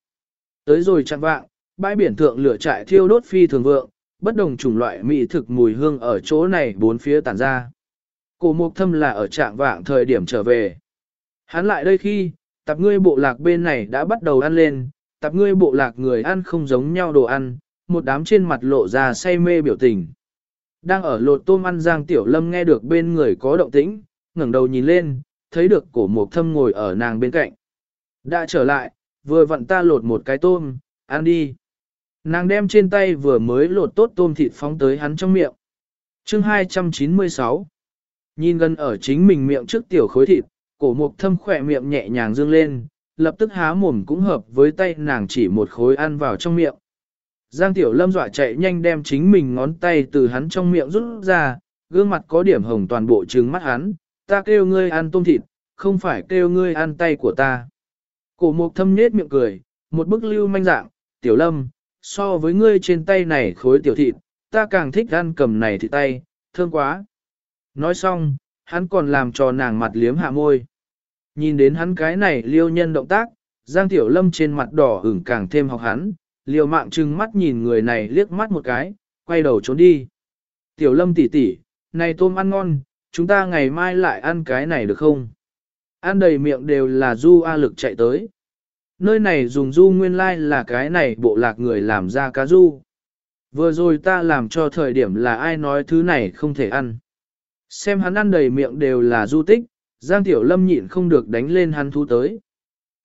Tới rồi chặn vạng, bãi biển thượng lửa trại thiêu đốt phi thường vượng, bất đồng chủng loại mỹ thực mùi hương ở chỗ này bốn phía tản ra. Cổ mục thâm là ở trạng vạng thời điểm trở về. Hắn lại đây khi, tập ngươi bộ lạc bên này đã bắt đầu ăn lên, tập ngươi bộ lạc người ăn không giống nhau đồ ăn, một đám trên mặt lộ ra say mê biểu tình. Đang ở lột tôm ăn Giang Tiểu Lâm nghe được bên người có động tĩnh, ngẩng đầu nhìn lên, thấy được cổ mục thâm ngồi ở nàng bên cạnh. Đã trở lại, vừa vặn ta lột một cái tôm, ăn đi. Nàng đem trên tay vừa mới lột tốt tôm thịt phóng tới hắn trong miệng. chương 296 Nhìn gần ở chính mình miệng trước tiểu khối thịt, cổ mục thâm khỏe miệng nhẹ nhàng dương lên, lập tức há mồm cũng hợp với tay nàng chỉ một khối ăn vào trong miệng. Giang tiểu lâm dọa chạy nhanh đem chính mình ngón tay từ hắn trong miệng rút ra, gương mặt có điểm hồng toàn bộ trừng mắt hắn, ta kêu ngươi ăn tôm thịt, không phải kêu ngươi ăn tay của ta. Cổ mục thâm nết miệng cười, một bức lưu manh dạng, tiểu lâm, so với ngươi trên tay này khối tiểu thịt, ta càng thích ăn cầm này thịt tay, thương quá. Nói xong, hắn còn làm cho nàng mặt liếm hạ môi. Nhìn đến hắn cái này liêu nhân động tác, Giang Tiểu Lâm trên mặt đỏ ửng càng thêm học hắn, liều mạng trừng mắt nhìn người này liếc mắt một cái, quay đầu trốn đi. Tiểu Lâm tỷ tỷ, này tôm ăn ngon, chúng ta ngày mai lại ăn cái này được không? Ăn đầy miệng đều là du a lực chạy tới. Nơi này dùng du nguyên lai là cái này bộ lạc người làm ra cá du. Vừa rồi ta làm cho thời điểm là ai nói thứ này không thể ăn. Xem hắn ăn đầy miệng đều là du tích, Giang Tiểu Lâm nhịn không được đánh lên hắn thu tới.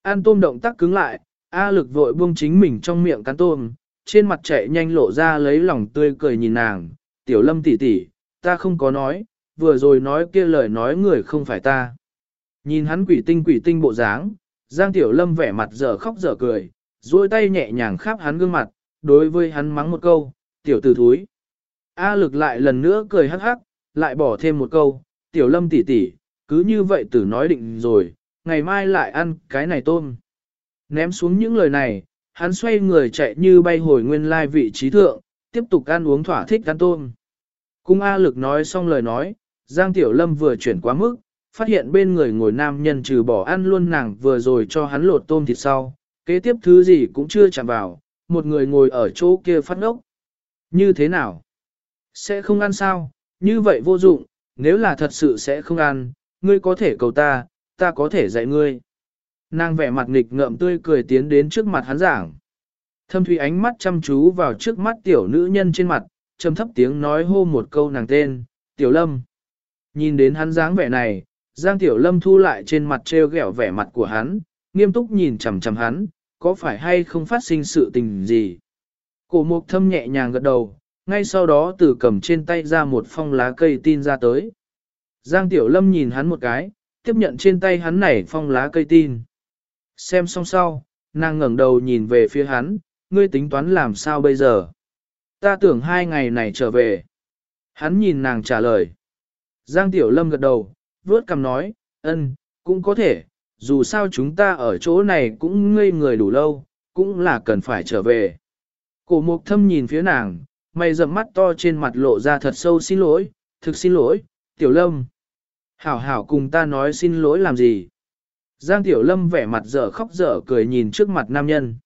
Ăn tôm động tác cứng lại, A lực vội buông chính mình trong miệng cắn tôm, trên mặt chạy nhanh lộ ra lấy lòng tươi cười nhìn nàng. Tiểu Lâm tỷ tỷ, ta không có nói, vừa rồi nói kia lời nói người không phải ta. Nhìn hắn quỷ tinh quỷ tinh bộ dáng, Giang Tiểu Lâm vẻ mặt dở khóc dở cười, duỗi tay nhẹ nhàng khắp hắn gương mặt, đối với hắn mắng một câu, tiểu tử thúi. A lực lại lần nữa cười hắc hắc, lại bỏ thêm một câu, tiểu lâm tỷ tỷ, cứ như vậy tử nói định rồi, ngày mai lại ăn cái này tôm. Ném xuống những lời này, hắn xoay người chạy như bay hồi nguyên lai vị trí thượng, tiếp tục ăn uống thỏa thích ăn tôm. Cung A lực nói xong lời nói, Giang Tiểu Lâm vừa chuyển quá mức, phát hiện bên người ngồi nam nhân trừ bỏ ăn luôn nàng vừa rồi cho hắn lột tôm thịt sau, kế tiếp thứ gì cũng chưa chạm vào, một người ngồi ở chỗ kia phát ngốc. Như thế nào? Sẽ không ăn sao? Như vậy vô dụng, nếu là thật sự sẽ không ăn, ngươi có thể cầu ta, ta có thể dạy ngươi. Nàng vẻ mặt nghịch ngợm tươi cười tiến đến trước mặt hắn giảng. Thâm thủy ánh mắt chăm chú vào trước mắt tiểu nữ nhân trên mặt, trầm thấp tiếng nói hô một câu nàng tên, tiểu lâm. Nhìn đến hắn dáng vẻ này, Giang Tiểu Lâm thu lại trên mặt treo ghẹo vẻ mặt của hắn, nghiêm túc nhìn chằm chằm hắn, có phải hay không phát sinh sự tình gì. Cổ mục thâm nhẹ nhàng gật đầu, ngay sau đó từ cầm trên tay ra một phong lá cây tin ra tới. Giang Tiểu Lâm nhìn hắn một cái, tiếp nhận trên tay hắn này phong lá cây tin. Xem xong sau, nàng ngẩng đầu nhìn về phía hắn, ngươi tính toán làm sao bây giờ? Ta tưởng hai ngày này trở về. Hắn nhìn nàng trả lời. Giang Tiểu Lâm gật đầu, vớt cầm nói, ân, cũng có thể, dù sao chúng ta ở chỗ này cũng ngây người đủ lâu, cũng là cần phải trở về. Cổ mục thâm nhìn phía nàng, mày rậm mắt to trên mặt lộ ra thật sâu xin lỗi, thực xin lỗi, tiểu lâm. Hảo hảo cùng ta nói xin lỗi làm gì. Giang tiểu lâm vẻ mặt dở khóc dở cười nhìn trước mặt nam nhân.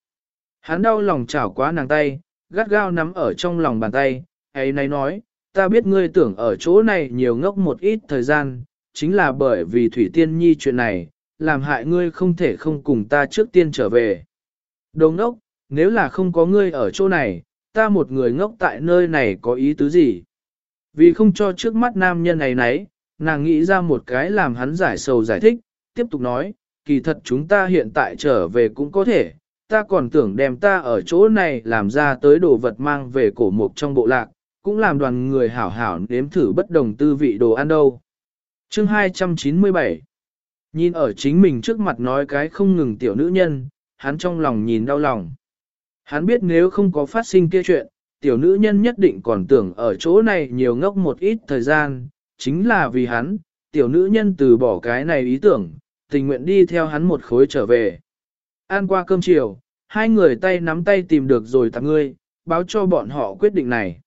Hắn đau lòng chảo quá nàng tay, gắt gao nắm ở trong lòng bàn tay, ấy nay nói, ta biết ngươi tưởng ở chỗ này nhiều ngốc một ít thời gian, chính là bởi vì Thủy Tiên Nhi chuyện này, làm hại ngươi không thể không cùng ta trước tiên trở về. Đồ ngốc, nếu là không có ngươi ở chỗ này, ta một người ngốc tại nơi này có ý tứ gì? Vì không cho trước mắt nam nhân này nấy, nàng nghĩ ra một cái làm hắn giải sầu giải thích, tiếp tục nói, kỳ thật chúng ta hiện tại trở về cũng có thể, ta còn tưởng đem ta ở chỗ này làm ra tới đồ vật mang về cổ mục trong bộ lạc, cũng làm đoàn người hảo hảo nếm thử bất đồng tư vị đồ ăn đâu. Chương 297 Nhìn ở chính mình trước mặt nói cái không ngừng tiểu nữ nhân, hắn trong lòng nhìn đau lòng. Hắn biết nếu không có phát sinh kia chuyện, tiểu nữ nhân nhất định còn tưởng ở chỗ này nhiều ngốc một ít thời gian, chính là vì hắn, tiểu nữ nhân từ bỏ cái này ý tưởng, tình nguyện đi theo hắn một khối trở về. Ăn qua cơm chiều, hai người tay nắm tay tìm được rồi tặng ngươi, báo cho bọn họ quyết định này.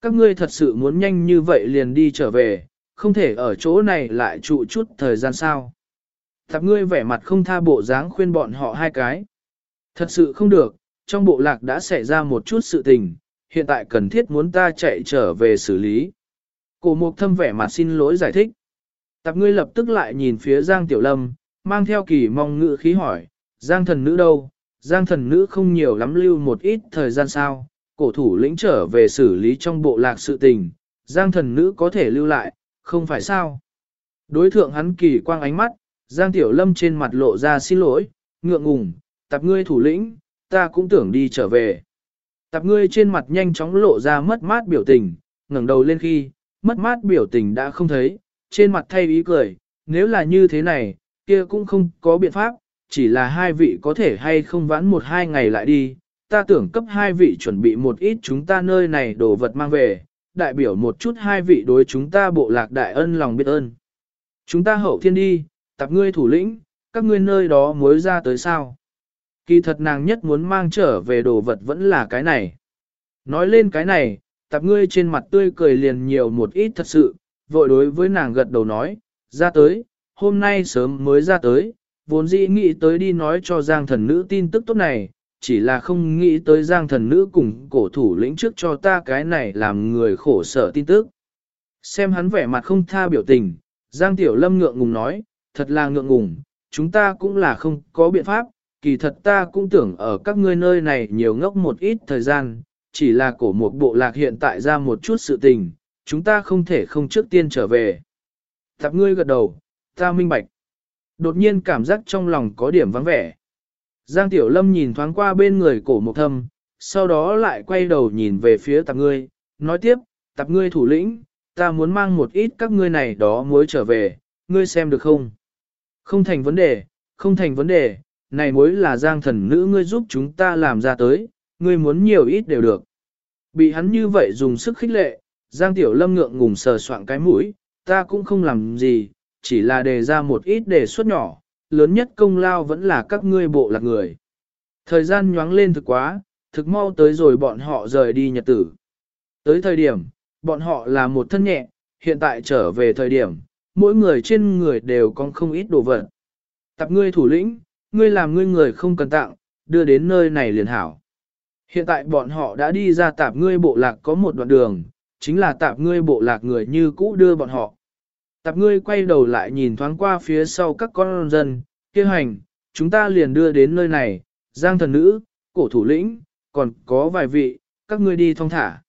Các ngươi thật sự muốn nhanh như vậy liền đi trở về, không thể ở chỗ này lại trụ chút thời gian sao. Tạp ngươi vẻ mặt không tha bộ dáng khuyên bọn họ hai cái. Thật sự không được, trong bộ lạc đã xảy ra một chút sự tình, hiện tại cần thiết muốn ta chạy trở về xử lý. Cổ mục thâm vẻ mặt xin lỗi giải thích. Tạp ngươi lập tức lại nhìn phía Giang Tiểu Lâm, mang theo kỳ mong ngự khí hỏi, Giang thần nữ đâu? Giang thần nữ không nhiều lắm lưu một ít thời gian sao, cổ thủ lĩnh trở về xử lý trong bộ lạc sự tình, Giang thần nữ có thể lưu lại, không phải sao? Đối thượng hắn kỳ quang ánh mắt, Giang Tiểu Lâm trên mặt lộ ra xin lỗi, ngượng ngùng, tạp ngươi thủ lĩnh, ta cũng tưởng đi trở về. Tạp ngươi trên mặt nhanh chóng lộ ra mất mát biểu tình, ngẩng đầu lên khi, mất mát biểu tình đã không thấy, trên mặt thay ý cười, nếu là như thế này, kia cũng không có biện pháp, chỉ là hai vị có thể hay không vãn một hai ngày lại đi, ta tưởng cấp hai vị chuẩn bị một ít chúng ta nơi này đồ vật mang về, đại biểu một chút hai vị đối chúng ta bộ lạc đại ân lòng biết ơn. Chúng ta hậu thiên đi, tập ngươi thủ lĩnh, các ngươi nơi đó mới ra tới sao. Kỳ thật nàng nhất muốn mang trở về đồ vật vẫn là cái này. Nói lên cái này, tập ngươi trên mặt tươi cười liền nhiều một ít thật sự, vội đối với nàng gật đầu nói, ra tới, hôm nay sớm mới ra tới, vốn dĩ nghĩ tới đi nói cho Giang thần nữ tin tức tốt này, chỉ là không nghĩ tới Giang thần nữ cùng cổ thủ lĩnh trước cho ta cái này làm người khổ sở tin tức. Xem hắn vẻ mặt không tha biểu tình, Giang Tiểu Lâm ngượng ngùng nói, thật là ngượng ngùng, chúng ta cũng là không có biện pháp, kỳ thật ta cũng tưởng ở các ngươi nơi này nhiều ngốc một ít thời gian, chỉ là cổ một bộ lạc hiện tại ra một chút sự tình, chúng ta không thể không trước tiên trở về. Tập ngươi gật đầu, ta minh bạch. Đột nhiên cảm giác trong lòng có điểm vắng vẻ. Giang Tiểu Lâm nhìn thoáng qua bên người cổ mộc thâm, sau đó lại quay đầu nhìn về phía tạp ngươi, nói tiếp, tạp ngươi thủ lĩnh, ta muốn mang một ít các ngươi này đó mới trở về, ngươi xem được không? Không thành vấn đề, không thành vấn đề, này mối là giang thần nữ ngươi giúp chúng ta làm ra tới, ngươi muốn nhiều ít đều được. Bị hắn như vậy dùng sức khích lệ, giang tiểu lâm ngượng ngùng sờ soạn cái mũi, ta cũng không làm gì, chỉ là đề ra một ít đề xuất nhỏ, lớn nhất công lao vẫn là các ngươi bộ lạc người. Thời gian nhoáng lên thực quá, thực mau tới rồi bọn họ rời đi nhật tử. Tới thời điểm, bọn họ là một thân nhẹ, hiện tại trở về thời điểm, mỗi người trên người đều có không ít đồ vật. Tập ngươi thủ lĩnh, ngươi làm ngươi người không cần tặng, đưa đến nơi này liền hảo. Hiện tại bọn họ đã đi ra tạp ngươi bộ lạc có một đoạn đường, chính là tạp ngươi bộ lạc người như cũ đưa bọn họ. Tạp ngươi quay đầu lại nhìn thoáng qua phía sau các con dân, kia hành, chúng ta liền đưa đến nơi này, giang thần nữ, cổ thủ lĩnh, còn có vài vị, các ngươi đi thong thả.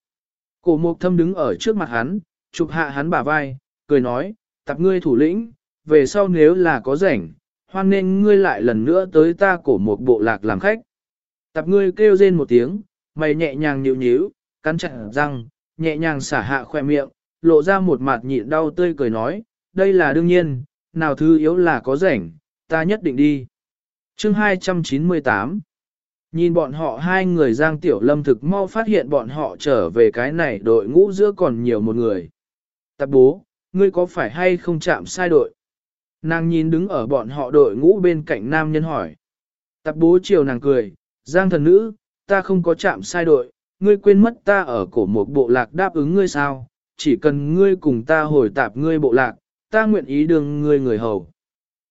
Cổ mục thâm đứng ở trước mặt hắn, chụp hạ hắn bả vai, cười nói, tạp ngươi thủ lĩnh, về sau nếu là có rảnh, hoan nên ngươi lại lần nữa tới ta cổ một bộ lạc làm khách. Tạp ngươi kêu rên một tiếng, mày nhẹ nhàng nhịu nhíu, cắn chặt răng, nhẹ nhàng xả hạ khoe miệng, lộ ra một mặt nhịn đau tươi cười nói, đây là đương nhiên, nào thứ yếu là có rảnh, ta nhất định đi. Chương 298 Nhìn bọn họ hai người Giang Tiểu Lâm thực mau phát hiện bọn họ trở về cái này đội ngũ giữa còn nhiều một người. Tạp bố, ngươi có phải hay không chạm sai đội? Nàng nhìn đứng ở bọn họ đội ngũ bên cạnh nam nhân hỏi. Tạp bố chiều nàng cười, Giang thần nữ, ta không có chạm sai đội, ngươi quên mất ta ở cổ một bộ lạc đáp ứng ngươi sao, chỉ cần ngươi cùng ta hồi tạp ngươi bộ lạc, ta nguyện ý đường ngươi người hầu.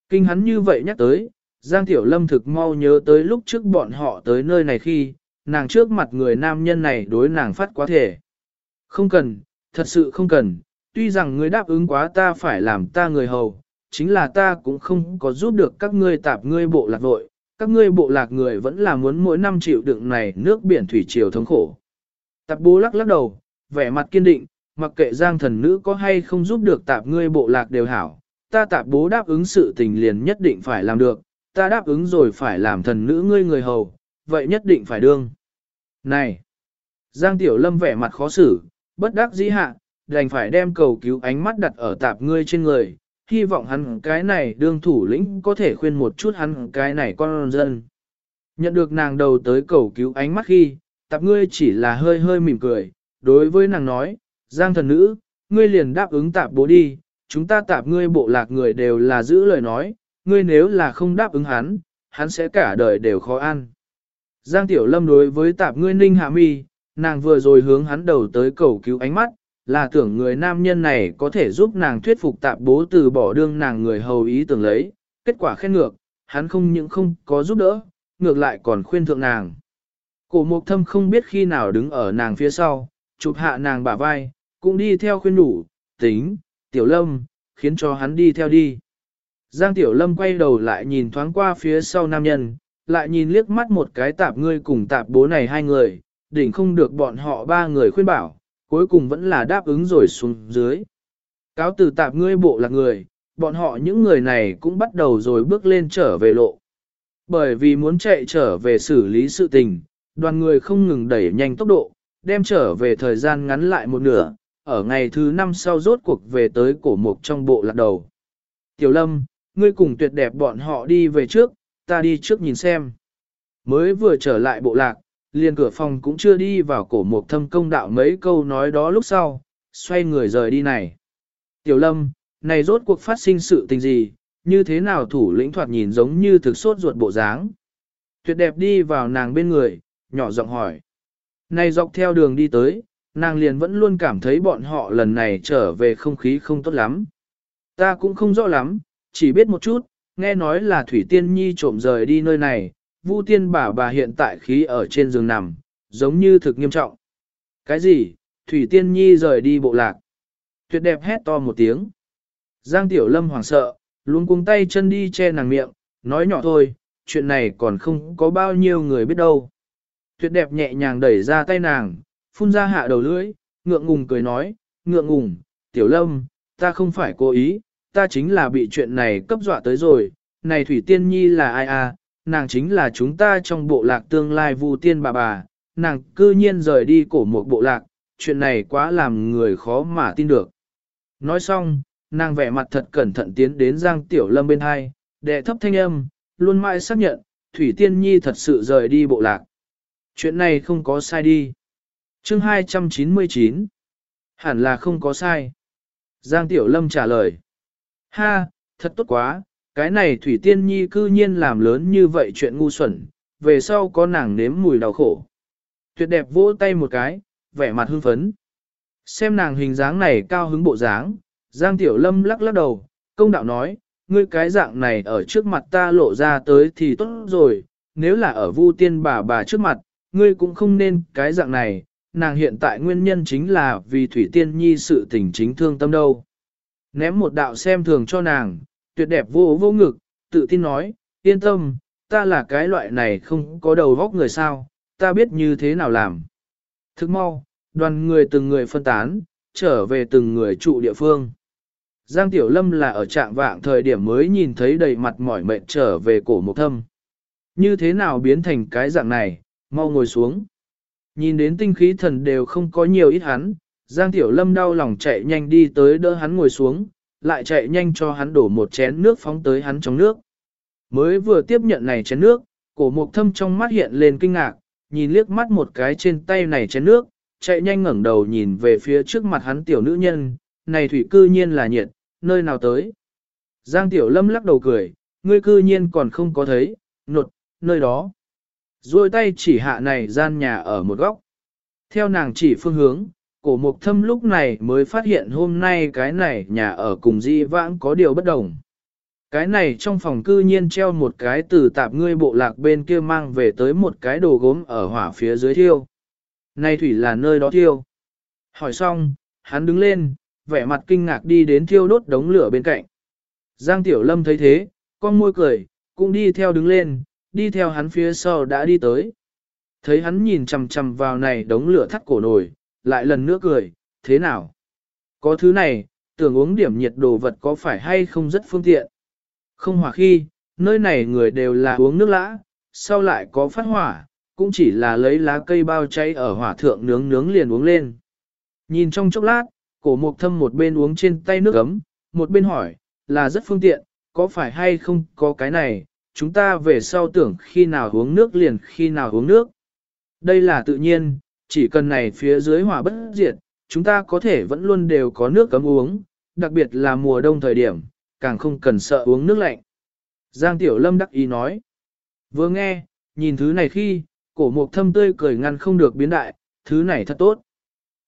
Kinh hắn như vậy nhắc tới, Giang Tiểu Lâm thực mau nhớ tới lúc trước bọn họ tới nơi này khi, nàng trước mặt người nam nhân này đối nàng phát quá thể. Không cần, thật sự không cần, tuy rằng ngươi đáp ứng quá ta phải làm ta người hầu, chính là ta cũng không có giúp được các ngươi tạp ngươi bộ lạc vội, các ngươi bộ lạc người vẫn là muốn mỗi năm chịu đựng này nước biển thủy triều thống khổ. Tạp bố lắc lắc đầu, vẻ mặt kiên định, mặc kệ giang thần nữ có hay không giúp được tạp ngươi bộ lạc đều hảo, ta tạp bố đáp ứng sự tình liền nhất định phải làm được, ta đáp ứng rồi phải làm thần nữ ngươi người hầu, vậy nhất định phải đương. Này! Giang Tiểu Lâm vẻ mặt khó xử, bất đắc dĩ hạ, đành phải đem cầu cứu ánh mắt đặt ở tạp ngươi trên người, hy vọng hắn cái này đương thủ lĩnh có thể khuyên một chút hắn cái này con dân. Nhận được nàng đầu tới cầu cứu ánh mắt khi, tạp ngươi chỉ là hơi hơi mỉm cười, đối với nàng nói, Giang thần nữ, ngươi liền đáp ứng tạp bố đi, chúng ta tạp ngươi bộ lạc người đều là giữ lời nói, ngươi nếu là không đáp ứng hắn, hắn sẽ cả đời đều khó ăn. Giang Tiểu Lâm đối với tạp ngươi ninh hạ mi, nàng vừa rồi hướng hắn đầu tới cầu cứu ánh mắt, là tưởng người nam nhân này có thể giúp nàng thuyết phục tạp bố từ bỏ đương nàng người hầu ý tưởng lấy, kết quả khen ngược, hắn không những không có giúp đỡ, ngược lại còn khuyên thượng nàng. Cổ mục thâm không biết khi nào đứng ở nàng phía sau, chụp hạ nàng bả vai, cũng đi theo khuyên đủ, tính, tiểu lâm, khiến cho hắn đi theo đi. Giang tiểu lâm quay đầu lại nhìn thoáng qua phía sau nam nhân, lại nhìn liếc mắt một cái tạp ngươi cùng tạp bố này hai người, đỉnh không được bọn họ ba người khuyên bảo, cuối cùng vẫn là đáp ứng rồi xuống dưới. Cáo từ tạp ngươi bộ là người, bọn họ những người này cũng bắt đầu rồi bước lên trở về lộ. Bởi vì muốn chạy trở về xử lý sự tình, đoàn người không ngừng đẩy nhanh tốc độ, đem trở về thời gian ngắn lại một nửa, ở ngày thứ năm sau rốt cuộc về tới cổ mục trong bộ lạc đầu. Tiểu Lâm, ngươi cùng tuyệt đẹp bọn họ đi về trước, ta đi trước nhìn xem. Mới vừa trở lại bộ lạc, liền cửa phòng cũng chưa đi vào cổ mục thâm công đạo mấy câu nói đó lúc sau, xoay người rời đi này. Tiểu Lâm, này rốt cuộc phát sinh sự tình gì, như thế nào thủ lĩnh thoạt nhìn giống như thực sốt ruột bộ dáng. Tuyệt đẹp đi vào nàng bên người, nhỏ giọng hỏi. Này dọc theo đường đi tới, nàng liền vẫn luôn cảm thấy bọn họ lần này trở về không khí không tốt lắm. Ta cũng không rõ lắm, chỉ biết một chút, nghe nói là Thủy Tiên Nhi trộm rời đi nơi này, Vu Tiên bà bà hiện tại khí ở trên giường nằm, giống như thực nghiêm trọng. Cái gì? Thủy Tiên Nhi rời đi bộ lạc. Tuyệt đẹp hét to một tiếng. Giang Tiểu Lâm hoảng sợ, luôn cuống tay chân đi che nàng miệng, nói nhỏ thôi, chuyện này còn không có bao nhiêu người biết đâu. Tuyệt đẹp nhẹ nhàng đẩy ra tay nàng, phun ra hạ đầu lưỡi, ngượng ngùng cười nói, ngượng ngùng, Tiểu Lâm, ta không phải cố ý, ta chính là bị chuyện này cấp dọa tới rồi, này Thủy Tiên Nhi là ai à, nàng chính là chúng ta trong bộ lạc tương lai vu tiên bà bà, nàng cư nhiên rời đi cổ một bộ lạc, chuyện này quá làm người khó mà tin được. Nói xong, nàng vẻ mặt thật cẩn thận tiến đến Giang Tiểu Lâm bên hai, đệ thấp thanh âm, luôn mãi xác nhận, Thủy Tiên Nhi thật sự rời đi bộ lạc. Chuyện này không có sai đi. Chương 299 Hẳn là không có sai. Giang Tiểu Lâm trả lời. Ha, thật tốt quá, cái này Thủy Tiên Nhi cư nhiên làm lớn như vậy chuyện ngu xuẩn, về sau có nàng nếm mùi đau khổ. Tuyệt đẹp vỗ tay một cái, vẻ mặt hưng phấn. Xem nàng hình dáng này cao hứng bộ dáng, Giang Tiểu Lâm lắc lắc đầu, công đạo nói, ngươi cái dạng này ở trước mặt ta lộ ra tới thì tốt rồi, nếu là ở vu tiên bà bà trước mặt, ngươi cũng không nên cái dạng này, nàng hiện tại nguyên nhân chính là vì Thủy Tiên Nhi sự tình chính thương tâm đâu. Ném một đạo xem thường cho nàng, tuyệt đẹp vô vô ngực, tự tin nói, yên tâm, ta là cái loại này không có đầu vóc người sao, ta biết như thế nào làm. Thức mau, đoàn người từng người phân tán, trở về từng người trụ địa phương. Giang Tiểu Lâm là ở trạng vạng thời điểm mới nhìn thấy đầy mặt mỏi mệt trở về cổ mục thâm. Như thế nào biến thành cái dạng này, mau ngồi xuống. Nhìn đến tinh khí thần đều không có nhiều ít hắn, Giang Tiểu Lâm đau lòng chạy nhanh đi tới đỡ hắn ngồi xuống, lại chạy nhanh cho hắn đổ một chén nước phóng tới hắn trong nước. Mới vừa tiếp nhận này chén nước, cổ mục thâm trong mắt hiện lên kinh ngạc, nhìn liếc mắt một cái trên tay này chén nước, chạy nhanh ngẩng đầu nhìn về phía trước mặt hắn tiểu nữ nhân, này thủy cư nhiên là nhiệt, nơi nào tới. Giang Tiểu Lâm lắc đầu cười, ngươi cư nhiên còn không có thấy, nột, nơi đó. Rồi tay chỉ hạ này gian nhà ở một góc. Theo nàng chỉ phương hướng, cổ mục thâm lúc này mới phát hiện hôm nay cái này nhà ở cùng di vãng có điều bất đồng. Cái này trong phòng cư nhiên treo một cái từ tạp ngươi bộ lạc bên kia mang về tới một cái đồ gốm ở hỏa phía dưới thiêu. Này thủy là nơi đó thiêu. Hỏi xong, hắn đứng lên, vẻ mặt kinh ngạc đi đến thiêu đốt đống lửa bên cạnh. Giang Tiểu Lâm thấy thế, con môi cười, cũng đi theo đứng lên, đi theo hắn phía sau đã đi tới. Thấy hắn nhìn chằm chằm vào này đống lửa thắt cổ nồi, lại lần nữa cười, thế nào? Có thứ này, tưởng uống điểm nhiệt đồ vật có phải hay không rất phương tiện? Không hỏa khi, nơi này người đều là uống nước lã, sau lại có phát hỏa, cũng chỉ là lấy lá cây bao cháy ở hỏa thượng nướng nướng liền uống lên. Nhìn trong chốc lát, cổ mục thâm một bên uống trên tay nước ấm, một bên hỏi, là rất phương tiện, có phải hay không có cái này, chúng ta về sau tưởng khi nào uống nước liền khi nào uống nước. Đây là tự nhiên, chỉ cần này phía dưới hỏa bất diệt, chúng ta có thể vẫn luôn đều có nước cấm uống, đặc biệt là mùa đông thời điểm, càng không cần sợ uống nước lạnh. Giang Tiểu Lâm đắc ý nói. Vừa nghe, nhìn thứ này khi, cổ mục thâm tươi cười ngăn không được biến đại, thứ này thật tốt.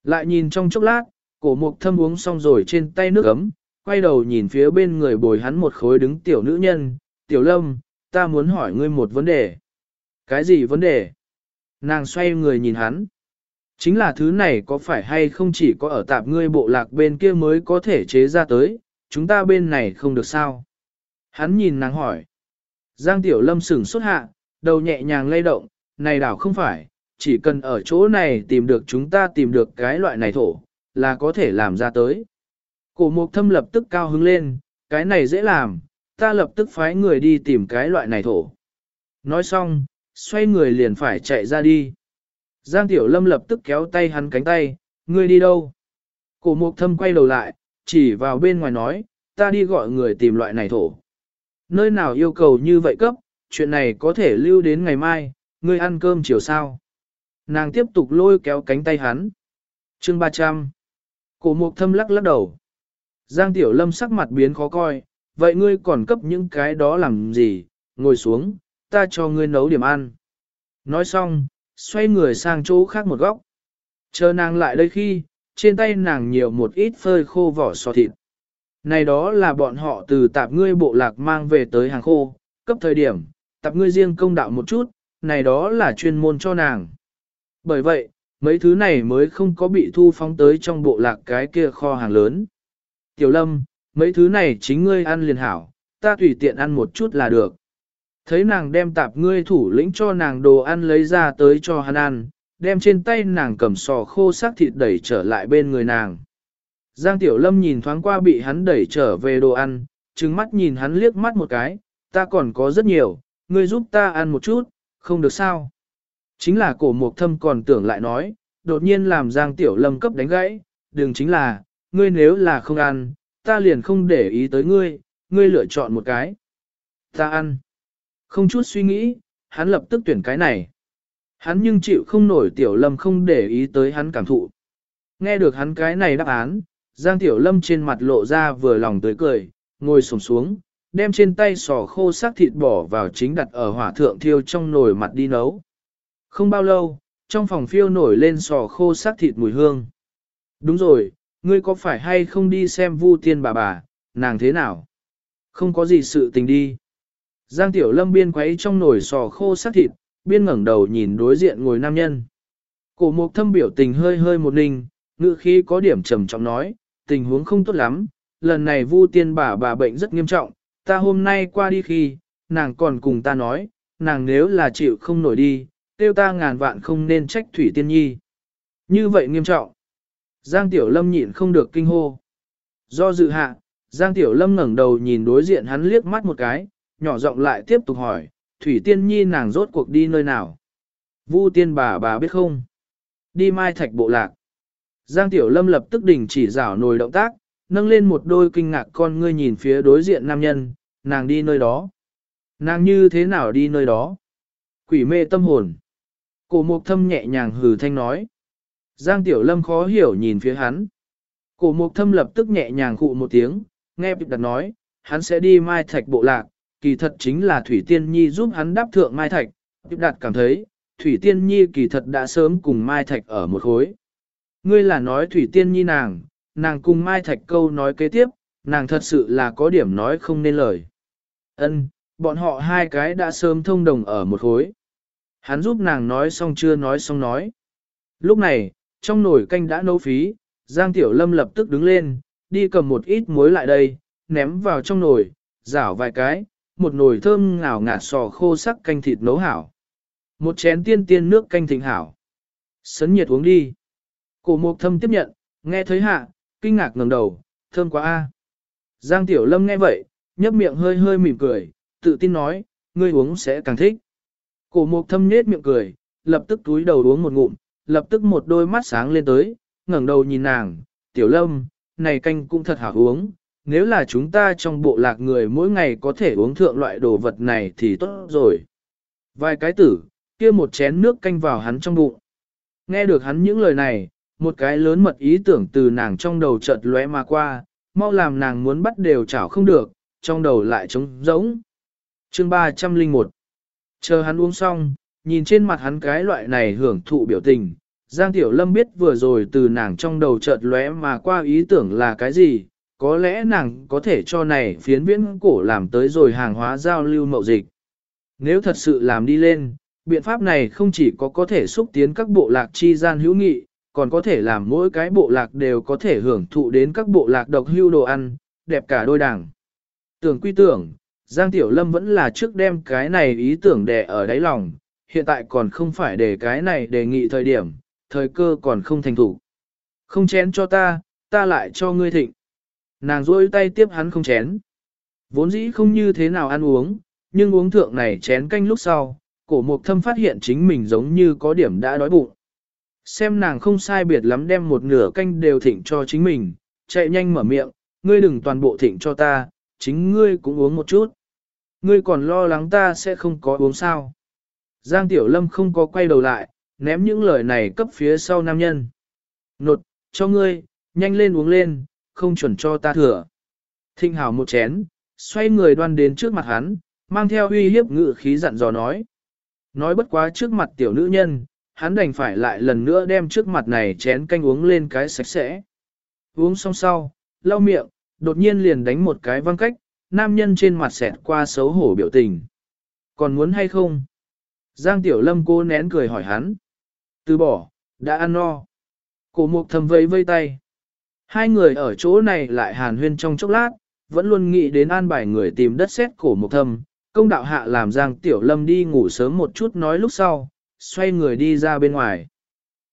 Lại nhìn trong chốc lát, Cổ mục thâm uống xong rồi trên tay nước ấm, quay đầu nhìn phía bên người bồi hắn một khối đứng tiểu nữ nhân, tiểu lâm, ta muốn hỏi ngươi một vấn đề. Cái gì vấn đề? Nàng xoay người nhìn hắn. Chính là thứ này có phải hay không chỉ có ở tạp ngươi bộ lạc bên kia mới có thể chế ra tới, chúng ta bên này không được sao? Hắn nhìn nàng hỏi. Giang Tiểu Lâm sửng xuất hạ, đầu nhẹ nhàng lay động, này đảo không phải, chỉ cần ở chỗ này tìm được chúng ta tìm được cái loại này thổ, là có thể làm ra tới. Cổ mục thâm lập tức cao hứng lên, cái này dễ làm, ta lập tức phái người đi tìm cái loại này thổ. Nói xong, xoay người liền phải chạy ra đi. Giang Tiểu Lâm lập tức kéo tay hắn cánh tay, ngươi đi đâu? Cổ mục thâm quay đầu lại, chỉ vào bên ngoài nói, ta đi gọi người tìm loại này thổ. Nơi nào yêu cầu như vậy cấp, chuyện này có thể lưu đến ngày mai, ngươi ăn cơm chiều sao. Nàng tiếp tục lôi kéo cánh tay hắn. chương 300. Cổ mục thâm lắc lắc đầu. Giang Tiểu Lâm sắc mặt biến khó coi, vậy ngươi còn cấp những cái đó làm gì, ngồi xuống, ta cho ngươi nấu điểm ăn. Nói xong, xoay người sang chỗ khác một góc. Chờ nàng lại đây khi, trên tay nàng nhiều một ít phơi khô vỏ sò thịt. Này đó là bọn họ từ tạp ngươi bộ lạc mang về tới hàng khô, cấp thời điểm, tạp ngươi riêng công đạo một chút, này đó là chuyên môn cho nàng. Bởi vậy, mấy thứ này mới không có bị thu phóng tới trong bộ lạc cái kia kho hàng lớn. Tiểu lâm, mấy thứ này chính ngươi ăn liền hảo, ta tùy tiện ăn một chút là được. Thấy nàng đem tạp ngươi thủ lĩnh cho nàng đồ ăn lấy ra tới cho hắn ăn, đem trên tay nàng cầm sò khô xác thịt đẩy trở lại bên người nàng. Giang Tiểu Lâm nhìn thoáng qua bị hắn đẩy trở về đồ ăn, trừng mắt nhìn hắn liếc mắt một cái, ta còn có rất nhiều, ngươi giúp ta ăn một chút, không được sao. Chính là cổ mục thâm còn tưởng lại nói, đột nhiên làm Giang Tiểu Lâm cấp đánh gãy, đừng chính là, ngươi nếu là không ăn, ta liền không để ý tới ngươi, ngươi lựa chọn một cái. Ta ăn. Không chút suy nghĩ, hắn lập tức tuyển cái này. Hắn nhưng chịu không nổi Tiểu Lâm không để ý tới hắn cảm thụ. Nghe được hắn cái này đáp án, Giang Tiểu Lâm trên mặt lộ ra vừa lòng tới cười, ngồi sổng xuống, đem trên tay sò khô xác thịt bỏ vào chính đặt ở hỏa thượng thiêu trong nồi mặt đi nấu. Không bao lâu, trong phòng phiêu nổi lên sò khô xác thịt mùi hương. Đúng rồi, ngươi có phải hay không đi xem vu tiên bà bà, nàng thế nào? Không có gì sự tình đi. Giang Tiểu Lâm biên quấy trong nồi sò khô sát thịt, biên ngẩng đầu nhìn đối diện ngồi nam nhân. Cổ mục thâm biểu tình hơi hơi một ninh, ngự khí có điểm trầm trọng nói, tình huống không tốt lắm, lần này vu tiên bà bà bệnh rất nghiêm trọng, ta hôm nay qua đi khi, nàng còn cùng ta nói, nàng nếu là chịu không nổi đi, tiêu ta ngàn vạn không nên trách thủy tiên nhi. Như vậy nghiêm trọng. Giang Tiểu Lâm nhịn không được kinh hô. Do dự hạ, Giang Tiểu Lâm ngẩng đầu nhìn đối diện hắn liếc mắt một cái, nhỏ giọng lại tiếp tục hỏi, Thủy Tiên Nhi nàng rốt cuộc đi nơi nào? Vu tiên bà bà biết không? Đi mai thạch bộ lạc. Giang Tiểu Lâm lập tức đình chỉ rảo nồi động tác, nâng lên một đôi kinh ngạc con ngươi nhìn phía đối diện nam nhân, nàng đi nơi đó. Nàng như thế nào đi nơi đó? Quỷ mê tâm hồn. Cổ mục thâm nhẹ nhàng hừ thanh nói. Giang Tiểu Lâm khó hiểu nhìn phía hắn. Cổ mục thâm lập tức nhẹ nhàng khụ một tiếng, nghe bịp đặt nói, hắn sẽ đi mai thạch bộ lạc, kỳ thật chính là Thủy Tiên Nhi giúp hắn đáp thượng mai thạch. Bịp đặt cảm thấy, Thủy Tiên Nhi kỳ thật đã sớm cùng mai thạch ở một khối. Ngươi là nói Thủy Tiên Nhi nàng, nàng cùng mai thạch câu nói kế tiếp, nàng thật sự là có điểm nói không nên lời. Ân, bọn họ hai cái đã sớm thông đồng ở một khối. Hắn giúp nàng nói xong chưa nói xong nói. Lúc này, trong nồi canh đã nấu phí, Giang Tiểu Lâm lập tức đứng lên, đi cầm một ít muối lại đây, ném vào trong nồi, rảo vài cái, một nồi thơm ngào ngạt sò khô sắc canh thịt nấu hảo. Một chén tiên tiên nước canh thịnh hảo. Sấn nhiệt uống đi. Cổ mục thâm tiếp nhận, nghe thấy hạ, kinh ngạc ngẩng đầu, thơm quá a. Giang Tiểu Lâm nghe vậy, nhấp miệng hơi hơi mỉm cười, tự tin nói, ngươi uống sẽ càng thích. Cổ mục thâm nết miệng cười, lập tức túi đầu uống một ngụm, lập tức một đôi mắt sáng lên tới, ngẩng đầu nhìn nàng, tiểu lâm, này canh cũng thật hảo uống, nếu là chúng ta trong bộ lạc người mỗi ngày có thể uống thượng loại đồ vật này thì tốt rồi. Vài cái tử, kia một chén nước canh vào hắn trong bụng. Nghe được hắn những lời này, một cái lớn mật ý tưởng từ nàng trong đầu chợt lóe mà qua, mau làm nàng muốn bắt đều chảo không được, trong đầu lại trống rỗng. Chương 301 Chờ hắn uống xong, nhìn trên mặt hắn cái loại này hưởng thụ biểu tình, Giang Tiểu Lâm biết vừa rồi từ nàng trong đầu chợt lóe mà qua ý tưởng là cái gì, có lẽ nàng có thể cho này phiến viễn cổ làm tới rồi hàng hóa giao lưu mậu dịch. Nếu thật sự làm đi lên, biện pháp này không chỉ có có thể xúc tiến các bộ lạc chi gian hữu nghị, còn có thể làm mỗi cái bộ lạc đều có thể hưởng thụ đến các bộ lạc độc hưu đồ ăn, đẹp cả đôi đảng. Tưởng quy tưởng, Giang Tiểu Lâm vẫn là trước đem cái này ý tưởng đè ở đáy lòng, hiện tại còn không phải để cái này đề nghị thời điểm, thời cơ còn không thành thủ. Không chén cho ta, ta lại cho ngươi thịnh. Nàng rôi tay tiếp hắn không chén. Vốn dĩ không như thế nào ăn uống, nhưng uống thượng này chén canh lúc sau, cổ mục thâm phát hiện chính mình giống như có điểm đã đói bụng. Xem nàng không sai biệt lắm đem một nửa canh đều thịnh cho chính mình, chạy nhanh mở miệng, ngươi đừng toàn bộ thịnh cho ta, chính ngươi cũng uống một chút. Ngươi còn lo lắng ta sẽ không có uống sao. Giang Tiểu Lâm không có quay đầu lại, ném những lời này cấp phía sau nam nhân. Nột, cho ngươi, nhanh lên uống lên, không chuẩn cho ta thừa. Thinh hảo một chén, xoay người đoan đến trước mặt hắn, mang theo uy hiếp ngự khí dặn dò nói. Nói bất quá trước mặt tiểu nữ nhân, hắn đành phải lại lần nữa đem trước mặt này chén canh uống lên cái sạch sẽ. Uống xong sau, lau miệng, đột nhiên liền đánh một cái văng cách, nam nhân trên mặt xẹt qua xấu hổ biểu tình. Còn muốn hay không? Giang Tiểu Lâm cô nén cười hỏi hắn. Từ bỏ, đã ăn no. Cổ mục thầm vây vây tay. Hai người ở chỗ này lại hàn huyên trong chốc lát, vẫn luôn nghĩ đến an bài người tìm đất xét cổ mục thầm. Công đạo hạ làm Giang Tiểu Lâm đi ngủ sớm một chút nói lúc sau, xoay người đi ra bên ngoài.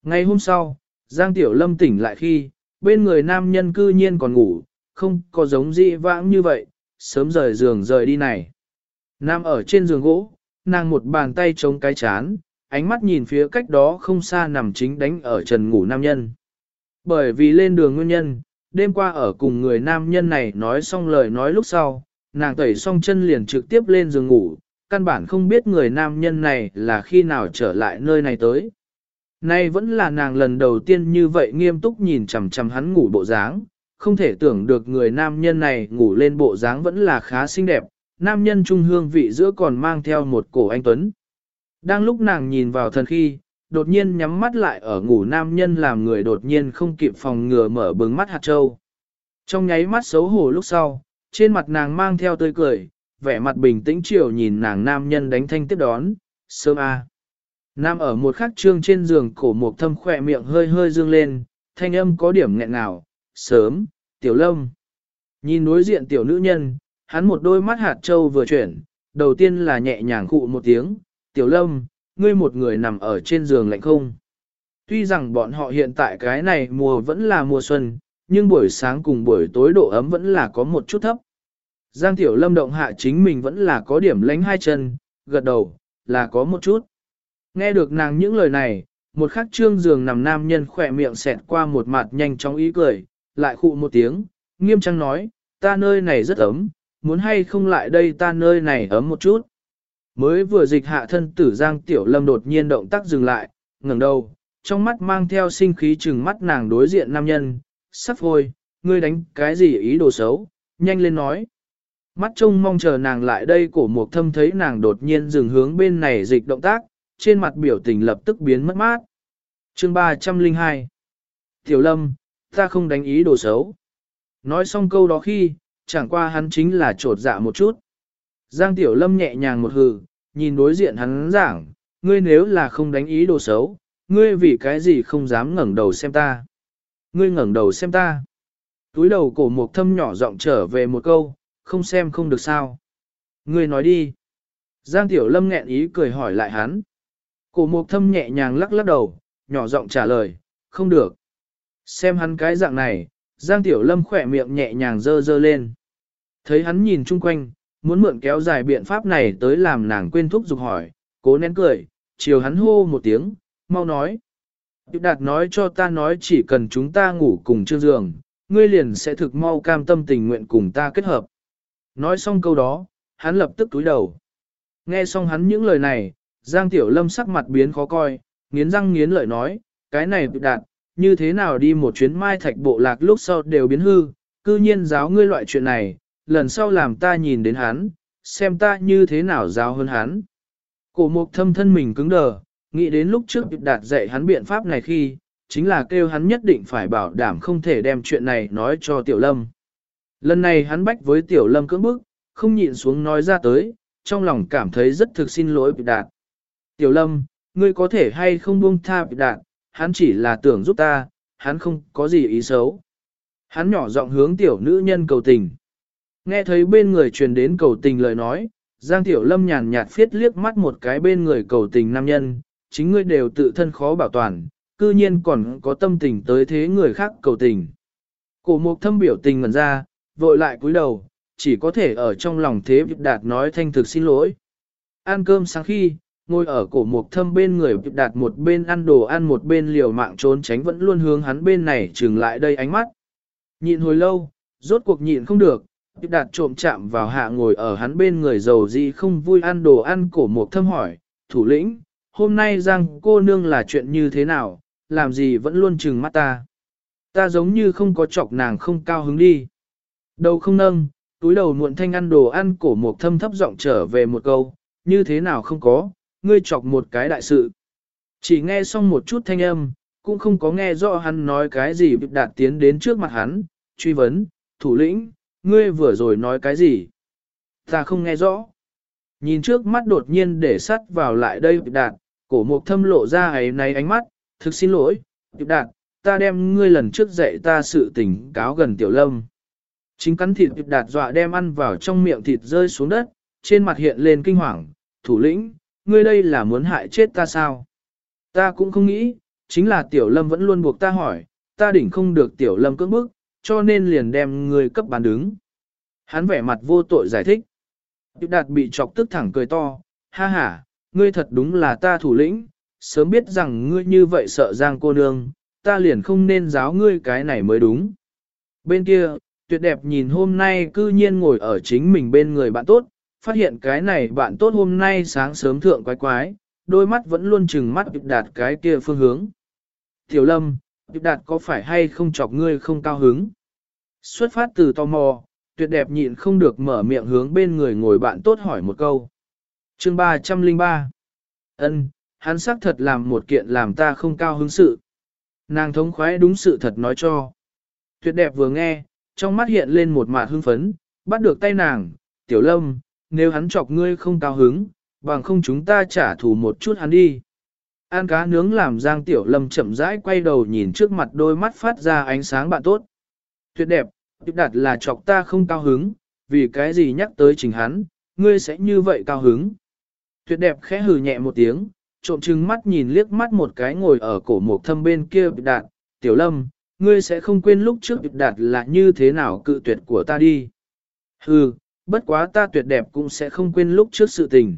Ngay hôm sau, Giang Tiểu Lâm tỉnh lại khi, bên người nam nhân cư nhiên còn ngủ, không có giống dị vãng như vậy, sớm rời giường rời đi này. Nam ở trên giường gỗ, nàng một bàn tay chống cái chán, ánh mắt nhìn phía cách đó không xa nằm chính đánh ở trần ngủ nam nhân. Bởi vì lên đường nguyên nhân, đêm qua ở cùng người nam nhân này nói xong lời nói lúc sau, nàng tẩy xong chân liền trực tiếp lên giường ngủ, căn bản không biết người nam nhân này là khi nào trở lại nơi này tới. Nay vẫn là nàng lần đầu tiên như vậy nghiêm túc nhìn chằm chằm hắn ngủ bộ dáng, không thể tưởng được người nam nhân này ngủ lên bộ dáng vẫn là khá xinh đẹp, nam nhân trung hương vị giữa còn mang theo một cổ anh Tuấn. Đang lúc nàng nhìn vào thần khi, đột nhiên nhắm mắt lại ở ngủ nam nhân làm người đột nhiên không kịp phòng ngừa mở bừng mắt hạt trâu. Trong nháy mắt xấu hổ lúc sau, trên mặt nàng mang theo tươi cười, vẻ mặt bình tĩnh chiều nhìn nàng nam nhân đánh thanh tiếp đón, sớm a. Nam ở một khắc trương trên giường cổ một thâm khỏe miệng hơi hơi dương lên, thanh âm có điểm nghẹn ngào, sớm, tiểu lâm. Nhìn đối diện tiểu nữ nhân, hắn một đôi mắt hạt trâu vừa chuyển, đầu tiên là nhẹ nhàng khụ một tiếng, tiểu lâm, ngươi một người nằm ở trên giường lạnh không. Tuy rằng bọn họ hiện tại cái này mùa vẫn là mùa xuân, nhưng buổi sáng cùng buổi tối độ ấm vẫn là có một chút thấp. Giang tiểu lâm động hạ chính mình vẫn là có điểm lánh hai chân, gật đầu, là có một chút. Nghe được nàng những lời này, một khắc trương giường nằm nam nhân khỏe miệng xẹt qua một mặt nhanh chóng ý cười, lại khụ một tiếng, nghiêm trang nói, ta nơi này rất ấm, muốn hay không lại đây ta nơi này ấm một chút. Mới vừa dịch hạ thân tử Giang Tiểu Lâm đột nhiên động tác dừng lại, ngẩng đầu, trong mắt mang theo sinh khí chừng mắt nàng đối diện nam nhân, sắp hồi ngươi đánh cái gì ý đồ xấu, nhanh lên nói. Mắt trông mong chờ nàng lại đây cổ mục thâm thấy nàng đột nhiên dừng hướng bên này dịch động tác, trên mặt biểu tình lập tức biến mất mát. Chương 302 Tiểu Lâm, ta không đánh ý đồ xấu. Nói xong câu đó khi, chẳng qua hắn chính là trột dạ một chút. Giang Tiểu Lâm nhẹ nhàng một hừ, nhìn đối diện hắn giảng, ngươi nếu là không đánh ý đồ xấu, ngươi vì cái gì không dám ngẩng đầu xem ta. Ngươi ngẩng đầu xem ta. Túi đầu cổ một thâm nhỏ giọng trở về một câu, không xem không được sao. Ngươi nói đi. Giang Tiểu Lâm nghẹn ý cười hỏi lại hắn. Cổ mục thâm nhẹ nhàng lắc lắc đầu, nhỏ giọng trả lời, không được. Xem hắn cái dạng này, Giang Tiểu Lâm khỏe miệng nhẹ nhàng dơ dơ lên. Thấy hắn nhìn chung quanh, muốn mượn kéo dài biện pháp này tới làm nàng quên thúc giục hỏi, cố nén cười, chiều hắn hô một tiếng, mau nói. Điệp đạt nói cho ta nói chỉ cần chúng ta ngủ cùng chương giường, ngươi liền sẽ thực mau cam tâm tình nguyện cùng ta kết hợp. Nói xong câu đó, hắn lập tức túi đầu. Nghe xong hắn những lời này, Giang Tiểu Lâm sắc mặt biến khó coi, nghiến răng nghiến lợi nói, cái này Điệp đạt, như thế nào đi một chuyến mai thạch bộ lạc lúc sau đều biến hư, cư nhiên giáo ngươi loại chuyện này, lần sau làm ta nhìn đến hắn, xem ta như thế nào giáo hơn hắn. Cổ mục thâm thân mình cứng đờ, nghĩ đến lúc trước đạt dạy hắn biện pháp này khi, chính là kêu hắn nhất định phải bảo đảm không thể đem chuyện này nói cho Tiểu Lâm. Lần này hắn bách với Tiểu Lâm cưỡng bức, không nhịn xuống nói ra tới, trong lòng cảm thấy rất thực xin lỗi bị đạt. Tiểu Lâm, ngươi có thể hay không buông tha bị đạt, hắn chỉ là tưởng giúp ta, hắn không có gì ý xấu. Hắn nhỏ giọng hướng tiểu nữ nhân cầu tình. Nghe thấy bên người truyền đến cầu tình lời nói, Giang Tiểu Lâm nhàn nhạt phiết liếc mắt một cái bên người cầu tình nam nhân, chính ngươi đều tự thân khó bảo toàn, cư nhiên còn có tâm tình tới thế người khác cầu tình. Cổ mục thâm biểu tình ngẩn ra, vội lại cúi đầu, chỉ có thể ở trong lòng thế việc đạt nói thanh thực xin lỗi. Ăn cơm sáng khi, ngồi ở cổ mục thâm bên người việc đạt một bên ăn đồ ăn một bên liều mạng trốn tránh vẫn luôn hướng hắn bên này trừng lại đây ánh mắt. Nhịn hồi lâu, rốt cuộc nhịn không được, việc đạt trộm chạm vào hạ ngồi ở hắn bên người giàu gì không vui ăn đồ ăn cổ mục thâm hỏi, thủ lĩnh, hôm nay Giang cô nương là chuyện như thế nào, làm gì vẫn luôn trừng mắt ta. Ta giống như không có chọc nàng không cao hứng đi. Đầu không nâng, túi đầu muộn thanh ăn đồ ăn cổ một thâm thấp giọng trở về một câu, như thế nào không có, ngươi chọc một cái đại sự. Chỉ nghe xong một chút thanh âm, cũng không có nghe rõ hắn nói cái gì đạt tiến đến trước mặt hắn, truy vấn, thủ lĩnh, ngươi vừa rồi nói cái gì? Ta không nghe rõ. Nhìn trước mắt đột nhiên để sắt vào lại đây bị đạt, cổ mục thâm lộ ra ấy này ánh mắt, thực xin lỗi, bị đạt, ta đem ngươi lần trước dạy ta sự tình cáo gần tiểu lâm. Chính cắn thịt bị đạt dọa đem ăn vào trong miệng thịt rơi xuống đất, trên mặt hiện lên kinh hoàng, thủ lĩnh, ngươi đây là muốn hại chết ta sao? Ta cũng không nghĩ, chính là tiểu lâm vẫn luôn buộc ta hỏi, ta đỉnh không được tiểu lâm cưỡng bức, cho nên liền đem ngươi cấp bán đứng. Hắn vẻ mặt vô tội giải thích. Điệp đạt bị chọc tức thẳng cười to, ha ha, ngươi thật đúng là ta thủ lĩnh, sớm biết rằng ngươi như vậy sợ giang cô nương, ta liền không nên giáo ngươi cái này mới đúng. Bên kia, tuyệt đẹp nhìn hôm nay cư nhiên ngồi ở chính mình bên người bạn tốt, phát hiện cái này bạn tốt hôm nay sáng sớm thượng quái quái, đôi mắt vẫn luôn chừng mắt Điệp đạt cái kia phương hướng. Tiểu lâm, Điệp đạt có phải hay không chọc ngươi không cao hứng? Xuất phát từ tò mò, tuyệt đẹp nhịn không được mở miệng hướng bên người ngồi bạn tốt hỏi một câu. Chương 303 ân hắn xác thật làm một kiện làm ta không cao hứng sự. Nàng thống khoái đúng sự thật nói cho. Tuyệt đẹp vừa nghe, trong mắt hiện lên một mạt hưng phấn, bắt được tay nàng, tiểu lâm, nếu hắn chọc ngươi không cao hứng, bằng không chúng ta trả thù một chút hắn đi. An cá nướng làm giang tiểu lâm chậm rãi quay đầu nhìn trước mặt đôi mắt phát ra ánh sáng bạn tốt. Tuyệt đẹp, tuyệt đạt là chọc ta không cao hứng, vì cái gì nhắc tới trình hắn, ngươi sẽ như vậy cao hứng. Tuyệt đẹp khẽ hừ nhẹ một tiếng, trộm trừng mắt nhìn liếc mắt một cái ngồi ở cổ một thâm bên kia tuyệt đạt, tiểu lâm, ngươi sẽ không quên lúc trước tuyệt đạt là như thế nào cự tuyệt của ta đi. Hừ, bất quá ta tuyệt đẹp cũng sẽ không quên lúc trước sự tình.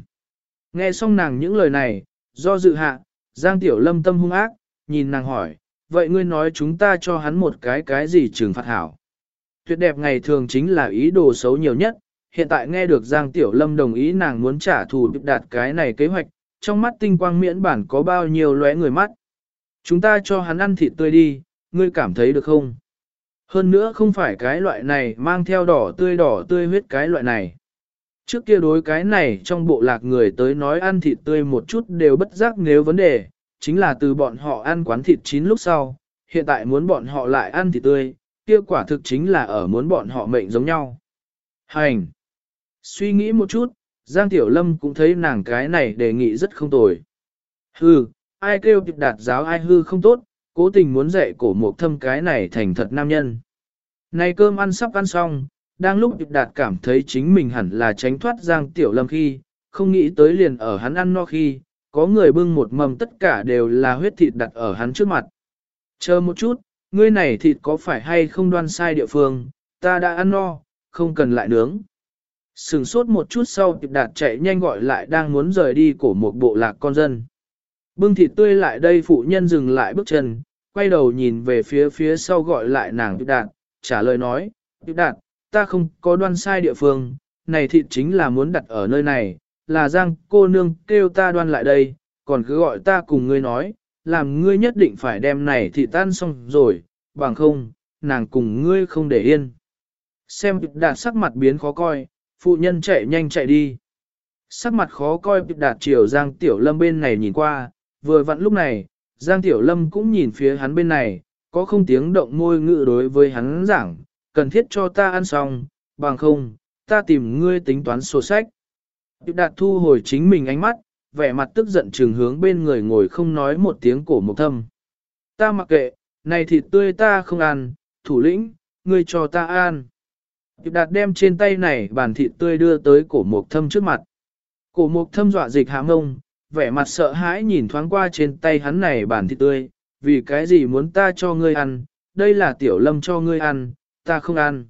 Nghe xong nàng những lời này, do dự hạ, Giang Tiểu Lâm tâm hung ác, nhìn nàng hỏi, vậy ngươi nói chúng ta cho hắn một cái cái gì trừng phạt hảo? Tuyệt đẹp ngày thường chính là ý đồ xấu nhiều nhất, hiện tại nghe được Giang Tiểu Lâm đồng ý nàng muốn trả thù đạt cái này kế hoạch, trong mắt tinh quang miễn bản có bao nhiêu lóe người mắt. Chúng ta cho hắn ăn thịt tươi đi, ngươi cảm thấy được không? Hơn nữa không phải cái loại này mang theo đỏ tươi đỏ tươi huyết cái loại này. Trước kia đối cái này trong bộ lạc người tới nói ăn thịt tươi một chút đều bất giác nếu vấn đề, chính là từ bọn họ ăn quán thịt chín lúc sau, hiện tại muốn bọn họ lại ăn thịt tươi, kia quả thực chính là ở muốn bọn họ mệnh giống nhau. Hành! Suy nghĩ một chút, Giang Tiểu Lâm cũng thấy nàng cái này đề nghị rất không tồi. Hư, ai kêu tiệp đạt giáo ai hư không tốt, cố tình muốn dạy cổ mục thâm cái này thành thật nam nhân. Này cơm ăn sắp ăn xong, đang lúc tiệp đạt cảm thấy chính mình hẳn là tránh thoát Giang Tiểu Lâm khi, không nghĩ tới liền ở hắn ăn no khi, có người bưng một mầm tất cả đều là huyết thịt đặt ở hắn trước mặt. Chờ một chút, ngươi này thịt có phải hay không đoan sai địa phương, ta đã ăn no, không cần lại nướng. Sừng sốt một chút sau tiệp đạt chạy nhanh gọi lại đang muốn rời đi của một bộ lạc con dân. Bưng thịt tươi lại đây phụ nhân dừng lại bước chân, quay đầu nhìn về phía phía sau gọi lại nàng tiệp đạt, trả lời nói, tiệp đạt, ta không có đoan sai địa phương, này thịt chính là muốn đặt ở nơi này, là giang cô nương kêu ta đoan lại đây, còn cứ gọi ta cùng ngươi nói, làm ngươi nhất định phải đem này thịt tan xong rồi, bằng không, nàng cùng ngươi không để yên. Xem đạt sắc mặt biến khó coi, phụ nhân chạy nhanh chạy đi. Sắc mặt khó coi đạt chiều giang tiểu lâm bên này nhìn qua, vừa vặn lúc này, Giang Tiểu Lâm cũng nhìn phía hắn bên này, có không tiếng động môi ngự đối với hắn giảng, cần thiết cho ta ăn xong, bằng không, ta tìm ngươi tính toán sổ sách. Điệp đạt thu hồi chính mình ánh mắt, vẻ mặt tức giận trừng hướng bên người ngồi không nói một tiếng cổ mộc thâm. Ta mặc kệ, này thịt tươi ta không ăn, thủ lĩnh, ngươi cho ta ăn. Điệp đạt đem trên tay này bàn thịt tươi đưa tới cổ mộc thâm trước mặt. Cổ mộc thâm dọa dịch hạ ngông, vẻ mặt sợ hãi nhìn thoáng qua trên tay hắn này bàn thịt tươi, vì cái gì muốn ta cho ngươi ăn, đây là tiểu lâm cho ngươi ăn, ta không ăn.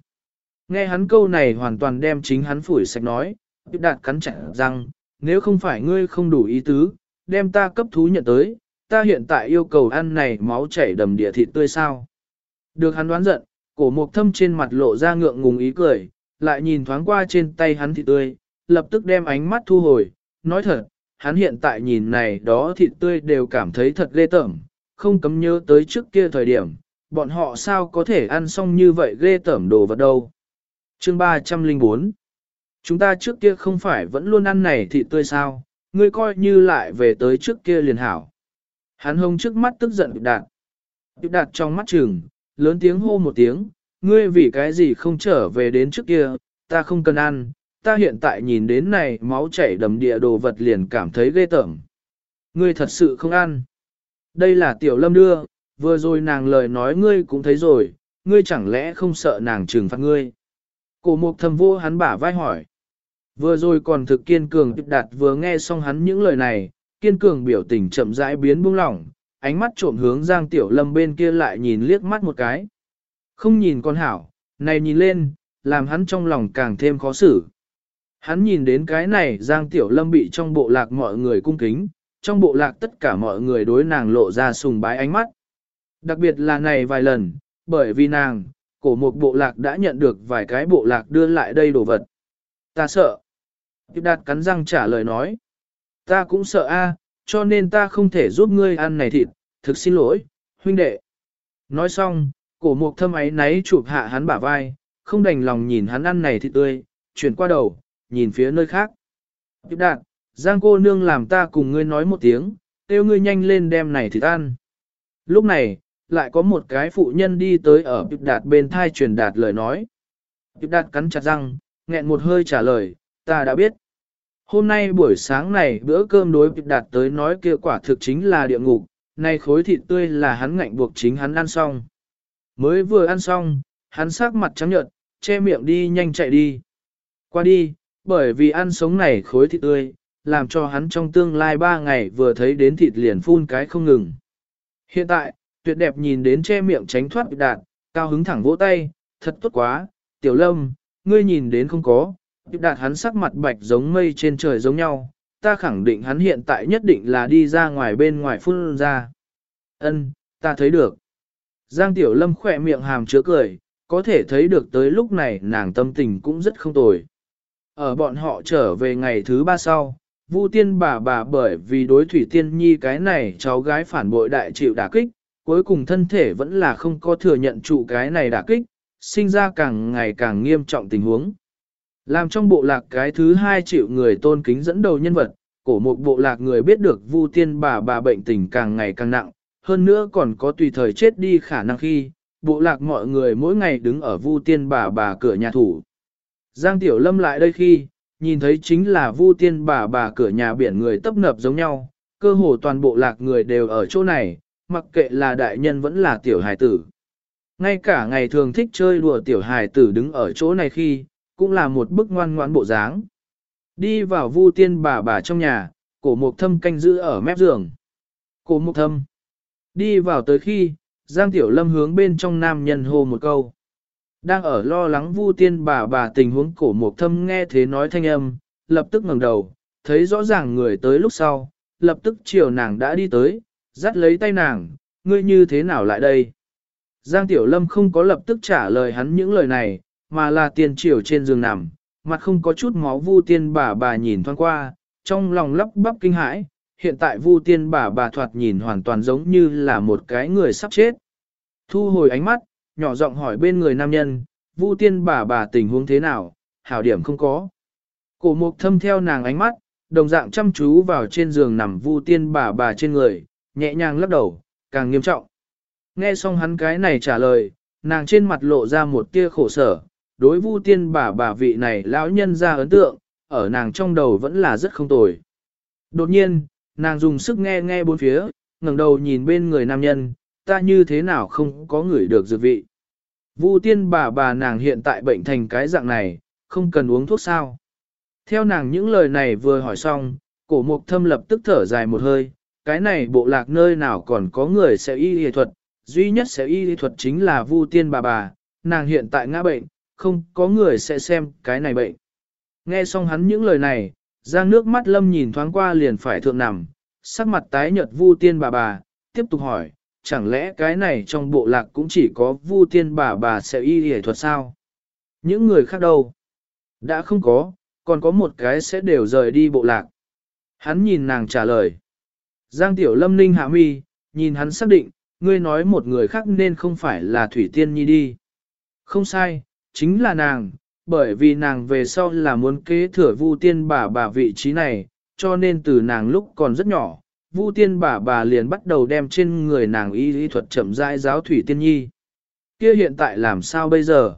Nghe hắn câu này hoàn toàn đem chính hắn phủi sạch nói, Điệp đạt cắn chặt rằng, nếu không phải ngươi không đủ ý tứ, đem ta cấp thú nhận tới, ta hiện tại yêu cầu ăn này máu chảy đầm địa thịt tươi sao. Được hắn đoán giận, cổ mục thâm trên mặt lộ ra ngượng ngùng ý cười, lại nhìn thoáng qua trên tay hắn thịt tươi, lập tức đem ánh mắt thu hồi, nói thật, hắn hiện tại nhìn này đó thịt tươi đều cảm thấy thật ghê tởm, không cấm nhớ tới trước kia thời điểm, bọn họ sao có thể ăn xong như vậy ghê tởm đồ vật đâu. Chương 304 Chúng ta trước kia không phải vẫn luôn ăn này thịt tươi sao, ngươi coi như lại về tới trước kia liền hảo. Hắn hông trước mắt tức giận Điệp Đạt. Điệp Đạt trong mắt trừng, lớn tiếng hô một tiếng, ngươi vì cái gì không trở về đến trước kia, ta không cần ăn, ta hiện tại nhìn đến này máu chảy đầm địa đồ vật liền cảm thấy ghê tởm. Ngươi thật sự không ăn. Đây là tiểu lâm đưa, vừa rồi nàng lời nói ngươi cũng thấy rồi, ngươi chẳng lẽ không sợ nàng trừng phạt ngươi. Cổ mục thầm vô hắn bả vai hỏi. Vừa rồi còn thực kiên cường tiếp đạt vừa nghe xong hắn những lời này, kiên cường biểu tình chậm rãi biến buông lỏng, ánh mắt trộm hướng Giang Tiểu Lâm bên kia lại nhìn liếc mắt một cái. Không nhìn con hảo, này nhìn lên, làm hắn trong lòng càng thêm khó xử. Hắn nhìn đến cái này Giang Tiểu Lâm bị trong bộ lạc mọi người cung kính, trong bộ lạc tất cả mọi người đối nàng lộ ra sùng bái ánh mắt. Đặc biệt là này vài lần, bởi vì nàng, cổ một bộ lạc đã nhận được vài cái bộ lạc đưa lại đây đồ vật. Ta sợ. Tiếp đạt cắn răng trả lời nói. Ta cũng sợ a, cho nên ta không thể giúp ngươi ăn này thịt, thực xin lỗi, huynh đệ. Nói xong, cổ mục thâm ấy náy chụp hạ hắn bả vai, không đành lòng nhìn hắn ăn này thịt tươi, chuyển qua đầu, nhìn phía nơi khác. Tiếp đạt, Giang cô nương làm ta cùng ngươi nói một tiếng, kêu ngươi nhanh lên đem này thịt ăn. Lúc này, lại có một cái phụ nhân đi tới ở Tiếp đạt bên thai truyền đạt lời nói. Tiếp đạt cắn chặt răng, nghẹn một hơi trả lời, ta đã biết. Hôm nay buổi sáng này bữa cơm đối Tiếp đạt tới nói kia quả thực chính là địa ngục, nay khối thịt tươi là hắn ngạnh buộc chính hắn ăn xong. Mới vừa ăn xong, hắn sắc mặt trắng nhợt, che miệng đi nhanh chạy đi. Qua đi, bởi vì ăn sống này khối thịt tươi, làm cho hắn trong tương lai ba ngày vừa thấy đến thịt liền phun cái không ngừng. Hiện tại, tuyệt đẹp nhìn đến che miệng tránh thoát bị đạn, cao hứng thẳng vỗ tay, thật tốt quá, tiểu lâm, ngươi nhìn đến không có, đạt hắn sắc mặt bạch giống mây trên trời giống nhau, ta khẳng định hắn hiện tại nhất định là đi ra ngoài bên ngoài phun ra. Ân, ta thấy được. Giang Tiểu Lâm khỏe miệng hàm chứa cười, có thể thấy được tới lúc này nàng tâm tình cũng rất không tồi. Ở bọn họ trở về ngày thứ ba sau, Vu tiên bà bà bởi vì đối thủy tiên nhi cái này cháu gái phản bội đại chịu đả kích, cuối cùng thân thể vẫn là không có thừa nhận trụ cái này đả kích, sinh ra càng ngày càng nghiêm trọng tình huống. Làm trong bộ lạc cái thứ hai chịu người tôn kính dẫn đầu nhân vật, cổ một bộ lạc người biết được Vu tiên bà bà bệnh tình càng ngày càng nặng, hơn nữa còn có tùy thời chết đi khả năng khi, bộ lạc mọi người mỗi ngày đứng ở Vu tiên bà bà cửa nhà thủ. Giang Tiểu Lâm lại đây khi, nhìn thấy chính là Vu tiên bà bà cửa nhà biển người tấp nập giống nhau, cơ hồ toàn bộ lạc người đều ở chỗ này, mặc kệ là đại nhân vẫn là tiểu hài tử. Ngay cả ngày thường thích chơi đùa tiểu hài tử đứng ở chỗ này khi, cũng là một bức ngoan ngoãn bộ dáng. Đi vào vu tiên bà bà trong nhà, cổ mục thâm canh giữ ở mép giường. Cổ mục thâm. Đi vào tới khi, Giang Tiểu Lâm hướng bên trong nam nhân hô một câu. Đang ở lo lắng vu tiên bà bà tình huống cổ mục thâm nghe thế nói thanh âm, lập tức ngẩng đầu, thấy rõ ràng người tới lúc sau, lập tức chiều nàng đã đi tới, dắt lấy tay nàng, ngươi như thế nào lại đây? Giang Tiểu Lâm không có lập tức trả lời hắn những lời này, mà là tiền triều trên giường nằm, mặt không có chút máu vu tiên bà bà nhìn thoáng qua, trong lòng lắp bắp kinh hãi, hiện tại vu tiên bà bà thoạt nhìn hoàn toàn giống như là một cái người sắp chết. Thu hồi ánh mắt, nhỏ giọng hỏi bên người nam nhân, vu tiên bà bà tình huống thế nào, hảo điểm không có. Cổ mục thâm theo nàng ánh mắt, đồng dạng chăm chú vào trên giường nằm vu tiên bà bà trên người, nhẹ nhàng lắc đầu, càng nghiêm trọng. Nghe xong hắn cái này trả lời, nàng trên mặt lộ ra một tia khổ sở, đối vu tiên bà bà vị này lão nhân ra ấn tượng, ở nàng trong đầu vẫn là rất không tồi. Đột nhiên, nàng dùng sức nghe nghe bốn phía, ngẩng đầu nhìn bên người nam nhân, ta như thế nào không có người được dược vị. Vu tiên bà bà nàng hiện tại bệnh thành cái dạng này, không cần uống thuốc sao. Theo nàng những lời này vừa hỏi xong, cổ mục thâm lập tức thở dài một hơi, cái này bộ lạc nơi nào còn có người sẽ y y thuật, duy nhất sẽ y y thuật chính là vu tiên bà bà, nàng hiện tại ngã bệnh, không có người sẽ xem cái này bệnh. Nghe xong hắn những lời này, giang nước mắt lâm nhìn thoáng qua liền phải thượng nằm, sắc mặt tái nhợt vu tiên bà bà, tiếp tục hỏi, chẳng lẽ cái này trong bộ lạc cũng chỉ có vu tiên bà bà sẽ y y thuật sao? Những người khác đâu? Đã không có, còn có một cái sẽ đều rời đi bộ lạc. Hắn nhìn nàng trả lời. Giang Tiểu Lâm ninh hạ mi, nhìn hắn xác định, ngươi nói một người khác nên không phải là Thủy Tiên Nhi đi. Không sai, chính là nàng, bởi vì nàng về sau là muốn kế thừa Vu Tiên bà bà vị trí này, cho nên từ nàng lúc còn rất nhỏ, Vu Tiên bà bà liền bắt đầu đem trên người nàng y lý thuật chậm rãi giáo Thủy Tiên Nhi. Kia hiện tại làm sao bây giờ?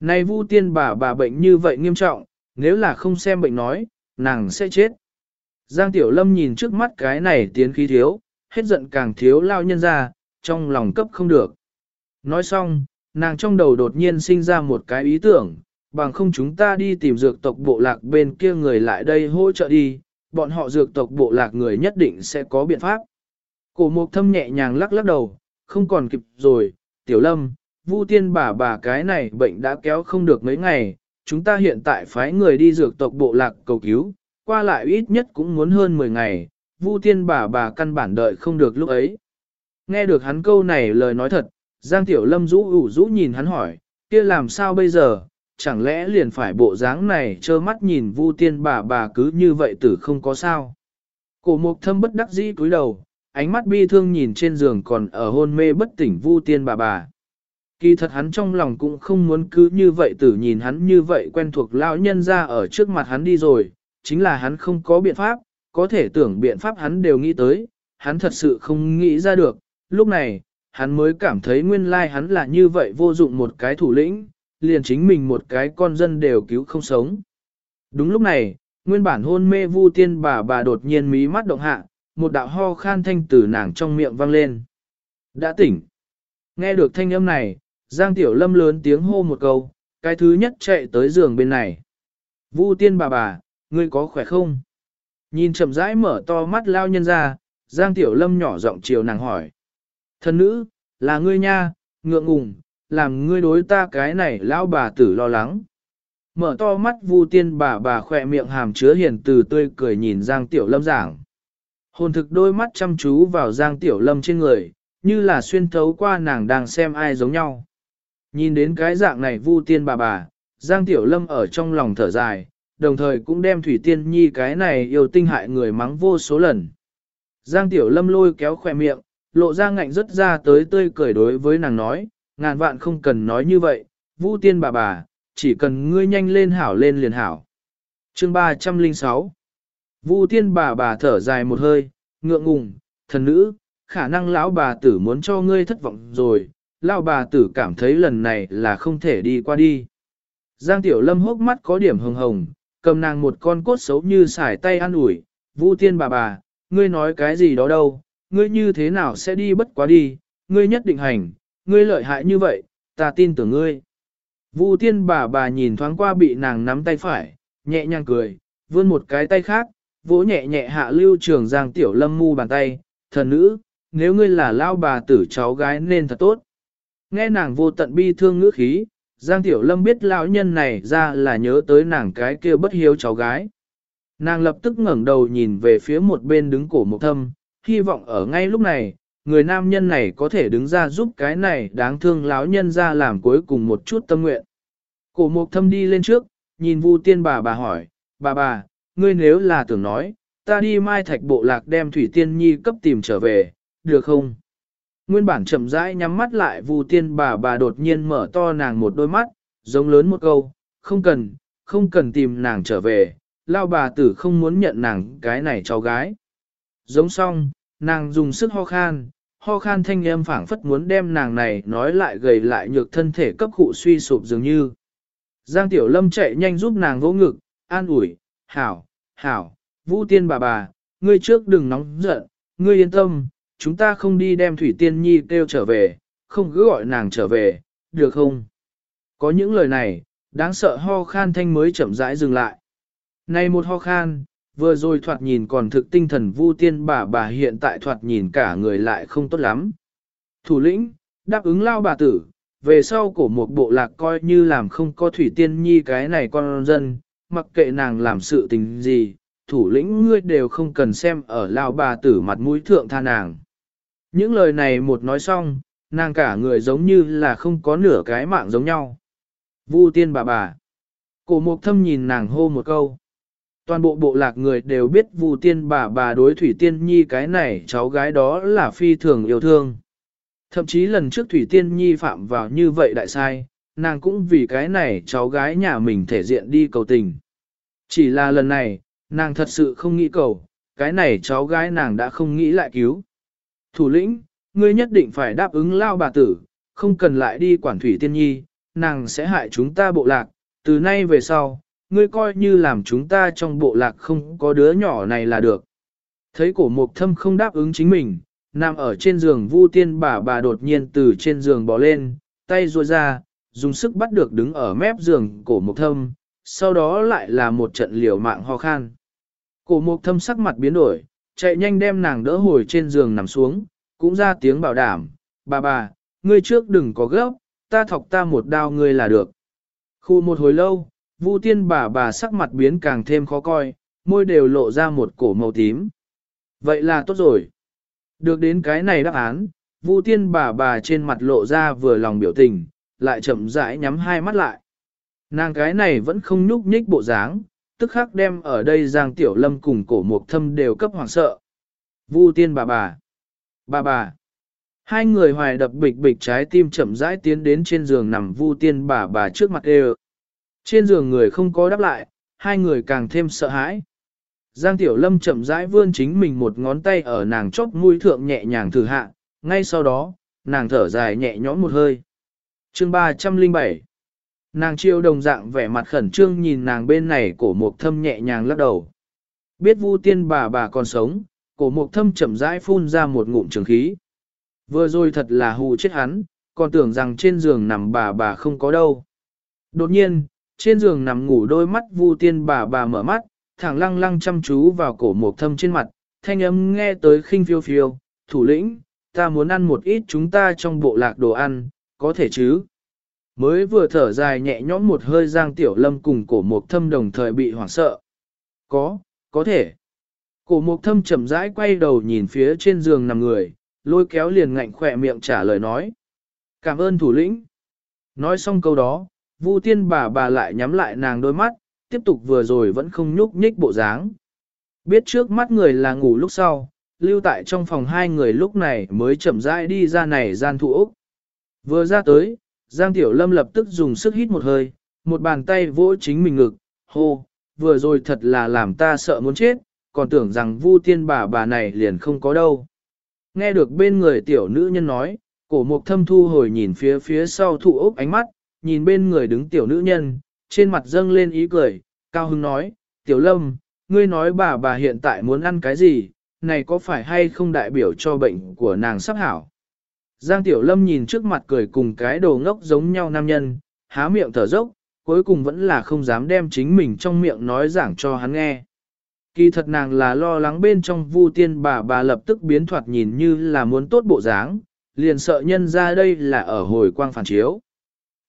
Này Vu Tiên bà bà bệnh như vậy nghiêm trọng, nếu là không xem bệnh nói, nàng sẽ chết. Giang Tiểu Lâm nhìn trước mắt cái này tiến khí thiếu, hết giận càng thiếu lao nhân ra, trong lòng cấp không được. Nói xong, nàng trong đầu đột nhiên sinh ra một cái ý tưởng, bằng không chúng ta đi tìm dược tộc bộ lạc bên kia người lại đây hỗ trợ đi, bọn họ dược tộc bộ lạc người nhất định sẽ có biện pháp. Cổ mục thâm nhẹ nhàng lắc lắc đầu, không còn kịp rồi, Tiểu Lâm, Vu tiên bà bà cái này bệnh đã kéo không được mấy ngày, chúng ta hiện tại phái người đi dược tộc bộ lạc cầu cứu, qua lại ít nhất cũng muốn hơn 10 ngày, Vu tiên bà bà căn bản đợi không được lúc ấy. Nghe được hắn câu này lời nói thật, Giang Tiểu Lâm rũ ủ rũ nhìn hắn hỏi, kia làm sao bây giờ, chẳng lẽ liền phải bộ dáng này trơ mắt nhìn Vu tiên bà bà cứ như vậy tử không có sao. Cổ mục thâm bất đắc dĩ cúi đầu, ánh mắt bi thương nhìn trên giường còn ở hôn mê bất tỉnh Vu tiên bà bà. Kỳ thật hắn trong lòng cũng không muốn cứ như vậy tử nhìn hắn như vậy quen thuộc lão nhân ra ở trước mặt hắn đi rồi, chính là hắn không có biện pháp, có thể tưởng biện pháp hắn đều nghĩ tới, hắn thật sự không nghĩ ra được, lúc này, hắn mới cảm thấy nguyên lai hắn là như vậy vô dụng một cái thủ lĩnh, liền chính mình một cái con dân đều cứu không sống. Đúng lúc này, nguyên bản hôn mê vu tiên bà bà đột nhiên mí mắt động hạ, một đạo ho khan thanh từ nàng trong miệng vang lên. Đã tỉnh. Nghe được thanh âm này, Giang Tiểu Lâm lớn tiếng hô một câu, cái thứ nhất chạy tới giường bên này. Vu tiên bà bà, ngươi có khỏe không? Nhìn chậm rãi mở to mắt lao nhân ra, Giang Tiểu Lâm nhỏ giọng chiều nàng hỏi. Thân nữ, là ngươi nha, ngượng ngùng, làm ngươi đối ta cái này lão bà tử lo lắng. Mở to mắt vu tiên bà bà khỏe miệng hàm chứa hiền từ tươi cười nhìn Giang Tiểu Lâm giảng. Hồn thực đôi mắt chăm chú vào Giang Tiểu Lâm trên người, như là xuyên thấu qua nàng đang xem ai giống nhau. Nhìn đến cái dạng này vu tiên bà bà, Giang Tiểu Lâm ở trong lòng thở dài, đồng thời cũng đem Thủy Tiên Nhi cái này yêu tinh hại người mắng vô số lần. Giang Tiểu Lâm lôi kéo khỏe miệng, lộ ra ngạnh rất ra tới tươi cười đối với nàng nói, ngàn vạn không cần nói như vậy, Vu Tiên bà bà, chỉ cần ngươi nhanh lên hảo lên liền hảo. Chương 306 Vu Tiên bà bà thở dài một hơi, ngượng ngùng, thần nữ, khả năng lão bà tử muốn cho ngươi thất vọng rồi, lão bà tử cảm thấy lần này là không thể đi qua đi. Giang Tiểu Lâm hốc mắt có điểm hồng hồng, cầm nàng một con cốt xấu như xải tay ăn ủi, Vu Tiên bà bà, ngươi nói cái gì đó đâu, ngươi như thế nào sẽ đi bất quá đi, ngươi nhất định hành, ngươi lợi hại như vậy, ta tin tưởng ngươi. Vu Tiên bà bà nhìn thoáng qua bị nàng nắm tay phải, nhẹ nhàng cười, vươn một cái tay khác, vỗ nhẹ nhẹ hạ lưu trường Giang Tiểu Lâm mu bàn tay, thần nữ, nếu ngươi là lao bà tử cháu gái nên thật tốt. Nghe nàng vô tận bi thương ngữ khí, Giang Tiểu Lâm biết lão nhân này ra là nhớ tới nàng cái kia bất hiếu cháu gái. Nàng lập tức ngẩng đầu nhìn về phía một bên đứng cổ mộc thâm, hy vọng ở ngay lúc này, người nam nhân này có thể đứng ra giúp cái này đáng thương lão nhân ra làm cuối cùng một chút tâm nguyện. Cổ mộc thâm đi lên trước, nhìn vu tiên bà bà hỏi, bà bà, ngươi nếu là tưởng nói, ta đi mai thạch bộ lạc đem thủy tiên nhi cấp tìm trở về, được không? Nguyên bản chậm rãi nhắm mắt lại Vu tiên bà bà đột nhiên mở to nàng một đôi mắt, giống lớn một câu, không cần, không cần tìm nàng trở về, lao bà tử không muốn nhận nàng cái này cháu gái. Giống xong, nàng dùng sức ho khan, ho khan thanh âm phảng phất muốn đem nàng này nói lại gầy lại nhược thân thể cấp cụ suy sụp dường như. Giang Tiểu Lâm chạy nhanh giúp nàng vỗ ngực, an ủi, hảo, hảo, Vu tiên bà bà, ngươi trước đừng nóng giận, ngươi yên tâm, chúng ta không đi đem Thủy Tiên Nhi kêu trở về, không cứ gọi nàng trở về, được không? Có những lời này, đáng sợ ho khan thanh mới chậm rãi dừng lại. Này một ho khan, vừa rồi thoạt nhìn còn thực tinh thần vu tiên bà bà hiện tại thoạt nhìn cả người lại không tốt lắm. Thủ lĩnh, đáp ứng lao bà tử, về sau cổ một bộ lạc coi như làm không có thủy tiên nhi cái này con dân, mặc kệ nàng làm sự tình gì, thủ lĩnh ngươi đều không cần xem ở lao bà tử mặt mũi thượng tha nàng. Những lời này một nói xong, nàng cả người giống như là không có nửa cái mạng giống nhau. Vu tiên bà bà. Cổ mục thâm nhìn nàng hô một câu. Toàn bộ bộ lạc người đều biết Vu tiên bà bà đối Thủy Tiên Nhi cái này cháu gái đó là phi thường yêu thương. Thậm chí lần trước Thủy Tiên Nhi phạm vào như vậy đại sai, nàng cũng vì cái này cháu gái nhà mình thể diện đi cầu tình. Chỉ là lần này, nàng thật sự không nghĩ cầu, cái này cháu gái nàng đã không nghĩ lại cứu. Thủ lĩnh, ngươi nhất định phải đáp ứng lao bà tử, không cần lại đi quản Thủy Tiên Nhi, nàng sẽ hại chúng ta bộ lạc, từ nay về sau, ngươi coi như làm chúng ta trong bộ lạc không có đứa nhỏ này là được. Thấy cổ mục thâm không đáp ứng chính mình, nằm ở trên giường vu tiên bà bà đột nhiên từ trên giường bò lên, tay ruôi ra, dùng sức bắt được đứng ở mép giường cổ mục thâm, sau đó lại là một trận liều mạng ho khan. Cổ mục thâm sắc mặt biến đổi, chạy nhanh đem nàng đỡ hồi trên giường nằm xuống, cũng ra tiếng bảo đảm, bà bà, ngươi trước đừng có gấp, ta thọc ta một đao ngươi là được. Khu một hồi lâu, Vu tiên bà bà sắc mặt biến càng thêm khó coi, môi đều lộ ra một cổ màu tím. Vậy là tốt rồi. Được đến cái này đáp án, Vu tiên bà bà trên mặt lộ ra vừa lòng biểu tình, lại chậm rãi nhắm hai mắt lại. Nàng cái này vẫn không nhúc nhích bộ dáng, tức khắc đem ở đây Giang Tiểu Lâm cùng cổ mục thâm đều cấp hoàng sợ. Vu tiên bà bà. Bà bà. Hai người hoài đập bịch bịch trái tim chậm rãi tiến đến trên giường nằm Vu tiên bà bà trước mặt đều. Trên giường người không có đáp lại, hai người càng thêm sợ hãi. Giang Tiểu Lâm chậm rãi vươn chính mình một ngón tay ở nàng chóp mũi thượng nhẹ nhàng thử hạ, ngay sau đó, nàng thở dài nhẹ nhõm một hơi. Chương 307 Nàng chiêu đồng dạng vẻ mặt khẩn trương nhìn nàng bên này cổ mục thâm nhẹ nhàng lắc đầu. Biết vu tiên bà bà còn sống, cổ mục thâm chậm rãi phun ra một ngụm trường khí. Vừa rồi thật là hù chết hắn, còn tưởng rằng trên giường nằm bà bà không có đâu. Đột nhiên, trên giường nằm ngủ đôi mắt vu tiên bà bà mở mắt, thẳng lăng lăng chăm chú vào cổ mộc thâm trên mặt, thanh âm nghe tới khinh phiêu phiêu, thủ lĩnh, ta muốn ăn một ít chúng ta trong bộ lạc đồ ăn, có thể chứ? Mới vừa thở dài nhẹ nhõm một hơi giang tiểu lâm cùng cổ mộc thâm đồng thời bị hoảng sợ. Có, có thể. Cổ mộc thâm chậm rãi quay đầu nhìn phía trên giường nằm người, lôi kéo liền ngạnh khỏe miệng trả lời nói. Cảm ơn thủ lĩnh. Nói xong câu đó, Vu tiên bà bà lại nhắm lại nàng đôi mắt, tiếp tục vừa rồi vẫn không nhúc nhích bộ dáng. Biết trước mắt người là ngủ lúc sau, lưu tại trong phòng hai người lúc này mới chậm rãi đi ra này gian thủ Úc. Vừa ra tới, Giang Tiểu Lâm lập tức dùng sức hít một hơi, một bàn tay vỗ chính mình ngực, hô, vừa rồi thật là làm ta sợ muốn chết, còn tưởng rằng vu tiên bà bà này liền không có đâu. Nghe được bên người tiểu nữ nhân nói, cổ mục thâm thu hồi nhìn phía phía sau thụ ốc ánh mắt, nhìn bên người đứng tiểu nữ nhân, trên mặt dâng lên ý cười, cao hưng nói, tiểu lâm, ngươi nói bà bà hiện tại muốn ăn cái gì, này có phải hay không đại biểu cho bệnh của nàng sắp hảo. Giang tiểu lâm nhìn trước mặt cười cùng cái đồ ngốc giống nhau nam nhân, há miệng thở dốc, cuối cùng vẫn là không dám đem chính mình trong miệng nói giảng cho hắn nghe. Kỳ thật nàng là lo lắng bên trong vu tiên bà bà lập tức biến thoạt nhìn như là muốn tốt bộ dáng, liền sợ nhân ra đây là ở hồi quang phản chiếu.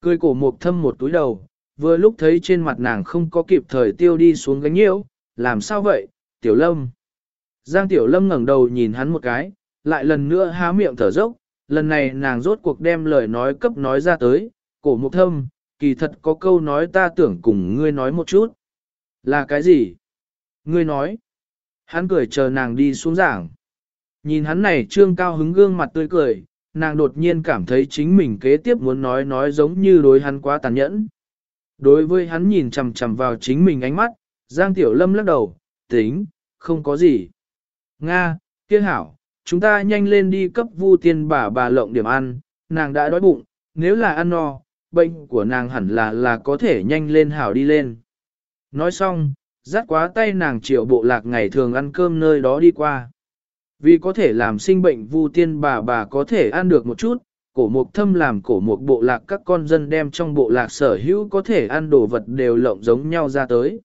Cười cổ mục thâm một túi đầu, vừa lúc thấy trên mặt nàng không có kịp thời tiêu đi xuống gánh nhiễu, làm sao vậy, tiểu lâm. Giang tiểu lâm ngẩng đầu nhìn hắn một cái, lại lần nữa há miệng thở dốc, lần này nàng rốt cuộc đem lời nói cấp nói ra tới, cổ mục thâm, kỳ thật có câu nói ta tưởng cùng ngươi nói một chút. Là cái gì? Ngươi nói. Hắn cười chờ nàng đi xuống giảng. Nhìn hắn này trương cao hứng gương mặt tươi cười, nàng đột nhiên cảm thấy chính mình kế tiếp muốn nói nói giống như đối hắn quá tàn nhẫn. Đối với hắn nhìn chằm chằm vào chính mình ánh mắt, Giang Tiểu Lâm lắc đầu, tính, không có gì. Nga, kia hảo, chúng ta nhanh lên đi cấp vu tiên bà bà lộng điểm ăn, nàng đã đói bụng, nếu là ăn no, bệnh của nàng hẳn là là có thể nhanh lên hảo đi lên. Nói xong, dắt quá tay nàng triệu bộ lạc ngày thường ăn cơm nơi đó đi qua. Vì có thể làm sinh bệnh vu tiên bà bà có thể ăn được một chút, cổ mục thâm làm cổ mục bộ lạc các con dân đem trong bộ lạc sở hữu có thể ăn đồ vật đều lộng giống nhau ra tới.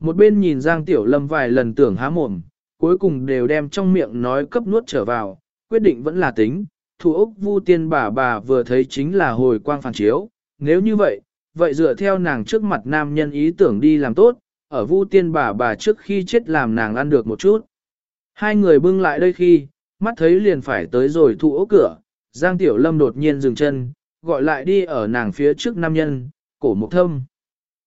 Một bên nhìn Giang Tiểu Lâm vài lần tưởng há mồm, cuối cùng đều đem trong miệng nói cấp nuốt trở vào, quyết định vẫn là tính, thủ ốc vu tiên bà bà vừa thấy chính là hồi quang phản chiếu, nếu như vậy, vậy dựa theo nàng trước mặt nam nhân ý tưởng đi làm tốt, ở vu tiên bà bà trước khi chết làm nàng ăn được một chút. Hai người bưng lại đây khi, mắt thấy liền phải tới rồi thủ ốc cửa, Giang Tiểu Lâm đột nhiên dừng chân, gọi lại đi ở nàng phía trước nam nhân, cổ mục thâm.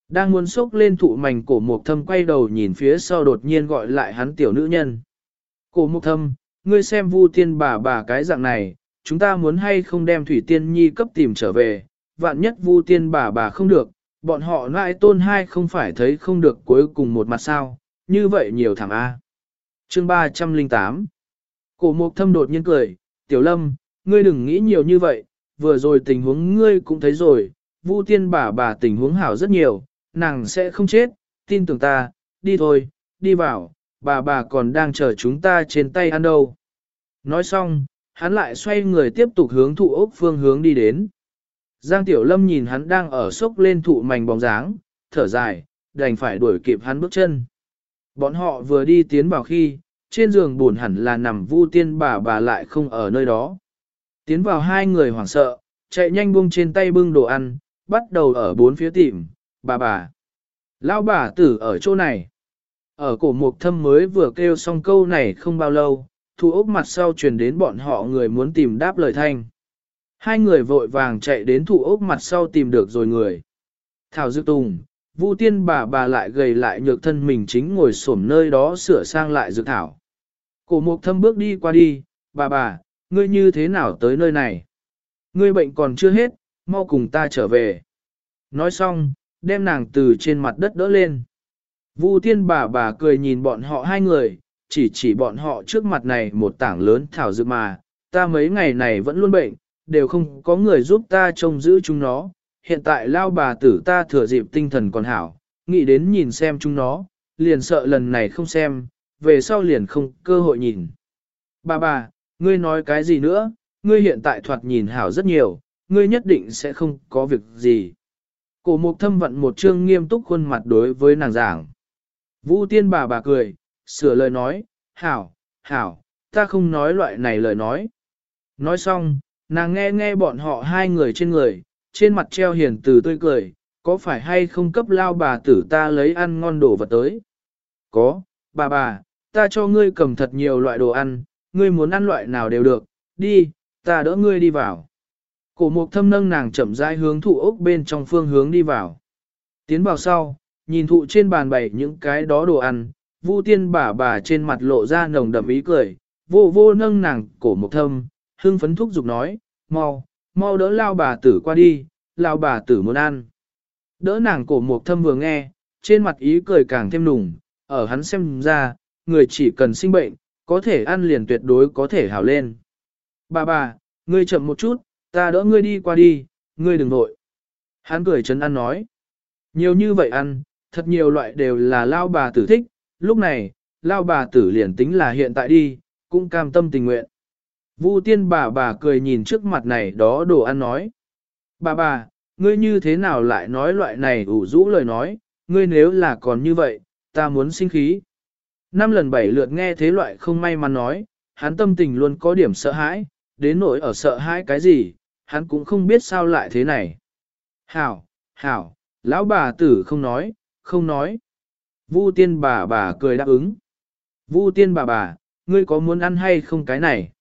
Đang muốn xốc lên thụ mảnh cổ mục thâm quay đầu nhìn phía sau đột nhiên gọi lại hắn tiểu nữ nhân. Cổ mục thâm, ngươi xem vu tiên bà bà cái dạng này, chúng ta muốn hay không đem thủy tiên nhi cấp tìm trở về, vạn nhất vu tiên bà bà không được, bọn họ lại tôn hai không phải thấy không được cuối cùng một mặt sao, như vậy nhiều thằng A. Chương 308 Cổ mục thâm đột nhiên cười, tiểu lâm, ngươi đừng nghĩ nhiều như vậy, vừa rồi tình huống ngươi cũng thấy rồi, vu tiên bà bà tình huống hảo rất nhiều, nàng sẽ không chết, tin tưởng ta, đi thôi, đi vào, bà bà còn đang chờ chúng ta trên tay ăn đâu. Nói xong, hắn lại xoay người tiếp tục hướng thụ ốc phương hướng đi đến. Giang Tiểu Lâm nhìn hắn đang ở sốc lên thụ mảnh bóng dáng, thở dài, đành phải đuổi kịp hắn bước chân. Bọn họ vừa đi tiến vào khi, trên giường buồn hẳn là nằm vu tiên bà bà lại không ở nơi đó. Tiến vào hai người hoảng sợ, chạy nhanh buông trên tay bưng đồ ăn, bắt đầu ở bốn phía tìm, bà bà. Lão bà tử ở chỗ này. Ở cổ mục thâm mới vừa kêu xong câu này không bao lâu, thu ốc mặt sau truyền đến bọn họ người muốn tìm đáp lời thanh. Hai người vội vàng chạy đến thủ ốc mặt sau tìm được rồi người. Thảo Dư Tùng, Vu Tiên bà bà lại gầy lại nhược thân mình chính ngồi xổm nơi đó sửa sang lại dược thảo. Cổ mục thâm bước đi qua đi, bà bà, ngươi như thế nào tới nơi này? Ngươi bệnh còn chưa hết, mau cùng ta trở về. Nói xong, đem nàng từ trên mặt đất đỡ lên. Vu Thiên bà bà cười nhìn bọn họ hai người, chỉ chỉ bọn họ trước mặt này một tảng lớn thảo dược mà, ta mấy ngày này vẫn luôn bệnh, đều không có người giúp ta trông giữ chúng nó. Hiện tại lao bà tử ta thừa dịp tinh thần còn hảo, nghĩ đến nhìn xem chúng nó, liền sợ lần này không xem, về sau liền không cơ hội nhìn. Bà bà, ngươi nói cái gì nữa, ngươi hiện tại thoạt nhìn hảo rất nhiều, ngươi nhất định sẽ không có việc gì. Cổ mục thâm vận một trương nghiêm túc khuôn mặt đối với nàng giảng. Vũ tiên bà bà cười, sửa lời nói, hảo, hảo, ta không nói loại này lời nói. Nói xong, nàng nghe nghe bọn họ hai người trên người, trên mặt treo hiền từ tươi cười, có phải hay không cấp lao bà tử ta lấy ăn ngon đồ vật tới? Có, bà bà, ta cho ngươi cầm thật nhiều loại đồ ăn, ngươi muốn ăn loại nào đều được, đi, ta đỡ ngươi đi vào. Cổ mục thâm nâng nàng chậm rãi hướng thụ ốc bên trong phương hướng đi vào. Tiến vào sau, nhìn thụ trên bàn bày những cái đó đồ ăn, vu tiên bà bà trên mặt lộ ra nồng đậm ý cười, vô vô nâng nàng cổ mục thâm, hưng phấn thúc giục nói, mau, mau đỡ lao bà tử qua đi, lao bà tử muốn ăn. Đỡ nàng cổ mục thâm vừa nghe, trên mặt ý cười càng thêm nùng, ở hắn xem ra, người chỉ cần sinh bệnh, có thể ăn liền tuyệt đối có thể hảo lên. Bà bà, ngươi chậm một chút, ta đỡ ngươi đi qua đi, ngươi đừng vội. Hắn cười chấn ăn nói. Nhiều như vậy ăn, thật nhiều loại đều là lao bà tử thích, lúc này, lao bà tử liền tính là hiện tại đi, cũng cam tâm tình nguyện. Vu tiên bà bà cười nhìn trước mặt này đó đồ ăn nói. Bà bà, ngươi như thế nào lại nói loại này ủ rũ lời nói, ngươi nếu là còn như vậy, ta muốn sinh khí. Năm lần bảy lượt nghe thế loại không may mắn nói, hắn tâm tình luôn có điểm sợ hãi, đến nỗi ở sợ hãi cái gì, hắn cũng không biết sao lại thế này. Hảo, hảo, lão bà tử không nói, không nói. Vu tiên bà bà cười đáp ứng. Vu tiên bà bà, ngươi có muốn ăn hay không cái này?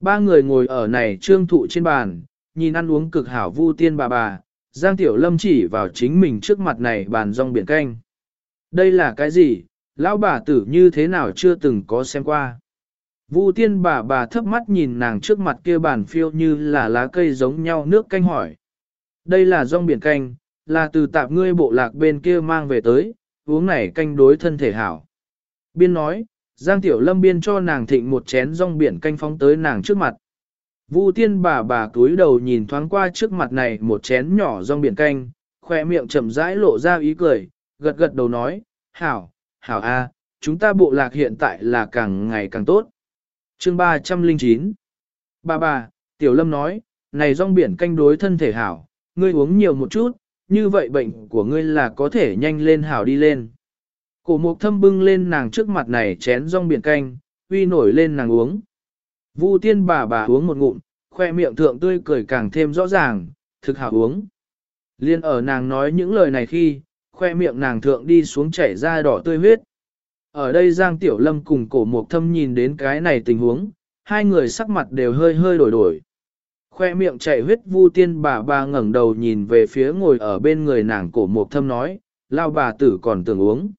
Ba người ngồi ở này trương thụ trên bàn, nhìn ăn uống cực hảo vu tiên bà bà, Giang Tiểu Lâm chỉ vào chính mình trước mặt này bàn rong biển canh. Đây là cái gì, lão bà tử như thế nào chưa từng có xem qua. Vu tiên bà bà thấp mắt nhìn nàng trước mặt kia bàn phiêu như là lá cây giống nhau nước canh hỏi. Đây là rong biển canh, là từ tạp ngươi bộ lạc bên kia mang về tới, uống này canh đối thân thể hảo. Biên nói, Giang Tiểu Lâm biên cho nàng thịnh một chén rong biển canh phóng tới nàng trước mặt. Vu tiên bà bà túi đầu nhìn thoáng qua trước mặt này một chén nhỏ rong biển canh, khoe miệng chậm rãi lộ ra ý cười, gật gật đầu nói, hảo, hảo a, chúng ta bộ lạc hiện tại là càng ngày càng tốt. Chương 309 Bà bà, Tiểu Lâm nói, này rong biển canh đối thân thể hảo, ngươi uống nhiều một chút, như vậy bệnh của ngươi là có thể nhanh lên hảo đi lên. Cổ mục thâm bưng lên nàng trước mặt này chén rong biển canh, uy nổi lên nàng uống. Vu tiên bà bà uống một ngụm, khoe miệng thượng tươi cười càng thêm rõ ràng, thực hảo uống. Liên ở nàng nói những lời này khi, khoe miệng nàng thượng đi xuống chảy ra đỏ tươi huyết. Ở đây Giang Tiểu Lâm cùng cổ mục thâm nhìn đến cái này tình huống, hai người sắc mặt đều hơi hơi đổi đổi. Khoe miệng chảy huyết vu tiên bà bà ngẩng đầu nhìn về phía ngồi ở bên người nàng cổ mục thâm nói, lao bà tử còn tưởng uống.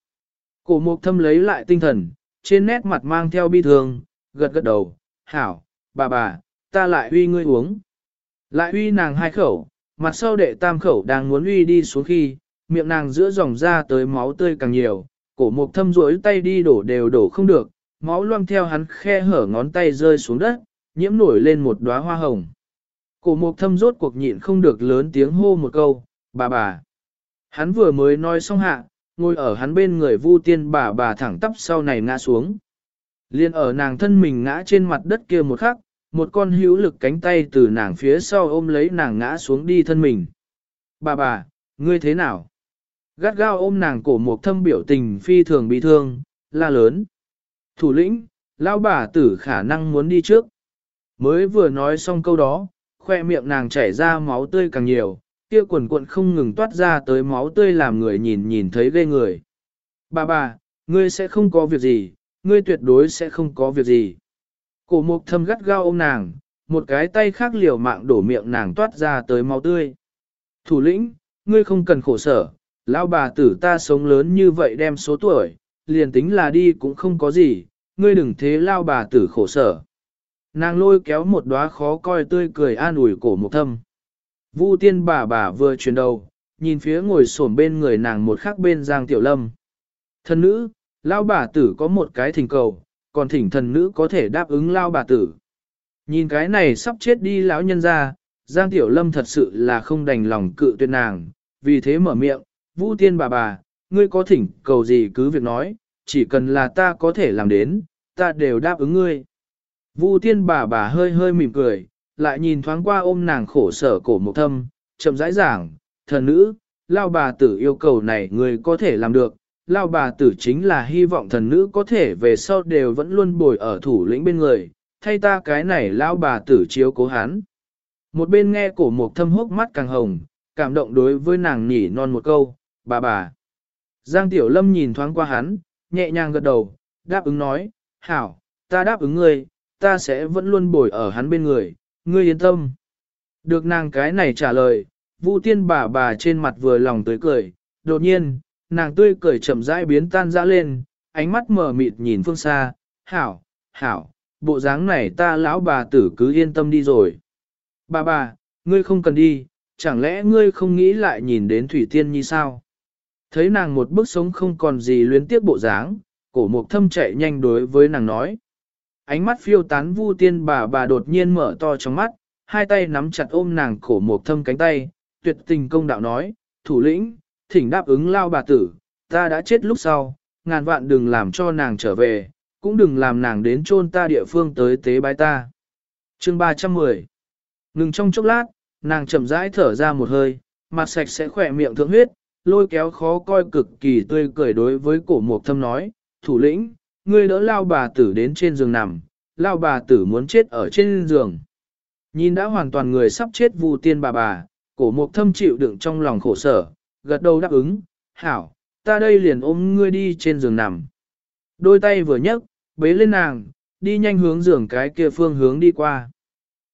Cổ mục thâm lấy lại tinh thần, trên nét mặt mang theo bi thương, gật gật đầu, hảo, bà bà, ta lại uy ngươi uống. Lại uy nàng hai khẩu, mặt sau đệ tam khẩu đang muốn uy đi xuống khi, miệng nàng giữa dòng ra tới máu tươi càng nhiều, cổ mục thâm rỗi tay đi đổ đều đổ không được, máu loang theo hắn khe hở ngón tay rơi xuống đất, nhiễm nổi lên một đóa hoa hồng. Cổ mục thâm rốt cuộc nhịn không được lớn tiếng hô một câu, bà bà. Hắn vừa mới nói xong hạ, ngồi ở hắn bên người vu tiên bà bà thẳng tắp sau này ngã xuống. Liên ở nàng thân mình ngã trên mặt đất kia một khắc, một con hữu lực cánh tay từ nàng phía sau ôm lấy nàng ngã xuống đi thân mình. Bà bà, ngươi thế nào? Gắt gao ôm nàng cổ một thâm biểu tình phi thường bị thương, la lớn. Thủ lĩnh, lão bà tử khả năng muốn đi trước. Mới vừa nói xong câu đó, khoe miệng nàng chảy ra máu tươi càng nhiều, kia quần cuộn không ngừng toát ra tới máu tươi làm người nhìn nhìn thấy ghê người. Bà bà, ngươi sẽ không có việc gì, ngươi tuyệt đối sẽ không có việc gì. Cổ mục thâm gắt gao ôm nàng, một cái tay khác liều mạng đổ miệng nàng toát ra tới máu tươi. Thủ lĩnh, ngươi không cần khổ sở, lão bà tử ta sống lớn như vậy đem số tuổi, liền tính là đi cũng không có gì, ngươi đừng thế lao bà tử khổ sở. Nàng lôi kéo một đóa khó coi tươi cười an ủi cổ mục thâm. Vu tiên bà bà vừa chuyển đầu, nhìn phía ngồi xổm bên người nàng một khắc bên Giang Tiểu Lâm. Thần nữ, lao bà tử có một cái thỉnh cầu, còn thỉnh thần nữ có thể đáp ứng lao bà tử. Nhìn cái này sắp chết đi lão nhân ra, Giang Tiểu Lâm thật sự là không đành lòng cự tuyệt nàng, vì thế mở miệng, Vu tiên bà bà, ngươi có thỉnh cầu gì cứ việc nói, chỉ cần là ta có thể làm đến, ta đều đáp ứng ngươi. Vu tiên bà bà hơi hơi mỉm cười, lại nhìn thoáng qua ôm nàng khổ sở cổ một thâm, chậm rãi giảng, thần nữ, lao bà tử yêu cầu này ngươi có thể làm được, lao bà tử chính là hy vọng thần nữ có thể về sau đều vẫn luôn bồi ở thủ lĩnh bên người, thay ta cái này lao bà tử chiếu cố hắn. Một bên nghe cổ mục thâm hốc mắt càng hồng, cảm động đối với nàng nhỉ non một câu, bà bà. Giang Tiểu Lâm nhìn thoáng qua hắn, nhẹ nhàng gật đầu, đáp ứng nói, hảo, ta đáp ứng ngươi, ta sẽ vẫn luôn bồi ở hắn bên người, ngươi yên tâm. Được nàng cái này trả lời, Vu tiên bà bà trên mặt vừa lòng tới cười, đột nhiên, nàng tươi cười chậm rãi biến tan ra lên, ánh mắt mở mịt nhìn phương xa, hảo, hảo, bộ dáng này ta lão bà tử cứ yên tâm đi rồi. Bà bà, ngươi không cần đi, chẳng lẽ ngươi không nghĩ lại nhìn đến Thủy Tiên như sao? Thấy nàng một bước sống không còn gì luyến tiếc bộ dáng, cổ mục thâm chạy nhanh đối với nàng nói. Ánh mắt phiêu tán vu tiên bà bà đột nhiên mở to trong mắt, hai tay nắm chặt ôm nàng cổ mục thâm cánh tay, tuyệt tình công đạo nói, thủ lĩnh, thỉnh đáp ứng lao bà tử, ta đã chết lúc sau, ngàn vạn đừng làm cho nàng trở về, cũng đừng làm nàng đến chôn ta địa phương tới tế bái ta. Chương 310 Ngừng trong chốc lát, nàng chậm rãi thở ra một hơi, mặt sạch sẽ khỏe miệng thượng huyết, lôi kéo khó coi cực kỳ tươi cười đối với cổ mục thâm nói, thủ lĩnh, ngươi đỡ lao bà tử đến trên giường nằm, lao bà tử muốn chết ở trên giường. Nhìn đã hoàn toàn người sắp chết vu tiên bà bà, cổ mục thâm chịu đựng trong lòng khổ sở, gật đầu đáp ứng, hảo, ta đây liền ôm ngươi đi trên giường nằm. Đôi tay vừa nhấc, bế lên nàng, đi nhanh hướng giường cái kia phương hướng đi qua.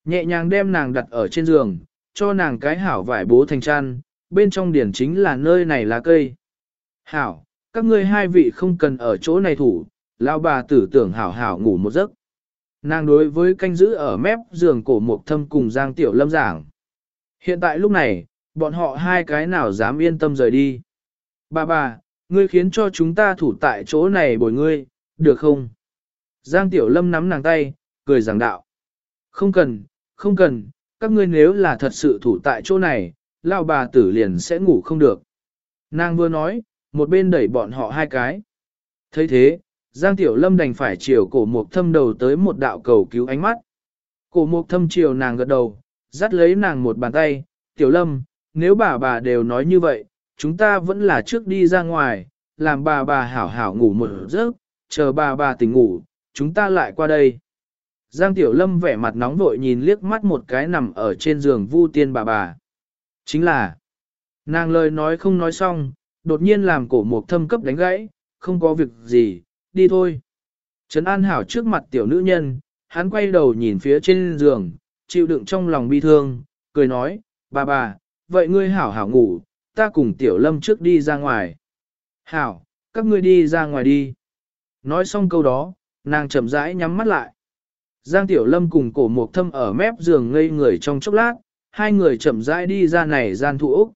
Nhẹ nhàng đem nàng đặt ở trên giường, cho nàng cái hảo vải bố thành chăn, bên trong điển chính là nơi này là cây. Hảo, các ngươi hai vị không cần ở chỗ này thủ, lao bà tử tưởng hảo hảo ngủ một giấc. Nàng đối với canh giữ ở mép giường cổ mục thâm cùng Giang Tiểu Lâm giảng. Hiện tại lúc này, bọn họ hai cái nào dám yên tâm rời đi. Bà bà, ngươi khiến cho chúng ta thủ tại chỗ này bồi ngươi, được không? Giang Tiểu Lâm nắm nàng tay, cười giảng đạo. Không cần, không cần, các ngươi nếu là thật sự thủ tại chỗ này, lao bà tử liền sẽ ngủ không được. Nàng vừa nói, một bên đẩy bọn họ hai cái. thấy thế, Giang Tiểu Lâm đành phải chiều cổ mục thâm đầu tới một đạo cầu cứu ánh mắt. Cổ mục thâm chiều nàng gật đầu, dắt lấy nàng một bàn tay, Tiểu Lâm, nếu bà bà đều nói như vậy, chúng ta vẫn là trước đi ra ngoài, làm bà bà hảo hảo ngủ một giấc, chờ bà bà tỉnh ngủ, chúng ta lại qua đây. Giang Tiểu Lâm vẻ mặt nóng vội nhìn liếc mắt một cái nằm ở trên giường vu tiên bà bà. Chính là, nàng lời nói không nói xong, đột nhiên làm cổ mục thâm cấp đánh gãy, không có việc gì, đi thôi. Trấn An Hảo trước mặt tiểu nữ nhân, hắn quay đầu nhìn phía trên giường, chịu đựng trong lòng bi thương, cười nói, bà bà, vậy ngươi hảo hảo ngủ, ta cùng tiểu lâm trước đi ra ngoài. Hảo, các ngươi đi ra ngoài đi. Nói xong câu đó, nàng chậm rãi nhắm mắt lại. Giang Tiểu Lâm cùng cổ mục thâm ở mép giường ngây người trong chốc lát, hai người chậm rãi đi ra này gian thụ ốc.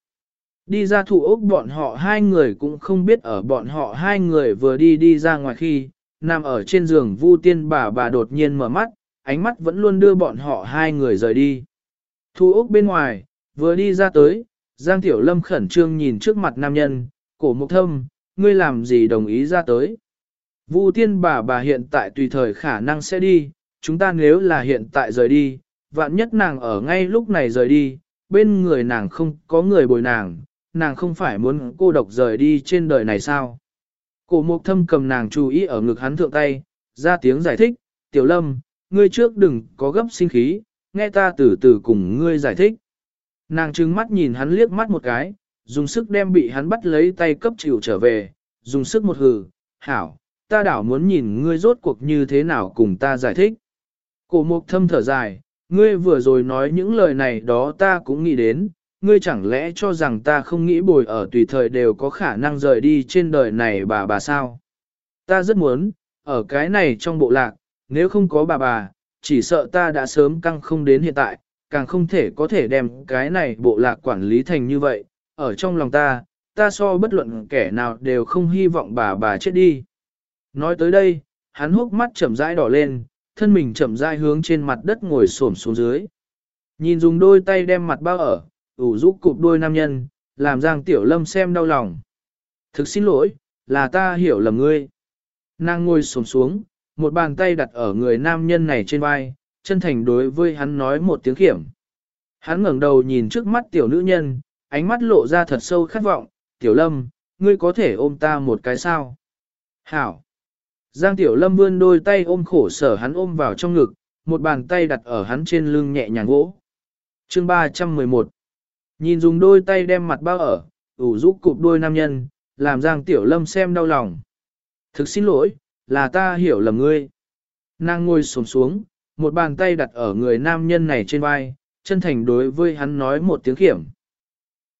Đi ra thụ ốc bọn họ hai người cũng không biết ở bọn họ hai người vừa đi đi ra ngoài khi, nằm ở trên giường vu tiên bà bà đột nhiên mở mắt, ánh mắt vẫn luôn đưa bọn họ hai người rời đi. thu ốc bên ngoài, vừa đi ra tới, Giang Tiểu Lâm khẩn trương nhìn trước mặt nam nhân, cổ mục thâm, ngươi làm gì đồng ý ra tới. Vu tiên bà bà hiện tại tùy thời khả năng sẽ đi, chúng ta nếu là hiện tại rời đi, vạn nhất nàng ở ngay lúc này rời đi, bên người nàng không có người bồi nàng, nàng không phải muốn cô độc rời đi trên đời này sao. Cổ mục thâm cầm nàng chú ý ở ngực hắn thượng tay, ra tiếng giải thích, tiểu lâm, ngươi trước đừng có gấp sinh khí, nghe ta từ từ cùng ngươi giải thích. Nàng trừng mắt nhìn hắn liếc mắt một cái, dùng sức đem bị hắn bắt lấy tay cấp chịu trở về, dùng sức một hừ, hảo, ta đảo muốn nhìn ngươi rốt cuộc như thế nào cùng ta giải thích. Cổ mục thâm thở dài, ngươi vừa rồi nói những lời này đó ta cũng nghĩ đến, ngươi chẳng lẽ cho rằng ta không nghĩ bồi ở tùy thời đều có khả năng rời đi trên đời này bà bà sao? Ta rất muốn, ở cái này trong bộ lạc, nếu không có bà bà, chỉ sợ ta đã sớm căng không đến hiện tại, càng không thể có thể đem cái này bộ lạc quản lý thành như vậy, ở trong lòng ta, ta so bất luận kẻ nào đều không hy vọng bà bà chết đi. Nói tới đây, hắn hốc mắt chậm rãi đỏ lên, thân mình chậm rãi hướng trên mặt đất ngồi xổm xuống dưới. Nhìn dùng đôi tay đem mặt bao ở, ủ rũ cụp đôi nam nhân, làm Giang Tiểu Lâm xem đau lòng. Thực xin lỗi, là ta hiểu lầm ngươi. Nàng ngồi xổm xuống, một bàn tay đặt ở người nam nhân này trên vai, chân thành đối với hắn nói một tiếng kiểm. Hắn ngẩng đầu nhìn trước mắt tiểu nữ nhân, ánh mắt lộ ra thật sâu khát vọng, tiểu lâm, ngươi có thể ôm ta một cái sao? Hảo! Giang tiểu lâm vươn đôi tay ôm khổ sở hắn ôm vào trong ngực, một bàn tay đặt ở hắn trên lưng nhẹ nhàng gỗ. Chương 311 Nhìn dùng đôi tay đem mặt bao ở, ủ giúp cụp đôi nam nhân, làm Giang tiểu lâm xem đau lòng. Thực xin lỗi, là ta hiểu lầm ngươi. Nàng ngồi xổm xuống, một bàn tay đặt ở người nam nhân này trên vai, chân thành đối với hắn nói một tiếng kiểm.